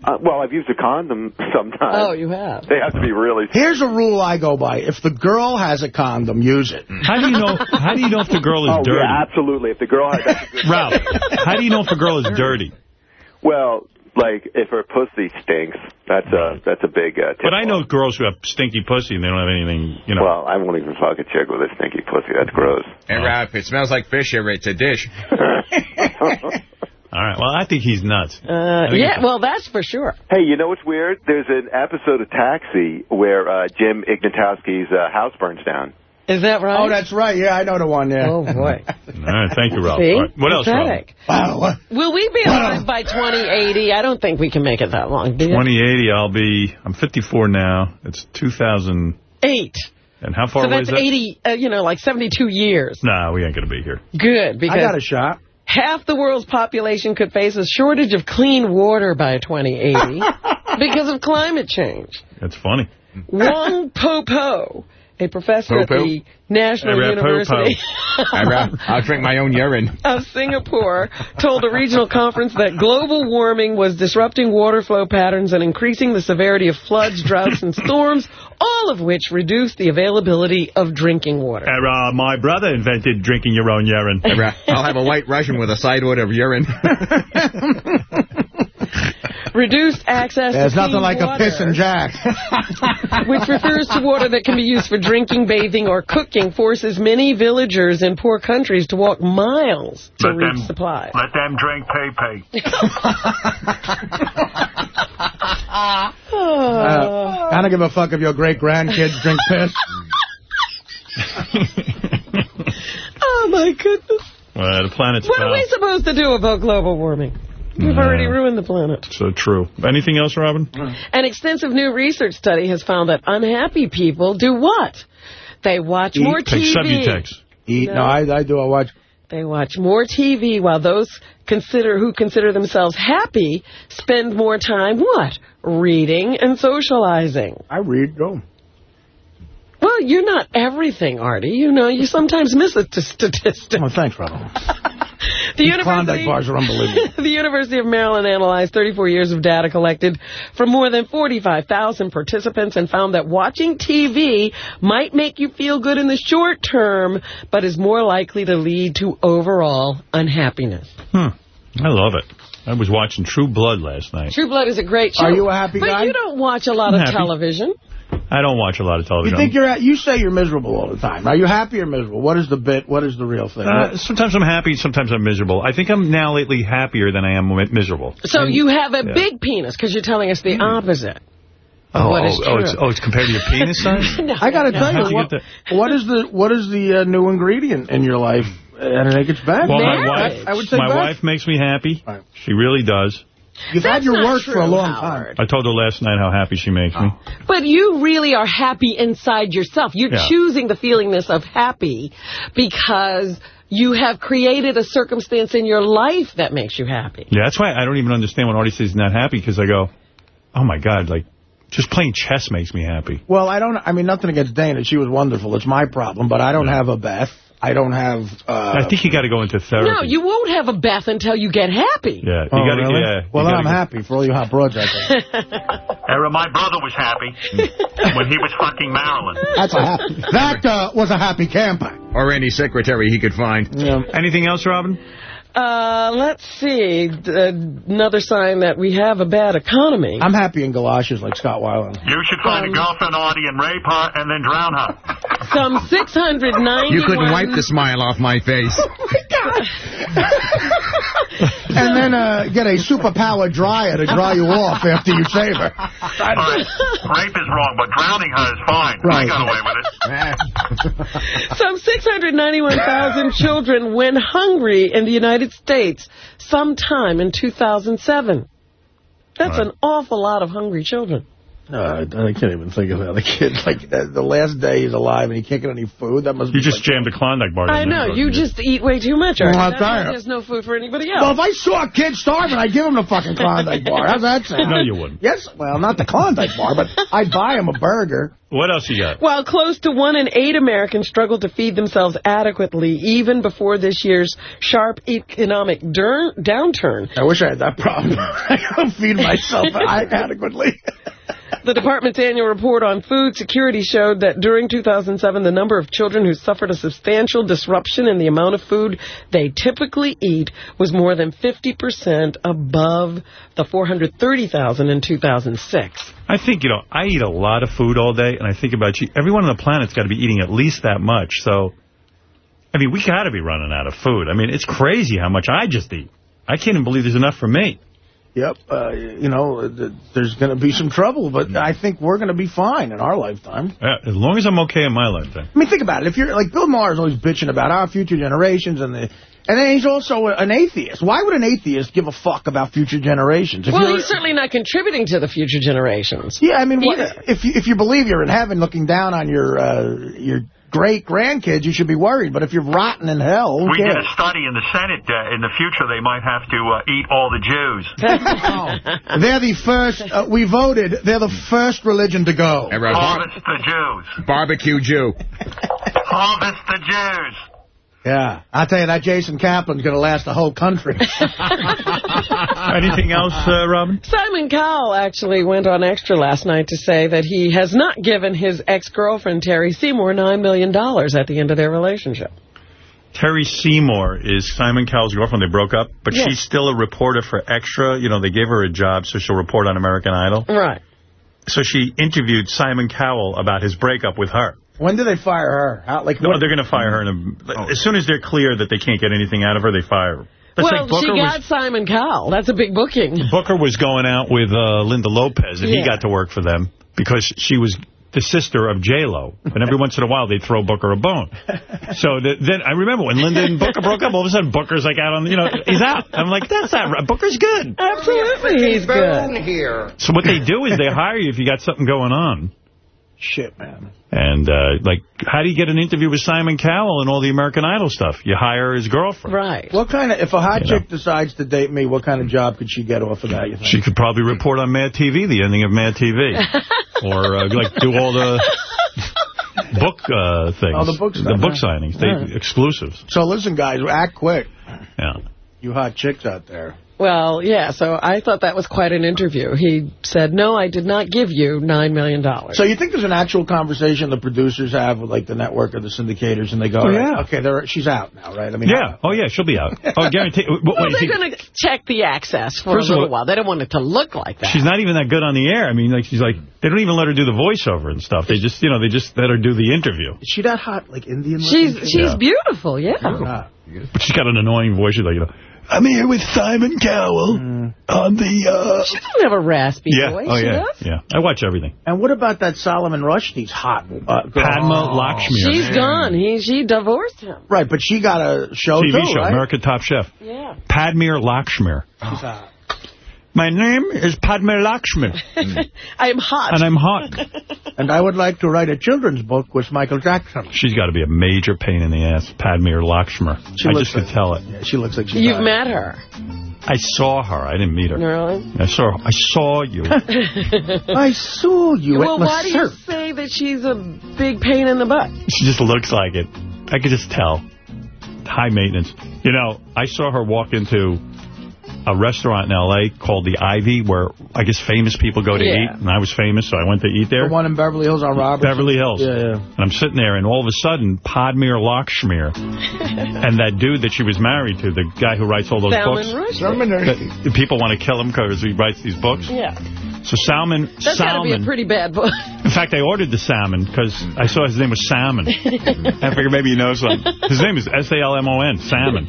Uh, well, I've used a condom (laughs) sometimes. Oh, you have. They have to be really. (laughs) Here's a rule I go by. If the girl has a condom, use it. How do you know How do you know if the girl is (laughs) oh, dirty? yeah, absolutely. If the girl has, that's a good Ralph, how do you know if a girl is dirty? Well, like if her pussy stinks, that's a that's a big uh, tip. But I know girls who have stinky pussy and they don't have anything, you know. Well, I won't even fuck a chick with a stinky pussy. That's gross. And Ralph, it smells like fish here. It's a dish. All right, well, I think he's nuts. Uh, yeah, well, that's for sure. Hey, you know what's weird? There's an episode of Taxi where uh, Jim Ignatowski's uh, house burns down. Is that right? Oh, that's right. Yeah, I know the one, yeah. Oh, boy. (laughs) All right, thank you, Ralph. See? All right, What else, Ralph? Wow. What? Will we be alive by 2080? I don't think we can make it that long, do you? 2080, I'll be, I'm 54 now. It's 2000. Eight. And how far So away that's is that? 80, uh, you know, like 72 years. Nah, we ain't going to be here. Good, because I got a shot. Half the world's population could face a shortage of clean water by 2080 (laughs) because of climate change. That's funny. Wong Po-Po, a professor at Po-Po? the National Hey, Ralph, University Hey, Ralph, I'll drink my own urine. (laughs) of Singapore, told a regional conference that global warming was disrupting water flow patterns and increasing the severity of floods, droughts, and storms, all of which reduce the availability of drinking water. Uh, my brother invented drinking your own urine. I'll have a white Russian with a side order of urine. (laughs) Reduced access There's to nothing clean like a piss and jack. (laughs) which refers to water that can be used for drinking, bathing, or cooking, forces many villagers in poor countries to walk miles to Let reach them- supplies. Let them drink pay-pay. (laughs) Uh, I don't give a fuck if your great grandkids drink piss. (laughs) oh, my goodness. Uh, the planet's What are we supposed to do about global warming? We've Yeah. already ruined the planet. So true. Anything else, Robin? An extensive new research study has found that unhappy people do what? They watch more Take TV. Subutex. Eat. No. No, I, I do. I watch. They watch more TV while those consider who consider themselves happy spend more time what? Reading and socializing. I read. Go. Well, you're not everything, Artie. You know, you sometimes miss a t- statistic. Oh, thanks, Robin. (laughs) The These University, Klondike bars are unbelievable. (laughs) the University of Maryland analyzed 34 years of data collected from more than 45,000 participants and found that watching TV might make you feel good in the short term, but is more likely to lead to overall unhappiness. Hmm. I love it. I was watching True Blood last night. True Blood is a great show. Are you a happy but guy? you don't watch a lot I'm of happy. television. I don't watch a lot of television. You think you're at, you say you're miserable all the time. Are you happy or miserable? What is the bit? What is the real thing? Uh, sometimes I'm happy, sometimes I'm miserable. I think I'm now lately happier than I am miserable. So you have a Yeah. big penis because you're telling us the opposite. Oh, What is oh, oh, it's, true. oh, it's compared to your penis size? (laughs) I got to no. tell How'd you, you what, what is the what is the uh, new ingredient in your life? And I think it's bad. Well, my wife, I would say my bad. wife makes me happy. She really does. You've had That's your not work for a true, long Howard. time. I told her last night how happy she makes me. Oh. But you really are happy inside yourself. You're Yeah. choosing the feelingness of happy because you have created a circumstance in your life that makes you happy. Yeah, that's why I don't even understand when Artie says he's not happy, because I go, oh, my God, like, just playing chess makes me happy. Well, I don't. I mean, nothing against Dana. She was wonderful. It's my problem, but I don't have a Beth. I don't have. Uh, I think you got to go into therapy. No, you won't have a bath until you get happy. Yeah, you Oh, got to. really? Yeah. Well, you then I'm gotta happy for all you hot broads out there. (laughs) Uh, my brother was happy (laughs) when he was fucking Marilyn. That's a happy. That uh, was a happy camper. Or any secretary he could find. Yeah. Anything else, Robin? Uh, let's see. D- another sign that we have a bad economy. I'm happy in galoshes like Scott Weiland. You should find a girlfriend, Artie, and rape her, and then drown her. Some 691... You couldn't wipe the smile off my face. (laughs) (laughs) And then uh, get a superpower dryer to dry you off after you shave her. All right. Rape is wrong, but drowning her is fine. I Right. got away with it. (laughs) Some 691,000 children went hungry in the United States sometime in 2007. That's Right. an awful lot of hungry children. Uh, I can't even think of that. The kid, like, the the last day he's alive and he can't get any food. That must You be just like, jammed a Klondike bar. I know. You just eat way too much, Well, Artie. I'll That's tell why you. there's no food for anybody else. Well, if I saw a kid starving, I'd give him the fucking Klondike bar. How's that (laughs) sound? No, you wouldn't. Yes, well, not the Klondike bar, but I'd buy him a burger. What else you got? While close to one in eight Americans struggle to feed themselves adequately, even before this year's sharp economic downturn, I wish I had that problem. (laughs) I don't feed myself (laughs) adequately. The department's annual report on food security showed that during 2007, the number of children who suffered a substantial disruption in the amount of food they typically eat was more than 50% above the 430,000 in 2006. I think, you know, I eat a lot of food all day, and I think about you. Everyone on the planet's got to be eating at least that much. So, I mean, we got to be running out of food. I mean, it's crazy how much I just eat. I can't even believe there's enough for me. Yep, uh, you know, th- there's going to be some trouble, but I think we're going to be fine in our lifetime. Yeah, as long as I'm okay in my lifetime. I mean, think about it. If you're like Bill Maher is always bitching about our future generations, and the, and then he's also an atheist. Why would an atheist give a fuck about future generations? If well, he's certainly not contributing to the future generations. yeah, I mean, what, if you, if you believe you're in heaven, looking down on your uh, your great grandkids, you should be worried. But if you're rotten in hell, who We did a study in the Senate. Uh, in the future, they might have to uh, eat all the Jews. (laughs) They're the first. Uh, we voted. They're the first religion to go. Harvest the Jews. Barbecue Jew. Harvest the Jews. Yeah, I'll tell you that Jason Kaplan's going to last the whole country. (laughs) Anything else, uh, Robin? Simon Cowell actually went on Extra last night to say that he has not given his ex-girlfriend, Terry Seymour, $9 million at the end of their relationship. Terry Seymour is Simon Cowell's girlfriend. They broke up, but Yes. she's still a reporter for Extra. You know, they gave her a job, so she'll report on American Idol. Right. So she interviewed Simon Cowell about his breakup with her. When do they fire her? How, like No, what- they're going to fire her. In a, As soon as they're clear that they can't get anything out of her, they fire her. That's well, like Booker she was got Simon Cowell. That's a big booking. Booker was going out with uh, Linda Lopez, and he got to work for them because she was the sister of J-Lo. And every once in a while, they'd throw Booker a bone. So th then I remember when Linda and Booker broke up, all of a sudden Booker's like out on, the, you know, he's out. I'm like, that's not right. Booker's good. Absolutely, he's good. here. So what they do is they hire you if you got something going on. Shit, man. And, uh, like, how do you get an interview with Simon Cowell and all the American Idol stuff? You hire his girlfriend. Right. What kind of, if a hot You chick decides to date me, what kind of job could she get off of that, you think? She could probably report on Mad TV, the ending of Mad TV. (laughs) or, uh, like, do all the (laughs) book uh, things. Oh, the book The book signings. They, Yeah. Exclusives. So listen, guys, act quick. Yeah. You hot chicks out there. Well, yeah, so I thought that was quite an interview. He said, no, I did not give you $9 million. So you think there's an actual conversation the producers have with, like, the network or the syndicators, and they go, Oh, right, yeah. okay, they're, she's out now, right? I mean, Yeah. Oh, yeah, she'll be out. Oh, (laughs) guarantee. Wait, well, wait, they're going to check the access for First a little all- while. They don't want it to look like that. She's not even that good on the air. I mean, like she's like, they don't even let her do the voiceover and stuff. They just, you know, they just let her do the interview. Is she that hot, like Indian? She's she's Yeah. beautiful, yeah. But she's got an annoying voice. She's like, you know, I'm here with Simon Cowell on the, uh... She doesn't have a raspy Yeah. voice. Oh, she yeah. does? Yeah. I watch everything. And what about that Solomon Rushdie's hot uh, girl? Padma Lakshmi. She's gone. He She divorced him. Right, but she got a show, TV too, show, right? American Top Chef. Yeah. Padmir Lakshmir. She's hot. My name is Padmir Lakshmir, (laughs) I am hot. and I'm hot. (laughs) And I would like to write a children's book with Michael Jackson. She's got to be a major pain in the ass, Padmir Lakshmir. She I looks just could tell it. Yeah, she looks like she's You've hot. met her. I saw her. I didn't meet her. Really? I saw I saw you. (laughs) I saw you well, at why do you say that she's a big pain in the butt? She just looks like it. I could just tell. High maintenance. You know, I saw her walk into a restaurant in L.A. called the Ivy, where I guess famous people go to Yeah. eat, and I was famous, so I went to eat there. The one in Beverly Hills on Robertson. Beverly Hills. Yeah, yeah. And I'm sitting there, and all of a sudden, Podmir Lakshmir (laughs) and that dude that she was married to, the guy who writes all those Salman books. Rushdie. people want to kill him because he writes these books. Yeah. So Salmon, That's got to be a pretty bad book. (laughs) In fact, I ordered the salmon because I saw his name was Salmon. (laughs) I figured maybe you know something. His name is S-A-L-M-O-N, Salmon.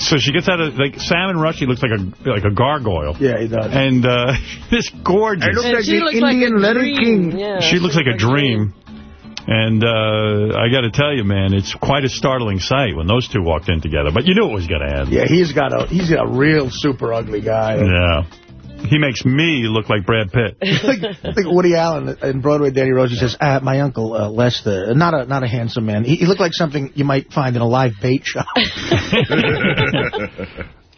So she gets out of, like, Salmon Rushdie looks like a like a gargoyle. Yeah, he does. And uh, (laughs) this gorgeous. I look And like she the looks like Indian a Larry dream. King. Yeah, she looks like a dream. And uh, I got to tell you, man, it's quite a startling sight when those two walked in together. But you knew it was going to happen. Yeah, he's got a he's a real super ugly guy. Yeah. He makes me look like Brad Pitt. (laughs) like, like Woody Allen in Broadway, Danny Rose, he says, uh, my uncle, uh, Lester, not a not a handsome man. He, he looked like something you might find in a live bait shop. (laughs)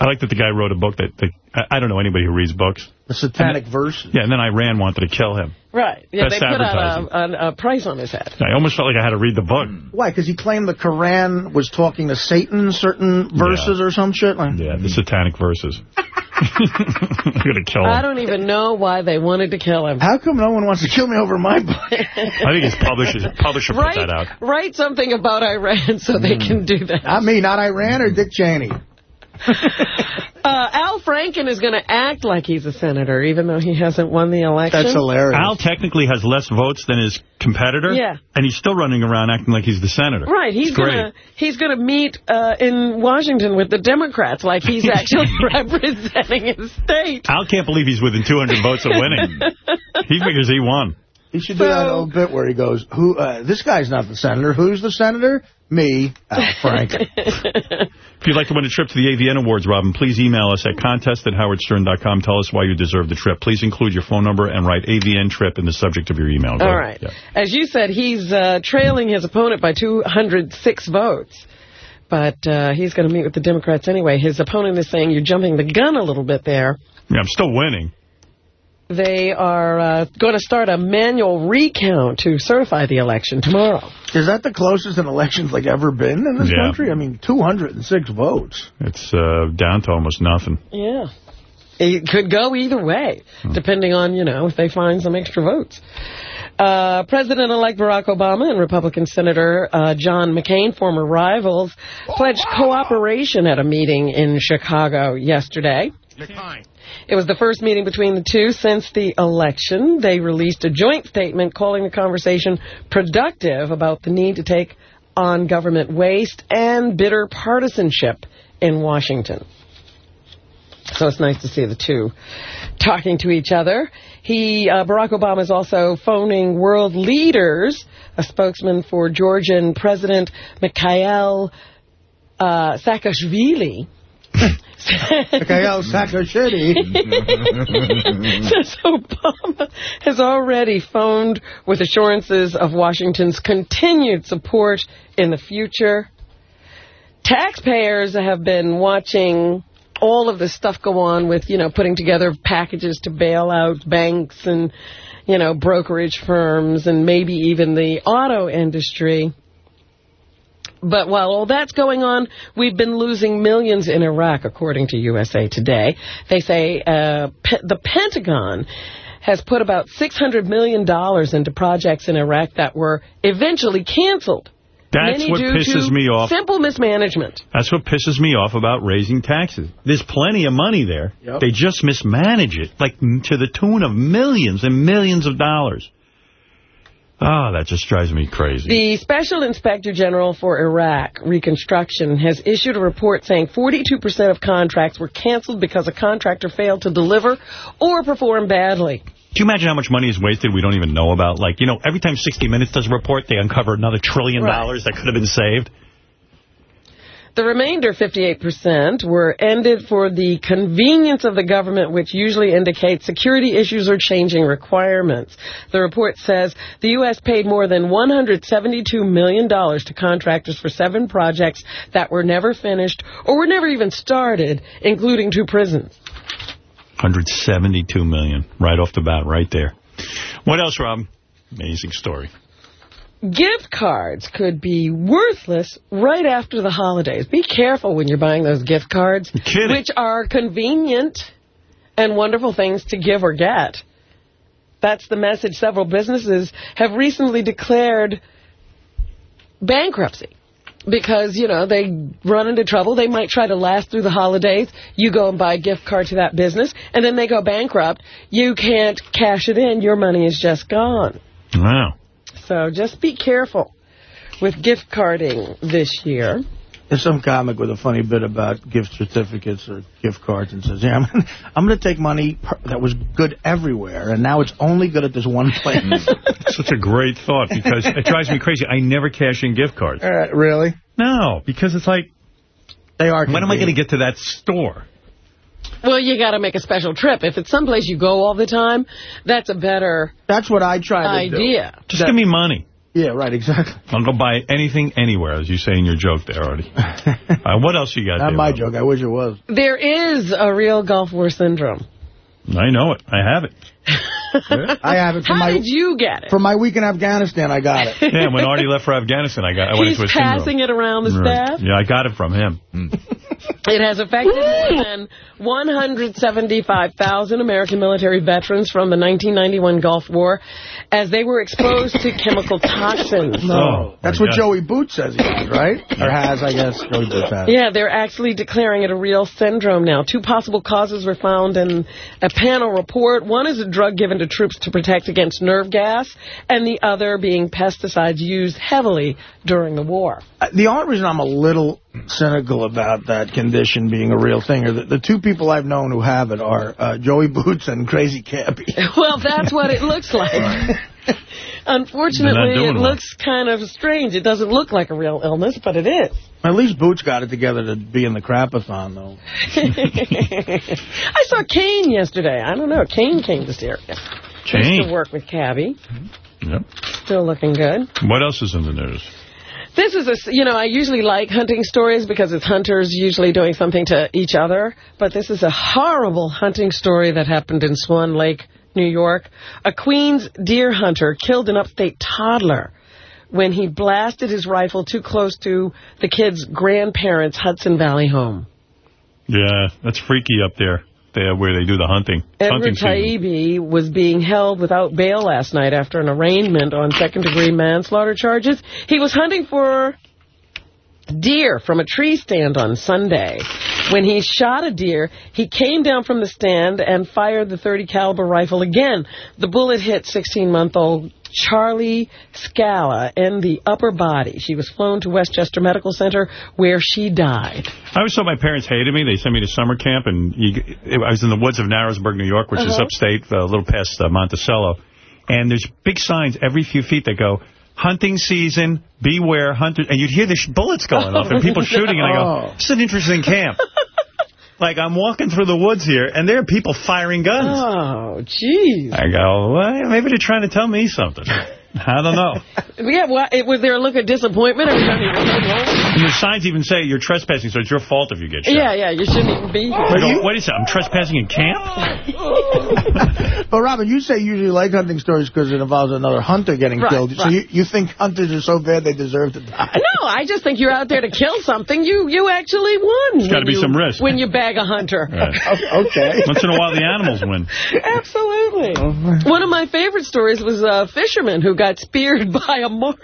I like that the guy wrote a book that, that I, I don't know anybody who reads books. The Satanic Verse. Yeah, and then Iran wanted to kill him. Right. Yeah, Best they put out a, a, a price on his head. I almost felt like I had to read the book. Why? Because he claimed the Koran was talking to Satan in certain verses or some shit? Like, Yeah, the satanic verses. (laughs) I'm going to kill him. I don't even know why they wanted to kill him. How come no one wants to kill me over my book? (laughs) I think his publisher, publisher put that out. write something about Iran so they hmm. can do that. Not me, not Iran or Dick Cheney. (laughs) Uh, Al Franken is going to act like he's a senator, even though he hasn't won the election. That's hilarious. Al technically has less votes than his competitor. Yeah. And he's still running around acting like he's the senator. Right, he's great. gonna he's gonna meet uh, in Washington with the Democrats, like he's (laughs) actually (laughs) representing his state. Al can't believe he's within 200 votes of winning. he figures he won. He should do that old bit where he goes, "Who? Uh, this guy's not the senator. Who's the senator? Me, Al Franken." (laughs) If you'd like to win a trip to the AVN Awards, Robin, please email us at contest at howardstern.com. Tell us why you deserve the trip. Please include your phone number and write AVN trip in the subject of your email. Go All ahead. right. Yeah. As you said, he's uh, trailing his opponent by 206 votes. But uh, he's going to meet with the Democrats anyway. His opponent is saying you're jumping the gun a little bit there. Yeah, I'm still winning. They are uh, going to start a manual recount to certify the election tomorrow. Is that the closest an election's like ever been in this Yeah. country? I mean, 206 votes. It's uh, down to almost nothing. Yeah. It could go either way, depending on, you know, if they find some extra votes. Uh, President-elect Barack Obama and Republican Senator uh, John McCain, former rivals, pledged cooperation at a meeting in Chicago yesterday. It was the first meeting between the two since the election. They released a joint statement calling the conversation productive about the need to take on government waste and bitter partisanship in Washington. So it's nice to see the two talking to each other. He, uh, Barack Obama is also phoning world leaders. A spokesman for Georgian President Mikhail uh, Saakashvili Mikhail Saakashvili. (laughs) says Obama has already phoned with assurances of Washington's continued support in the future. Taxpayers have been watching all of this stuff go on with, you know, putting together packages to bail out banks and, you know, brokerage firms and maybe even the auto industry. But while all that's going on, we've been losing millions in Iraq, according to USA Today. They say uh, pe the Pentagon has put about $600 million into projects in Iraq that were eventually canceled. That's Many what pisses me off. Simple mismanagement. That's what pisses me off about raising taxes. There's plenty of money there. Yep. They just mismanage it, like to the tune of millions and millions of dollars. Oh, that just drives me crazy. The Special Inspector General for Iraq Reconstruction has issued a report saying 42% of contracts were canceled because a contractor failed to deliver or perform badly. Do you imagine how much money is wasted we don't even know about? Like, you know, every time 60 Minutes does a report, they uncover another trillion Right. dollars that could have been saved. The remainder, 58%, were ended for the convenience of the government, which usually indicates security issues or changing requirements. The report says the U.S. paid more than $172 million to contractors for seven projects that were never finished or were never even started, including two prisons. 172 million, right off the bat, right there. What else, Rob? Amazing story. Gift cards could be worthless right after the holidays. Be careful when you're buying those gift cards, which are convenient and wonderful things to give or get. That's the message. Several businesses have recently declared bankruptcy because, you know, they run into trouble. They might try to last through the holidays. You go and buy a gift card to that business, and then they go bankrupt. You can't cash it in. Your money is just gone. Wow. So just be careful with gift carding this year. There's some comic with a funny bit about gift certificates or gift cards and says, yeah, I'm, gonna- I'm going to take money per- that was good everywhere, and now it's only good at this one place. (laughs) Such a great thought because it drives me crazy. I never cash in gift cards. Uh, really? No, because it's like, they are. When am I going to get to that store? Well, you got to make a special trip. If it's someplace you go all the time, that's a better That's what I try to idea. Just give me money. Yeah, right, exactly. I'll go buy anything anywhere, as you say in your joke there, Artie. (laughs) uh, what else you got Not there, my Rob? joke. I wish it was. There is a real Gulf War syndrome. I know it. I have it. I have it for How my did you get it? for my week in Afghanistan. I got it. (laughs) Yeah, when Artie left for Afghanistan, I got I went He's into a syndrome. passing it around the Right. staff. Yeah, I got it from him. Hmm. (laughs) It has affected more than 175,000 American military veterans from the 1991 Gulf War as they were exposed to chemical toxins. No, oh, that's what Joey Boots says he has, right? Or has, I guess. Joey Boots has. Yeah, they're actually declaring it a real syndrome now. Two possible causes were found in a panel report. One is a drug given to troops to protect against nerve gas, and the other being pesticides used heavily during the war. Uh, The only reason I'm a little cynical about that condition being a real thing are that the two people I've known who have it are uh, Joey Boots and Crazy Cabbie. (laughs) Well, that's what it looks like. (laughs) Unfortunately, They're not doing it well. looks kind of strange. It doesn't look like a real illness, but it is. At least Boots got it together to be in the crapathon, though. (laughs) I saw Kane yesterday. I don't know. Kane came to this area. Kane? Used to work with Cabbie. Mm-hmm. Yep. Still looking good. What else is in the news? This is a, you know, I usually like hunting stories because it's hunters usually doing something to each other. But this is a horrible hunting story that happened in Swan Lake, New York. A Queens deer hunter killed an upstate toddler when he blasted his rifle too close to the kid's grandparents' Hudson Valley home. Yeah, that's freaky up there, there uh, where they do the hunting. hunting Edward Taibbi was being held without bail last night after an arraignment on second-degree manslaughter charges. He was hunting for deer from a tree stand on Sunday. When he shot a deer, he came down from the stand and fired the 30 caliber rifle again. The bullet hit 16-month-old Charlie Scala in the upper body. She was flown to Westchester Medical Center where she died. I always thought my parents hated me. They sent me to summer camp, and you, I was in the woods of Narrowsburg, New York, which is Uh-huh. upstate, a little past uh, Monticello. And there's big signs every few feet that go, hunting season, beware, hunter. And you'd hear the sh bullets going off and people (laughs) oh. shooting, and I Oh. go, this is an interesting camp. (laughs) like, I'm walking through the woods here, and there are people firing guns. Oh, jeez. I go, well, maybe they're trying to tell me something. (laughs) I don't know. (laughs) Yeah, well, it, was there a look of disappointment every time you returned home? And the signs even say you're trespassing, so it's your fault if you get shot. Yeah, yeah, you shouldn't even be here. I go, what is it? I'm trespassing in camp? (laughs) But, Robin, you say you usually like hunting stories because it involves another hunter getting Right, killed. So you, you think hunters are so bad they deserve to die? No, I just think you're out there to kill something. You you actually won. There's gotta when be you- some risk. When you bag a hunter. (laughs) okay. Once in a while, the animals win. Absolutely. One of my favorite stories was a fisherman who got speared (laughs) by a marlin.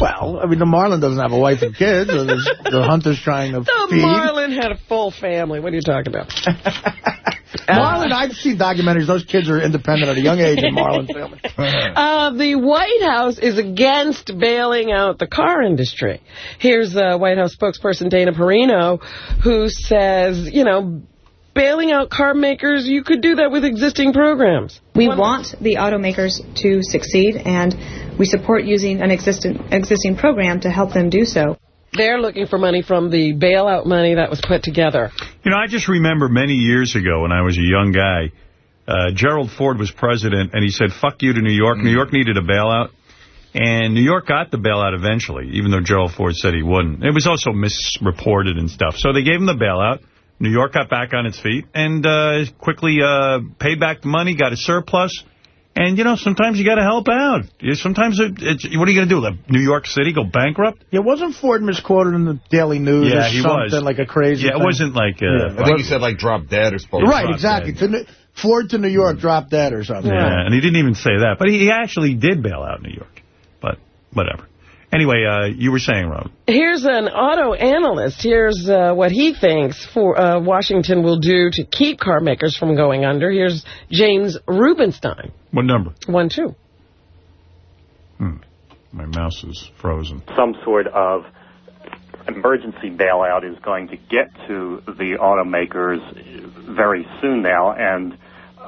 Well, I mean, the marlin doesn't have a wife and kids. The hunter's trying to The feed. marlin had a full family. What are you talking about? (laughs) Marlin, I've seen documentaries. Those kids are independent at a young age in Marlin family. (laughs) Uh, the White House is against bailing out the car industry. Here's uh, White House spokesperson Dana Perino, who says, you know, bailing out car makers, you could do that with existing programs. We want the automakers to succeed, and we support using an existing existing program to help them do so. They're looking for money from the bailout money that was put together. You know, I just remember many years ago when I was a young guy, uh, Gerald Ford was president, and he said, fuck you to New York. New York needed a bailout. And New York got the bailout eventually, even though Gerald Ford said he wouldn't. It was also misreported and stuff. So they gave him the bailout. New York got back on its feet and uh, quickly uh, paid back the money, got a surplus. And, you know, sometimes you got to help out. You- Sometimes, it, it's, what are you going to do? Let New York City go bankrupt? Yeah, wasn't Ford misquoted in the Daily News Yeah, or he something was. like a crazy Yeah, it wasn't like... Uh, Yeah. I think he said, like, drop dead or something. Right, exactly. To New- Ford to New York dropped dead or something. Yeah, and he didn't even say that. But he, he actually did bail out New York. But whatever. Anyway, uh, you were saying, Rob. Here's an auto analyst. Here's uh, what he thinks for uh, Washington will do to keep car makers from going under. Here's James Rubenstein. What number? One, two. Hmm. My mouse is frozen. some sort of emergency bailout is going to get to the automakers very soon now, and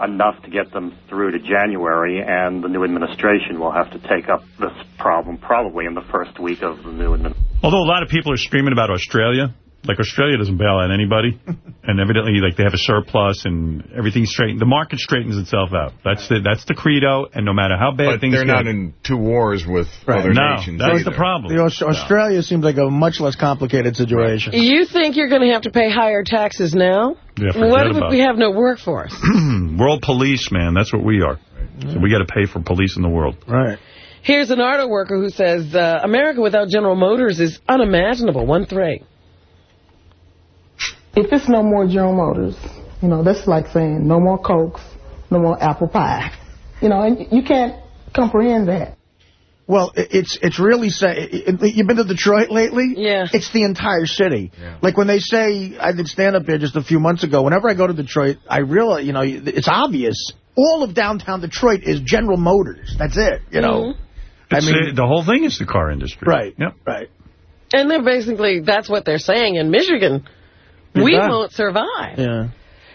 enough to get them through to January, and the new administration will have to take up this problem probably in the first week of the new administration. Although a lot of people are screaming about Australia. Like, Australia doesn't bail out anybody. (laughs) and evidently, like, they have a surplus and everything straightened. The market straightens itself out. That's the that's the credo, and no matter how bad But things they're not in two wars with other No, nations that's either. the problem. The Aus- Australia seems like a much less complicated situation. You think you're going to have to pay higher taxes now? Yeah, what if we have no workforce? (clears throat) World police, man. That's what we are. So we got to pay for police in the world. Right. Here's an auto worker who says, uh, America without General Motors is unimaginable. One, three. If it's no more General Motors, you know, that's like saying no more Cokes, no more apple pie. (laughs) You know, and you can't comprehend that. Well, it's it's really say you've been to Detroit lately. Yeah, it's the entire city. Yeah. Like when they say I did stand up there just a few months ago. Whenever I go to Detroit, I realize you know it's obvious. All of downtown Detroit is General Motors. That's it. You know. I mean, uh, the whole thing is the car industry. Right. Yep. Right. And they're basically, that's what they're saying in Michigan. You're we done. won't survive. Yeah.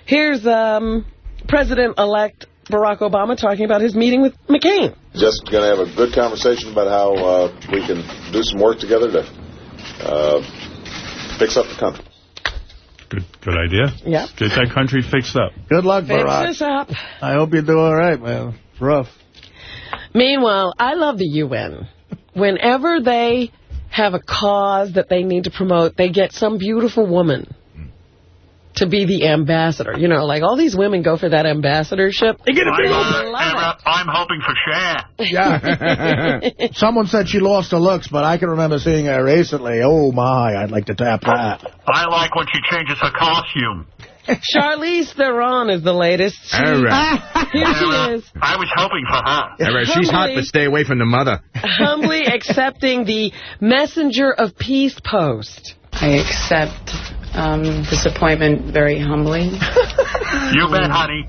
Here's um, President-elect Barack Obama talking about his meeting with McCain. Just going to have a good conversation about how uh, we can do some work together to uh, fix up the country. Good, good idea. Yeah. Get that country fixed up. Good luck, Fix Barack. this up. I hope you do all right, man. It's rough. Meanwhile, I love the UN. Whenever they have a cause that they need to promote, they get some beautiful woman to be the ambassador. You know, like all these women go for that ambassadorship. They get a big old I'm, I'm hoping for Cher. Yeah. (laughs) Someone said she lost her looks, but I can remember seeing her recently. Oh, my, I'd like to tap that. I like when she changes her costume. (laughs) Charlize Theron is the latest. She, All right. (laughs) Here she is, I was hoping for her. All right, she's hot, Humbly- but stay away from the mother. humbly accepting the Messenger of Peace post. I accept um, disappointment very humbling. (laughs) You bet, honey.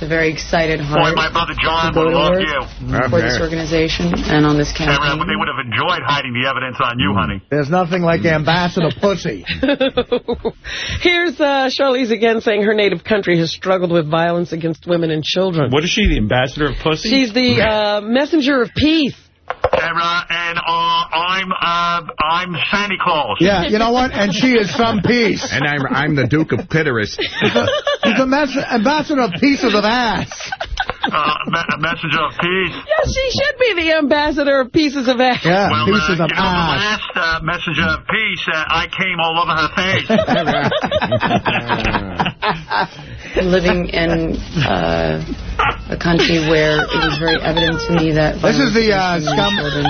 The very excited Boy, heart my brother John to go would to love work you. for this organization and on this They would campaign. they would have enjoyed hiding the evidence on you, honey. There's nothing like Ambassador (laughs) Pussy. (laughs) Here's uh, Charlize again saying her native country has struggled with violence against women and children. What is she, the ambassador of pussy? She's the uh, messenger of peace. And, uh, and uh, I'm uh, I'm Santa Claus. Yeah, you know what? And she is some piece. And I'm I'm the Duke of Clitoris. He's a mess ambassador of pieces of ass. Uh, a messenger of peace. Yes, she should be the ambassador of pieces of ass. Yeah, well, pieces uh, of you know, the ass. last uh, messenger of peace, uh, I came all over her face. (laughs) (laughs) living in uh, a country where it was very evident to me that This is the, violence uh, against scum- children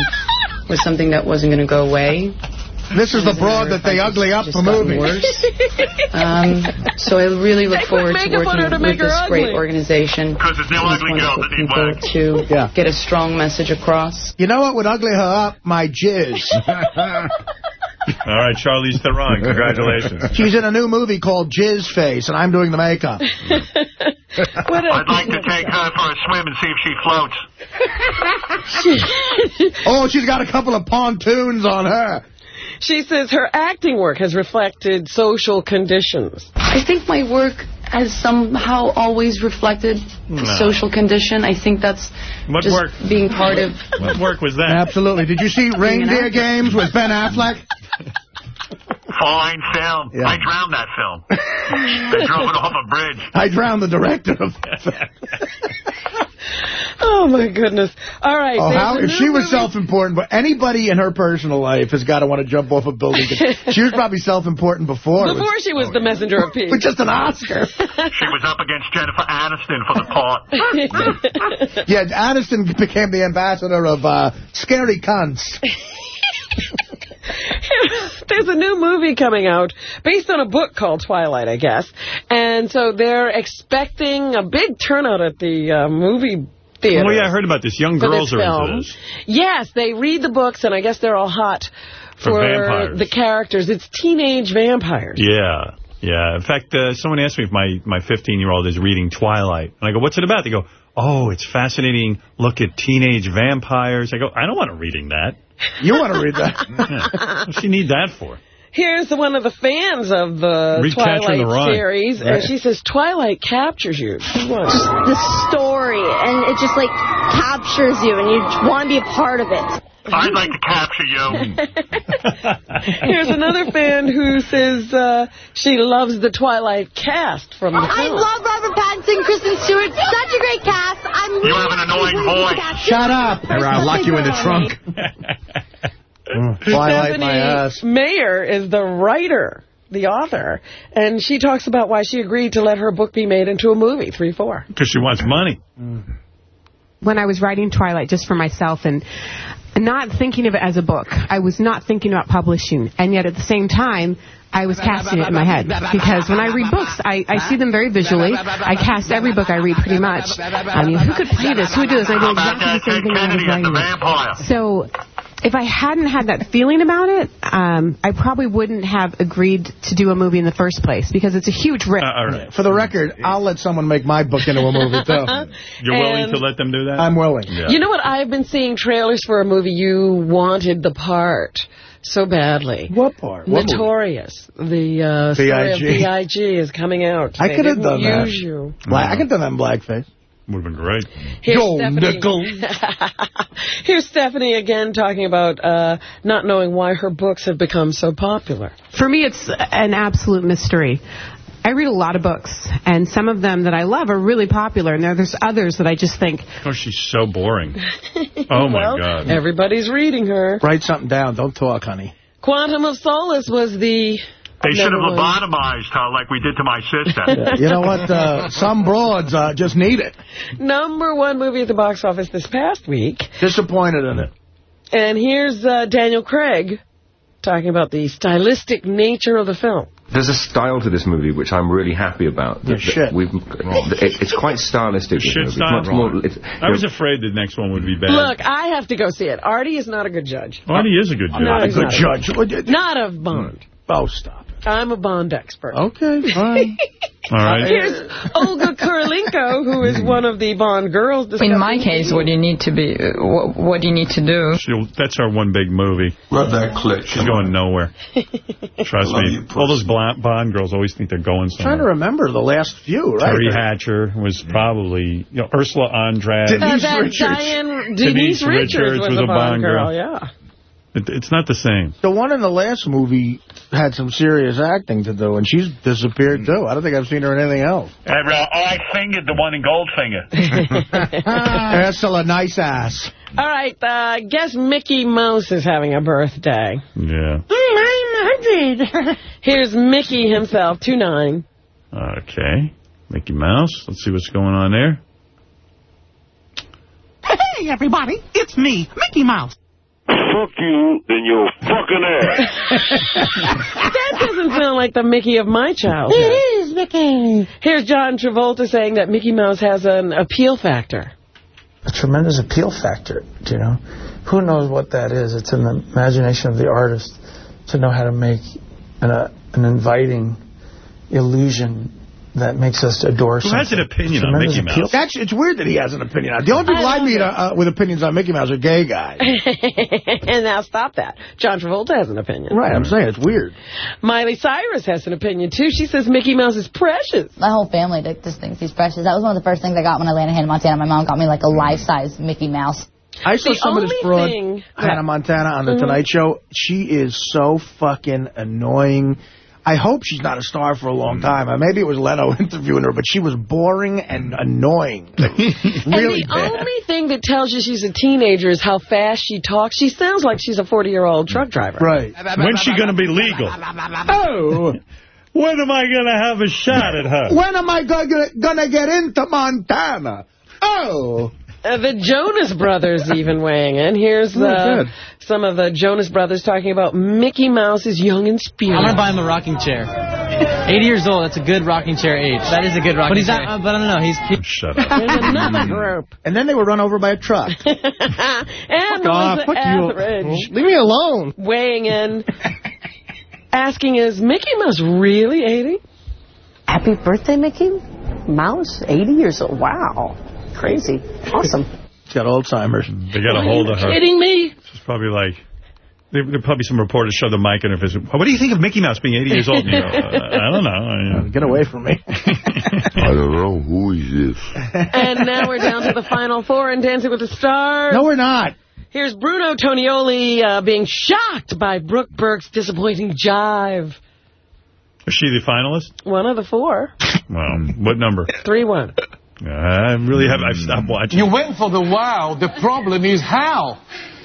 was something that wasn't going to go away. This is the broad that they ugly up for movies. (laughs) Um, so I really look forward to working to with make her this great organization. Because there's no these ugly girls wonderful that need people work. to Yeah. get a strong message across. You know what would ugly her up? My jizz. (laughs) All right, Charlize Theron, congratulations. (laughs) She's in a new movie called Jizz Face, and I'm doing the makeup. I'd like to take her for a swim and see if she floats. oh, she's got a couple of pontoons on her. She says her acting work has reflected social conditions. I think my work has somehow always reflected the No. social condition. I think that's What just work? being part of (laughs) What work was that? Absolutely. Did you see Reindeer Games with Ben Affleck? (laughs) Fine film. Yeah. I drowned that film. (laughs) they drove it off a bridge. I drowned the director of that. Oh, my goodness. All right. Oh, how, if new she was self-important, but anybody in her personal life has got to want to jump off a building. (laughs) she was probably self-important before. It was- Before she was the messenger of peace. (laughs) With just an Oscar. (laughs) She was up against Jennifer Aniston for the part. yeah, Aniston became the ambassador of uh, scary cunts. (laughs) There's a new movie coming out based on a book called Twilight, I guess. And so they're expecting a big turnout at the uh, movie theater. Oh, yeah, I heard about this. Young girls this are film. into this. Yes, they read the books, and I guess they're all hot For for, vampires. the characters. It's teenage vampires. Yeah, yeah. In fact, uh, someone asked me if my, my 15-year-old is reading Twilight. And I go, what's it about? They go, oh, it's fascinating look at teenage vampires. I go, I don't want to reading that. You want to read that? Yeah. What's she need that for? Here's one of the fans of the Read Twilight the series, Right. and she says Twilight captures you. Just the story, and it just like captures you, and you want to be a part of it. I'd like to capture you. (laughs) Here's another fan who says uh, she loves the Twilight cast from the I love Robert Pattinson, Kristen Stewart, such a great cast. I'm You really have an annoying happy voice. Shut up. Or I'll lock you in the trunk. (laughs) Twilight my Stephenie ass. Meyer is the writer, the author, and she talks about why she agreed to let her book be made into a movie, 3-4. Because she wants money. when I was writing Twilight just for myself and not thinking of it as a book. I was not thinking about publishing. And yet at the same time, I was casting it in my head. Because when I read books, I, I see them very visually. I cast every book I read pretty much. I mean, who could play this? Who would do this? I do exactly the same thing I was writing. So if I hadn't had that feeling about it, um, I probably wouldn't have agreed to do a movie in the first place because it's a huge risk. For the record, I'll let someone make my book into a movie, too. (laughs) You're willing And- to let them do that? I'm willing. Yeah. You know what? I've been seeing trailers for a movie you wanted the part so badly. What part? What movie? Notorious. The uh, story of B.I.G.. B.I.G. is coming out. I could have didn't done that. use you. Black, I could have done that in blackface. Would have been great. Here's Joe Stephanie. Nichols. (laughs) Here's Stephenie again talking about uh, not knowing why her books have become so popular. For me, it's an absolute mystery. I read a lot of books, and some of them that I love are really popular, and there's others that I just think, Oh, she's so boring. (laughs) Oh, my Well, God. Everybody's reading her. Write something down. Don't talk, honey. Quantum of Solace was the... They should have number one. lobotomized her like we did to my sister. (laughs) You know what? Uh, some broads uh, just need it. Number one movie at the box office this past week. Disappointed in it. And here's uh, Daniel Craig talking about the stylistic nature of the film. There's a style to this movie which I'm really happy about. Yeah, That- that shit. We've, it, it's quite stylistic. this Shit movie. It's style? more. It's, I was afraid the next one would be bad. Look, I have to go see it. Artie is not a good judge. Artie is a good judge. No, Not a good not. judge. Not of Bond. Oh, stop. I'm a Bond expert. Okay, fine. (laughs) All right. Here's Olga Kurylenko, who is one of the Bond girls. In my case, what do you need to be? uh, What, what do you need to do? She'll, that's our one big movie. Let that click. She's going nowhere. (laughs) Trust me. you, All those Bond Bond girls always think they're going somewhere. trying to remember the last few, right? Teri Hatcher was probably, you know, Ursula Andress. Uh, that Diane Denise, Denise Richards, Richards was, was a a Bond, Bond girl. girl. Yeah. It, it's not the same. The one in the last movie had some serious acting to do, and she's disappeared, too. I don't think I've seen her in anything else. And, uh, I fingered the one in Goldfinger. (laughs) (laughs) Ursula, nice ass. All right, uh, guess Mickey Mouse is having a birthday. Yeah. (laughs) Here's Mickey himself, 2-9. Okay. Mickey Mouse. Let's see what's going on there. Hey, everybody, it's me, Mickey Mouse. Fuck you in your fucking ass. (laughs) that doesn't sound like the Mickey of my childhood. It is, Mickey. Here's John Travolta saying that Mickey Mouse has an appeal factor. a tremendous appeal factor, you know. Who knows what that is? It's in the imagination of the artist to know how to make an, uh, an inviting illusion that makes us adore Who something. has an opinion on Tremendous Mickey appeal. Mouse? That's, it's weird that he has an opinion on it. The only people I I, meet uh, uh, with opinions on Mickey Mouse are gay guys. (laughs) and now stop that. John Travolta has an opinion. right, I'm saying it's weird. Miley Cyrus has an opinion, too. She says Mickey Mouse is precious. My whole family just thinks he's precious. That was one of the first things I got when I landed in Montana. My mom got me like a life-size Mickey Mouse. I saw The some of this only broad, Hannah Montana, on The Mhm. Tonight Show. She is so fucking annoying. I hope she's not a star for a long time. Uh, Maybe it was Leno (laughs) interviewing her, but she was boring and annoying. (laughs) Like, really and the bad. only thing that tells you she's a teenager is how fast she talks. She sounds like she's a 40-year-old truck driver. Right. When's she going to be legal? Oh, When am I going to have a shot at her? when am I gonna, gonna get into Montana? Oh. Uh, the Jonas Brothers even weighing in. Here's Oh, uh, some of the Jonas Brothers talking about Mickey Mouse is young and spirited. I'm going to buy him a rocking chair. 80 years old, that's a good rocking chair age. That is a good rocking but he's chair. Not, but I don't know, he's... He, Shut up. There's another group. (laughs) And then they were run over by a truck. (laughs) and off, Melissa fuck you. Etheridge Leave me alone. weighing in, (laughs) asking, is Mickey Mouse really 80? Happy birthday, Mickey Mouse. 80 years old. Wow. Crazy. Awesome. (laughs) She's got Alzheimer's. They got a hold of her. Kidding me? She's probably like, there, there probably some reporters show the mic in her face. What do you think of Mickey Mouse being 80 years old? (laughs) You go, uh, I don't know. I, uh, Get away from me. (laughs) I don't know. Who is this? And now we're down to the final four in Dancing with the Stars. No, we're not. Here's Bruno Tonioli uh, being shocked by Brooke Burke's disappointing jive. Is she the finalist? One of the four. Well, what number? 3-1. Uh, I really have. I've stopped hmm. watching. You went for the wow. The problem is how.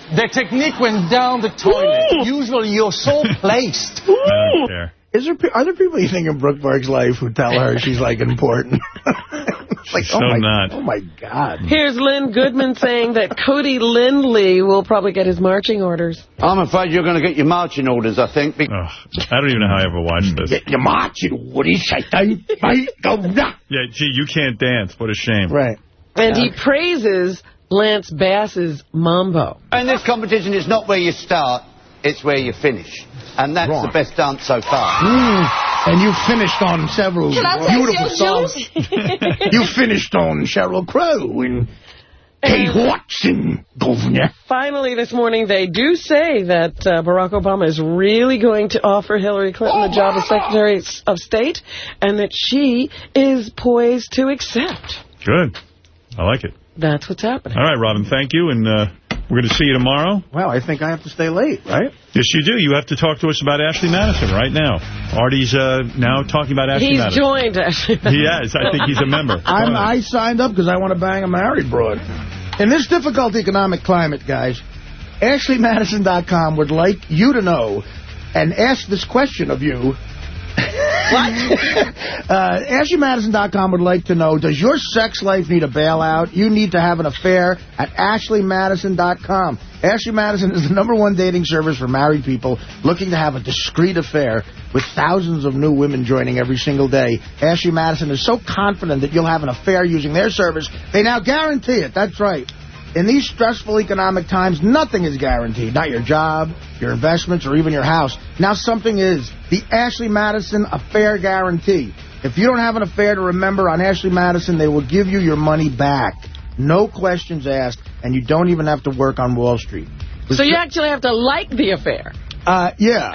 The technique went down the toilet. Usually you're so (laughs) placed. I don't care. Is there, pe- are there people you think in Brooke Burke's life who tell her she's, like, important? It's (laughs) like, So oh my, not. Oh, my God. Here's Len Goodman saying that Cody Linley will probably get his marching orders. I'm afraid you're going to get your marching orders, I think. Ugh, I don't even know how I ever watched this. Get your marching orders, Satan. Right, go, nah. Yeah, gee, you can't dance. What a shame. Right. And he praises Lance Bass's Mambo. And this competition, is not where you start, it's where you finish. And that's the best dance so far. Mm. And you finished on several Can I taste beautiful songs. (laughs) you finished on Sheryl Crow and Kate Watson, Governor. Finally, this morning, they do say that uh, Barack Obama is really going to offer Hillary Clinton the job of Secretary of State and that she is poised to accept. Good. I like it. That's what's happening. All right, Robin, thank you, and uh, we're going to see you tomorrow. Well, I think I have to stay late, right? Yes, you do. You have to talk to us about Ashley Madison right now. Artie's uh, now talking about Ashley He's Madison. joined Ashley. (laughs) He is. I think he's a member. (laughs) I'm, I signed up because I want to bang a married broad. In this difficult economic climate, guys, AshleyMadison.com would like you to know and ask this question of you. what? (laughs) uh, AshleyMadison.com would like to know, does your sex life need a bailout? You need to have an affair at AshleyMadison.com. Ashley Madison is the number one dating service for married people looking to have a discreet affair with thousands of new women joining every single day. Ashley Madison is so confident that you'll have an affair using their service, they now guarantee it. That's right. in these stressful economic times, nothing is guaranteed. Not your job, your investments, or even your house. Now something is. The Ashley Madison Affair Guarantee. If you don't have an affair to remember on Ashley Madison, they will give you your money back. No questions asked, and you don't even have to work on Wall Street. So you actually have to like the affair. Uh, yeah.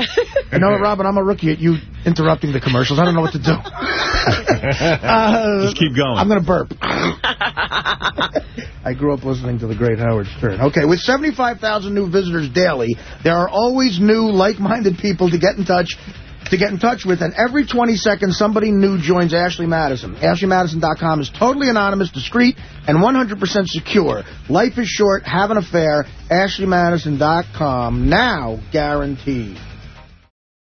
you know, what, Robin, I'm a rookie at you interrupting the commercials. I don't know what to do. (laughs) uh, Just keep going. I'm going to burp. I grew up listening to the great Howard Stern. Okay, with 75,000 new visitors daily, there are always new like-minded people to get in touch to get in touch with, and every 20 seconds, somebody new joins Ashley Madison. AshleyMadison.com is totally anonymous, discreet, and 100% secure. Life is short. Have an affair. AshleyMadison.com. Now guaranteed.